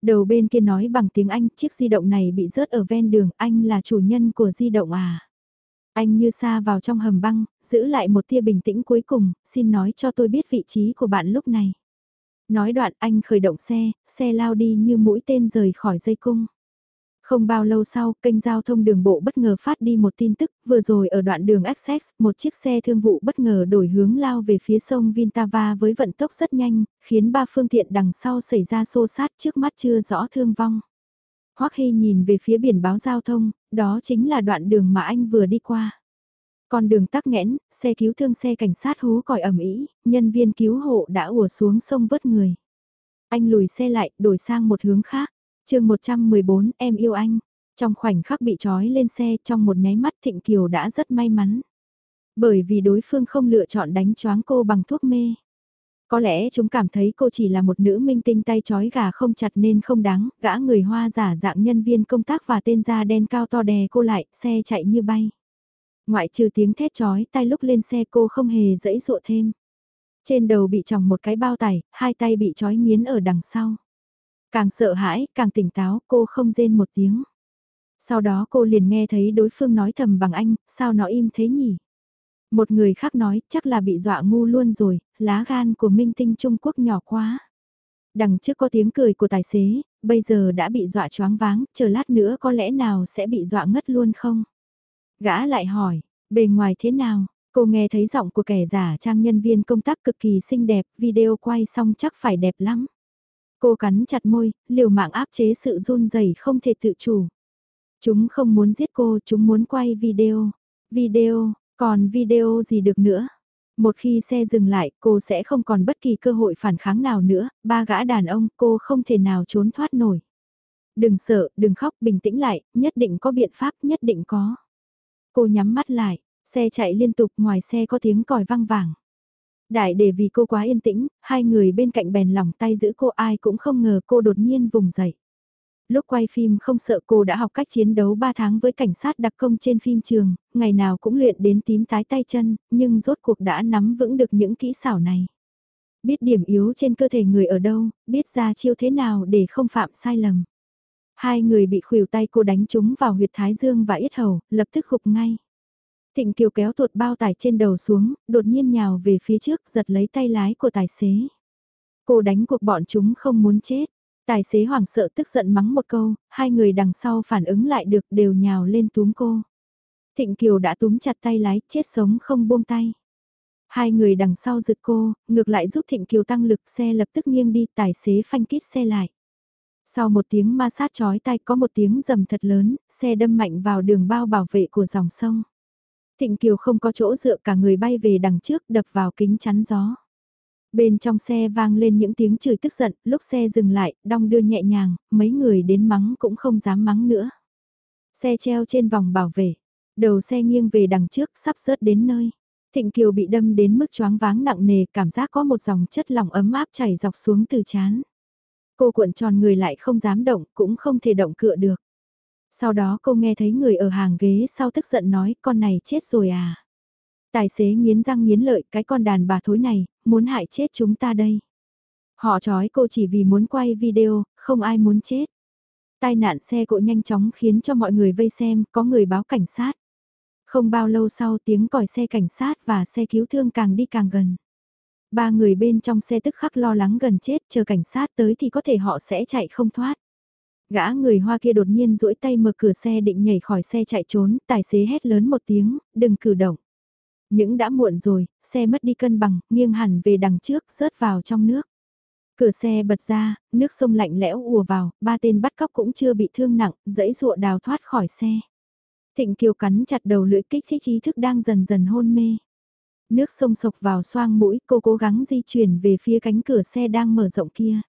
Đầu bên kia nói bằng tiếng Anh, chiếc di động này bị rớt ở ven đường, anh là chủ nhân của di động à. Anh như xa vào trong hầm băng, giữ lại một tia bình tĩnh cuối cùng, xin nói cho tôi biết vị trí của bạn lúc này. Nói đoạn anh khởi động xe, xe lao đi như mũi tên rời khỏi dây cung. Không bao lâu sau, kênh giao thông đường bộ bất ngờ phát đi một tin tức, vừa rồi ở đoạn đường Essex, một chiếc xe thương vụ bất ngờ đổi hướng lao về phía sông Vintava với vận tốc rất nhanh, khiến ba phương tiện đằng sau xảy ra xô sát trước mắt chưa rõ thương vong. Hoắc Hy nhìn về phía biển báo giao thông, đó chính là đoạn đường mà anh vừa đi qua. Con đường tắc nghẽn, xe cứu thương xe cảnh sát hú còi ầm ĩ, nhân viên cứu hộ đã ùa xuống sông vớt người. Anh lùi xe lại, đổi sang một hướng khác. chương 114, em yêu anh. Trong khoảnh khắc bị trói lên xe trong một nháy mắt Thịnh Kiều đã rất may mắn. Bởi vì đối phương không lựa chọn đánh choáng cô bằng thuốc mê. Có lẽ chúng cảm thấy cô chỉ là một nữ minh tinh tay chói gà không chặt nên không đáng, gã người hoa giả dạng nhân viên công tác và tên da đen cao to đè cô lại, xe chạy như bay. Ngoại trừ tiếng thét chói tay lúc lên xe cô không hề dẫy dụa thêm. Trên đầu bị tròng một cái bao tải, hai tay bị trói nghiến ở đằng sau. Càng sợ hãi, càng tỉnh táo, cô không rên một tiếng. Sau đó cô liền nghe thấy đối phương nói thầm bằng anh, sao nó im thế nhỉ? Một người khác nói, chắc là bị dọa ngu luôn rồi, lá gan của minh tinh Trung Quốc nhỏ quá. Đằng trước có tiếng cười của tài xế, bây giờ đã bị dọa choáng váng, chờ lát nữa có lẽ nào sẽ bị dọa ngất luôn không? Gã lại hỏi, bề ngoài thế nào? Cô nghe thấy giọng của kẻ giả trang nhân viên công tác cực kỳ xinh đẹp, video quay xong chắc phải đẹp lắm. Cô cắn chặt môi, liều mạng áp chế sự run rẩy không thể tự chủ. Chúng không muốn giết cô, chúng muốn quay video. Video, còn video gì được nữa? Một khi xe dừng lại, cô sẽ không còn bất kỳ cơ hội phản kháng nào nữa, ba gã đàn ông, cô không thể nào trốn thoát nổi. Đừng sợ, đừng khóc, bình tĩnh lại, nhất định có biện pháp, nhất định có. Cô nhắm mắt lại, xe chạy liên tục ngoài xe có tiếng còi vang vàng. Đại để vì cô quá yên tĩnh, hai người bên cạnh bèn lòng tay giữ cô ai cũng không ngờ cô đột nhiên vùng dậy lúc quay phim không sợ cô đã học cách chiến đấu 3 tháng với cảnh sát đặc công trên phim trường, ngày nào cũng luyện đến tím tái tay chân, nhưng rốt cuộc đã nắm vững được những kỹ xảo này. Biết điểm yếu trên cơ thể người ở đâu, biết ra chiêu thế nào để không phạm sai lầm. Hai người bị khuỷu tay cô đánh trúng vào huyệt thái dương và yết hầu, lập tức gục ngay. Thịnh Kiều kéo tuột bao tải trên đầu xuống, đột nhiên nhào về phía trước giật lấy tay lái của tài xế. Cô đánh cuộc bọn chúng không muốn chết. Tài xế hoảng sợ tức giận mắng một câu, hai người đằng sau phản ứng lại được đều nhào lên túm cô. Thịnh Kiều đã túm chặt tay lái, chết sống không buông tay. Hai người đằng sau giựt cô, ngược lại giúp Thịnh Kiều tăng lực xe lập tức nghiêng đi, tài xế phanh kít xe lại. Sau một tiếng ma sát chói tay có một tiếng rầm thật lớn, xe đâm mạnh vào đường bao bảo vệ của dòng sông. Thịnh Kiều không có chỗ dựa cả người bay về đằng trước đập vào kính chắn gió. Bên trong xe vang lên những tiếng chửi tức giận, lúc xe dừng lại, đong đưa nhẹ nhàng, mấy người đến mắng cũng không dám mắng nữa. Xe treo trên vòng bảo vệ, đầu xe nghiêng về đằng trước sắp rớt đến nơi. Thịnh Kiều bị đâm đến mức choáng váng nặng nề, cảm giác có một dòng chất lỏng ấm áp chảy dọc xuống từ chán. Cô cuộn tròn người lại không dám động, cũng không thể động cựa được. Sau đó cô nghe thấy người ở hàng ghế sau tức giận nói con này chết rồi à. Tài xế nghiến răng nghiến lợi cái con đàn bà thối này, muốn hại chết chúng ta đây. Họ trói cô chỉ vì muốn quay video, không ai muốn chết. Tai nạn xe cộ nhanh chóng khiến cho mọi người vây xem, có người báo cảnh sát. Không bao lâu sau tiếng còi xe cảnh sát và xe cứu thương càng đi càng gần. Ba người bên trong xe tức khắc lo lắng gần chết, chờ cảnh sát tới thì có thể họ sẽ chạy không thoát. Gã người Hoa kia đột nhiên duỗi tay mở cửa xe định nhảy khỏi xe chạy trốn, tài xế hét lớn một tiếng, đừng cử động. Những đã muộn rồi, xe mất đi cân bằng, nghiêng hẳn về đằng trước, rớt vào trong nước. Cửa xe bật ra, nước sông lạnh lẽo ùa vào, ba tên bắt cóc cũng chưa bị thương nặng, dẫy dụa đào thoát khỏi xe. Thịnh Kiều cắn chặt đầu lưỡi kích thích ý thức đang dần dần hôn mê. Nước sông sộc vào xoang mũi, cô cố gắng di chuyển về phía cánh cửa xe đang mở rộng kia.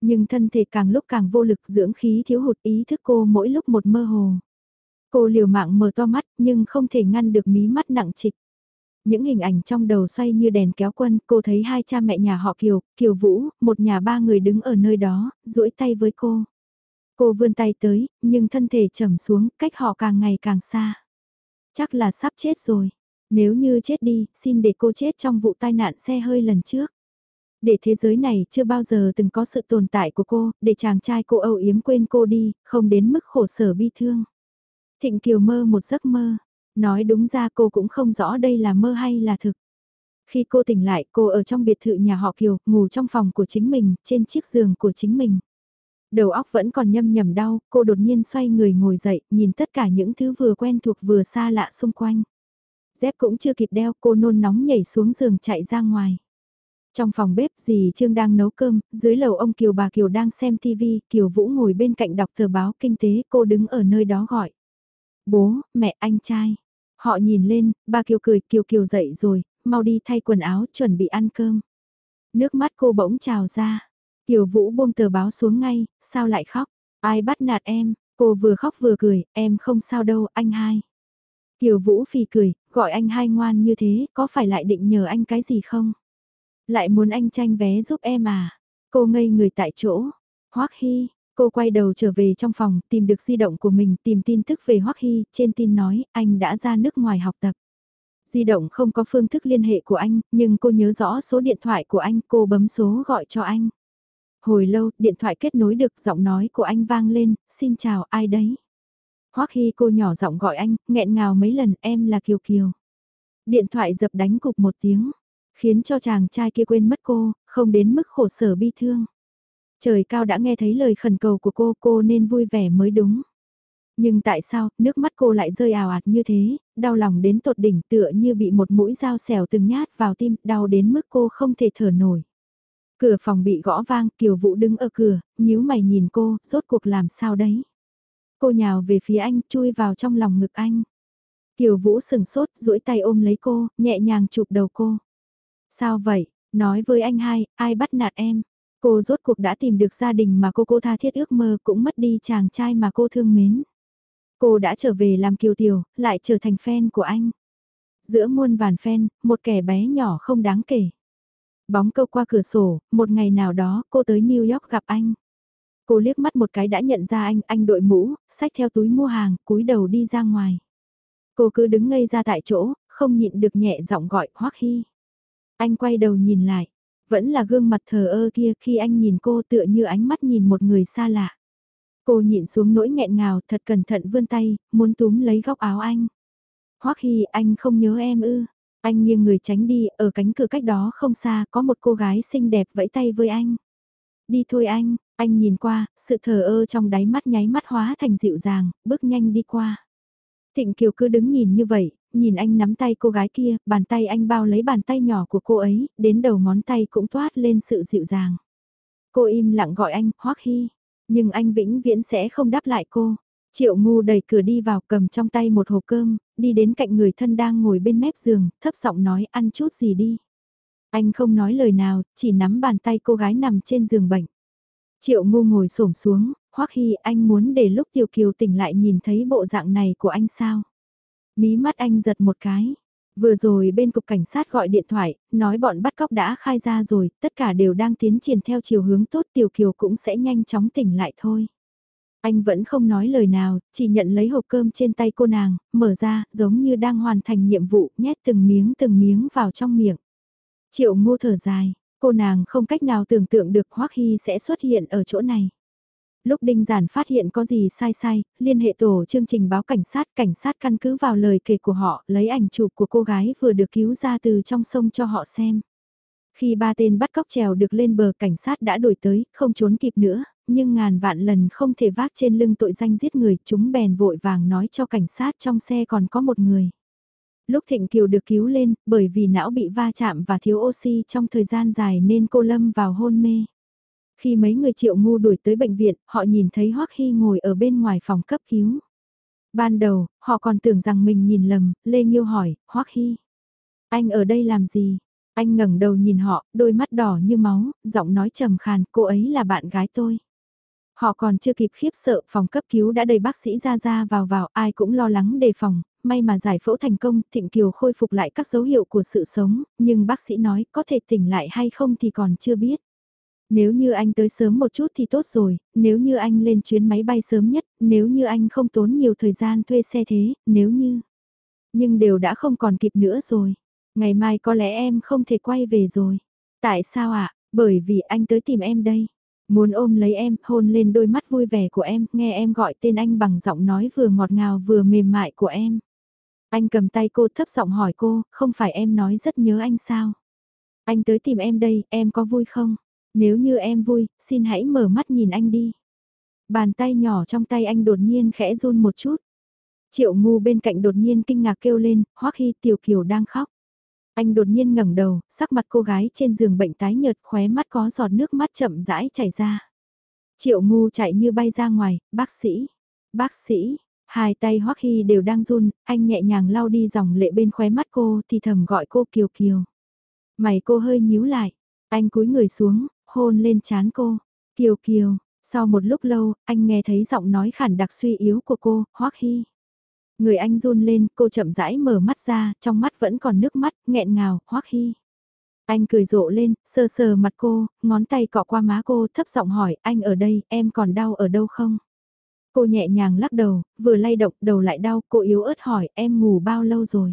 Nhưng thân thể càng lúc càng vô lực dưỡng khí thiếu hụt ý thức cô mỗi lúc một mơ hồ. Cô liều mạng mở to mắt nhưng không thể ngăn được mí mắt nặng trịch. Những hình ảnh trong đầu xoay như đèn kéo quân, cô thấy hai cha mẹ nhà họ Kiều, Kiều Vũ, một nhà ba người đứng ở nơi đó, duỗi tay với cô. Cô vươn tay tới, nhưng thân thể trầm xuống, cách họ càng ngày càng xa. Chắc là sắp chết rồi. Nếu như chết đi, xin để cô chết trong vụ tai nạn xe hơi lần trước. Để thế giới này chưa bao giờ từng có sự tồn tại của cô, để chàng trai cô âu yếm quên cô đi, không đến mức khổ sở bi thương. Thịnh Kiều mơ một giấc mơ, Nói đúng ra cô cũng không rõ đây là mơ hay là thực. Khi cô tỉnh lại cô ở trong biệt thự nhà họ Kiều, ngủ trong phòng của chính mình, trên chiếc giường của chính mình. Đầu óc vẫn còn nhâm nhầm đau, cô đột nhiên xoay người ngồi dậy, nhìn tất cả những thứ vừa quen thuộc vừa xa lạ xung quanh. Dép cũng chưa kịp đeo, cô nôn nóng nhảy xuống giường chạy ra ngoài. Trong phòng bếp dì Trương đang nấu cơm, dưới lầu ông Kiều bà Kiều đang xem TV, Kiều Vũ ngồi bên cạnh đọc tờ báo kinh tế, cô đứng ở nơi đó gọi. Bố, mẹ, anh trai. Họ nhìn lên, ba Kiều cười, Kiều Kiều dậy rồi, mau đi thay quần áo, chuẩn bị ăn cơm. Nước mắt cô bỗng trào ra. Kiều Vũ buông tờ báo xuống ngay, sao lại khóc? Ai bắt nạt em? Cô vừa khóc vừa cười, em không sao đâu, anh hai. Kiều Vũ phì cười, gọi anh hai ngoan như thế, có phải lại định nhờ anh cái gì không? Lại muốn anh tranh vé giúp em à? Cô ngây người tại chỗ. Hoắc Hy, cô quay đầu trở về trong phòng, tìm được di động của mình, tìm tin tức về Hoắc Hy, trên tin nói, anh đã ra nước ngoài học tập. Di động không có phương thức liên hệ của anh, nhưng cô nhớ rõ số điện thoại của anh, cô bấm số gọi cho anh. Hồi lâu, điện thoại kết nối được, giọng nói của anh vang lên, xin chào, ai đấy? Hoắc Hy cô nhỏ giọng gọi anh, nghẹn ngào mấy lần, em là Kiều Kiều. Điện thoại dập đánh cục một tiếng, khiến cho chàng trai kia quên mất cô, không đến mức khổ sở bi thương. Trời cao đã nghe thấy lời khẩn cầu của cô, cô nên vui vẻ mới đúng. Nhưng tại sao, nước mắt cô lại rơi ào ạt như thế, đau lòng đến tột đỉnh tựa như bị một mũi dao xẻo từng nhát vào tim, đau đến mức cô không thể thở nổi. Cửa phòng bị gõ vang, Kiều Vũ đứng ở cửa, nhíu mày nhìn cô, rốt cuộc làm sao đấy. Cô nhào về phía anh, chui vào trong lòng ngực anh. Kiều Vũ sừng sốt, duỗi tay ôm lấy cô, nhẹ nhàng chụp đầu cô. Sao vậy? Nói với anh hai, ai bắt nạt em? Cô rốt cuộc đã tìm được gia đình mà cô cô tha thiết ước mơ cũng mất đi chàng trai mà cô thương mến. Cô đã trở về làm kiều tiểu, lại trở thành fan của anh. Giữa muôn vàn fan, một kẻ bé nhỏ không đáng kể. Bóng câu qua cửa sổ, một ngày nào đó cô tới New York gặp anh. Cô liếc mắt một cái đã nhận ra anh, anh đội mũ, xách theo túi mua hàng, cúi đầu đi ra ngoài. Cô cứ đứng ngây ra tại chỗ, không nhịn được nhẹ giọng gọi Hoắc Hy. Anh quay đầu nhìn lại, vẫn là gương mặt thờ ơ kia khi anh nhìn cô tựa như ánh mắt nhìn một người xa lạ. Cô nhịn xuống nỗi nghẹn ngào thật cẩn thận vươn tay, muốn túm lấy góc áo anh. Hoắc Hy anh không nhớ em ư. Anh nghiêng người tránh đi, ở cánh cửa cách đó không xa có một cô gái xinh đẹp vẫy tay với anh. Đi thôi anh, anh nhìn qua, sự thờ ơ trong đáy mắt nháy mắt hóa thành dịu dàng, bước nhanh đi qua. Thịnh Kiều cứ đứng nhìn như vậy, nhìn anh nắm tay cô gái kia, bàn tay anh bao lấy bàn tay nhỏ của cô ấy, đến đầu ngón tay cũng toát lên sự dịu dàng. Cô im lặng gọi anh, Hoắc Hy, nhưng anh vĩnh viễn sẽ không đáp lại cô. Triệu ngu đẩy cửa đi vào cầm trong tay một hộp cơm, đi đến cạnh người thân đang ngồi bên mép giường, thấp giọng nói ăn chút gì đi. Anh không nói lời nào, chỉ nắm bàn tay cô gái nằm trên giường bệnh. Triệu ngu ngồi xổm xuống, Hoắc Hy anh muốn để lúc Tiểu Kiều tỉnh lại nhìn thấy bộ dạng này của anh sao? Mí mắt anh giật một cái. Vừa rồi bên cục cảnh sát gọi điện thoại, nói bọn bắt cóc đã khai ra rồi, tất cả đều đang tiến triển theo chiều hướng tốt Tiểu Kiều cũng sẽ nhanh chóng tỉnh lại thôi. Anh vẫn không nói lời nào, chỉ nhận lấy hộp cơm trên tay cô nàng, mở ra, giống như đang hoàn thành nhiệm vụ, nhét từng miếng từng miếng vào trong miệng. Triệu ngô thở dài, cô nàng không cách nào tưởng tượng được Hoắc Hy sẽ xuất hiện ở chỗ này. Lúc Đinh Giản phát hiện có gì sai sai, liên hệ tổ chương trình báo cảnh sát, cảnh sát căn cứ vào lời kể của họ, lấy ảnh chụp của cô gái vừa được cứu ra từ trong sông cho họ xem. Khi ba tên bắt cóc trèo được lên bờ cảnh sát đã đuổi tới, không trốn kịp nữa, nhưng ngàn vạn lần không thể vác trên lưng tội danh giết người, chúng bèn vội vàng nói cho cảnh sát trong xe còn có một người. Lúc Thịnh Kiều được cứu lên, bởi vì não bị va chạm và thiếu oxy trong thời gian dài nên cô lâm vào hôn mê. Khi mấy người triệu ngu đuổi tới bệnh viện, họ nhìn thấy Hoắc Hy ngồi ở bên ngoài phòng cấp cứu. Ban đầu, họ còn tưởng rằng mình nhìn lầm, Lê Nhiêu hỏi, Hoắc Hy. Anh ở đây làm gì? Anh ngẩng đầu nhìn họ, đôi mắt đỏ như máu, giọng nói trầm khàn, cô ấy là bạn gái tôi. Họ còn chưa kịp khiếp sợ, phòng cấp cứu đã đầy bác sĩ ra ra vào vào, ai cũng lo lắng đề phòng, may mà giải phẫu thành công, Thịnh Kiều khôi phục lại các dấu hiệu của sự sống, nhưng bác sĩ nói có thể tỉnh lại hay không thì còn chưa biết. Nếu như anh tới sớm một chút thì tốt rồi, nếu như anh lên chuyến máy bay sớm nhất, nếu như anh không tốn nhiều thời gian thuê xe thế, nếu như... Nhưng đều đã không còn kịp nữa rồi. Ngày mai có lẽ em không thể quay về rồi. Tại sao ạ? À? Bởi vì anh tới tìm em đây. Muốn ôm lấy em, hôn lên đôi mắt vui vẻ của em, nghe em gọi tên anh bằng giọng nói vừa ngọt ngào vừa mềm mại của em. Anh cầm tay cô thấp giọng hỏi cô, không phải em nói rất nhớ anh sao? Anh tới tìm em đây, em có vui không? Nếu như em vui, xin hãy mở mắt nhìn anh đi. Bàn tay nhỏ trong tay anh đột nhiên khẽ run một chút. Triệu ngu bên cạnh đột nhiên kinh ngạc kêu lên, hoắc khi tiểu kiều đang khóc. Anh đột nhiên ngẩng đầu, sắc mặt cô gái trên giường bệnh tái nhợt khóe mắt có giọt nước mắt chậm rãi chảy ra. Triệu ngu chạy như bay ra ngoài, bác sĩ, bác sĩ, Hai tay Hoắc Hy đều đang run, anh nhẹ nhàng lau đi dòng lệ bên khóe mắt cô thì thầm gọi cô Kiều Kiều. Mày cô hơi nhíu lại, anh cúi người xuống, hôn lên chán cô. Kiều Kiều, sau một lúc lâu, anh nghe thấy giọng nói khản đặc suy yếu của cô, Hoắc Hy. Người anh run lên, cô chậm rãi mở mắt ra, trong mắt vẫn còn nước mắt, nghẹn ngào, Hoắc Hy. Anh cười rộ lên, sờ sờ mặt cô, ngón tay cọ qua má cô, thấp giọng hỏi, anh ở đây, em còn đau ở đâu không? Cô nhẹ nhàng lắc đầu, vừa lay động, đầu lại đau, cô yếu ớt hỏi, em ngủ bao lâu rồi?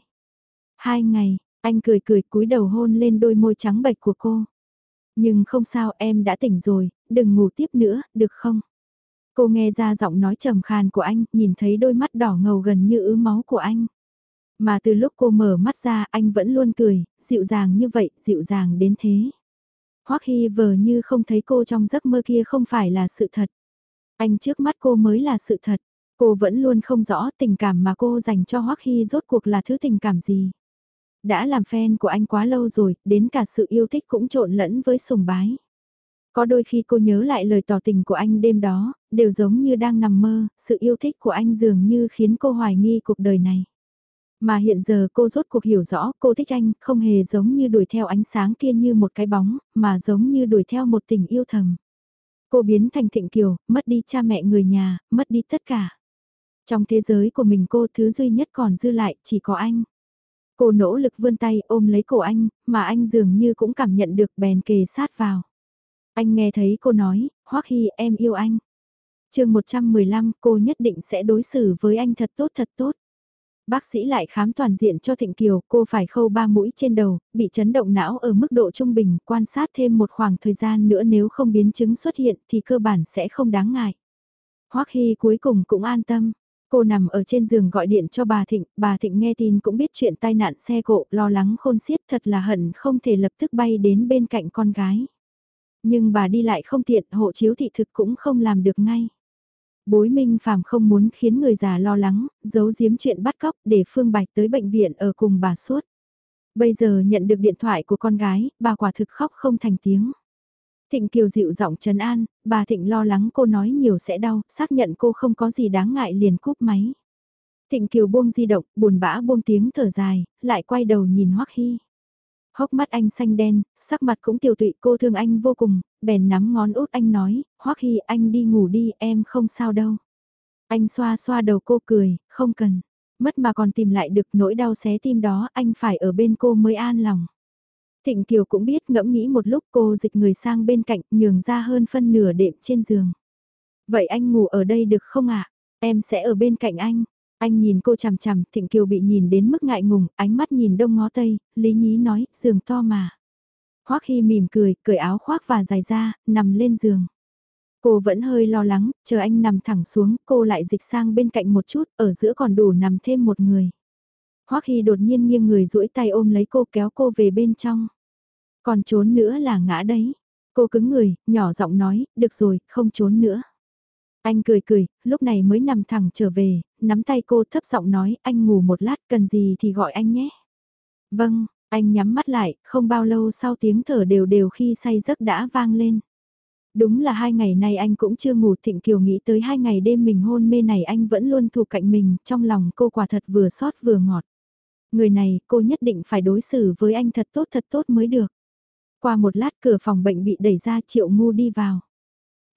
Hai ngày, anh cười cười cúi đầu hôn lên đôi môi trắng bệch của cô. Nhưng không sao, em đã tỉnh rồi, đừng ngủ tiếp nữa, được không? Cô nghe ra giọng nói trầm khàn của anh, nhìn thấy đôi mắt đỏ ngầu gần như ứ máu của anh. Mà từ lúc cô mở mắt ra anh vẫn luôn cười, dịu dàng như vậy, dịu dàng đến thế. Hoắc Hy vờ như không thấy cô trong giấc mơ kia không phải là sự thật. Anh trước mắt cô mới là sự thật. Cô vẫn luôn không rõ tình cảm mà cô dành cho Hoắc Hy rốt cuộc là thứ tình cảm gì. Đã làm fan của anh quá lâu rồi, đến cả sự yêu thích cũng trộn lẫn với sùng bái. Có đôi khi cô nhớ lại lời tỏ tình của anh đêm đó, đều giống như đang nằm mơ, sự yêu thích của anh dường như khiến cô hoài nghi cuộc đời này. Mà hiện giờ cô rốt cuộc hiểu rõ cô thích anh không hề giống như đuổi theo ánh sáng kia như một cái bóng, mà giống như đuổi theo một tình yêu thầm. Cô biến thành thịnh kiều, mất đi cha mẹ người nhà, mất đi tất cả. Trong thế giới của mình cô thứ duy nhất còn dư lại chỉ có anh. Cô nỗ lực vươn tay ôm lấy cổ anh, mà anh dường như cũng cảm nhận được bèn kề sát vào. Anh nghe thấy cô nói, Hoắc Hy em yêu anh. chương 115 cô nhất định sẽ đối xử với anh thật tốt thật tốt. Bác sĩ lại khám toàn diện cho Thịnh Kiều, cô phải khâu ba mũi trên đầu, bị chấn động não ở mức độ trung bình, quan sát thêm một khoảng thời gian nữa nếu không biến chứng xuất hiện thì cơ bản sẽ không đáng ngại. Hoắc Hy cuối cùng cũng an tâm. Cô nằm ở trên giường gọi điện cho bà Thịnh, bà Thịnh nghe tin cũng biết chuyện tai nạn xe cộ, lo lắng khôn xiết thật là hận không thể lập tức bay đến bên cạnh con gái. Nhưng bà đi lại không tiện, hộ chiếu thị thực cũng không làm được ngay. Bối Minh Phạm không muốn khiến người già lo lắng, giấu giếm chuyện bắt cóc để Phương Bạch tới bệnh viện ở cùng bà suốt. Bây giờ nhận được điện thoại của con gái, bà quả thực khóc không thành tiếng. Thịnh Kiều dịu giọng trấn an, bà Thịnh lo lắng cô nói nhiều sẽ đau, xác nhận cô không có gì đáng ngại liền cúp máy. Thịnh Kiều buông di động, buồn bã buông tiếng thở dài, lại quay đầu nhìn Hoắc Hy. Hốc mắt anh xanh đen, sắc mặt cũng tiêu tụy cô thương anh vô cùng, bèn nắm ngón út anh nói, Hoắc Hy anh đi ngủ đi em không sao đâu. Anh xoa xoa đầu cô cười, không cần. Mất mà còn tìm lại được nỗi đau xé tim đó anh phải ở bên cô mới an lòng. Thịnh Kiều cũng biết ngẫm nghĩ một lúc cô dịch người sang bên cạnh nhường ra hơn phân nửa đệm trên giường. Vậy anh ngủ ở đây được không ạ? Em sẽ ở bên cạnh anh. Anh nhìn cô chằm chằm, Thịnh Kiều bị nhìn đến mức ngại ngùng, ánh mắt nhìn đông ngó tây, Lý Nhí nói, giường to mà. Hoắc Hy mỉm cười, cởi áo khoác và dài ra, nằm lên giường. Cô vẫn hơi lo lắng, chờ anh nằm thẳng xuống, cô lại dịch sang bên cạnh một chút, ở giữa còn đủ nằm thêm một người. Hoắc Hy đột nhiên nghiêng người duỗi tay ôm lấy cô kéo cô về bên trong. Còn trốn nữa là ngã đấy. Cô cứng người, nhỏ giọng nói, được rồi, không trốn nữa. Anh cười cười, lúc này mới nằm thẳng trở về, nắm tay cô thấp giọng nói, anh ngủ một lát, cần gì thì gọi anh nhé. Vâng, anh nhắm mắt lại, không bao lâu sau tiếng thở đều đều khi say giấc đã vang lên. Đúng là hai ngày nay anh cũng chưa ngủ Thịnh Kiều nghĩ tới hai ngày đêm mình hôn mê này anh vẫn luôn thuộc cạnh mình, trong lòng cô quả thật vừa xót vừa ngọt. Người này cô nhất định phải đối xử với anh thật tốt thật tốt mới được. Qua một lát cửa phòng bệnh bị đẩy ra Triệu Ngu đi vào.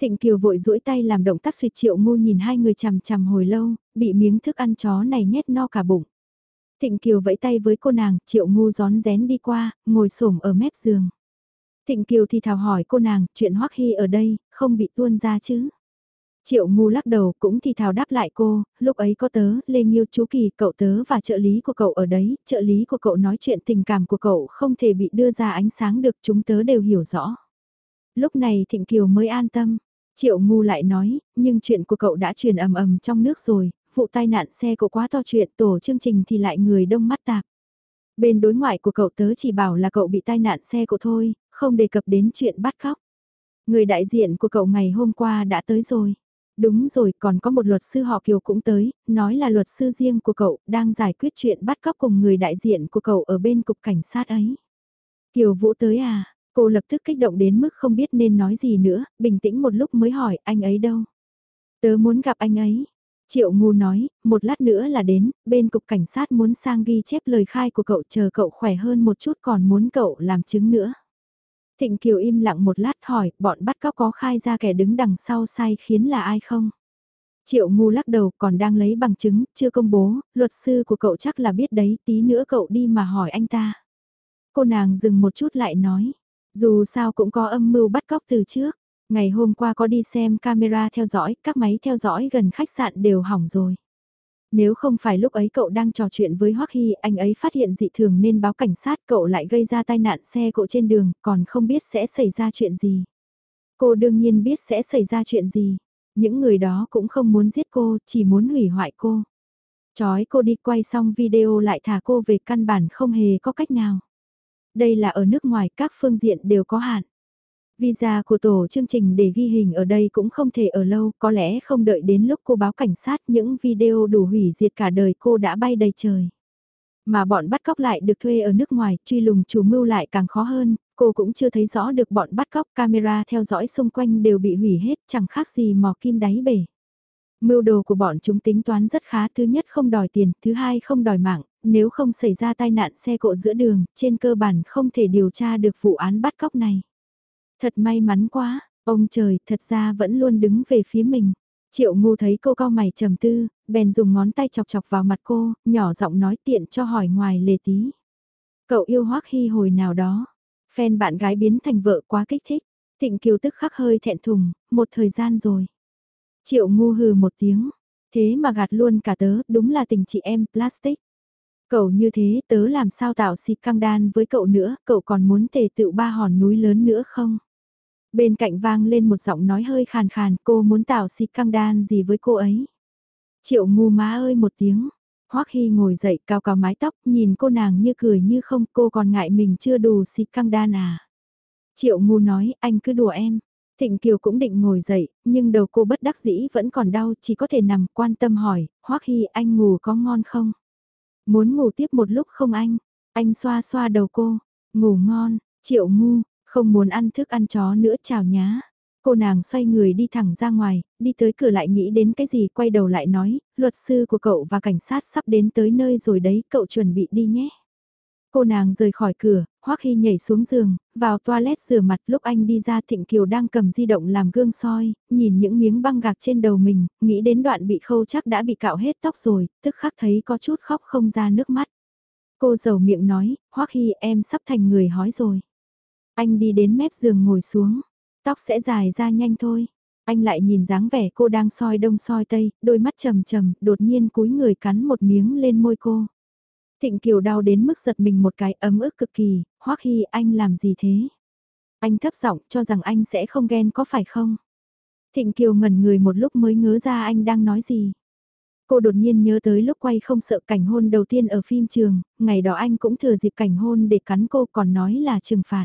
Thịnh Kiều vội duỗi tay làm động tác suyệt Triệu Ngu nhìn hai người chằm chằm hồi lâu, bị miếng thức ăn chó này nhét no cả bụng. Thịnh Kiều vẫy tay với cô nàng, Triệu Ngu gión rén đi qua, ngồi xổm ở mép giường. Thịnh Kiều thì thào hỏi cô nàng, chuyện Hoắc Hy ở đây, không bị tuôn ra chứ? Triệu ngu lắc đầu cũng thì thào đáp lại cô, lúc ấy có tớ, Lê Nhiêu chú Kỳ, cậu tớ và trợ lý của cậu ở đấy, trợ lý của cậu nói chuyện tình cảm của cậu không thể bị đưa ra ánh sáng được chúng tớ đều hiểu rõ. Lúc này Thịnh Kiều mới an tâm, Triệu ngu lại nói, nhưng chuyện của cậu đã truyền ầm ầm trong nước rồi, vụ tai nạn xe cậu quá to chuyện tổ chương trình thì lại người đông mắt tạp. Bên đối ngoại của cậu tớ chỉ bảo là cậu bị tai nạn xe cậu thôi, không đề cập đến chuyện bắt cóc. Người đại diện của cậu ngày hôm qua đã tới rồi. Đúng rồi, còn có một luật sư họ Kiều cũng tới, nói là luật sư riêng của cậu đang giải quyết chuyện bắt cóc cùng người đại diện của cậu ở bên cục cảnh sát ấy. Kiều Vũ tới à? Cô lập tức kích động đến mức không biết nên nói gì nữa, bình tĩnh một lúc mới hỏi anh ấy đâu. Tớ muốn gặp anh ấy. Triệu ngu nói, một lát nữa là đến, bên cục cảnh sát muốn sang ghi chép lời khai của cậu chờ cậu khỏe hơn một chút còn muốn cậu làm chứng nữa. Thịnh Kiều im lặng một lát hỏi, bọn bắt cóc có khai ra kẻ đứng đằng sau sai khiến là ai không? Triệu ngu lắc đầu còn đang lấy bằng chứng, chưa công bố, luật sư của cậu chắc là biết đấy, tí nữa cậu đi mà hỏi anh ta. Cô nàng dừng một chút lại nói, dù sao cũng có âm mưu bắt cóc từ trước. Ngày hôm qua có đi xem camera theo dõi, các máy theo dõi gần khách sạn đều hỏng rồi. Nếu không phải lúc ấy cậu đang trò chuyện với Hoắc Hy, anh ấy phát hiện dị thường nên báo cảnh sát cậu lại gây ra tai nạn xe cộ trên đường, còn không biết sẽ xảy ra chuyện gì. Cô đương nhiên biết sẽ xảy ra chuyện gì. Những người đó cũng không muốn giết cô, chỉ muốn hủy hoại cô. Chói cô đi quay xong video lại thả cô về căn bản không hề có cách nào. Đây là ở nước ngoài các phương diện đều có hạn. Visa của tổ chương trình để ghi hình ở đây cũng không thể ở lâu, có lẽ không đợi đến lúc cô báo cảnh sát những video đủ hủy diệt cả đời cô đã bay đầy trời. Mà bọn bắt cóc lại được thuê ở nước ngoài, truy lùng chủ mưu lại càng khó hơn, cô cũng chưa thấy rõ được bọn bắt cóc camera theo dõi xung quanh đều bị hủy hết, chẳng khác gì mò kim đáy bể. Mưu đồ của bọn chúng tính toán rất khá, thứ nhất không đòi tiền, thứ hai không đòi mạng, nếu không xảy ra tai nạn xe cộ giữa đường, trên cơ bản không thể điều tra được vụ án bắt cóc này. Thật may mắn quá, ông trời thật ra vẫn luôn đứng về phía mình. Triệu ngu thấy cô cao mày trầm tư, bèn dùng ngón tay chọc chọc vào mặt cô, nhỏ giọng nói tiện cho hỏi ngoài lề tí. Cậu yêu hoắc hy hồi nào đó, Phen bạn gái biến thành vợ quá kích thích. Thịnh Kiều tức khắc hơi thẹn thùng, một thời gian rồi. Triệu ngu hừ một tiếng. Thế mà gạt luôn cả tớ, đúng là tình chị em plastic. Cậu như thế tớ làm sao tạo xịt căng đan với cậu nữa, cậu còn muốn tề tự ba hòn núi lớn nữa không? Bên cạnh vang lên một giọng nói hơi khàn khàn, cô muốn tạo xịt căng đan gì với cô ấy? Triệu ngu má ơi một tiếng, Hoắc Hy ngồi dậy cao cao mái tóc, nhìn cô nàng như cười như không, cô còn ngại mình chưa đủ xịt căng đan à. Triệu ngu nói, anh cứ đùa em. Thịnh Kiều cũng định ngồi dậy, nhưng đầu cô bất đắc dĩ vẫn còn đau, chỉ có thể nằm quan tâm hỏi, Hoắc Hy anh ngủ có ngon không? Muốn ngủ tiếp một lúc không anh? Anh xoa xoa đầu cô, ngủ ngon, triệu ngu, không muốn ăn thức ăn chó nữa chào nhá. Cô nàng xoay người đi thẳng ra ngoài, đi tới cửa lại nghĩ đến cái gì quay đầu lại nói, luật sư của cậu và cảnh sát sắp đến tới nơi rồi đấy, cậu chuẩn bị đi nhé. Cô nàng rời khỏi cửa, Hoắc Hy nhảy xuống giường, vào toilet rửa mặt lúc anh đi ra Thịnh Kiều đang cầm di động làm gương soi, nhìn những miếng băng gạc trên đầu mình, nghĩ đến đoạn bị khâu chắc đã bị cạo hết tóc rồi, tức khắc thấy có chút khóc không ra nước mắt. Cô giàu miệng nói, Hoắc Hy em sắp thành người hói rồi. Anh đi đến mép giường ngồi xuống. Tóc sẽ dài ra nhanh thôi. Anh lại nhìn dáng vẻ cô đang soi đông soi tây, đôi mắt trầm trầm, đột nhiên cúi người cắn một miếng lên môi cô. Thịnh Kiều đau đến mức giật mình một cái ấm ức cực kỳ, Hoắc Hy anh làm gì thế? Anh thấp giọng cho rằng anh sẽ không ghen có phải không? Thịnh Kiều ngẩn người một lúc mới ngớ ra anh đang nói gì. Cô đột nhiên nhớ tới lúc quay không sợ cảnh hôn đầu tiên ở phim trường, ngày đó anh cũng thừa dịp cảnh hôn để cắn cô còn nói là trừng phạt.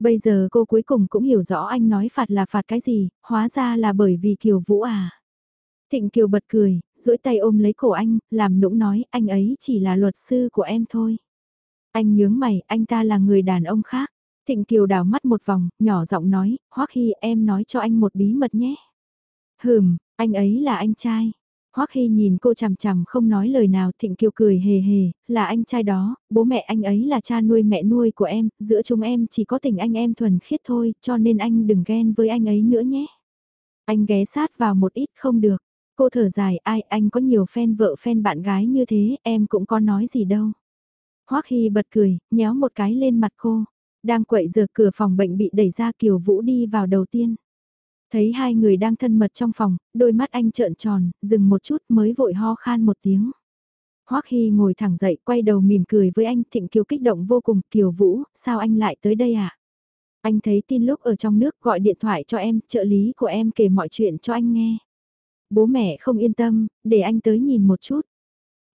Bây giờ cô cuối cùng cũng hiểu rõ anh nói phạt là phạt cái gì, hóa ra là bởi vì Kiều Vũ à. Thịnh Kiều bật cười, duỗi tay ôm lấy cổ anh, làm nũng nói anh ấy chỉ là luật sư của em thôi. Anh nhướng mày, anh ta là người đàn ông khác. Thịnh Kiều đào mắt một vòng, nhỏ giọng nói, Hoắc Hy em nói cho anh một bí mật nhé. Hừm, anh ấy là anh trai. Hoắc Hy nhìn cô chằm chằm không nói lời nào Thịnh Kiều cười hề hề, là anh trai đó, bố mẹ anh ấy là cha nuôi mẹ nuôi của em, giữa chúng em chỉ có tình anh em thuần khiết thôi, cho nên anh đừng ghen với anh ấy nữa nhé. Anh ghé sát vào một ít không được, cô thở dài ai anh có nhiều fan vợ fan bạn gái như thế, em cũng có nói gì đâu. Hoắc Hy bật cười, nhéo một cái lên mặt cô, đang quậy giờ cửa phòng bệnh bị đẩy ra Kiều Vũ đi vào đầu tiên. Thấy hai người đang thân mật trong phòng, đôi mắt anh trợn tròn, dừng một chút mới vội ho khan một tiếng. Hoắc Hy ngồi thẳng dậy quay đầu mỉm cười với anh Thịnh Kiều kích động vô cùng Kiều Vũ, sao anh lại tới đây à? Anh thấy tin lúc ở trong nước gọi điện thoại cho em, trợ lý của em kể mọi chuyện cho anh nghe. Bố mẹ không yên tâm, để anh tới nhìn một chút.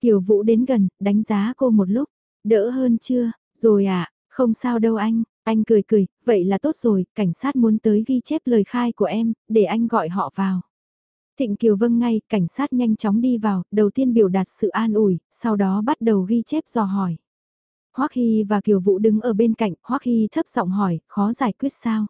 Kiều Vũ đến gần, đánh giá cô một lúc, đỡ hơn chưa, rồi à, không sao đâu anh, anh cười cười, vậy là tốt rồi, cảnh sát muốn tới ghi chép lời khai của em, để anh gọi họ vào. Thịnh Kiều vâng ngay, cảnh sát nhanh chóng đi vào, đầu tiên biểu đạt sự an ủi, sau đó bắt đầu ghi chép dò hỏi. Hoắc Hy và Kiều Vũ đứng ở bên cạnh, Hoắc Hy thấp giọng hỏi, khó giải quyết sao?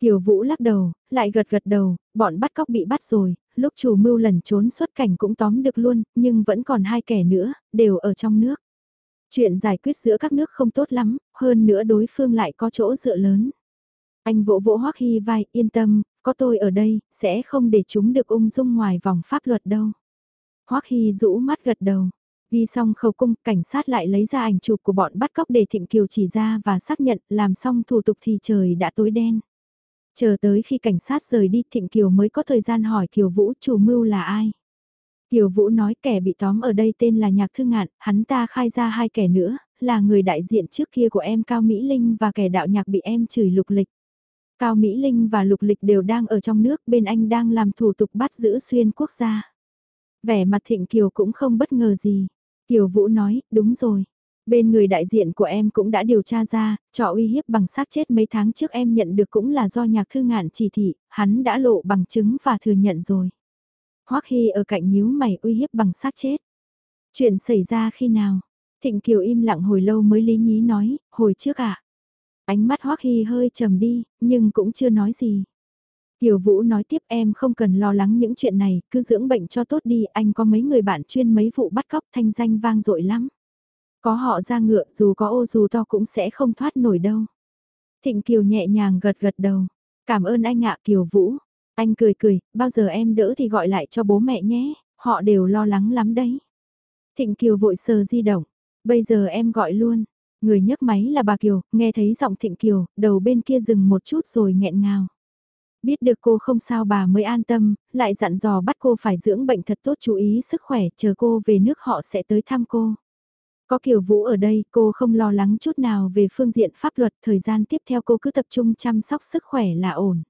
Kiều Vũ lắc đầu, lại gật gật đầu, bọn bắt cóc bị bắt rồi, lúc chủ mưu lần trốn xuất cảnh cũng tóm được luôn, nhưng vẫn còn hai kẻ nữa, đều ở trong nước. Chuyện giải quyết giữa các nước không tốt lắm, hơn nữa đối phương lại có chỗ dựa lớn. Anh vỗ vỗ Hoắc Hy vai, yên tâm, có tôi ở đây, sẽ không để chúng được ung dung ngoài vòng pháp luật đâu. Hoắc Hy rũ mắt gật đầu. Ghi xong khẩu cung, cảnh sát lại lấy ra ảnh chụp của bọn bắt cóc để Thịnh Kiều chỉ ra và xác nhận, làm xong thủ tục thì trời đã tối đen. Chờ tới khi cảnh sát rời đi Thịnh Kiều mới có thời gian hỏi Kiều Vũ chủ mưu là ai. Kiều Vũ nói kẻ bị tóm ở đây tên là Nhạc Thư Ngạn, hắn ta khai ra hai kẻ nữa, là người đại diện trước kia của em Cao Mỹ Linh và kẻ đạo nhạc bị em chửi lục lịch. Cao Mỹ Linh và lục lịch đều đang ở trong nước, bên anh đang làm thủ tục bắt giữ xuyên quốc gia. Vẻ mặt Thịnh Kiều cũng không bất ngờ gì. Kiều Vũ nói, đúng rồi. Bên người đại diện của em cũng đã điều tra ra, trọ uy hiếp bằng xác chết mấy tháng trước em nhận được cũng là do nhạc thư ngạn chỉ thị, hắn đã lộ bằng chứng và thừa nhận rồi. Hoắc Hy ở cạnh nhíu mày uy hiếp bằng xác chết. Chuyện xảy ra khi nào? Thịnh Kiều im lặng hồi lâu mới lý nhí nói, hồi trước ạ. À? Ánh mắt Hoắc Hy hơi trầm đi, nhưng cũng chưa nói gì. Kiều Vũ nói tiếp em không cần lo lắng những chuyện này, cứ dưỡng bệnh cho tốt đi, anh có mấy người bạn chuyên mấy vụ bắt cóc thanh danh vang dội lắm. Có họ ra ngựa dù có ô dù to cũng sẽ không thoát nổi đâu. Thịnh Kiều nhẹ nhàng gật gật đầu. Cảm ơn anh ạ Kiều Vũ. Anh cười cười, bao giờ em đỡ thì gọi lại cho bố mẹ nhé, họ đều lo lắng lắm đấy. Thịnh Kiều vội sờ di động. Bây giờ em gọi luôn. Người nhấc máy là bà Kiều, nghe thấy giọng Thịnh Kiều, đầu bên kia dừng một chút rồi nghẹn ngào. Biết được cô không sao bà mới an tâm, lại dặn dò bắt cô phải dưỡng bệnh thật tốt chú ý sức khỏe, chờ cô về nước họ sẽ tới thăm cô. Có Kiều Vũ ở đây, cô không lo lắng chút nào về phương diện pháp luật, thời gian tiếp theo cô cứ tập trung chăm sóc sức khỏe là ổn.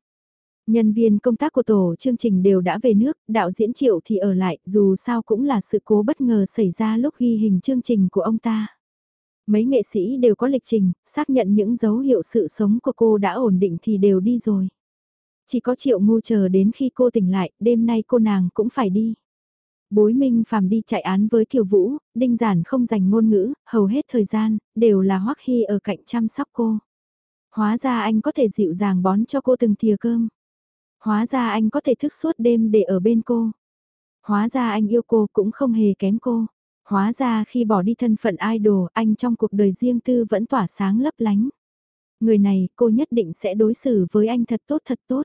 Nhân viên công tác của tổ chương trình đều đã về nước, đạo diễn triệu thì ở lại, dù sao cũng là sự cố bất ngờ xảy ra lúc ghi hình chương trình của ông ta. Mấy nghệ sĩ đều có lịch trình, xác nhận những dấu hiệu sự sống của cô đã ổn định thì đều đi rồi. Chỉ có triệu ngu chờ đến khi cô tỉnh lại, đêm nay cô nàng cũng phải đi. Bối Minh Phạm đi chạy án với Kiều Vũ, Đinh Giản không dành ngôn ngữ, hầu hết thời gian, đều là Hoắc Hy ở cạnh chăm sóc cô. Hóa ra anh có thể dịu dàng bón cho cô từng thìa cơm. Hóa ra anh có thể thức suốt đêm để ở bên cô. Hóa ra anh yêu cô cũng không hề kém cô. Hóa ra khi bỏ đi thân phận idol, anh trong cuộc đời riêng tư vẫn tỏa sáng lấp lánh. Người này, cô nhất định sẽ đối xử với anh thật tốt thật tốt.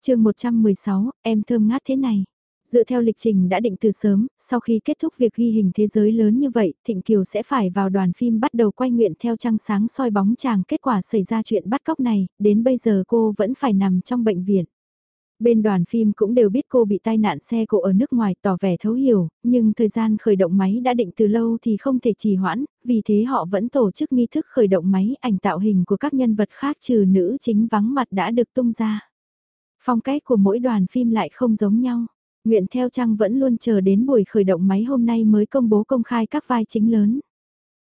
chương 116, em thơm ngát thế này. Dựa theo lịch trình đã định từ sớm, sau khi kết thúc việc ghi hình thế giới lớn như vậy, Thịnh Kiều sẽ phải vào đoàn phim bắt đầu quay nguyện theo trăng sáng soi bóng chàng kết quả xảy ra chuyện bắt cóc này, đến bây giờ cô vẫn phải nằm trong bệnh viện. Bên đoàn phim cũng đều biết cô bị tai nạn xe cộ ở nước ngoài tỏ vẻ thấu hiểu, nhưng thời gian khởi động máy đã định từ lâu thì không thể trì hoãn, vì thế họ vẫn tổ chức nghi thức khởi động máy ảnh tạo hình của các nhân vật khác trừ nữ chính vắng mặt đã được tung ra. Phong cách của mỗi đoàn phim lại không giống nhau. Nguyện theo Trăng vẫn luôn chờ đến buổi khởi động máy hôm nay mới công bố công khai các vai chính lớn.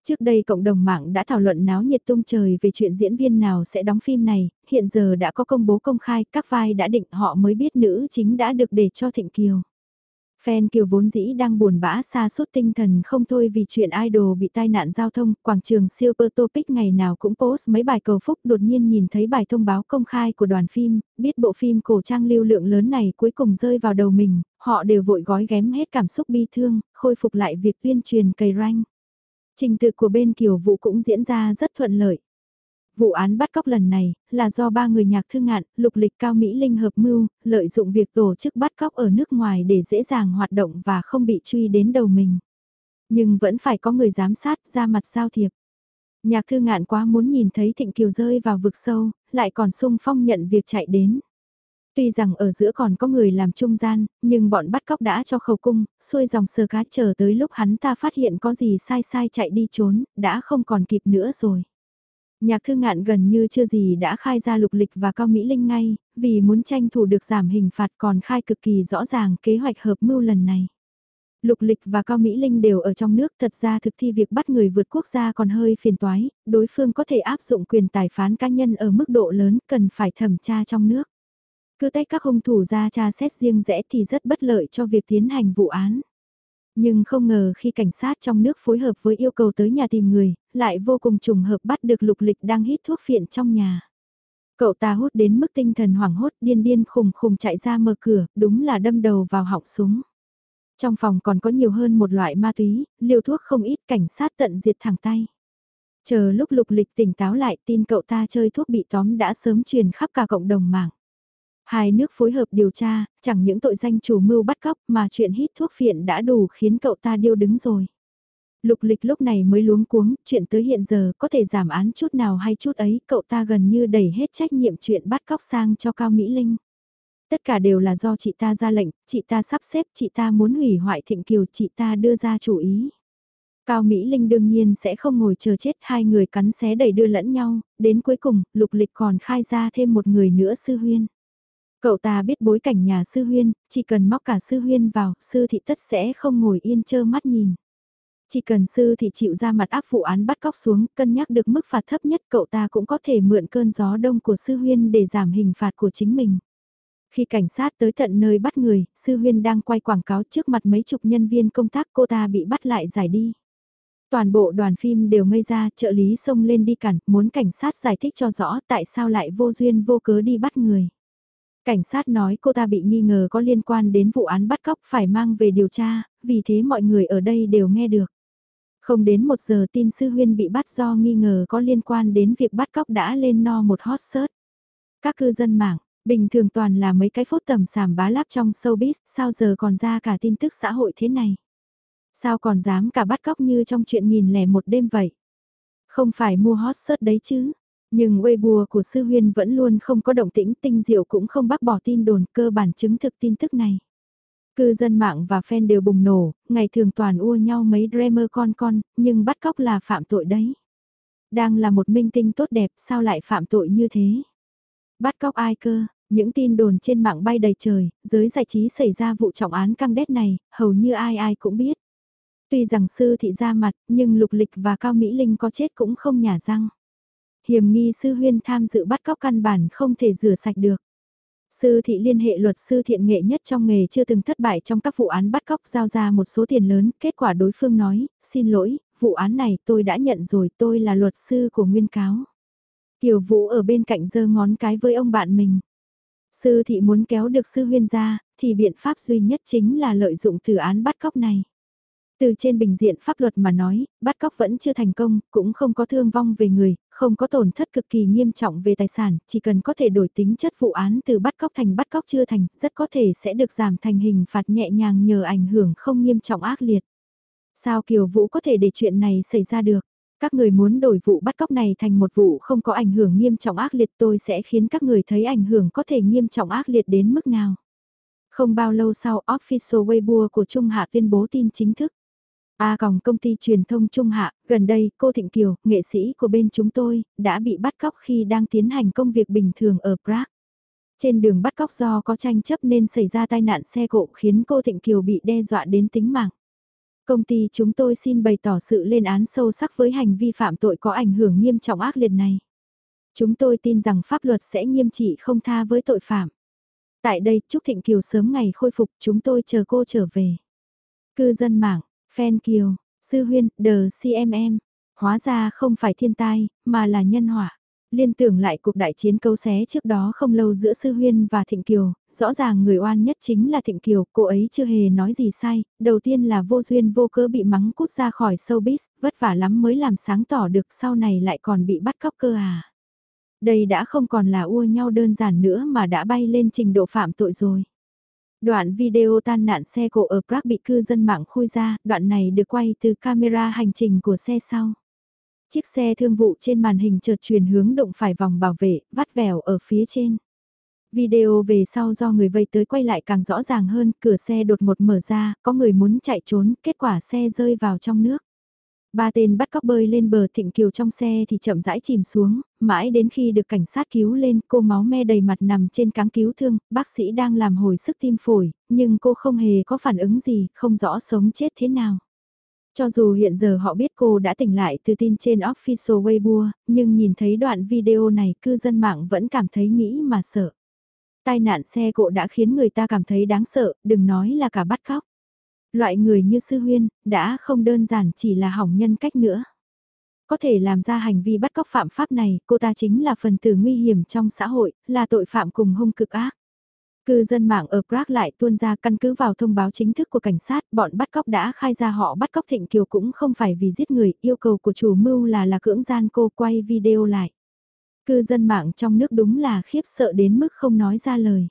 Trước đây cộng đồng mạng đã thảo luận náo nhiệt tung trời về chuyện diễn viên nào sẽ đóng phim này, hiện giờ đã có công bố công khai, các vai đã định họ mới biết nữ chính đã được để cho Thịnh Kiều. Fan Kiều vốn dĩ đang buồn bã xa suốt tinh thần không thôi vì chuyện idol bị tai nạn giao thông, quảng trường Super Topic ngày nào cũng post mấy bài cầu phúc đột nhiên nhìn thấy bài thông báo công khai của đoàn phim, biết bộ phim cổ trang lưu lượng lớn này cuối cùng rơi vào đầu mình, họ đều vội gói ghém hết cảm xúc bi thương, khôi phục lại việc tuyên truyền cầy ranh. Trình tự của bên Kiều Vũ cũng diễn ra rất thuận lợi. Vụ án bắt cóc lần này là do ba người nhạc thương ngạn, lục lịch cao Mỹ Linh hợp mưu, lợi dụng việc tổ chức bắt cóc ở nước ngoài để dễ dàng hoạt động và không bị truy đến đầu mình. Nhưng vẫn phải có người giám sát ra mặt giao thiệp. Nhạc thư ngạn quá muốn nhìn thấy Thịnh Kiều rơi vào vực sâu, lại còn sung phong nhận việc chạy đến. Tuy rằng ở giữa còn có người làm trung gian, nhưng bọn bắt cóc đã cho khẩu cung, xuôi dòng sờ cá chờ tới lúc hắn ta phát hiện có gì sai sai chạy đi trốn, đã không còn kịp nữa rồi. Nhạc thư ngạn gần như chưa gì đã khai ra lục lịch và cao Mỹ Linh ngay, vì muốn tranh thủ được giảm hình phạt còn khai cực kỳ rõ ràng kế hoạch hợp mưu lần này. Lục lịch và Cao Mỹ Linh đều ở trong nước thật ra thực thi việc bắt người vượt quốc gia còn hơi phiền toái, đối phương có thể áp dụng quyền tài phán cá nhân ở mức độ lớn cần phải thẩm tra trong nước. Cứ tách các hung thủ ra tra xét riêng rẽ thì rất bất lợi cho việc tiến hành vụ án. Nhưng không ngờ khi cảnh sát trong nước phối hợp với yêu cầu tới nhà tìm người, lại vô cùng trùng hợp bắt được lục lịch đang hít thuốc phiện trong nhà. Cậu ta hút đến mức tinh thần hoảng hốt điên điên khùng khùng chạy ra mở cửa, đúng là đâm đầu vào họng súng. Trong phòng còn có nhiều hơn một loại ma túy, liều thuốc không ít cảnh sát tận diệt thẳng tay. Chờ lúc lục lịch tỉnh táo lại tin cậu ta chơi thuốc bị tóm đã sớm truyền khắp cả cộng đồng mạng. Hai nước phối hợp điều tra, chẳng những tội danh chủ mưu bắt cóc mà chuyện hít thuốc phiện đã đủ khiến cậu ta điêu đứng rồi. Lục lịch lúc này mới luống cuống, chuyện tới hiện giờ có thể giảm án chút nào hay chút ấy, cậu ta gần như đẩy hết trách nhiệm chuyện bắt cóc sang cho Cao Mỹ Linh. Tất cả đều là do chị ta ra lệnh, chị ta sắp xếp, chị ta muốn hủy hoại Thịnh Kiều, chị ta đưa ra chủ ý. Cao Mỹ Linh đương nhiên sẽ không ngồi chờ chết hai người cắn xé đẩy đưa lẫn nhau, đến cuối cùng, lục lịch còn khai ra thêm một người nữa sư huyên. Cậu ta biết bối cảnh nhà sư huyên, chỉ cần móc cả sư huyên vào, sư thị tất sẽ không ngồi yên chơ mắt nhìn. Chỉ cần sư thị chịu ra mặt áp vụ án bắt cóc xuống, cân nhắc được mức phạt thấp nhất cậu ta cũng có thể mượn cơn gió đông của sư huyên để giảm hình phạt của chính mình. Khi cảnh sát tới tận nơi bắt người, sư huyên đang quay quảng cáo trước mặt mấy chục nhân viên công tác cô ta bị bắt lại giải đi. Toàn bộ đoàn phim đều ngây ra, trợ lý xông lên đi cản, muốn cảnh sát giải thích cho rõ tại sao lại vô duyên vô cớ đi bắt người. Cảnh sát nói cô ta bị nghi ngờ có liên quan đến vụ án bắt cóc phải mang về điều tra, vì thế mọi người ở đây đều nghe được. Không đến một giờ tin sư huyên bị bắt do nghi ngờ có liên quan đến việc bắt cóc đã lên no một hot search. Các cư dân mạng, bình thường toàn là mấy cái phốt tầm sàm bá láp trong showbiz, sao giờ còn ra cả tin tức xã hội thế này. Sao còn dám cả bắt cóc như trong chuyện nghìn lẻ một đêm vậy? Không phải mua hot search đấy chứ? Nhưng Weibo của Sư Huyên vẫn luôn không có động tĩnh tinh diệu cũng không bác bỏ tin đồn cơ bản chứng thực tin tức này. Cư dân mạng và fan đều bùng nổ, ngày thường toàn ua nhau mấy dreamer con con, nhưng bắt cóc là phạm tội đấy. Đang là một minh tinh tốt đẹp sao lại phạm tội như thế? Bắt cóc ai cơ? Những tin đồn trên mạng bay đầy trời, giới giải trí xảy ra vụ trọng án căng đét này, hầu như ai ai cũng biết. Tuy rằng sư thị ra mặt, nhưng Lục Lịch và Cao Mỹ Linh có chết cũng không nhả răng. Hiểm nghi sư huyên tham dự bắt cóc căn bản không thể rửa sạch được. Sư thị liên hệ luật sư thiện nghệ nhất trong nghề chưa từng thất bại trong các vụ án bắt cóc giao ra một số tiền lớn, kết quả đối phương nói, xin lỗi, vụ án này tôi đã nhận rồi tôi là luật sư của nguyên cáo. Kiều Vũ ở bên cạnh giơ ngón cái với ông bạn mình. Sư thị muốn kéo được sư huyên ra, thì biện pháp duy nhất chính là lợi dụng từ án bắt cóc này. Từ trên bình diện pháp luật mà nói, bắt cóc vẫn chưa thành công, cũng không có thương vong về người, không có tổn thất cực kỳ nghiêm trọng về tài sản, chỉ cần có thể đổi tính chất vụ án từ bắt cóc thành bắt cóc chưa thành, rất có thể sẽ được giảm thành hình phạt nhẹ nhàng nhờ ảnh hưởng không nghiêm trọng ác liệt. Sao Kiều Vũ có thể để chuyện này xảy ra được? Các người muốn đổi vụ bắt cóc này thành một vụ không có ảnh hưởng nghiêm trọng ác liệt tôi sẽ khiến các người thấy ảnh hưởng có thể nghiêm trọng ác liệt đến mức nào. Không bao lâu sau Official Weibo của Trung Hạ tuyên bố tin chính thức. A còng công ty truyền thông Trung Hạ, gần đây cô Thịnh Kiều, nghệ sĩ của bên chúng tôi, đã bị bắt cóc khi đang tiến hành công việc bình thường ở Prague. Trên đường bắt cóc do có tranh chấp nên xảy ra tai nạn xe cộ khiến cô Thịnh Kiều bị đe dọa đến tính mạng. Công ty chúng tôi xin bày tỏ sự lên án sâu sắc với hành vi phạm tội có ảnh hưởng nghiêm trọng ác liệt này. Chúng tôi tin rằng pháp luật sẽ nghiêm trị không tha với tội phạm. Tại đây, chúc Thịnh Kiều sớm ngày khôi phục, chúng tôi chờ cô trở về. Cư dân mạng, Phen Kiều, Sư Huyên, Đờ CMM, hóa ra không phải thiên tai, mà là nhân họa. Liên tưởng lại cuộc đại chiến câu xé trước đó không lâu giữa Sư Huyên và Thịnh Kiều, rõ ràng người oan nhất chính là Thịnh Kiều, cô ấy chưa hề nói gì sai, đầu tiên là vô duyên vô cớ bị mắng cút ra khỏi showbiz, vất vả lắm mới làm sáng tỏ được sau này lại còn bị bắt cóc cơ à. Đây đã không còn là ua nhau đơn giản nữa mà đã bay lên trình độ phạm tội rồi. Đoạn video tan nạn xe cộ ở Prague bị cư dân mạng khui ra, đoạn này được quay từ camera hành trình của xe sau. Chiếc xe thương vụ trên màn hình chợt chuyển hướng động phải vòng bảo vệ, vắt vẻo ở phía trên. Video về sau do người vây tới quay lại càng rõ ràng hơn, cửa xe đột một mở ra, có người muốn chạy trốn, kết quả xe rơi vào trong nước. Ba tên bắt cóc bơi lên bờ Thịnh Kiều trong xe thì chậm rãi chìm xuống, mãi đến khi được cảnh sát cứu lên cô máu me đầy mặt nằm trên cáng cứu thương, bác sĩ đang làm hồi sức tim phổi, nhưng cô không hề có phản ứng gì, không rõ sống chết thế nào. Cho dù hiện giờ họ biết cô đã tỉnh lại từ tin trên official Weibo, nhưng nhìn thấy đoạn video này cư dân mạng vẫn cảm thấy nghĩ mà sợ. Tai nạn xe cộ đã khiến người ta cảm thấy đáng sợ, đừng nói là cả bắt cóc. Loại người như sư huyên, đã không đơn giản chỉ là hỏng nhân cách nữa. Có thể làm ra hành vi bắt cóc phạm pháp này, cô ta chính là phần tử nguy hiểm trong xã hội, là tội phạm cùng hung cực ác. Cư dân mạng ở Prague lại tuôn ra căn cứ vào thông báo chính thức của cảnh sát, bọn bắt cóc đã khai ra họ bắt cóc Thịnh Kiều cũng không phải vì giết người, yêu cầu của chủ mưu là là cưỡng gian cô quay video lại. Cư dân mạng trong nước đúng là khiếp sợ đến mức không nói ra lời.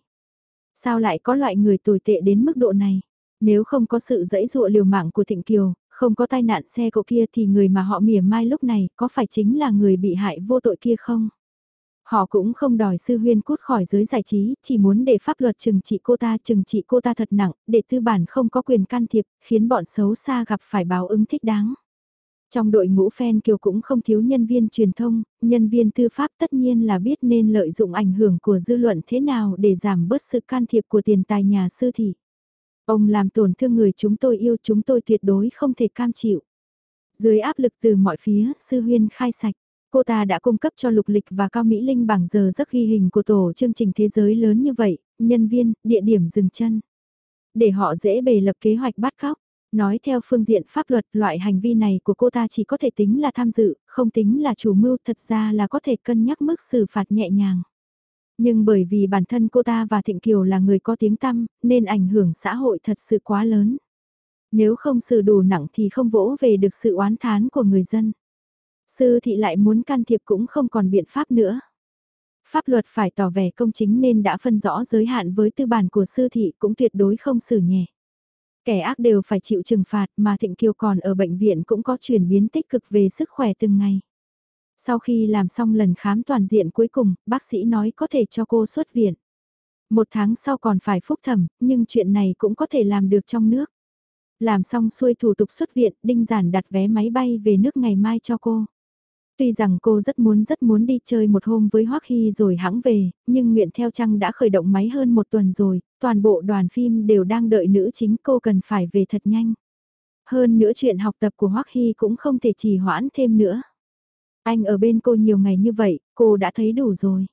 Sao lại có loại người tồi tệ đến mức độ này? Nếu không có sự dẫy dụa liều mạng của Thịnh Kiều, không có tai nạn xe cậu kia thì người mà họ mỉa mai lúc này có phải chính là người bị hại vô tội kia không? Họ cũng không đòi sư huyên cút khỏi giới giải trí, chỉ muốn để pháp luật trừng trị cô ta trừng trị cô ta thật nặng, để tư bản không có quyền can thiệp, khiến bọn xấu xa gặp phải báo ứng thích đáng. Trong đội ngũ fan kiều cũng không thiếu nhân viên truyền thông, nhân viên tư pháp tất nhiên là biết nên lợi dụng ảnh hưởng của dư luận thế nào để giảm bớt sự can thiệp của tiền tài nhà sư thị. Ông làm tổn thương người chúng tôi yêu chúng tôi tuyệt đối không thể cam chịu. Dưới áp lực từ mọi phía, sư huyên khai sạch. Cô ta đã cung cấp cho Lục Lịch và Cao Mỹ Linh bảng giờ giấc ghi hình của tổ chương trình thế giới lớn như vậy, nhân viên, địa điểm dừng chân. Để họ dễ bề lập kế hoạch bắt cóc. Nói theo phương diện pháp luật loại hành vi này của cô ta chỉ có thể tính là tham dự, không tính là chủ mưu thật ra là có thể cân nhắc mức xử phạt nhẹ nhàng. Nhưng bởi vì bản thân cô ta và Thịnh Kiều là người có tiếng tăm, nên ảnh hưởng xã hội thật sự quá lớn. Nếu không xử đủ nặng thì không vỗ về được sự oán thán của người dân. Sư thị lại muốn can thiệp cũng không còn biện pháp nữa. Pháp luật phải tỏ vẻ công chính nên đã phân rõ giới hạn với tư bản của sư thị cũng tuyệt đối không xử nhẹ. Kẻ ác đều phải chịu trừng phạt mà Thịnh Kiều còn ở bệnh viện cũng có chuyển biến tích cực về sức khỏe từng ngày. Sau khi làm xong lần khám toàn diện cuối cùng, bác sĩ nói có thể cho cô xuất viện. Một tháng sau còn phải phúc thẩm, nhưng chuyện này cũng có thể làm được trong nước. Làm xong xuôi thủ tục xuất viện, Đinh Giản đặt vé máy bay về nước ngày mai cho cô. Tuy rằng cô rất muốn rất muốn đi chơi một hôm với Hoắc Hy rồi hãng về, nhưng Nguyện Theo Trăng đã khởi động máy hơn một tuần rồi, toàn bộ đoàn phim đều đang đợi nữ chính cô cần phải về thật nhanh. Hơn nữa chuyện học tập của Hoắc Hy cũng không thể trì hoãn thêm nữa. Anh ở bên cô nhiều ngày như vậy, cô đã thấy đủ rồi.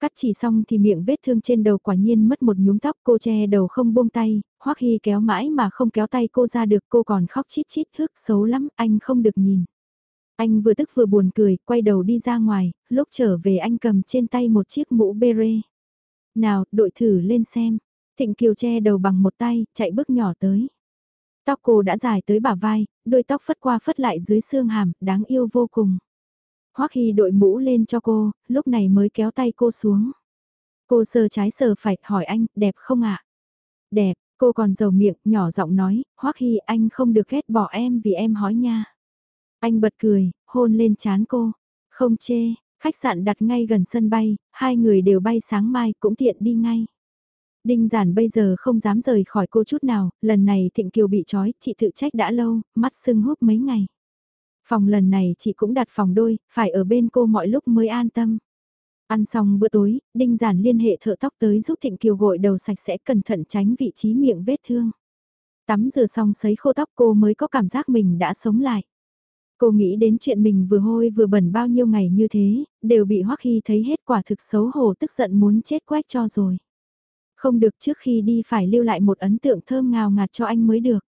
Cắt chỉ xong thì miệng vết thương trên đầu quả nhiên mất một nhúm tóc cô che đầu không buông tay, Hoắc Hy kéo mãi mà không kéo tay cô ra được cô còn khóc chít chít hức xấu lắm, anh không được nhìn. Anh vừa tức vừa buồn cười, quay đầu đi ra ngoài, lúc trở về anh cầm trên tay một chiếc mũ beret. Nào, đội thử lên xem. Thịnh Kiều che đầu bằng một tay, chạy bước nhỏ tới. Tóc cô đã dài tới bả vai, đôi tóc phất qua phất lại dưới xương hàm, đáng yêu vô cùng. Hoắc Hy đội mũ lên cho cô, lúc này mới kéo tay cô xuống. Cô sờ trái sờ phải, hỏi anh, đẹp không ạ? Đẹp, cô còn dầu miệng, nhỏ giọng nói, Hoắc Hy anh không được ghét bỏ em vì em hói nha. Anh bật cười, hôn lên chán cô. Không chê, khách sạn đặt ngay gần sân bay, hai người đều bay sáng mai cũng tiện đi ngay. Đinh giản bây giờ không dám rời khỏi cô chút nào, lần này Thịnh Kiều bị trói, chị tự trách đã lâu, mắt sưng húp mấy ngày. Phòng lần này chị cũng đặt phòng đôi, phải ở bên cô mọi lúc mới an tâm. Ăn xong bữa tối, Đinh Giản liên hệ thợ tóc tới giúp Thịnh Kiều gội đầu sạch sẽ cẩn thận tránh vị trí miệng vết thương. Tắm rửa xong sấy khô tóc cô mới có cảm giác mình đã sống lại. Cô nghĩ đến chuyện mình vừa hôi vừa bẩn bao nhiêu ngày như thế, đều bị Hoắc Hy thấy hết quả thực xấu hổ tức giận muốn chết quách cho rồi. Không được trước khi đi phải lưu lại một ấn tượng thơm ngào ngạt cho anh mới được.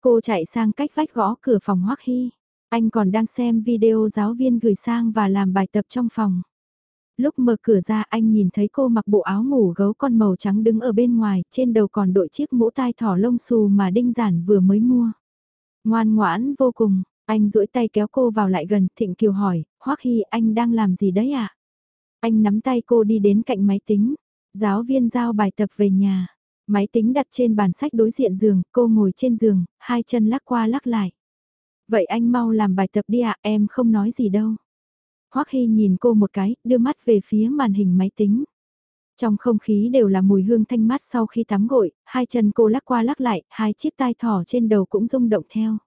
Cô chạy sang cách vách gõ cửa phòng Hoắc Hy. Anh còn đang xem video giáo viên gửi sang và làm bài tập trong phòng. Lúc mở cửa ra anh nhìn thấy cô mặc bộ áo ngủ gấu con màu trắng đứng ở bên ngoài, trên đầu còn đội chiếc mũ tai thỏ lông xù mà Đinh Giản vừa mới mua. Ngoan ngoãn vô cùng, anh duỗi tay kéo cô vào lại gần, Thịnh Kiều hỏi, Hoắc Hy anh đang làm gì đấy ạ? À? Anh nắm tay cô đi đến cạnh máy tính, giáo viên giao bài tập về nhà. Máy tính đặt trên bàn sách đối diện giường, cô ngồi trên giường, hai chân lắc qua lắc lại. Vậy anh mau làm bài tập đi ạ, em không nói gì đâu. Hoắc Hy nhìn cô một cái, đưa mắt về phía màn hình máy tính. Trong không khí đều là mùi hương thanh mát sau khi tắm gội, hai chân cô lắc qua lắc lại, hai chiếc tai thỏ trên đầu cũng rung động theo.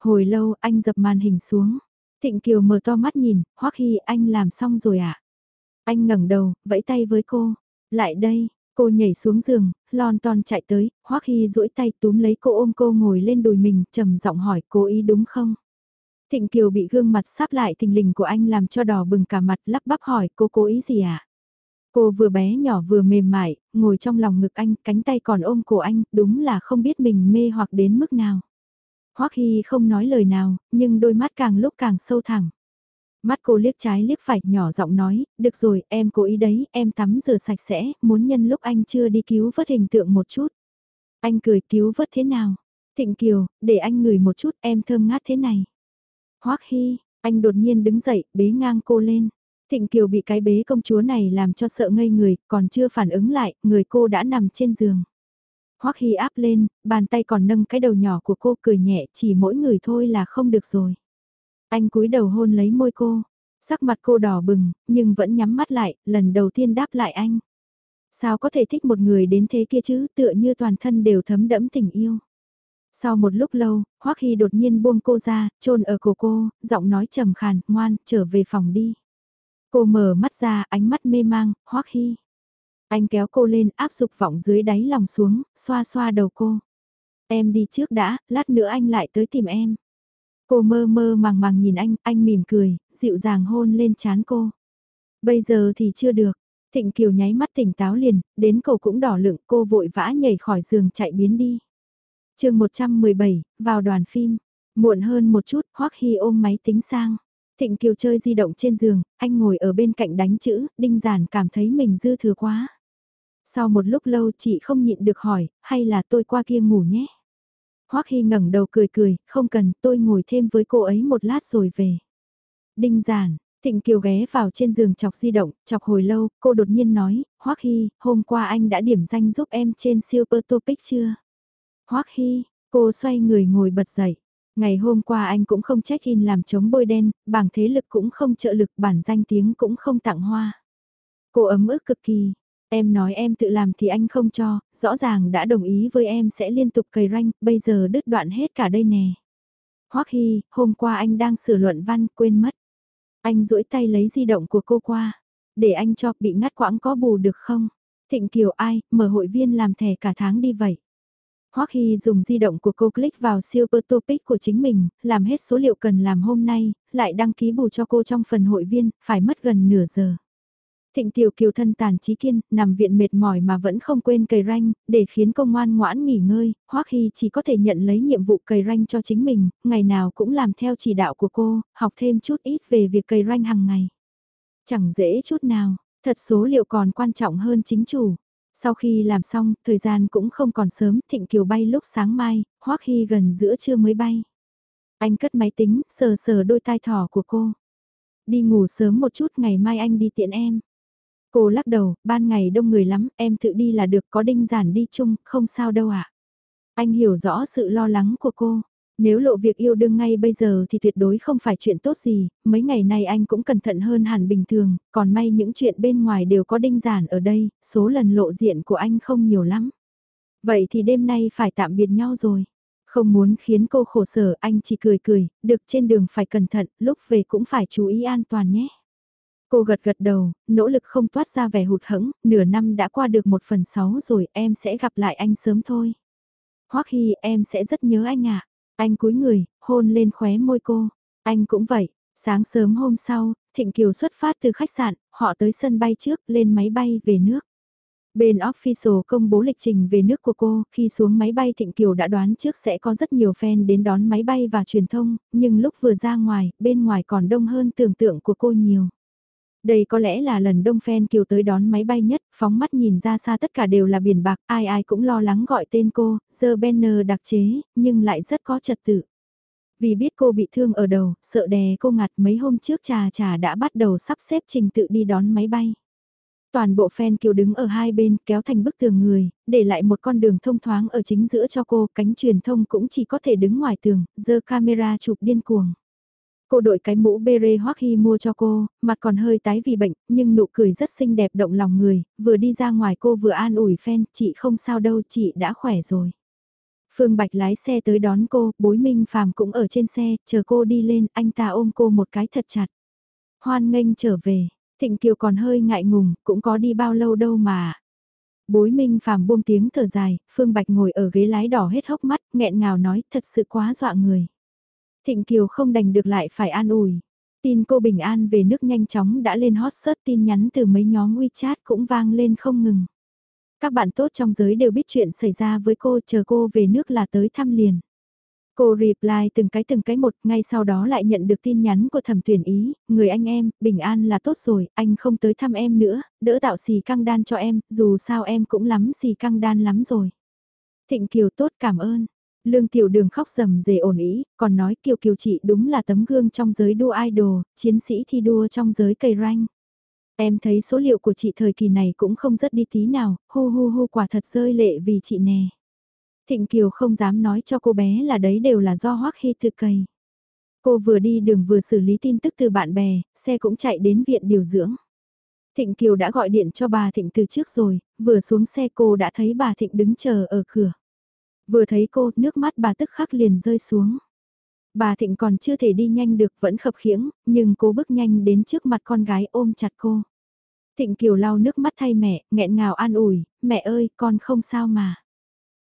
Hồi lâu anh dập màn hình xuống. Thịnh Kiều mở to mắt nhìn, Hoắc Hy anh làm xong rồi ạ. À? Anh ngẩng đầu, vẫy tay với cô. Lại đây, cô nhảy xuống giường, lon ton chạy tới, Hoắc Hy duỗi tay túm lấy cô ôm cô ngồi lên đùi mình, trầm giọng hỏi cố ý đúng không? Thịnh Kiều bị gương mặt sắp lại thình lình của anh làm cho đỏ bừng cả mặt lắp bắp hỏi cô cố ý gì ạ? À? Cô vừa bé nhỏ vừa mềm mại, ngồi trong lòng ngực anh, cánh tay còn ôm cổ anh, đúng là không biết mình mê hoặc đến mức nào. Hoắc Hy không nói lời nào, nhưng đôi mắt càng lúc càng sâu thẳm. Mắt cô liếc trái liếc phải, nhỏ giọng nói, được rồi, em cố ý đấy, em tắm rửa sạch sẽ, muốn nhân lúc anh chưa đi cứu vớt hình tượng một chút. Anh cười cứu vớt thế nào? Thịnh Kiều, để anh ngửi một chút, em thơm ngát thế này. Hoắc Hy, anh đột nhiên đứng dậy, bế ngang cô lên. Thịnh Kiều bị cái bế công chúa này làm cho sợ ngây người, còn chưa phản ứng lại, người cô đã nằm trên giường. Hoắc Hy áp lên, bàn tay còn nâng cái đầu nhỏ của cô cười nhẹ chỉ mỗi người thôi là không được rồi. Anh cúi đầu hôn lấy môi cô, sắc mặt cô đỏ bừng, nhưng vẫn nhắm mắt lại, lần đầu tiên đáp lại anh. Sao có thể thích một người đến thế kia chứ, tựa như toàn thân đều thấm đẫm tình yêu. Sau một lúc lâu, Hoắc Hy đột nhiên buông cô ra, trôn ở cổ cô, giọng nói trầm khàn, ngoan, trở về phòng đi. Cô mở mắt ra, ánh mắt mê mang, Hoắc Hy. Anh kéo cô lên, áp dục vọng dưới đáy lòng xuống, xoa xoa đầu cô. Em đi trước đã, lát nữa anh lại tới tìm em. Cô mơ mơ màng màng nhìn anh, anh mỉm cười, dịu dàng hôn lên chán cô. Bây giờ thì chưa được. Thịnh Kiều nháy mắt tỉnh táo liền, đến cầu cũng đỏ lựng cô vội vã nhảy khỏi giường chạy biến đi. chương 117, vào đoàn phim. Muộn hơn một chút, Hoắc Hy ôm máy tính sang. Thịnh Kiều chơi di động trên giường, anh ngồi ở bên cạnh đánh chữ, đinh giản cảm thấy mình dư thừa quá. Sau một lúc lâu chị không nhịn được hỏi, hay là tôi qua kia ngủ nhé? Hoắc Hy ngẩng đầu cười cười, không cần, tôi ngồi thêm với cô ấy một lát rồi về. Đinh giản, Thịnh Kiều ghé vào trên giường chọc di động, chọc hồi lâu, cô đột nhiên nói, Hoắc Hy, hôm qua anh đã điểm danh giúp em trên Super Topic chưa? Hoắc Hy, cô xoay người ngồi bật dậy. Ngày hôm qua anh cũng không check-in làm chống bôi đen, bảng thế lực cũng không trợ lực, bản danh tiếng cũng không tặng hoa. Cô ấm ức cực kỳ, Em nói em tự làm thì anh không cho, rõ ràng đã đồng ý với em sẽ liên tục cày ranh, bây giờ đứt đoạn hết cả đây nè. Hoắc Hy, hôm qua anh đang sửa luận văn, quên mất. Anh duỗi tay lấy di động của cô qua. Để anh cho bị ngắt quãng có bù được không? Thịnh Kiều ai, mở hội viên làm thẻ cả tháng đi vậy. Hoắc Hy dùng di động của cô click vào Super Topic của chính mình, làm hết số liệu cần làm hôm nay, lại đăng ký bù cho cô trong phần hội viên, phải mất gần nửa giờ. Thịnh Tiểu Kiều thân tàn trí kiên, nằm viện mệt mỏi mà vẫn không quên cày ranh, để khiến công ngoan ngoãn nghỉ ngơi, Hoắc Hy chỉ có thể nhận lấy nhiệm vụ cày ranh cho chính mình, ngày nào cũng làm theo chỉ đạo của cô, học thêm chút ít về việc cày ranh hàng ngày. Chẳng dễ chút nào, thật số liệu còn quan trọng hơn chính chủ. Sau khi làm xong, thời gian cũng không còn sớm, Thịnh Kiều bay lúc sáng mai, Hoắc Hy gần giữa trưa mới bay. Anh cất máy tính, sờ sờ đôi tai thỏ của cô. Đi ngủ sớm một chút ngày mai anh đi tiện em. Cô lắc đầu, ban ngày đông người lắm, em tự đi là được có đinh giản đi chung, không sao đâu ạ. À. Anh hiểu rõ sự lo lắng của cô. Nếu lộ việc yêu đương ngay bây giờ thì tuyệt đối không phải chuyện tốt gì, mấy ngày nay anh cũng cẩn thận hơn hẳn bình thường, còn may những chuyện bên ngoài đều có đinh giản ở đây, số lần lộ diện của anh không nhiều lắm. Vậy thì đêm nay phải tạm biệt nhau rồi. Không muốn khiến cô khổ sở anh chỉ cười cười, được trên đường phải cẩn thận, lúc về cũng phải chú ý an toàn nhé. Cô gật gật đầu, nỗ lực không toát ra vẻ hụt hẫng, nửa năm đã qua được một phần sáu rồi, em sẽ gặp lại anh sớm thôi. Hoắc Hy, em sẽ rất nhớ anh ạ. Anh cúi người, hôn lên khóe môi cô. Anh cũng vậy, sáng sớm hôm sau, Thịnh Kiều xuất phát từ khách sạn, họ tới sân bay trước, lên máy bay về nước. Bên official công bố lịch trình về nước của cô, khi xuống máy bay Thịnh Kiều đã đoán trước sẽ có rất nhiều fan đến đón máy bay và truyền thông, nhưng lúc vừa ra ngoài, bên ngoài còn đông hơn tưởng tượng của cô nhiều. Đây có lẽ là lần đông phen kiều tới đón máy bay nhất, phóng mắt nhìn ra xa tất cả đều là biển bạc, ai ai cũng lo lắng gọi tên cô, giờ banner đặc chế, nhưng lại rất có trật tự. Vì biết cô bị thương ở đầu, sợ đè cô ngặt mấy hôm trước trà trà đã bắt đầu sắp xếp trình tự đi đón máy bay. Toàn bộ fan kiều đứng ở hai bên kéo thành bức tường người, để lại một con đường thông thoáng ở chính giữa cho cô, cánh truyền thông cũng chỉ có thể đứng ngoài tường, giơ camera chụp điên cuồng. Cô đội cái mũ beret Hoắc Hy mua cho cô, mặt còn hơi tái vì bệnh, nhưng nụ cười rất xinh đẹp động lòng người, vừa đi ra ngoài cô vừa an ủi phen chị không sao đâu, chị đã khỏe rồi. Phương Bạch lái xe tới đón cô, bối minh phàm cũng ở trên xe, chờ cô đi lên, anh ta ôm cô một cái thật chặt. Hoan nghênh trở về, Thịnh Kiều còn hơi ngại ngùng, cũng có đi bao lâu đâu mà. Bối minh phàm buông tiếng thở dài, Phương Bạch ngồi ở ghế lái đỏ hết hốc mắt, nghẹn ngào nói, thật sự quá dọa người. Thịnh Kiều không đành được lại phải an ủi. Tin cô bình an về nước nhanh chóng đã lên hot search tin nhắn từ mấy nhóm WeChat cũng vang lên không ngừng. Các bạn tốt trong giới đều biết chuyện xảy ra với cô chờ cô về nước là tới thăm liền. Cô reply từng cái từng cái một, ngay sau đó lại nhận được tin nhắn của thẩm tuyển ý, người anh em, bình an là tốt rồi, anh không tới thăm em nữa, đỡ tạo xì căng đan cho em, dù sao em cũng lắm xì căng đan lắm rồi. Thịnh Kiều tốt cảm ơn. Lương Tiểu Đường khóc rầm rề ổn ý, còn nói Kiều Kiều chị đúng là tấm gương trong giới đua idol, chiến sĩ thi đua trong giới cây ranh. Em thấy số liệu của chị thời kỳ này cũng không rất đi tí nào, hu hu hu quả thật rơi lệ vì chị nè. Thịnh Kiều không dám nói cho cô bé là đấy đều là do Hoắc Hy thực cầy. Cô vừa đi đường vừa xử lý tin tức từ bạn bè, xe cũng chạy đến viện điều dưỡng. Thịnh Kiều đã gọi điện cho bà Thịnh từ trước rồi, vừa xuống xe cô đã thấy bà Thịnh đứng chờ ở cửa. Vừa thấy cô, nước mắt bà tức khắc liền rơi xuống. Bà Thịnh còn chưa thể đi nhanh được vẫn khập khiễng, nhưng cô bước nhanh đến trước mặt con gái ôm chặt cô. Thịnh Kiều lau nước mắt thay mẹ, nghẹn ngào an ủi, mẹ ơi, con không sao mà.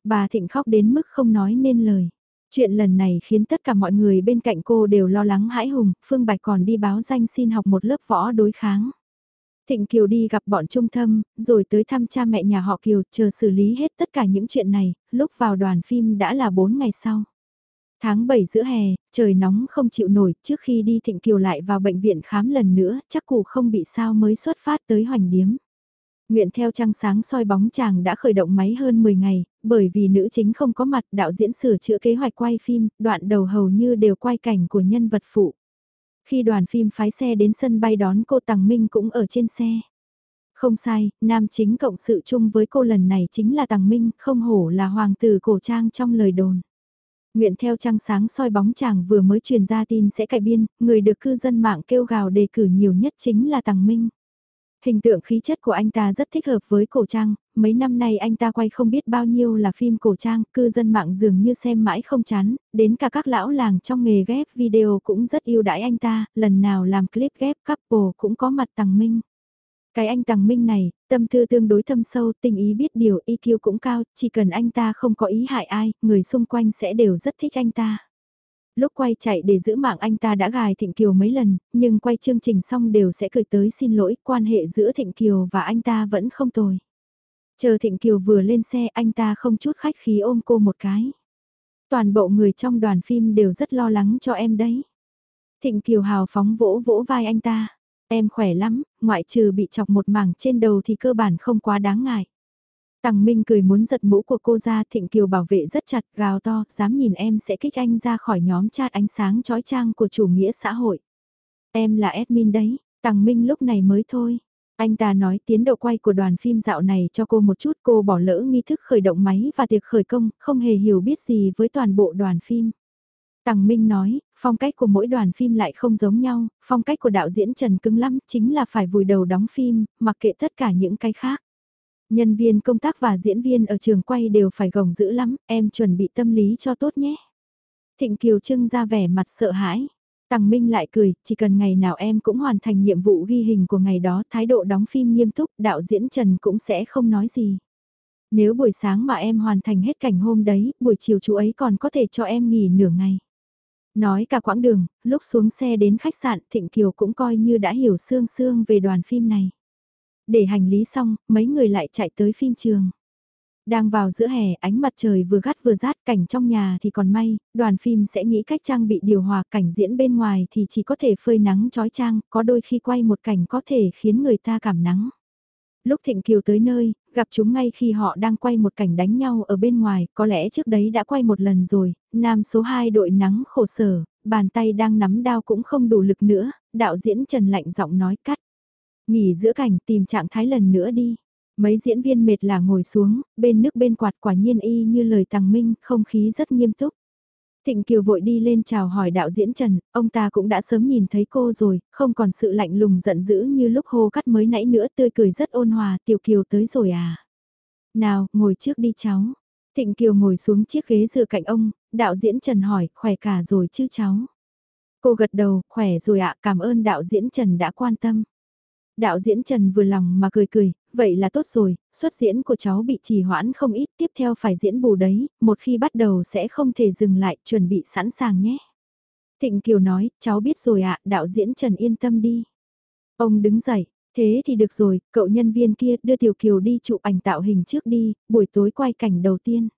Bà Thịnh khóc đến mức không nói nên lời. Chuyện lần này khiến tất cả mọi người bên cạnh cô đều lo lắng hãi hùng, Phương Bạch còn đi báo danh xin học một lớp võ đối kháng. Thịnh Kiều đi gặp bọn trung thâm, rồi tới thăm cha mẹ nhà họ Kiều, chờ xử lý hết tất cả những chuyện này, lúc vào đoàn phim đã là 4 ngày sau. Tháng 7 giữa hè, trời nóng không chịu nổi, trước khi đi Thịnh Kiều lại vào bệnh viện khám lần nữa, chắc cụ không bị sao mới xuất phát tới hoành điếm. Nguyện theo trăng sáng soi bóng chàng đã khởi động máy hơn 10 ngày, bởi vì nữ chính không có mặt đạo diễn sửa chữa kế hoạch quay phim, đoạn đầu hầu như đều quay cảnh của nhân vật phụ. Khi đoàn phim phái xe đến sân bay đón cô Tằng Minh cũng ở trên xe. Không sai, nam chính cộng sự chung với cô lần này chính là Tằng Minh, không hổ là hoàng tử cổ trang trong lời đồn. Nguyện theo trăng sáng soi bóng chàng vừa mới truyền ra tin sẽ cải biên, người được cư dân mạng kêu gào đề cử nhiều nhất chính là Tằng Minh. Hình tượng khí chất của anh ta rất thích hợp với cổ trang, mấy năm nay anh ta quay không biết bao nhiêu là phim cổ trang, cư dân mạng dường như xem mãi không chán, đến cả các lão làng trong nghề ghép video cũng rất yêu đãi anh ta, lần nào làm clip ghép couple cũng có mặt tàng Minh. Cái anh tàng Minh này, tâm tư tương đối thâm sâu, tình ý biết điều, EQ cũng cao, chỉ cần anh ta không có ý hại ai, người xung quanh sẽ đều rất thích anh ta lúc quay chạy để giữ mạng anh ta đã gài Thịnh Kiều mấy lần, nhưng quay chương trình xong đều sẽ cười tới xin lỗi, quan hệ giữa Thịnh Kiều và anh ta vẫn không tồi. Chờ Thịnh Kiều vừa lên xe anh ta không chút khách khí ôm cô một cái. Toàn bộ người trong đoàn phim đều rất lo lắng cho em đấy. Thịnh Kiều hào phóng vỗ vỗ vai anh ta. Em khỏe lắm, ngoại trừ bị chọc một mảng trên đầu thì cơ bản không quá đáng ngại. Tằng Minh cười muốn giật mũ của cô ra Thịnh Kiều bảo vệ rất chặt gào to, dám nhìn em sẽ kích anh ra khỏi nhóm chat ánh sáng chói trang của chủ nghĩa xã hội. Em là admin đấy, Tằng Minh lúc này mới thôi. Anh ta nói tiến độ quay của đoàn phim dạo này cho cô một chút cô bỏ lỡ nghi thức khởi động máy và tiệc khởi công, không hề hiểu biết gì với toàn bộ đoàn phim. Tằng Minh nói, phong cách của mỗi đoàn phim lại không giống nhau, phong cách của đạo diễn Trần cứng lắm chính là phải vùi đầu đóng phim, mặc kệ tất cả những cái khác. Nhân viên công tác và diễn viên ở trường quay đều phải gồng dữ lắm, em chuẩn bị tâm lý cho tốt nhé. Thịnh Kiều Trưng ra vẻ mặt sợ hãi. Tằng Minh lại cười, chỉ cần ngày nào em cũng hoàn thành nhiệm vụ ghi hình của ngày đó, thái độ đóng phim nghiêm túc, đạo diễn Trần cũng sẽ không nói gì. Nếu buổi sáng mà em hoàn thành hết cảnh hôm đấy, buổi chiều chú ấy còn có thể cho em nghỉ nửa ngày. Nói cả quãng đường, lúc xuống xe đến khách sạn Thịnh Kiều cũng coi như đã hiểu sương sương về đoàn phim này. Để hành lý xong, mấy người lại chạy tới phim trường. Đang vào giữa hè, ánh mặt trời vừa gắt vừa rát, cảnh trong nhà thì còn may, đoàn phim sẽ nghĩ cách trang bị điều hòa, cảnh diễn bên ngoài thì chỉ có thể phơi nắng trói trang, có đôi khi quay một cảnh có thể khiến người ta cảm nắng. Lúc Thịnh Kiều tới nơi, gặp chúng ngay khi họ đang quay một cảnh đánh nhau ở bên ngoài, có lẽ trước đấy đã quay một lần rồi, nam số 2 đội nắng khổ sở, bàn tay đang nắm đao cũng không đủ lực nữa, đạo diễn Trần lạnh giọng nói cắt. Nghỉ giữa cảnh tìm trạng thái lần nữa đi. Mấy diễn viên mệt là ngồi xuống, bên nước bên quạt quả nhiên y như lời tàng minh, không khí rất nghiêm túc. Thịnh Kiều vội đi lên chào hỏi đạo diễn Trần, ông ta cũng đã sớm nhìn thấy cô rồi, không còn sự lạnh lùng giận dữ như lúc hô cắt mới nãy nữa tươi cười rất ôn hòa, Tiểu Kiều tới rồi à. Nào, ngồi trước đi cháu. Thịnh Kiều ngồi xuống chiếc ghế dựa cạnh ông, đạo diễn Trần hỏi, khỏe cả rồi chứ cháu. Cô gật đầu, khỏe rồi ạ, cảm ơn đạo diễn Trần đã quan tâm. Đạo diễn Trần vừa lòng mà cười cười, vậy là tốt rồi, xuất diễn của cháu bị trì hoãn không ít, tiếp theo phải diễn bù đấy, một khi bắt đầu sẽ không thể dừng lại, chuẩn bị sẵn sàng nhé. Thịnh Kiều nói, cháu biết rồi ạ, đạo diễn Trần yên tâm đi. Ông đứng dậy, thế thì được rồi, cậu nhân viên kia đưa Tiểu Kiều đi chụp ảnh tạo hình trước đi, buổi tối quay cảnh đầu tiên.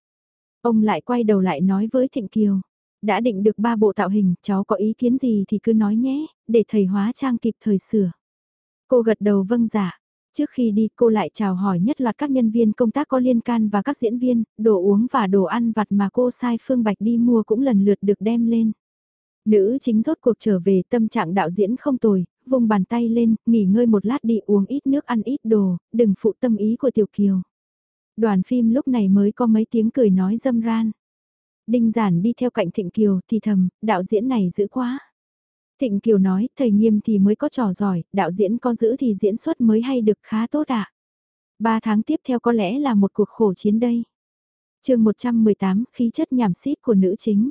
Ông lại quay đầu lại nói với Thịnh Kiều, Đã định được ba bộ tạo hình, cháu có ý kiến gì thì cứ nói nhé, để thầy hóa trang kịp thời sửa. Cô gật đầu vâng dạ. Trước khi đi cô lại chào hỏi nhất loạt các nhân viên công tác có liên can và các diễn viên, đồ uống và đồ ăn vặt mà cô sai Phương Bạch đi mua cũng lần lượt được đem lên. Nữ chính rốt cuộc trở về tâm trạng đạo diễn không tồi, vùng bàn tay lên, nghỉ ngơi một lát đi uống ít nước ăn ít đồ, đừng phụ tâm ý của Tiểu Kiều. Đoàn phim lúc này mới có mấy tiếng cười nói dâm ran. Đinh giản đi theo cạnh Thịnh Kiều thì thầm, đạo diễn này dữ quá. Thịnh Kiều nói, thầy nghiêm thì mới có trò giỏi, đạo diễn có giữ thì diễn xuất mới hay được khá tốt ạ. À. Ba tháng tiếp theo có lẽ là một cuộc khổ chiến đây. chương 118, khí chất nhảm xít của nữ chính.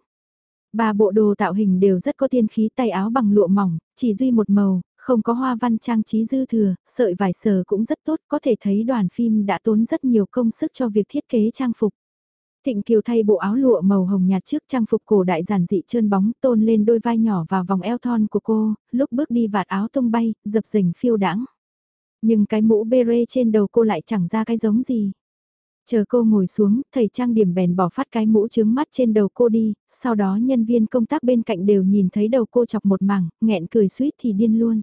Ba bộ đồ tạo hình đều rất có tiên khí tay áo bằng lụa mỏng, chỉ duy một màu, không có hoa văn trang trí dư thừa, sợi vải sờ cũng rất tốt, có thể thấy đoàn phim đã tốn rất nhiều công sức cho việc thiết kế trang phục. Thịnh Kiều thay bộ áo lụa màu hồng nhạt trước trang phục cổ đại giản dị trơn bóng tôn lên đôi vai nhỏ và vòng eo thon của cô, lúc bước đi vạt áo tung bay, dập dềnh phiêu đãng. Nhưng cái mũ beret trên đầu cô lại chẳng ra cái giống gì. Chờ cô ngồi xuống, thầy trang điểm bèn bỏ phát cái mũ trướng mắt trên đầu cô đi, sau đó nhân viên công tác bên cạnh đều nhìn thấy đầu cô chọc một mảng, nghẹn cười suýt thì điên luôn.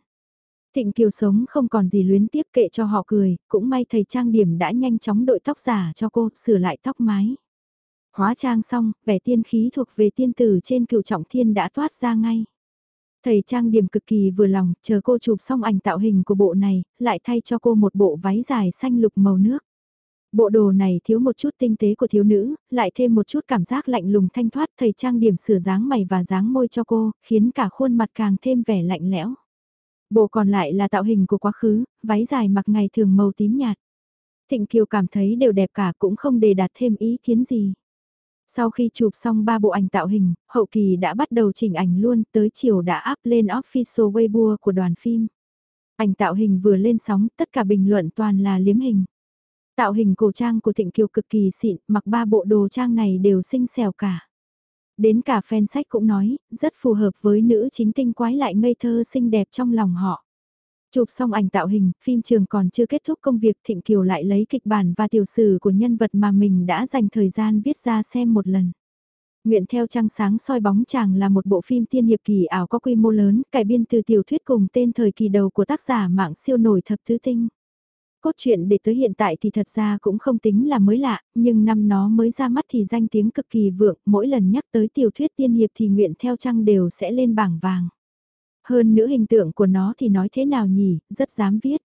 Thịnh Kiều sống không còn gì luyến tiếp kệ cho họ cười, cũng may thầy trang điểm đã nhanh chóng đội tóc giả cho cô, sửa lại tóc mái. Hóa trang xong, vẻ tiên khí thuộc về tiên tử trên cựu trọng thiên đã toát ra ngay. Thầy trang điểm cực kỳ vừa lòng, chờ cô chụp xong ảnh tạo hình của bộ này, lại thay cho cô một bộ váy dài xanh lục màu nước. Bộ đồ này thiếu một chút tinh tế của thiếu nữ, lại thêm một chút cảm giác lạnh lùng thanh thoát thầy trang điểm sửa dáng mày và dáng môi cho cô, khiến cả khuôn mặt càng thêm vẻ lạnh lẽo. Bộ còn lại là tạo hình của quá khứ, váy dài mặc ngày thường màu tím nhạt. Thịnh Kiều cảm thấy đều đẹp cả cũng không đề đạt thêm ý kiến gì. Sau khi chụp xong ba bộ ảnh tạo hình, hậu kỳ đã bắt đầu chỉnh ảnh luôn tới chiều đã up lên official Weibo của đoàn phim. Ảnh tạo hình vừa lên sóng, tất cả bình luận toàn là liếm hình. Tạo hình cổ trang của Thịnh Kiều cực kỳ xịn, mặc ba bộ đồ trang này đều xinh xẻo cả. Đến cả fan sách cũng nói, rất phù hợp với nữ chính tinh quái lại ngây thơ xinh đẹp trong lòng họ. Chụp xong ảnh tạo hình, phim trường còn chưa kết thúc công việc Thịnh Kiều lại lấy kịch bản và tiểu sử của nhân vật mà mình đã dành thời gian viết ra xem một lần. Nguyện theo trăng sáng soi bóng chàng là một bộ phim tiên hiệp kỳ ảo có quy mô lớn, cải biên từ tiểu thuyết cùng tên thời kỳ đầu của tác giả mạng siêu nổi thập tứ tinh. Cốt truyện để tới hiện tại thì thật ra cũng không tính là mới lạ, nhưng năm nó mới ra mắt thì danh tiếng cực kỳ vượng, mỗi lần nhắc tới tiểu thuyết tiên hiệp thì nguyện theo trăng đều sẽ lên bảng vàng. Hơn nữ hình tượng của nó thì nói thế nào nhỉ, rất dám viết.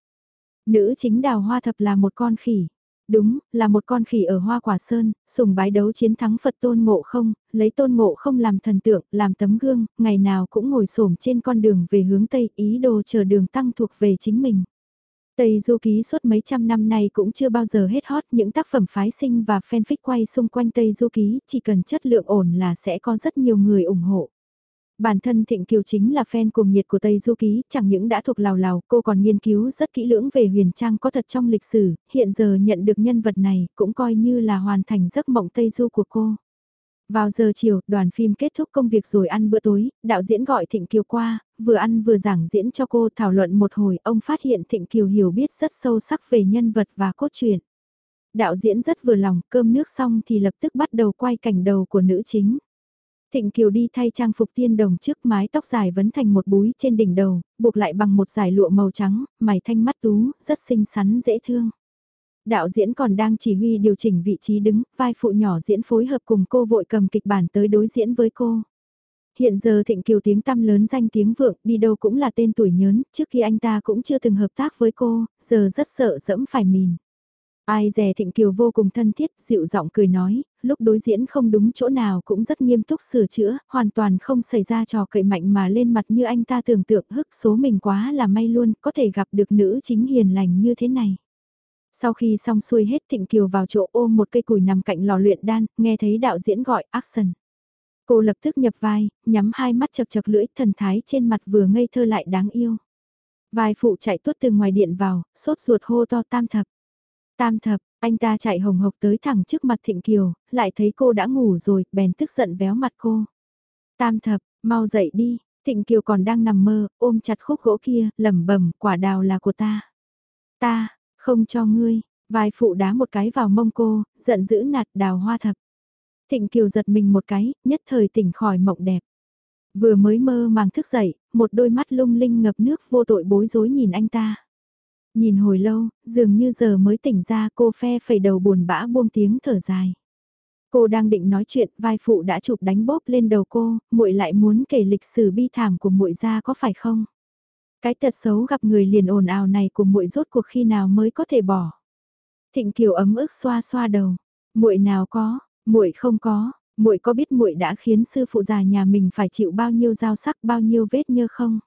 Nữ chính đào hoa thập là một con khỉ. Đúng, là một con khỉ ở Hoa Quả Sơn, sùng bái đấu chiến thắng Phật Tôn Ngộ Không, lấy Tôn Ngộ Không làm thần tượng, làm tấm gương, ngày nào cũng ngồi xổm trên con đường về hướng Tây, ý đồ chờ đường tăng thuộc về chính mình. Tây Du Ký suốt mấy trăm năm nay cũng chưa bao giờ hết hot những tác phẩm phái sinh và fanfic quay xung quanh Tây Du Ký, chỉ cần chất lượng ổn là sẽ có rất nhiều người ủng hộ. Bản thân Thịnh Kiều chính là fan cuồng nhiệt của Tây Du Ký, chẳng những đã thuộc lào lào, cô còn nghiên cứu rất kỹ lưỡng về huyền trang có thật trong lịch sử, hiện giờ nhận được nhân vật này cũng coi như là hoàn thành giấc mộng Tây Du của cô. Vào giờ chiều, đoàn phim kết thúc công việc rồi ăn bữa tối, đạo diễn gọi Thịnh Kiều qua, vừa ăn vừa giảng diễn cho cô thảo luận một hồi, ông phát hiện Thịnh Kiều hiểu biết rất sâu sắc về nhân vật và cốt truyện. Đạo diễn rất vừa lòng, cơm nước xong thì lập tức bắt đầu quay cảnh đầu của nữ chính. Thịnh Kiều đi thay trang phục tiên đồng trước mái tóc dài vấn thành một búi trên đỉnh đầu, buộc lại bằng một dải lụa màu trắng, mày thanh mắt tú, rất xinh xắn dễ thương. Đạo diễn còn đang chỉ huy điều chỉnh vị trí đứng, vai phụ nhỏ diễn phối hợp cùng cô vội cầm kịch bản tới đối diễn với cô. Hiện giờ Thịnh Kiều tiếng tăm lớn danh tiếng vượng, đi đâu cũng là tên tuổi nhớn, trước khi anh ta cũng chưa từng hợp tác với cô, giờ rất sợ dẫm phải mìn. Ai dè Thịnh Kiều vô cùng thân thiết, dịu giọng cười nói, lúc đối diễn không đúng chỗ nào cũng rất nghiêm túc sửa chữa, hoàn toàn không xảy ra trò cậy mạnh mà lên mặt như anh ta tưởng tượng hức số mình quá là may luôn, có thể gặp được nữ chính hiền lành như thế này. Sau khi xong xuôi hết Thịnh Kiều vào chỗ ôm một cây củi nằm cạnh lò luyện đan, nghe thấy đạo diễn gọi action. Cô lập tức nhập vai, nhắm hai mắt chật chật lưỡi, thần thái trên mặt vừa ngây thơ lại đáng yêu. Vai phụ chạy tuốt từ ngoài điện vào, sốt ruột hô to tam thập. Tam thập, anh ta chạy hồng hộc tới thẳng trước mặt Thịnh Kiều, lại thấy cô đã ngủ rồi, bèn tức giận véo mặt cô. Tam thập, mau dậy đi, Thịnh Kiều còn đang nằm mơ, ôm chặt khúc gỗ kia, lẩm bẩm quả đào là của ta. Ta, không cho ngươi, vai phụ đá một cái vào mông cô, giận dữ nạt đào hoa thập. Thịnh Kiều giật mình một cái, nhất thời tỉnh khỏi mộng đẹp. Vừa mới mơ màng thức dậy, một đôi mắt lung linh ngập nước vô tội bối rối nhìn anh ta. Nhìn hồi lâu, dường như giờ mới tỉnh ra cô phe phẩy đầu buồn bã buông tiếng thở dài. Cô đang định nói chuyện, vai phụ đã chụp đánh bóp lên đầu cô, muội lại muốn kể lịch sử bi thảm của muội ra có phải không? Cái tật xấu gặp người liền ồn ào này của muội rốt cuộc khi nào mới có thể bỏ? Thịnh Kiều ấm ức xoa xoa đầu, muội nào có, muội không có, muội có biết muội đã khiến sư phụ già nhà mình phải chịu bao nhiêu dao sắc bao nhiêu vết nhơ không?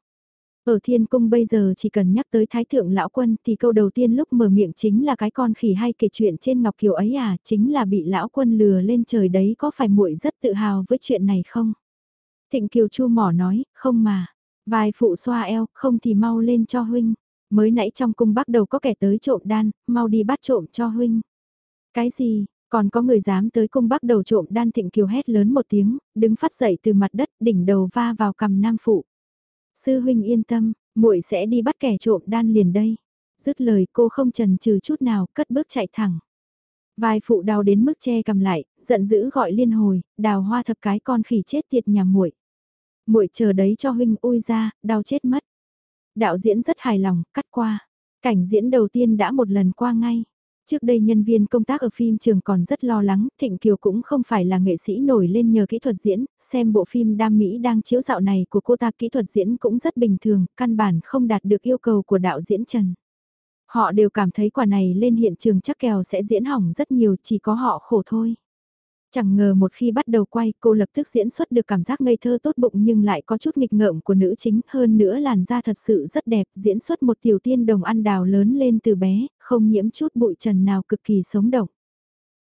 Ở thiên cung bây giờ chỉ cần nhắc tới thái thượng lão quân thì câu đầu tiên lúc mở miệng chính là cái con khỉ hay kể chuyện trên ngọc kiều ấy à, chính là bị lão quân lừa lên trời đấy có phải muội rất tự hào với chuyện này không? Thịnh kiều chu mỏ nói, không mà, vài phụ xoa eo, không thì mau lên cho huynh. Mới nãy trong cung bắt đầu có kẻ tới trộm đan, mau đi bắt trộm cho huynh. Cái gì, còn có người dám tới cung bắt đầu trộm đan thịnh kiều hét lớn một tiếng, đứng phát dậy từ mặt đất đỉnh đầu va vào cầm nam phụ. Sư huynh yên tâm, muội sẽ đi bắt kẻ trộm đan liền đây. Dứt lời cô không chần chừ chút nào, cất bước chạy thẳng. Vai phụ đau đến mức che cầm lại, giận dữ gọi liên hồi, đào hoa thập cái con khỉ chết tiệt nhà muội. Muội chờ đấy cho huynh ui ra, đau chết mất. Đạo diễn rất hài lòng, cắt qua. Cảnh diễn đầu tiên đã một lần qua ngay. Trước đây nhân viên công tác ở phim trường còn rất lo lắng, Thịnh Kiều cũng không phải là nghệ sĩ nổi lên nhờ kỹ thuật diễn, xem bộ phim đam mỹ đang chiếu dạo này của cô ta kỹ thuật diễn cũng rất bình thường, căn bản không đạt được yêu cầu của đạo diễn Trần. Họ đều cảm thấy quả này lên hiện trường chắc kèo sẽ diễn hỏng rất nhiều, chỉ có họ khổ thôi. Chẳng ngờ một khi bắt đầu quay cô lập tức diễn xuất được cảm giác ngây thơ tốt bụng nhưng lại có chút nghịch ngợm của nữ chính hơn nữa làn da thật sự rất đẹp diễn xuất một tiểu tiên đồng ăn đào lớn lên từ bé, không nhiễm chút bụi trần nào cực kỳ sống động.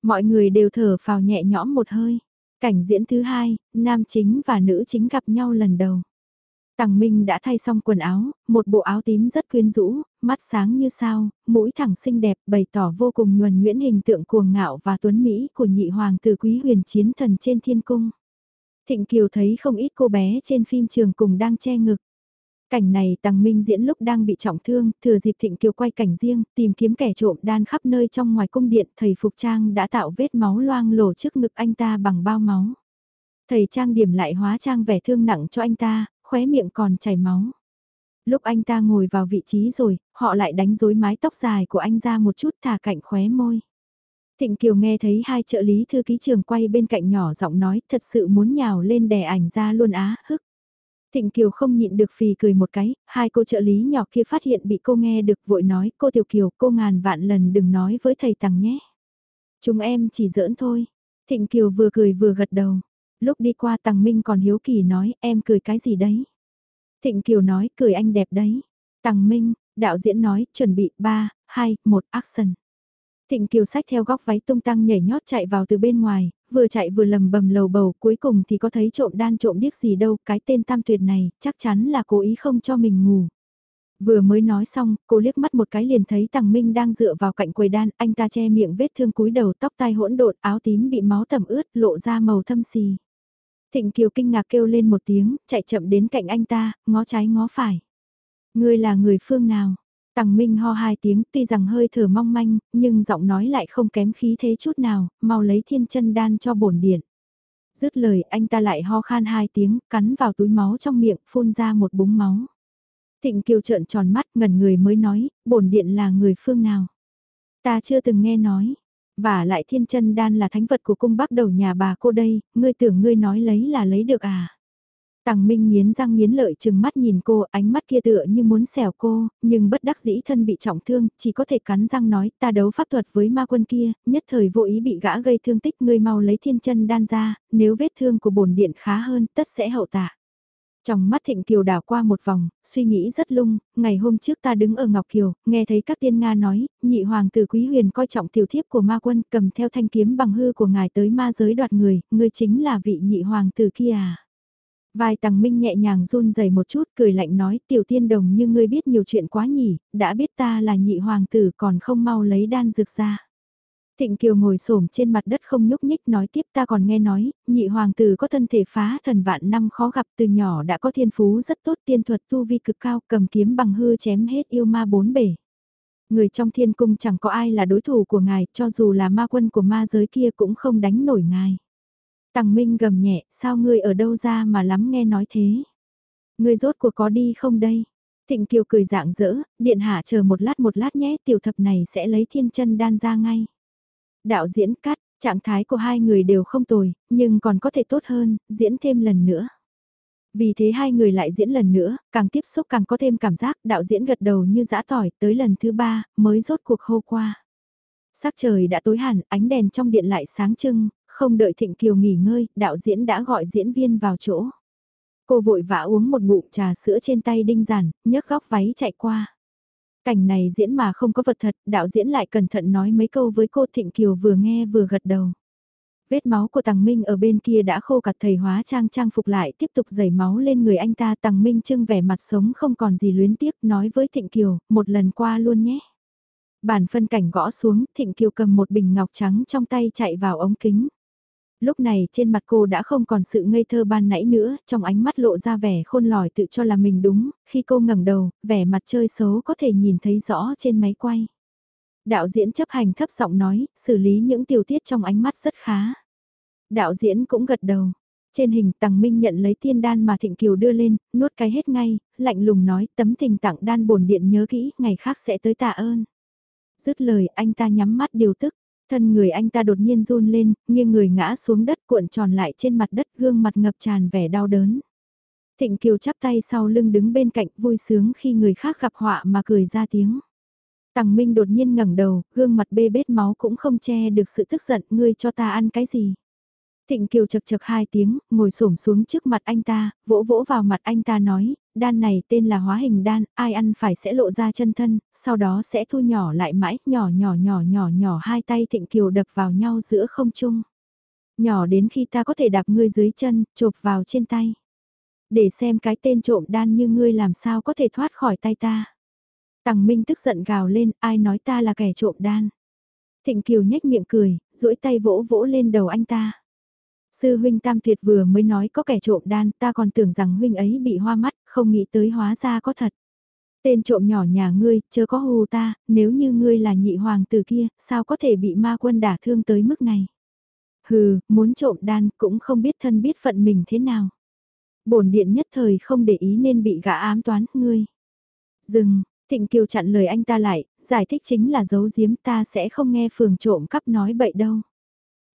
Mọi người đều thở phào nhẹ nhõm một hơi. Cảnh diễn thứ hai, nam chính và nữ chính gặp nhau lần đầu. Tằng Minh đã thay xong quần áo, một bộ áo tím rất quyến rũ, mắt sáng như sao, mũi thẳng xinh đẹp bày tỏ vô cùng nhuần nhuyễn hình tượng cuồng ngạo và tuấn Mỹ của nhị hoàng tử quý huyền chiến thần trên thiên cung. Thịnh Kiều thấy không ít cô bé trên phim trường cùng đang che ngực. Cảnh này Tằng Minh diễn lúc đang bị trọng thương, thừa dịp Thịnh Kiều quay cảnh riêng, tìm kiếm kẻ trộm đan khắp nơi trong ngoài cung điện, thầy Phục Trang đã tạo vết máu loang lổ trước ngực anh ta bằng bao máu. Thầy trang điểm lại hóa trang vẻ thương nặng cho anh ta, khóe miệng còn chảy máu. Lúc anh ta ngồi vào vị trí rồi, họ lại đánh rối mái tóc dài của anh ra một chút thả cạnh khóe môi. Thịnh Kiều nghe thấy hai trợ lý thư ký trường quay bên cạnh nhỏ giọng nói thật sự muốn nhào lên đè ảnh ra luôn á, hức. Thịnh Kiều không nhịn được phì cười một cái, hai cô trợ lý nhỏ kia phát hiện bị cô nghe được vội nói cô Tiểu Kiều cô ngàn vạn lần đừng nói với thầy Tằng nhé. Chúng em chỉ giỡn thôi. Thịnh Kiều vừa cười vừa gật đầu lúc đi qua Tằng Minh còn hiếu kỳ nói em cười cái gì đấy. Thịnh Kiều nói cười anh đẹp đấy. Tằng Minh, đạo diễn nói chuẩn bị 3, 2, 1 action. Thịnh Kiều sách theo góc váy tung tăng nhảy nhót chạy vào từ bên ngoài, vừa chạy vừa lầm bầm lầu bầu cuối cùng thì có thấy trộm đan trộm điếc gì đâu, cái tên tam tuyệt này chắc chắn là cố ý không cho mình ngủ. Vừa mới nói xong, cô liếc mắt một cái liền thấy Tằng Minh đang dựa vào cạnh quầy đan, anh ta che miệng vết thương cúi đầu tóc tai hỗn độn, áo tím bị máu tẩm ướt, lộ ra màu thâm xì. Thịnh Kiều kinh ngạc kêu lên một tiếng, chạy chậm đến cạnh anh ta, ngó trái ngó phải. Ngươi là người phương nào? Tằng Minh ho hai tiếng, tuy rằng hơi thở mong manh, nhưng giọng nói lại không kém khí thế chút nào, mau lấy thiên chân đan cho bổn điện. Dứt lời anh ta lại ho khan hai tiếng, cắn vào túi máu trong miệng, phun ra một búng máu. Thịnh Kiều trợn tròn mắt ngẩn người mới nói, bổn điện là người phương nào? Ta chưa từng nghe nói, và lại thiên chân đan là thánh vật của cung bắc đầu nhà bà cô đây, ngươi tưởng ngươi nói lấy là lấy được à? Tằng Minh nghiến răng nghiến lợi chừng mắt nhìn cô, ánh mắt kia tựa như muốn xẻo cô, nhưng bất đắc dĩ thân bị trọng thương, chỉ có thể cắn răng nói ta đấu pháp thuật với ma quân kia, nhất thời vô ý bị gã gây thương tích ngươi mau lấy thiên chân đan ra, nếu vết thương của bổn điện khá hơn tất sẽ hậu tạ. Trong mắt Thịnh Kiều đảo qua một vòng, suy nghĩ rất lung, ngày hôm trước ta đứng ở Ngọc Kiều, nghe thấy các tiên Nga nói, nhị hoàng tử quý huyền coi trọng tiểu thiếp của ma quân cầm theo thanh kiếm bằng hư của ngài tới ma giới đoạt người, người chính là vị nhị hoàng tử kia à. vài tàng minh nhẹ nhàng run rẩy một chút cười lạnh nói tiểu tiên đồng như ngươi biết nhiều chuyện quá nhỉ, đã biết ta là nhị hoàng tử còn không mau lấy đan dược ra. Thịnh Kiều ngồi xổm trên mặt đất không nhúc nhích nói tiếp ta còn nghe nói, nhị hoàng tử có thân thể phá thần vạn năm khó gặp từ nhỏ đã có thiên phú rất tốt tiên thuật tu vi cực cao cầm kiếm bằng hư chém hết yêu ma bốn bể. Người trong thiên cung chẳng có ai là đối thủ của ngài cho dù là ma quân của ma giới kia cũng không đánh nổi ngài. Tằng Minh gầm nhẹ, sao ngươi ở đâu ra mà lắm nghe nói thế? Ngươi rốt cuộc có đi không đây? Thịnh Kiều cười dạng dỡ, điện hạ chờ một lát một lát nhé, tiểu thập này sẽ lấy thiên chân đan ra ngay. Đạo diễn cắt, trạng thái của hai người đều không tồi, nhưng còn có thể tốt hơn, diễn thêm lần nữa. Vì thế hai người lại diễn lần nữa, càng tiếp xúc càng có thêm cảm giác đạo diễn gật đầu như dã tỏi tới lần thứ ba, mới rốt cuộc hô qua. Sắc trời đã tối hẳn, ánh đèn trong điện lại sáng trưng, không đợi Thịnh Kiều nghỉ ngơi, đạo diễn đã gọi diễn viên vào chỗ. Cô vội vã uống một ngụm trà sữa trên tay đinh giản, nhấc góc váy chạy qua. Cảnh này diễn mà không có vật thật, đạo diễn lại cẩn thận nói mấy câu với cô Thịnh Kiều vừa nghe vừa gật đầu. Vết máu của Tằng Minh ở bên kia đã khô cặt thầy hóa trang trang phục lại tiếp tục dày máu lên người anh ta Tằng Minh trưng vẻ mặt sống không còn gì luyến tiếc nói với Thịnh Kiều, một lần qua luôn nhé. Bản phân cảnh gõ xuống, Thịnh Kiều cầm một bình ngọc trắng trong tay chạy vào ống kính. Lúc này trên mặt cô đã không còn sự ngây thơ ban nãy nữa, trong ánh mắt lộ ra vẻ khôn lỏi tự cho là mình đúng, khi cô ngẩng đầu, vẻ mặt chơi xấu có thể nhìn thấy rõ trên máy quay. Đạo diễn chấp hành thấp giọng nói, xử lý những tiểu tiết trong ánh mắt rất khá. Đạo diễn cũng gật đầu. Trên hình Tằng Minh nhận lấy tiên đan mà Thịnh Kiều đưa lên, nuốt cái hết ngay, lạnh lùng nói tấm tình tặng đan bổn điện nhớ kỹ, ngày khác sẽ tới tạ ơn. Dứt lời anh ta nhắm mắt điều tức, thân người anh ta đột nhiên run lên, nghiêng người ngã xuống đất cuộn tròn lại trên mặt đất gương mặt ngập tràn vẻ đau đớn. Thịnh Kiều chắp tay sau lưng đứng bên cạnh vui sướng khi người khác gặp họa mà cười ra tiếng. Tằng Minh đột nhiên ngẩng đầu, gương mặt bê bết máu cũng không che được sự tức giận, ngươi cho ta ăn cái gì? Thịnh Kiều chật chật hai tiếng, ngồi xổm xuống trước mặt anh ta, vỗ vỗ vào mặt anh ta nói, đan này tên là hóa hình đan, ai ăn phải sẽ lộ ra chân thân, sau đó sẽ thu nhỏ lại mãi, nhỏ nhỏ nhỏ nhỏ nhỏ hai tay Thịnh Kiều đập vào nhau giữa không trung. Nhỏ đến khi ta có thể đạp ngươi dưới chân, chộp vào trên tay. Để xem cái tên trộm đan như ngươi làm sao có thể thoát khỏi tay ta. Tằng Minh tức giận gào lên, ai nói ta là kẻ trộm đan. Thịnh Kiều nhếch miệng cười, duỗi tay vỗ vỗ lên đầu anh ta. Sư huynh Tam Tuyệt vừa mới nói có kẻ trộm đan, ta còn tưởng rằng huynh ấy bị hoa mắt, không nghĩ tới hóa ra có thật. Tên trộm nhỏ nhà ngươi, chớ có hù ta, nếu như ngươi là nhị hoàng tử kia, sao có thể bị ma quân đả thương tới mức này? Hừ, muốn trộm đan cũng không biết thân biết phận mình thế nào. Bổn điện nhất thời không để ý nên bị gã ám toán, ngươi. Dừng, Thịnh Kiều chặn lời anh ta lại, giải thích chính là giấu giếm ta sẽ không nghe phường trộm cắp nói bậy đâu.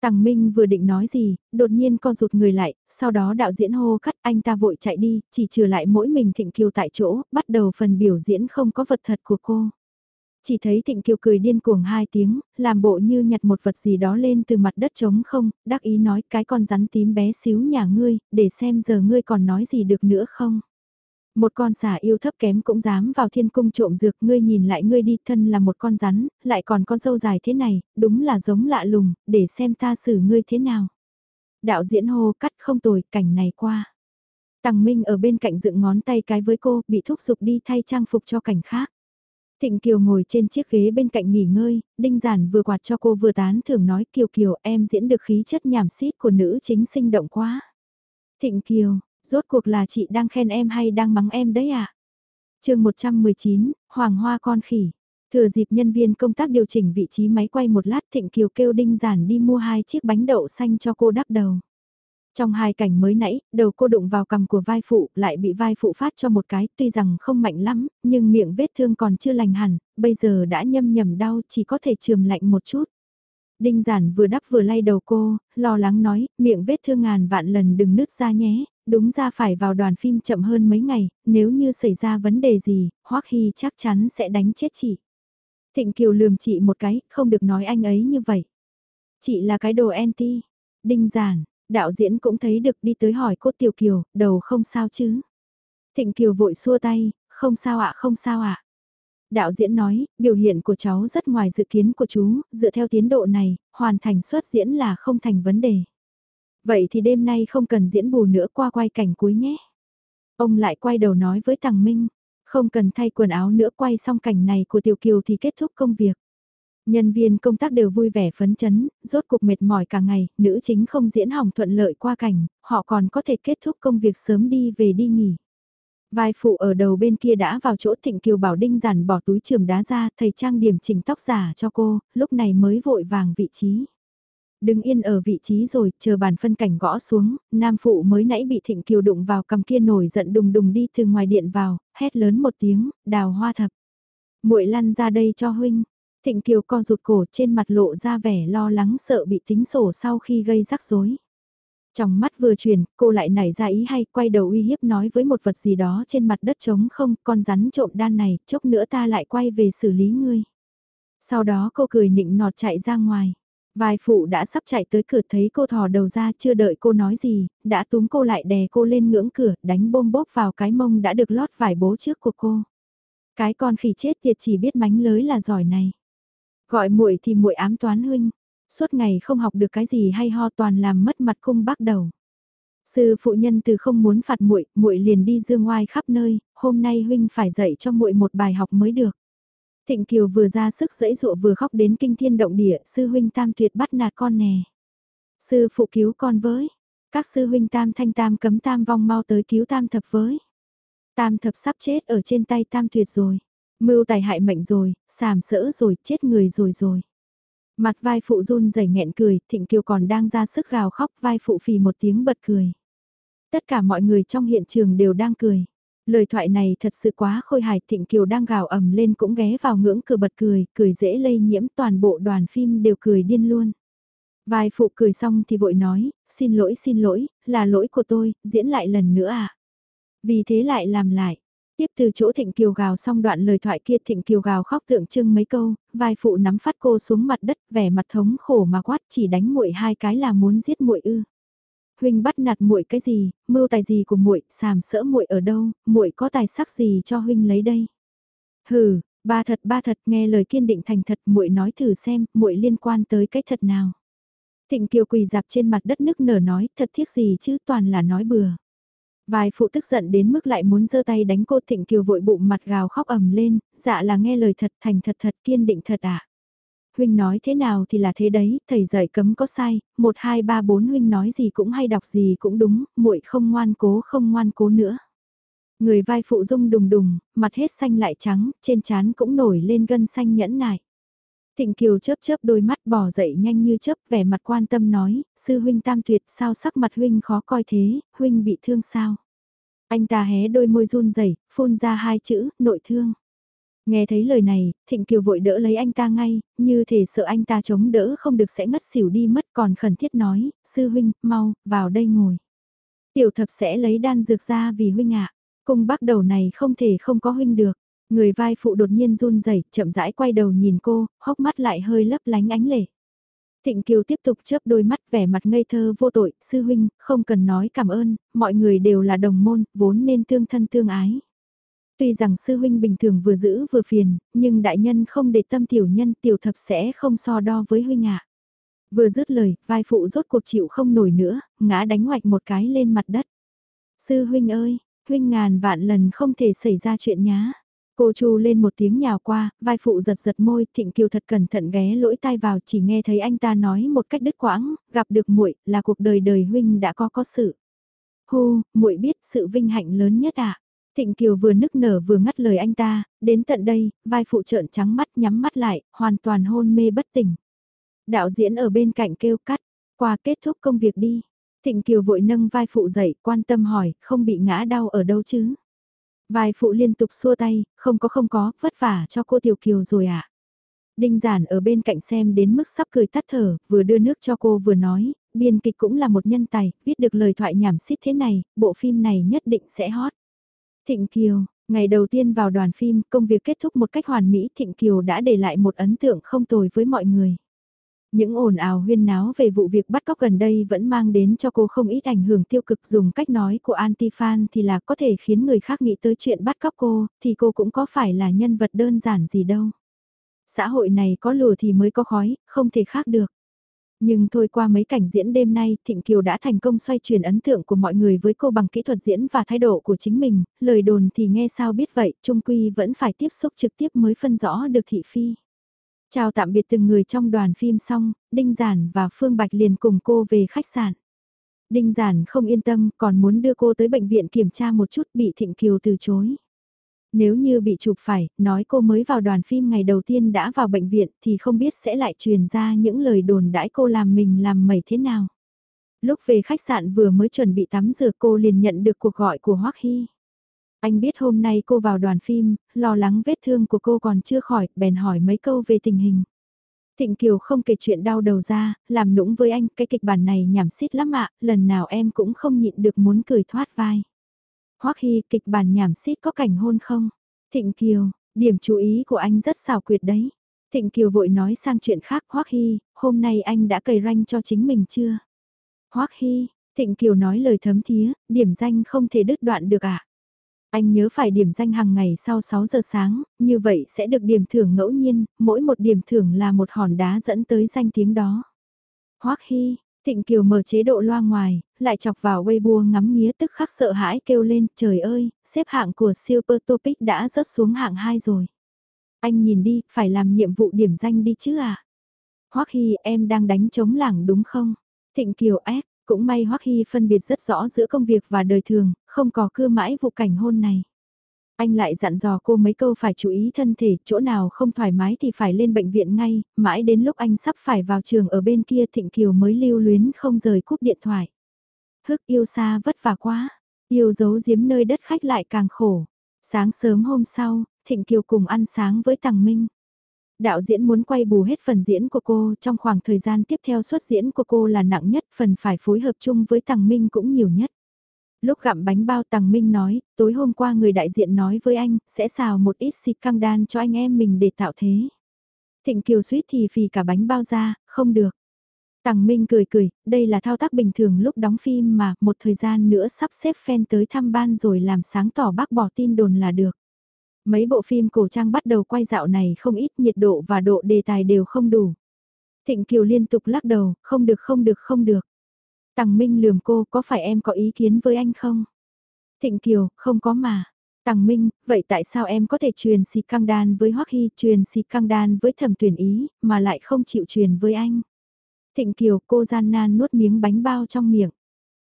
Tằng Minh vừa định nói gì, đột nhiên co rụt người lại, sau đó đạo diễn hô cắt anh ta vội chạy đi, chỉ trừ lại mỗi mình Thịnh Kiều tại chỗ, bắt đầu phần biểu diễn không có vật thật của cô. Chỉ thấy Thịnh Kiều cười điên cuồng hai tiếng, làm bộ như nhặt một vật gì đó lên từ mặt đất trống không, đắc ý nói cái con rắn tím bé xíu nhà ngươi, để xem giờ ngươi còn nói gì được nữa không. Một con xà yêu thấp kém cũng dám vào thiên cung trộm dược, ngươi nhìn lại ngươi đi thân là một con rắn, lại còn con dâu dài thế này, đúng là giống lạ lùng, để xem ta xử ngươi thế nào. Đạo diễn hô cắt không tồi, cảnh này qua. Tằng Minh ở bên cạnh dựng ngón tay cái với cô, bị thúc giục đi thay trang phục cho cảnh khác. Thịnh Kiều ngồi trên chiếc ghế bên cạnh nghỉ ngơi, Đinh Giản vừa quạt cho cô vừa tán thưởng nói Kiều Kiều em diễn được khí chất nhảm xít của nữ chính sinh động quá. Thịnh Kiều, rốt cuộc là chị đang khen em hay đang mắng em đấy à? chương 119, Hoàng Hoa con khỉ. Thừa dịp nhân viên công tác điều chỉnh vị trí máy quay một lát Thịnh Kiều kêu Đinh Giản đi mua hai chiếc bánh đậu xanh cho cô đắp đầu. Trong hai cảnh mới nãy, đầu cô đụng vào cầm của vai phụ, lại bị vai phụ phát cho một cái, tuy rằng không mạnh lắm, nhưng miệng vết thương còn chưa lành hẳn, bây giờ đã nhâm nhầm đau, chỉ có thể trường lạnh một chút. Đinh giản vừa đắp vừa lay đầu cô, lo lắng nói, miệng vết thương ngàn vạn lần đừng nứt ra nhé, đúng ra phải vào đoàn phim chậm hơn mấy ngày, nếu như xảy ra vấn đề gì, Hoắc Hy chắc chắn sẽ đánh chết chị. Thịnh Kiều lườm chị một cái, không được nói anh ấy như vậy. Chị là cái đồ anti. Đinh giản, đạo diễn cũng thấy được đi tới hỏi cô Tiểu Kiều, đầu không sao chứ. Thịnh Kiều vội xua tay, không sao ạ không sao ạ. Đạo diễn nói, biểu hiện của cháu rất ngoài dự kiến của chú, dựa theo tiến độ này, hoàn thành xuất diễn là không thành vấn đề. Vậy thì đêm nay không cần diễn bù nữa qua quay cảnh cuối nhé. Ông lại quay đầu nói với Tằng Minh, không cần thay quần áo nữa quay xong cảnh này của Tiểu Kiều thì kết thúc công việc. Nhân viên công tác đều vui vẻ phấn chấn, rốt cuộc mệt mỏi cả ngày, nữ chính không diễn hỏng thuận lợi qua cảnh, họ còn có thể kết thúc công việc sớm đi về đi nghỉ. Vai phụ ở đầu bên kia đã vào chỗ Thịnh Kiều bảo Đinh giản bỏ túi trường đá ra, thầy trang điểm chỉnh tóc giả cho cô, lúc này mới vội vàng vị trí. Đứng yên ở vị trí rồi, chờ bàn phân cảnh gõ xuống, nam phụ mới nãy bị thịnh kiều đụng vào cầm kia nổi giận đùng đùng đi từ ngoài điện vào, hét lớn một tiếng, đào hoa thập. muội lăn ra đây cho huynh. Thịnh kiều co rụt cổ trên mặt lộ ra vẻ lo lắng sợ bị tính sổ sau khi gây rắc rối. Trong mắt vừa chuyển, cô lại nảy ra ý hay quay đầu uy hiếp nói với một vật gì đó trên mặt đất trống không, con rắn trộm đan này, chốc nữa ta lại quay về xử lý ngươi. Sau đó cô cười nịnh nọt chạy ra ngoài. Vài phụ đã sắp chạy tới cửa thấy cô thò đầu ra chưa đợi cô nói gì, đã túm cô lại đè cô lên ngưỡng cửa, đánh bôm bốp vào cái mông đã được lót vải bố trước của cô. Cái con khỉ chết tiệt chỉ biết mánh lới là giỏi này. Gọi muội thì muội ám toán huynh, suốt ngày không học được cái gì hay ho toàn làm mất mặt cung bắt đầu. Sư phụ nhân từ không muốn phạt muội, muội liền đi dương ngoài khắp nơi, hôm nay huynh phải dạy cho muội một bài học mới được. Thịnh Kiều vừa ra sức dẫy dụa vừa khóc đến kinh thiên động địa, sư huynh tam tuyệt bắt nạt con nè. Sư phụ cứu con với, các sư huynh tam thanh tam cấm tam vong mau tới cứu tam thập với. Tam thập sắp chết ở trên tay tam tuyệt rồi, mưu tài hại mệnh rồi, sàm sỡ rồi, chết người rồi rồi. Mặt vai phụ run rẩy nghẹn cười, Thịnh Kiều còn đang ra sức gào khóc vai phụ phì một tiếng bật cười. Tất cả mọi người trong hiện trường đều đang cười. Lời thoại này thật sự quá khôi hài Thịnh Kiều đang gào ầm lên cũng ghé vào ngưỡng cửa bật cười, cười dễ lây nhiễm toàn bộ đoàn phim đều cười điên luôn. vai phụ cười xong thì vội nói, xin lỗi xin lỗi, là lỗi của tôi, diễn lại lần nữa à. Vì thế lại làm lại. Tiếp từ chỗ Thịnh Kiều gào xong đoạn lời thoại kia Thịnh Kiều gào khóc tượng trưng mấy câu, vai phụ nắm phát cô xuống mặt đất vẻ mặt thống khổ mà quát chỉ đánh muội hai cái là muốn giết muội ư huynh bắt nạt muội cái gì, mưu tài gì của muội, sàm sỡ muội ở đâu, muội có tài sắc gì cho huynh lấy đây. Hừ, ba thật ba thật, nghe lời kiên định thành thật, muội nói thử xem, muội liên quan tới cái thật nào. Thịnh Kiều quỳ dạp trên mặt đất nức nở nói, thật thiết gì chứ toàn là nói bừa. Vài phụ tức giận đến mức lại muốn giơ tay đánh cô Thịnh Kiều vội bụng mặt gào khóc ầm lên, dạ là nghe lời thật thành thật thật kiên định thật ạ. À huynh nói thế nào thì là thế đấy, thầy dạy cấm có sai, một hai ba bốn huynh nói gì cũng hay đọc gì cũng đúng, muội không ngoan cố không ngoan cố nữa. Người vai phụ rung đùng đùng, mặt hết xanh lại trắng, trên trán cũng nổi lên gân xanh nhẫn nại. Thịnh Kiều chớp chớp đôi mắt bỏ dậy nhanh như chớp vẻ mặt quan tâm nói, sư huynh tam tuyệt sao sắc mặt huynh khó coi thế, huynh bị thương sao? Anh ta hé đôi môi run rẩy phun ra hai chữ, nội thương. Nghe thấy lời này, Thịnh Kiều vội đỡ lấy anh ta ngay, như thể sợ anh ta chống đỡ không được sẽ ngất xỉu đi mất còn khẩn thiết nói, sư huynh, mau, vào đây ngồi. Tiểu thập sẽ lấy đan dược ra vì huynh ạ, cung bắt đầu này không thể không có huynh được. Người vai phụ đột nhiên run rẩy chậm rãi quay đầu nhìn cô, hốc mắt lại hơi lấp lánh ánh lệ. Thịnh Kiều tiếp tục chớp đôi mắt vẻ mặt ngây thơ vô tội, sư huynh, không cần nói cảm ơn, mọi người đều là đồng môn, vốn nên tương thân tương ái. Tuy rằng sư huynh bình thường vừa giữ vừa phiền, nhưng đại nhân không để tâm tiểu nhân tiểu thập sẽ không so đo với huynh ạ. Vừa dứt lời, vai phụ rốt cuộc chịu không nổi nữa, ngã đánh hoạch một cái lên mặt đất. Sư huynh ơi, huynh ngàn vạn lần không thể xảy ra chuyện nhá. Cô chu lên một tiếng nhào qua, vai phụ giật giật môi, Thịnh Kiều thật cẩn thận ghé lỗi tai vào chỉ nghe thấy anh ta nói một cách đứt quãng, gặp được muội là cuộc đời đời huynh đã có có sự. Hu, muội biết sự vinh hạnh lớn nhất ạ. À? Thịnh Kiều vừa nức nở vừa ngắt lời anh ta, đến tận đây, vai phụ trợn trắng mắt nhắm mắt lại, hoàn toàn hôn mê bất tỉnh. Đạo diễn ở bên cạnh kêu cắt, qua kết thúc công việc đi. Thịnh Kiều vội nâng vai phụ dậy, quan tâm hỏi, không bị ngã đau ở đâu chứ? Vai phụ liên tục xua tay, không có không có, vất vả cho cô Tiểu Kiều rồi ạ. À? Đinh giản ở bên cạnh xem đến mức sắp cười tắt thở, vừa đưa nước cho cô vừa nói, biên kịch cũng là một nhân tài, viết được lời thoại nhảm xít thế này, bộ phim này nhất định sẽ hot. Thịnh Kiều, ngày đầu tiên vào đoàn phim, công việc kết thúc một cách hoàn mỹ, Thịnh Kiều đã để lại một ấn tượng không tồi với mọi người. Những ồn ào huyên náo về vụ việc bắt cóc gần đây vẫn mang đến cho cô không ít ảnh hưởng tiêu cực dùng cách nói của Antifan thì là có thể khiến người khác nghĩ tới chuyện bắt cóc cô, thì cô cũng có phải là nhân vật đơn giản gì đâu. Xã hội này có lùa thì mới có khói, không thể khác được. Nhưng thôi qua mấy cảnh diễn đêm nay, Thịnh Kiều đã thành công xoay chuyển ấn tượng của mọi người với cô bằng kỹ thuật diễn và thái độ của chính mình, lời đồn thì nghe sao biết vậy, Trung Quy vẫn phải tiếp xúc trực tiếp mới phân rõ được thị phi. Chào tạm biệt từng người trong đoàn phim xong, Đinh Giản và Phương Bạch liền cùng cô về khách sạn. Đinh Giản không yên tâm còn muốn đưa cô tới bệnh viện kiểm tra một chút bị Thịnh Kiều từ chối. Nếu như bị chụp phải, nói cô mới vào đoàn phim ngày đầu tiên đã vào bệnh viện thì không biết sẽ lại truyền ra những lời đồn đãi cô làm mình làm mẩy thế nào. Lúc về khách sạn vừa mới chuẩn bị tắm rửa cô liền nhận được cuộc gọi của Hoắc Hy. Anh biết hôm nay cô vào đoàn phim, lo lắng vết thương của cô còn chưa khỏi, bèn hỏi mấy câu về tình hình. Thịnh Kiều không kể chuyện đau đầu ra, làm nũng với anh, cái kịch bản này nhảm xít lắm ạ, lần nào em cũng không nhịn được muốn cười thoát vai. Hoắc Hy, kịch bản nhảm xít có cảnh hôn không? Thịnh Kiều, điểm chú ý của anh rất xảo quyệt đấy. Thịnh Kiều vội nói sang chuyện khác, Hoắc Hy, hôm nay anh đã cày ranh cho chính mình chưa? Hoắc Hy, Thịnh Kiều nói lời thấm thía, điểm danh không thể đứt đoạn được ạ. À? Anh nhớ phải điểm danh hàng ngày sau 6 giờ sáng, như vậy sẽ được điểm thưởng ngẫu nhiên, mỗi một điểm thưởng là một hòn đá dẫn tới danh tiếng đó. Hoắc Hy, Thịnh Kiều mở chế độ loa ngoài, lại chọc vào Weibo ngắm nghía tức khắc sợ hãi kêu lên, trời ơi, xếp hạng của Super Topic đã rớt xuống hạng 2 rồi. Anh nhìn đi, phải làm nhiệm vụ điểm danh đi chứ à? Hoắc Hy, em đang đánh chống lảng đúng không? Thịnh Kiều ép, cũng may Hoắc Hy phân biệt rất rõ giữa công việc và đời thường, không có cưa mãi vụ cảnh hôn này. Anh lại dặn dò cô mấy câu phải chú ý thân thể, chỗ nào không thoải mái thì phải lên bệnh viện ngay, mãi đến lúc anh sắp phải vào trường ở bên kia Thịnh Kiều mới lưu luyến không rời cúp điện thoại. Hức yêu xa vất vả quá, yêu giấu giếm nơi đất khách lại càng khổ. Sáng sớm hôm sau, Thịnh Kiều cùng ăn sáng với Tằng Minh. Đạo diễn muốn quay bù hết phần diễn của cô, trong khoảng thời gian tiếp theo xuất diễn của cô là nặng nhất, phần phải phối hợp chung với Tằng Minh cũng nhiều nhất. Lúc gặm bánh bao Tằng Minh nói, tối hôm qua người đại diện nói với anh, sẽ xào một ít xịt căng đan cho anh em mình để tạo thế. Thịnh Kiều suýt thì phì cả bánh bao ra, không được. Tằng Minh cười cười, đây là thao tác bình thường lúc đóng phim mà, một thời gian nữa sắp xếp fan tới thăm ban rồi làm sáng tỏ bác bỏ tin đồn là được. Mấy bộ phim cổ trang bắt đầu quay dạo này không ít nhiệt độ và độ đề tài đều không đủ. Thịnh Kiều liên tục lắc đầu, không được không được không được. Tằng Minh lườm cô, có phải em có ý kiến với anh không? Thịnh Kiều, không có mà. Tằng Minh, vậy tại sao em có thể truyền xịt căng đan với Hoắc Hy, truyền xịt căng đan với thẩm tuyển ý, mà lại không chịu truyền với anh? Thịnh Kiều, cô gian nan nuốt miếng bánh bao trong miệng.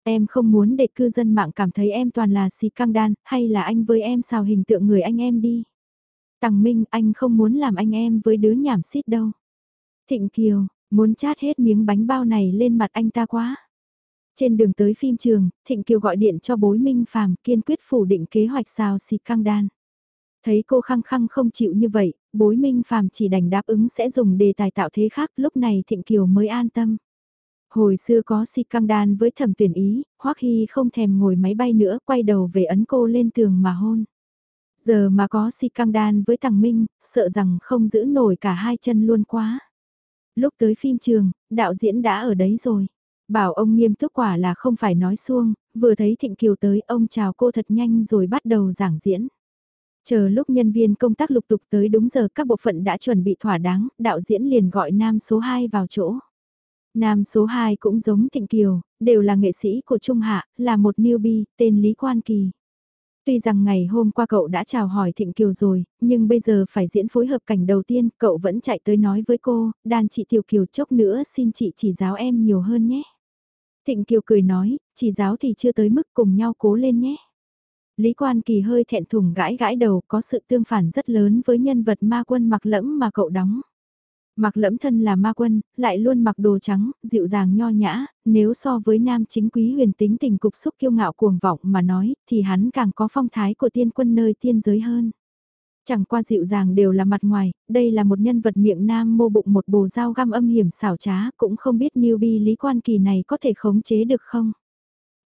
Em không muốn để cư dân mạng cảm thấy em toàn là xì căng đan, hay là anh với em xào hình tượng người anh em đi. Tằng Minh, anh không muốn làm anh em với đứa nhảm xít đâu. Thịnh Kiều, muốn chát hết miếng bánh bao này lên mặt anh ta quá. Trên đường tới phim trường, Thịnh Kiều gọi điện cho bối Minh Phàm kiên quyết phủ định kế hoạch xào xì căng đan. Thấy cô khăng khăng không chịu như vậy, bối Minh Phàm chỉ đành đáp ứng sẽ dùng đề tài tạo thế khác, lúc này Thịnh Kiều mới an tâm. Hồi xưa có si căng đan với thẩm tuyển ý, Hoắc Hy không thèm ngồi máy bay nữa, quay đầu về ấn cô lên tường mà hôn. Giờ mà có si căng đan với Tằng Minh, sợ rằng không giữ nổi cả hai chân luôn quá. Lúc tới phim trường, đạo diễn đã ở đấy rồi. Bảo ông nghiêm túc quả là không phải nói xuông, vừa thấy Thịnh Kiều tới ông chào cô thật nhanh rồi bắt đầu giảng diễn. Chờ lúc nhân viên công tác lục tục tới đúng giờ các bộ phận đã chuẩn bị thỏa đáng, đạo diễn liền gọi nam số 2 vào chỗ. Nam số 2 cũng giống Thịnh Kiều, đều là nghệ sĩ của Trung Hạ, là một newbie, tên Lý Quan Kỳ. Tuy rằng ngày hôm qua cậu đã chào hỏi Thịnh Kiều rồi, nhưng bây giờ phải diễn phối hợp cảnh đầu tiên, cậu vẫn chạy tới nói với cô, đàn chị Tiểu Kiều chốc nữa xin chị chỉ giáo em nhiều hơn nhé. Thịnh Kiều cười nói, chỉ giáo thì chưa tới mức cùng nhau cố lên nhé. Lý Quan Kỳ hơi thẹn thùng gãi gãi đầu có sự tương phản rất lớn với nhân vật ma quân mặc lẫm mà cậu đóng. Mặc lẫm thân là ma quân, lại luôn mặc đồ trắng, dịu dàng nho nhã, nếu so với nam chính quý huyền tính tình cục xúc kiêu ngạo cuồng vọng mà nói, thì hắn càng có phong thái của tiên quân nơi tiên giới hơn. Chẳng qua dịu dàng đều là mặt ngoài, đây là một nhân vật miệng nam mô bụng một bồ dao găm âm hiểm xảo trá, cũng không biết newbie lý quan kỳ này có thể khống chế được không.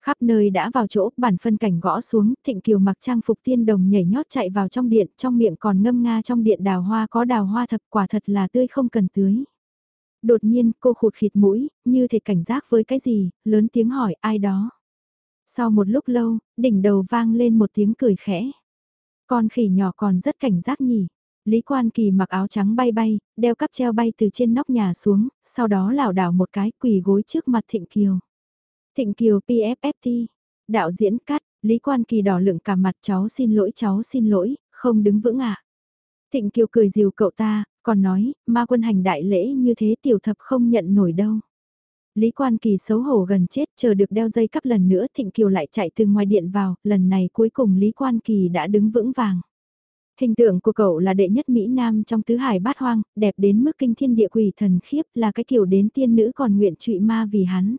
Khắp nơi đã vào chỗ, bản phân cảnh gõ xuống, Thịnh Kiều mặc trang phục tiên đồng nhảy nhót chạy vào trong điện, trong miệng còn ngâm nga trong điện đào hoa có đào hoa thập quả thật là tươi không cần tưới. Đột nhiên, cô khụt khịt mũi, như thể cảnh giác với cái gì, lớn tiếng hỏi ai đó. Sau một lúc lâu, đỉnh đầu vang lên một tiếng cười khẽ. Con khỉ nhỏ còn rất cảnh giác nhỉ. Lý Quan Kỳ mặc áo trắng bay bay, đeo cắp treo bay từ trên nóc nhà xuống, sau đó lảo đảo một cái quỳ gối trước mặt Thịnh Kiều. Thịnh Kiều PFFT, đạo diễn cắt, Lý Quan Kỳ đỏ lượng cả mặt cháu xin lỗi cháu xin lỗi, không đứng vững ạ. À. Thịnh Kiều cười dìu cậu ta, còn nói, ma quân hành đại lễ như thế tiểu thập không nhận nổi đâu. Lý Quan Kỳ xấu hổ gần chết chờ được đeo dây cắp lần nữa Thịnh Kiều lại chạy từ ngoài điện vào, lần này cuối cùng Lý Quan Kỳ đã đứng vững vàng. Hình tượng của cậu là đệ nhất Mỹ Nam trong tứ hải bát hoang, đẹp đến mức kinh thiên địa quỷ thần khiếp là cái kiểu đến tiên nữ còn nguyện trụy ma vì hắn.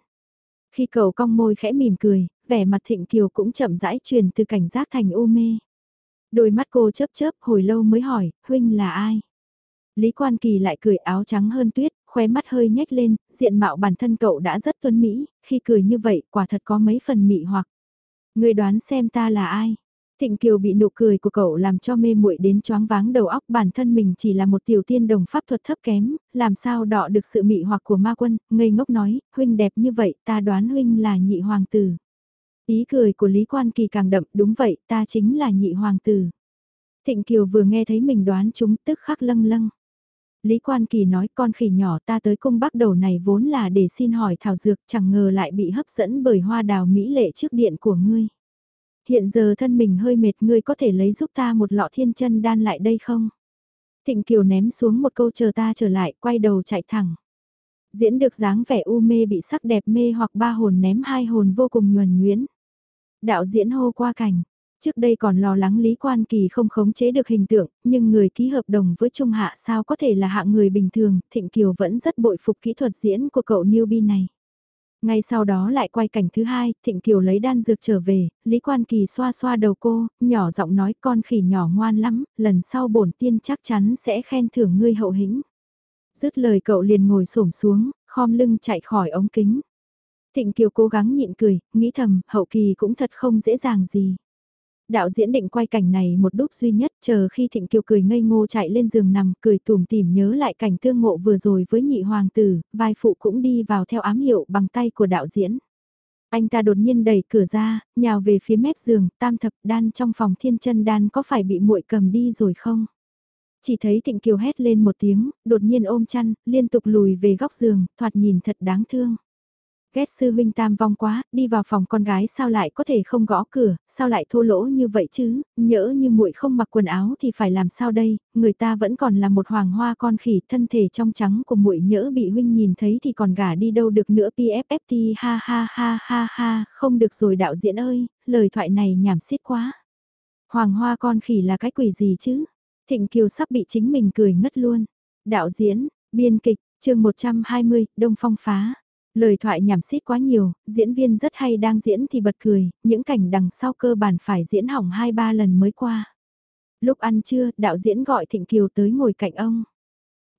Khi cậu cong môi khẽ mỉm cười, vẻ mặt thịnh kiều cũng chậm rãi truyền từ cảnh giác thành u mê. Đôi mắt cô chớp chớp hồi lâu mới hỏi, huynh là ai? Lý Quan Kỳ lại cười áo trắng hơn tuyết, khóe mắt hơi nhếch lên, diện mạo bản thân cậu đã rất tuấn mỹ, khi cười như vậy quả thật có mấy phần mị hoặc. Người đoán xem ta là ai? Thịnh Kiều bị nụ cười của cậu làm cho mê muội đến choáng váng đầu óc bản thân mình chỉ là một tiểu tiên đồng pháp thuật thấp kém, làm sao đọ được sự mị hoặc của ma quân, ngây ngốc nói, huynh đẹp như vậy ta đoán huynh là nhị hoàng tử. Ý cười của Lý Quan Kỳ càng đậm, đúng vậy, ta chính là nhị hoàng tử. Thịnh Kiều vừa nghe thấy mình đoán chúng tức khắc lâng lâng. Lý Quan Kỳ nói con khỉ nhỏ ta tới cung bắc đầu này vốn là để xin hỏi thảo dược chẳng ngờ lại bị hấp dẫn bởi hoa đào mỹ lệ trước điện của ngươi. Hiện giờ thân mình hơi mệt ngươi có thể lấy giúp ta một lọ thiên chân đan lại đây không? Thịnh Kiều ném xuống một câu chờ ta trở lại quay đầu chạy thẳng. Diễn được dáng vẻ u mê bị sắc đẹp mê hoặc ba hồn ném hai hồn vô cùng nhuần nhuyễn. Đạo diễn hô qua cảnh, Trước đây còn lo lắng Lý Quan Kỳ không khống chế được hình tượng, nhưng người ký hợp đồng với Trung Hạ sao có thể là hạng người bình thường, Thịnh Kiều vẫn rất bội phục kỹ thuật diễn của cậu newbie này. Ngay sau đó lại quay cảnh thứ hai, Thịnh Kiều lấy đan dược trở về, Lý Quan Kỳ xoa xoa đầu cô, nhỏ giọng nói con khỉ nhỏ ngoan lắm, lần sau bổn tiên chắc chắn sẽ khen thưởng ngươi hậu hĩnh. Dứt lời cậu liền ngồi xổm xuống, khom lưng chạy khỏi ống kính. Thịnh Kiều cố gắng nhịn cười, nghĩ thầm, hậu kỳ cũng thật không dễ dàng gì. Đạo diễn định quay cảnh này một đúc duy nhất chờ khi Thịnh Kiều cười ngây ngô chạy lên giường nằm cười tùm tìm nhớ lại cảnh tương ngộ vừa rồi với nhị hoàng tử, vai phụ cũng đi vào theo ám hiệu bằng tay của đạo diễn. Anh ta đột nhiên đẩy cửa ra, nhào về phía mép giường, tam thập đan trong phòng thiên chân đan có phải bị muội cầm đi rồi không? Chỉ thấy Thịnh Kiều hét lên một tiếng, đột nhiên ôm chăn, liên tục lùi về góc giường, thoạt nhìn thật đáng thương. Ghét sư huynh tam vong quá, đi vào phòng con gái sao lại có thể không gõ cửa, sao lại thô lỗ như vậy chứ, nhỡ như muội không mặc quần áo thì phải làm sao đây, người ta vẫn còn là một hoàng hoa con khỉ, thân thể trong trắng của muội nhỡ bị huynh nhìn thấy thì còn gả đi đâu được nữa PFFT ha ha ha ha ha, không được rồi đạo diễn ơi, lời thoại này nhảm xít quá. Hoàng hoa con khỉ là cái quỷ gì chứ? Thịnh Kiều sắp bị chính mình cười ngất luôn. Đạo diễn, biên kịch, chương 120, Đông Phong phá. Lời thoại nhảm xít quá nhiều, diễn viên rất hay đang diễn thì bật cười, những cảnh đằng sau cơ bản phải diễn hỏng 2-3 lần mới qua. Lúc ăn trưa, đạo diễn gọi Thịnh Kiều tới ngồi cạnh ông.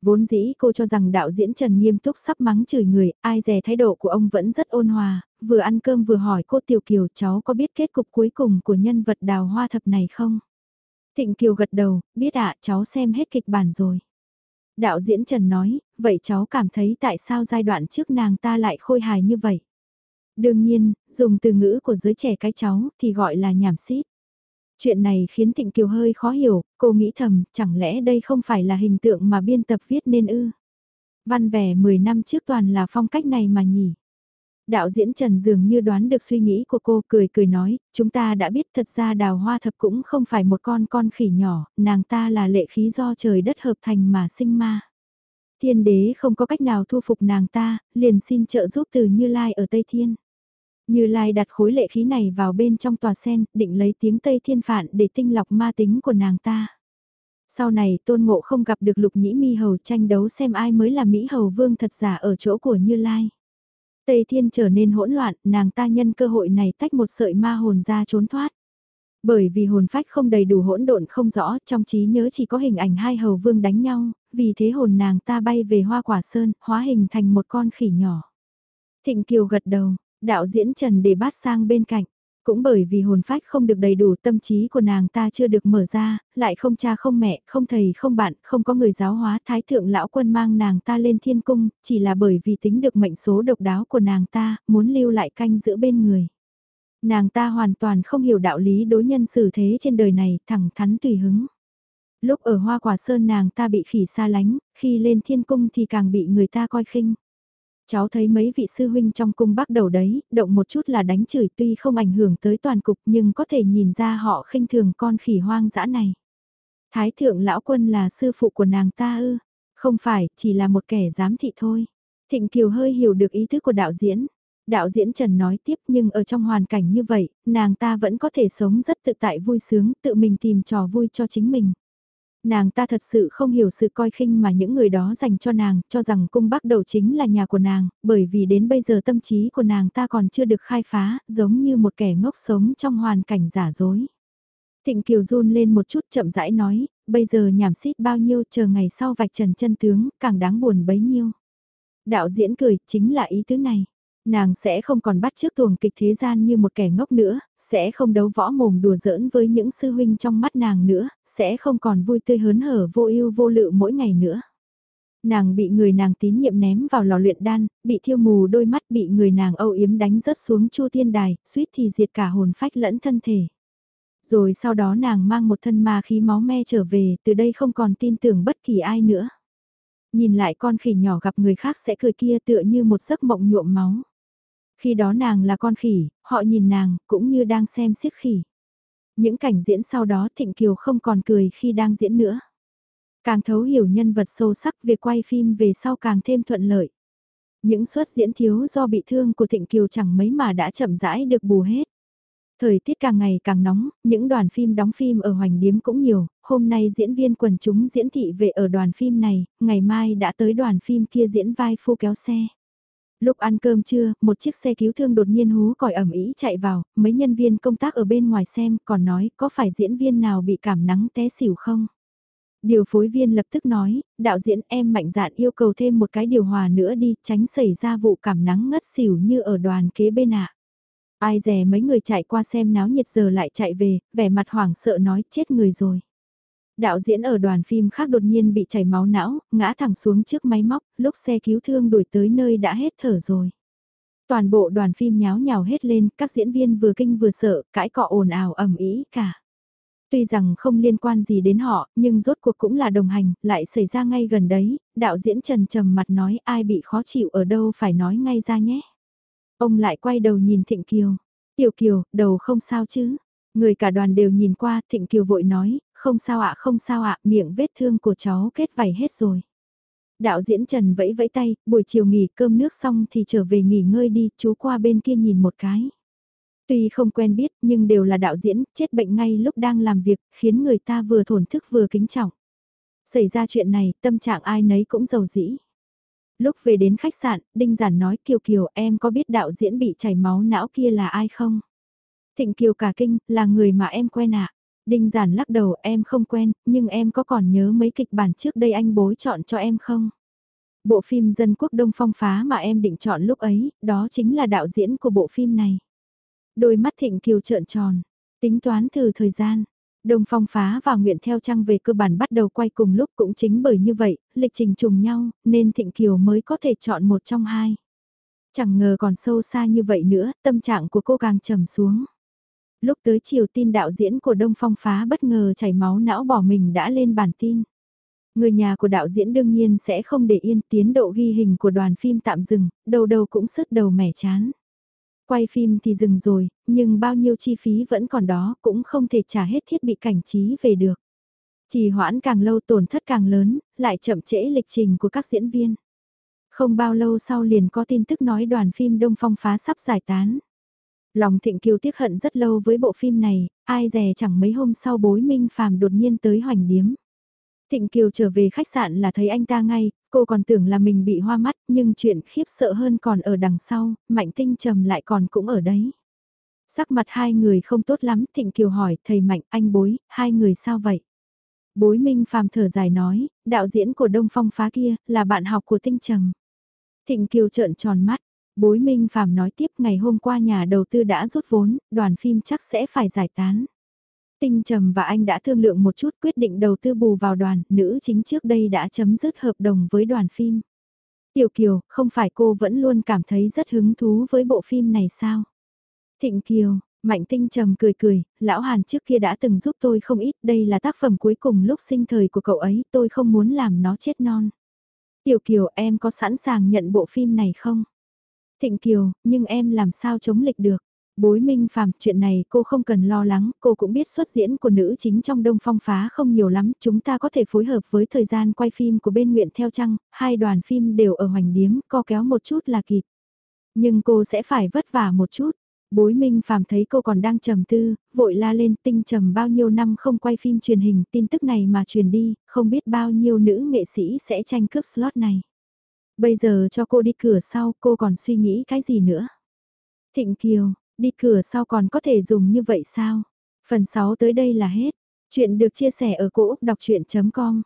Vốn dĩ cô cho rằng đạo diễn Trần nghiêm túc sắp mắng chửi người, ai dè thái độ của ông vẫn rất ôn hòa, vừa ăn cơm vừa hỏi cô Tiểu Kiều cháu có biết kết cục cuối cùng của nhân vật đào hoa thập này không? Thịnh Kiều gật đầu, biết ạ cháu xem hết kịch bản rồi. Đạo diễn Trần nói, vậy cháu cảm thấy tại sao giai đoạn trước nàng ta lại khôi hài như vậy? Đương nhiên, dùng từ ngữ của giới trẻ cái cháu thì gọi là nhảm xít. Chuyện này khiến Thịnh Kiều hơi khó hiểu, cô nghĩ thầm, chẳng lẽ đây không phải là hình tượng mà biên tập viết nên ư? Văn vẻ 10 năm trước toàn là phong cách này mà nhỉ? Đạo diễn Trần dường như đoán được suy nghĩ của cô cười cười nói, chúng ta đã biết thật ra đào hoa thập cũng không phải một con con khỉ nhỏ, nàng ta là lệ khí do trời đất hợp thành mà sinh ma. Thiên đế không có cách nào thu phục nàng ta, liền xin trợ giúp từ Như Lai ở Tây Thiên. Như Lai đặt khối lệ khí này vào bên trong tòa sen, định lấy tiếng Tây Thiên phản để tinh lọc ma tính của nàng ta. Sau này tôn ngộ không gặp được lục nhĩ mi hầu tranh đấu xem ai mới là Mỹ hầu vương thật giả ở chỗ của Như Lai. Tây Thiên trở nên hỗn loạn, nàng ta nhân cơ hội này tách một sợi ma hồn ra trốn thoát. Bởi vì hồn phách không đầy đủ hỗn độn không rõ, trong trí nhớ chỉ có hình ảnh hai hầu vương đánh nhau, vì thế hồn nàng ta bay về hoa quả sơn, hóa hình thành một con khỉ nhỏ. Thịnh Kiều gật đầu, đạo diễn Trần để bát sang bên cạnh. Cũng bởi vì hồn phách không được đầy đủ tâm trí của nàng ta chưa được mở ra, lại không cha không mẹ, không thầy không bạn, không có người giáo hóa thái thượng lão quân mang nàng ta lên thiên cung, chỉ là bởi vì tính được mệnh số độc đáo của nàng ta, muốn lưu lại canh giữa bên người. Nàng ta hoàn toàn không hiểu đạo lý đối nhân xử thế trên đời này, thẳng thắn tùy hứng. Lúc ở hoa quả sơn nàng ta bị khỉ xa lánh, khi lên thiên cung thì càng bị người ta coi khinh. Cháu thấy mấy vị sư huynh trong cung bắt đầu đấy, động một chút là đánh chửi tuy không ảnh hưởng tới toàn cục nhưng có thể nhìn ra họ khinh thường con khỉ hoang dã này. Thái thượng lão quân là sư phụ của nàng ta ư, không phải, chỉ là một kẻ giám thị thôi. Thịnh Kiều hơi hiểu được ý thức của đạo diễn. Đạo diễn Trần nói tiếp nhưng ở trong hoàn cảnh như vậy, nàng ta vẫn có thể sống rất tự tại vui sướng, tự mình tìm trò vui cho chính mình. Nàng ta thật sự không hiểu sự coi khinh mà những người đó dành cho nàng, cho rằng cung bắc đầu chính là nhà của nàng, bởi vì đến bây giờ tâm trí của nàng ta còn chưa được khai phá, giống như một kẻ ngốc sống trong hoàn cảnh giả dối. Thịnh Kiều run lên một chút chậm rãi nói, bây giờ nhảm xít bao nhiêu chờ ngày sau vạch trần chân tướng, càng đáng buồn bấy nhiêu. Đạo diễn cười, chính là ý tứ này. Nàng sẽ không còn bắt trước tuồng kịch thế gian như một kẻ ngốc nữa, sẽ không đấu võ mồm đùa giỡn với những sư huynh trong mắt nàng nữa, sẽ không còn vui tươi hớn hở vô ưu vô lự mỗi ngày nữa. Nàng bị người nàng tín nhiệm ném vào lò luyện đan, bị thiêu mù đôi mắt bị người nàng âu yếm đánh rớt xuống chu thiên đài, suýt thì diệt cả hồn phách lẫn thân thể. Rồi sau đó nàng mang một thân ma khí máu me trở về, từ đây không còn tin tưởng bất kỳ ai nữa. Nhìn lại con khỉ nhỏ gặp người khác sẽ cười kia tựa như một giấc mộng nhuộm máu. Khi đó nàng là con khỉ, họ nhìn nàng, cũng như đang xem siếc khỉ. Những cảnh diễn sau đó Thịnh Kiều không còn cười khi đang diễn nữa. Càng thấu hiểu nhân vật sâu sắc việc quay phim về sau càng thêm thuận lợi. Những suất diễn thiếu do bị thương của Thịnh Kiều chẳng mấy mà đã chậm rãi được bù hết. Thời tiết càng ngày càng nóng, những đoàn phim đóng phim ở Hoành Điếm cũng nhiều, hôm nay diễn viên quần chúng diễn thị về ở đoàn phim này, ngày mai đã tới đoàn phim kia diễn vai phu kéo xe. Lúc ăn cơm trưa, một chiếc xe cứu thương đột nhiên hú còi ẩm ý chạy vào, mấy nhân viên công tác ở bên ngoài xem còn nói có phải diễn viên nào bị cảm nắng té xỉu không? Điều phối viên lập tức nói, đạo diễn em mạnh dạn yêu cầu thêm một cái điều hòa nữa đi, tránh xảy ra vụ cảm nắng ngất xỉu như ở đoàn kế bên ạ. Ai dè mấy người chạy qua xem náo nhiệt giờ lại chạy về, vẻ mặt hoảng sợ nói chết người rồi. Đạo diễn ở đoàn phim khác đột nhiên bị chảy máu não, ngã thẳng xuống trước máy móc, lúc xe cứu thương đuổi tới nơi đã hết thở rồi. Toàn bộ đoàn phim nháo nhào hết lên, các diễn viên vừa kinh vừa sợ, cãi cọ ồn ào ầm ĩ cả. Tuy rằng không liên quan gì đến họ, nhưng rốt cuộc cũng là đồng hành, lại xảy ra ngay gần đấy, đạo diễn Trần trầm mặt nói ai bị khó chịu ở đâu phải nói ngay ra nhé. Ông lại quay đầu nhìn Thịnh Kiều. Tiểu Kiều, đầu không sao chứ? Người cả đoàn đều nhìn qua, Thịnh Kiều vội nói, không sao ạ, không sao ạ, miệng vết thương của cháu kết vảy hết rồi. Đạo diễn Trần vẫy vẫy tay, buổi chiều nghỉ cơm nước xong thì trở về nghỉ ngơi đi, chú qua bên kia nhìn một cái. Tuy không quen biết nhưng đều là đạo diễn, chết bệnh ngay lúc đang làm việc, khiến người ta vừa thổn thức vừa kính trọng. Xảy ra chuyện này, tâm trạng ai nấy cũng giàu dĩ. Lúc về đến khách sạn, Đinh Giản nói Kiều Kiều em có biết đạo diễn bị chảy máu não kia là ai không? Thịnh Kiều cả kinh, là người mà em quen ạ. À? Đinh Giản lắc đầu em không quen, nhưng em có còn nhớ mấy kịch bản trước đây anh bối chọn cho em không? Bộ phim Dân Quốc Đông Phong Phá mà em định chọn lúc ấy, đó chính là đạo diễn của bộ phim này. Đôi mắt Thịnh Kiều trợn tròn, tính toán thử thời gian. Đông Phong Phá và Nguyện Theo Trăng về cơ bản bắt đầu quay cùng lúc cũng chính bởi như vậy, lịch trình trùng nhau, nên Thịnh Kiều mới có thể chọn một trong hai. Chẳng ngờ còn sâu xa như vậy nữa, tâm trạng của cô càng trầm xuống. Lúc tới chiều tin đạo diễn của Đông Phong Phá bất ngờ chảy máu não bỏ mình đã lên bản tin. Người nhà của đạo diễn đương nhiên sẽ không để yên tiến độ ghi hình của đoàn phim tạm dừng, đầu đầu cũng sứt đầu mẻ chán. Quay phim thì dừng rồi, nhưng bao nhiêu chi phí vẫn còn đó cũng không thể trả hết thiết bị cảnh trí về được. Chỉ hoãn càng lâu tổn thất càng lớn, lại chậm trễ lịch trình của các diễn viên. Không bao lâu sau liền có tin tức nói đoàn phim Đông Phong phá sắp giải tán. Lòng Thịnh Kiều tiếc hận rất lâu với bộ phim này, ai dè chẳng mấy hôm sau bối minh phàm đột nhiên tới hoành điếm. Thịnh Kiều trở về khách sạn là thấy anh ta ngay, cô còn tưởng là mình bị hoa mắt, nhưng chuyện khiếp sợ hơn còn ở đằng sau, Mạnh Tinh trầm lại còn cũng ở đấy. Sắc mặt hai người không tốt lắm, Thịnh Kiều hỏi, thầy Mạnh, anh bối, hai người sao vậy? Bối Minh Phàm thở dài nói, đạo diễn của Đông Phong phá kia, là bạn học của Tinh Trầm. Thịnh Kiều trợn tròn mắt, Bối Minh Phạm nói tiếp ngày hôm qua nhà đầu tư đã rút vốn, đoàn phim chắc sẽ phải giải tán. Tinh Trầm và anh đã thương lượng một chút quyết định đầu tư bù vào đoàn, nữ chính trước đây đã chấm dứt hợp đồng với đoàn phim. Tiểu Kiều, không phải cô vẫn luôn cảm thấy rất hứng thú với bộ phim này sao? Thịnh Kiều, Mạnh Tinh Trầm cười cười, lão Hàn trước kia đã từng giúp tôi không ít, đây là tác phẩm cuối cùng lúc sinh thời của cậu ấy, tôi không muốn làm nó chết non. Tiểu Kiều em có sẵn sàng nhận bộ phim này không? Thịnh Kiều, nhưng em làm sao chống lịch được? Bối Minh Phạm, chuyện này cô không cần lo lắng, cô cũng biết xuất diễn của nữ chính trong Đông Phong Phá không nhiều lắm, chúng ta có thể phối hợp với thời gian quay phim của bên Nguyện Theo Trăng, hai đoàn phim đều ở hoành điếm, co kéo một chút là kịp. Nhưng cô sẽ phải vất vả một chút. Bối Minh Phạm thấy cô còn đang trầm tư, vội la lên tinh trầm bao nhiêu năm không quay phim truyền hình, tin tức này mà truyền đi, không biết bao nhiêu nữ nghệ sĩ sẽ tranh cướp slot này. Bây giờ cho cô đi cửa sau, cô còn suy nghĩ cái gì nữa? Thịnh Kiều, đi cửa sau còn có thể dùng như vậy sao? Phần 6 tới đây là hết. Chuyện được chia sẻ ở cỗ đọc chuyện.com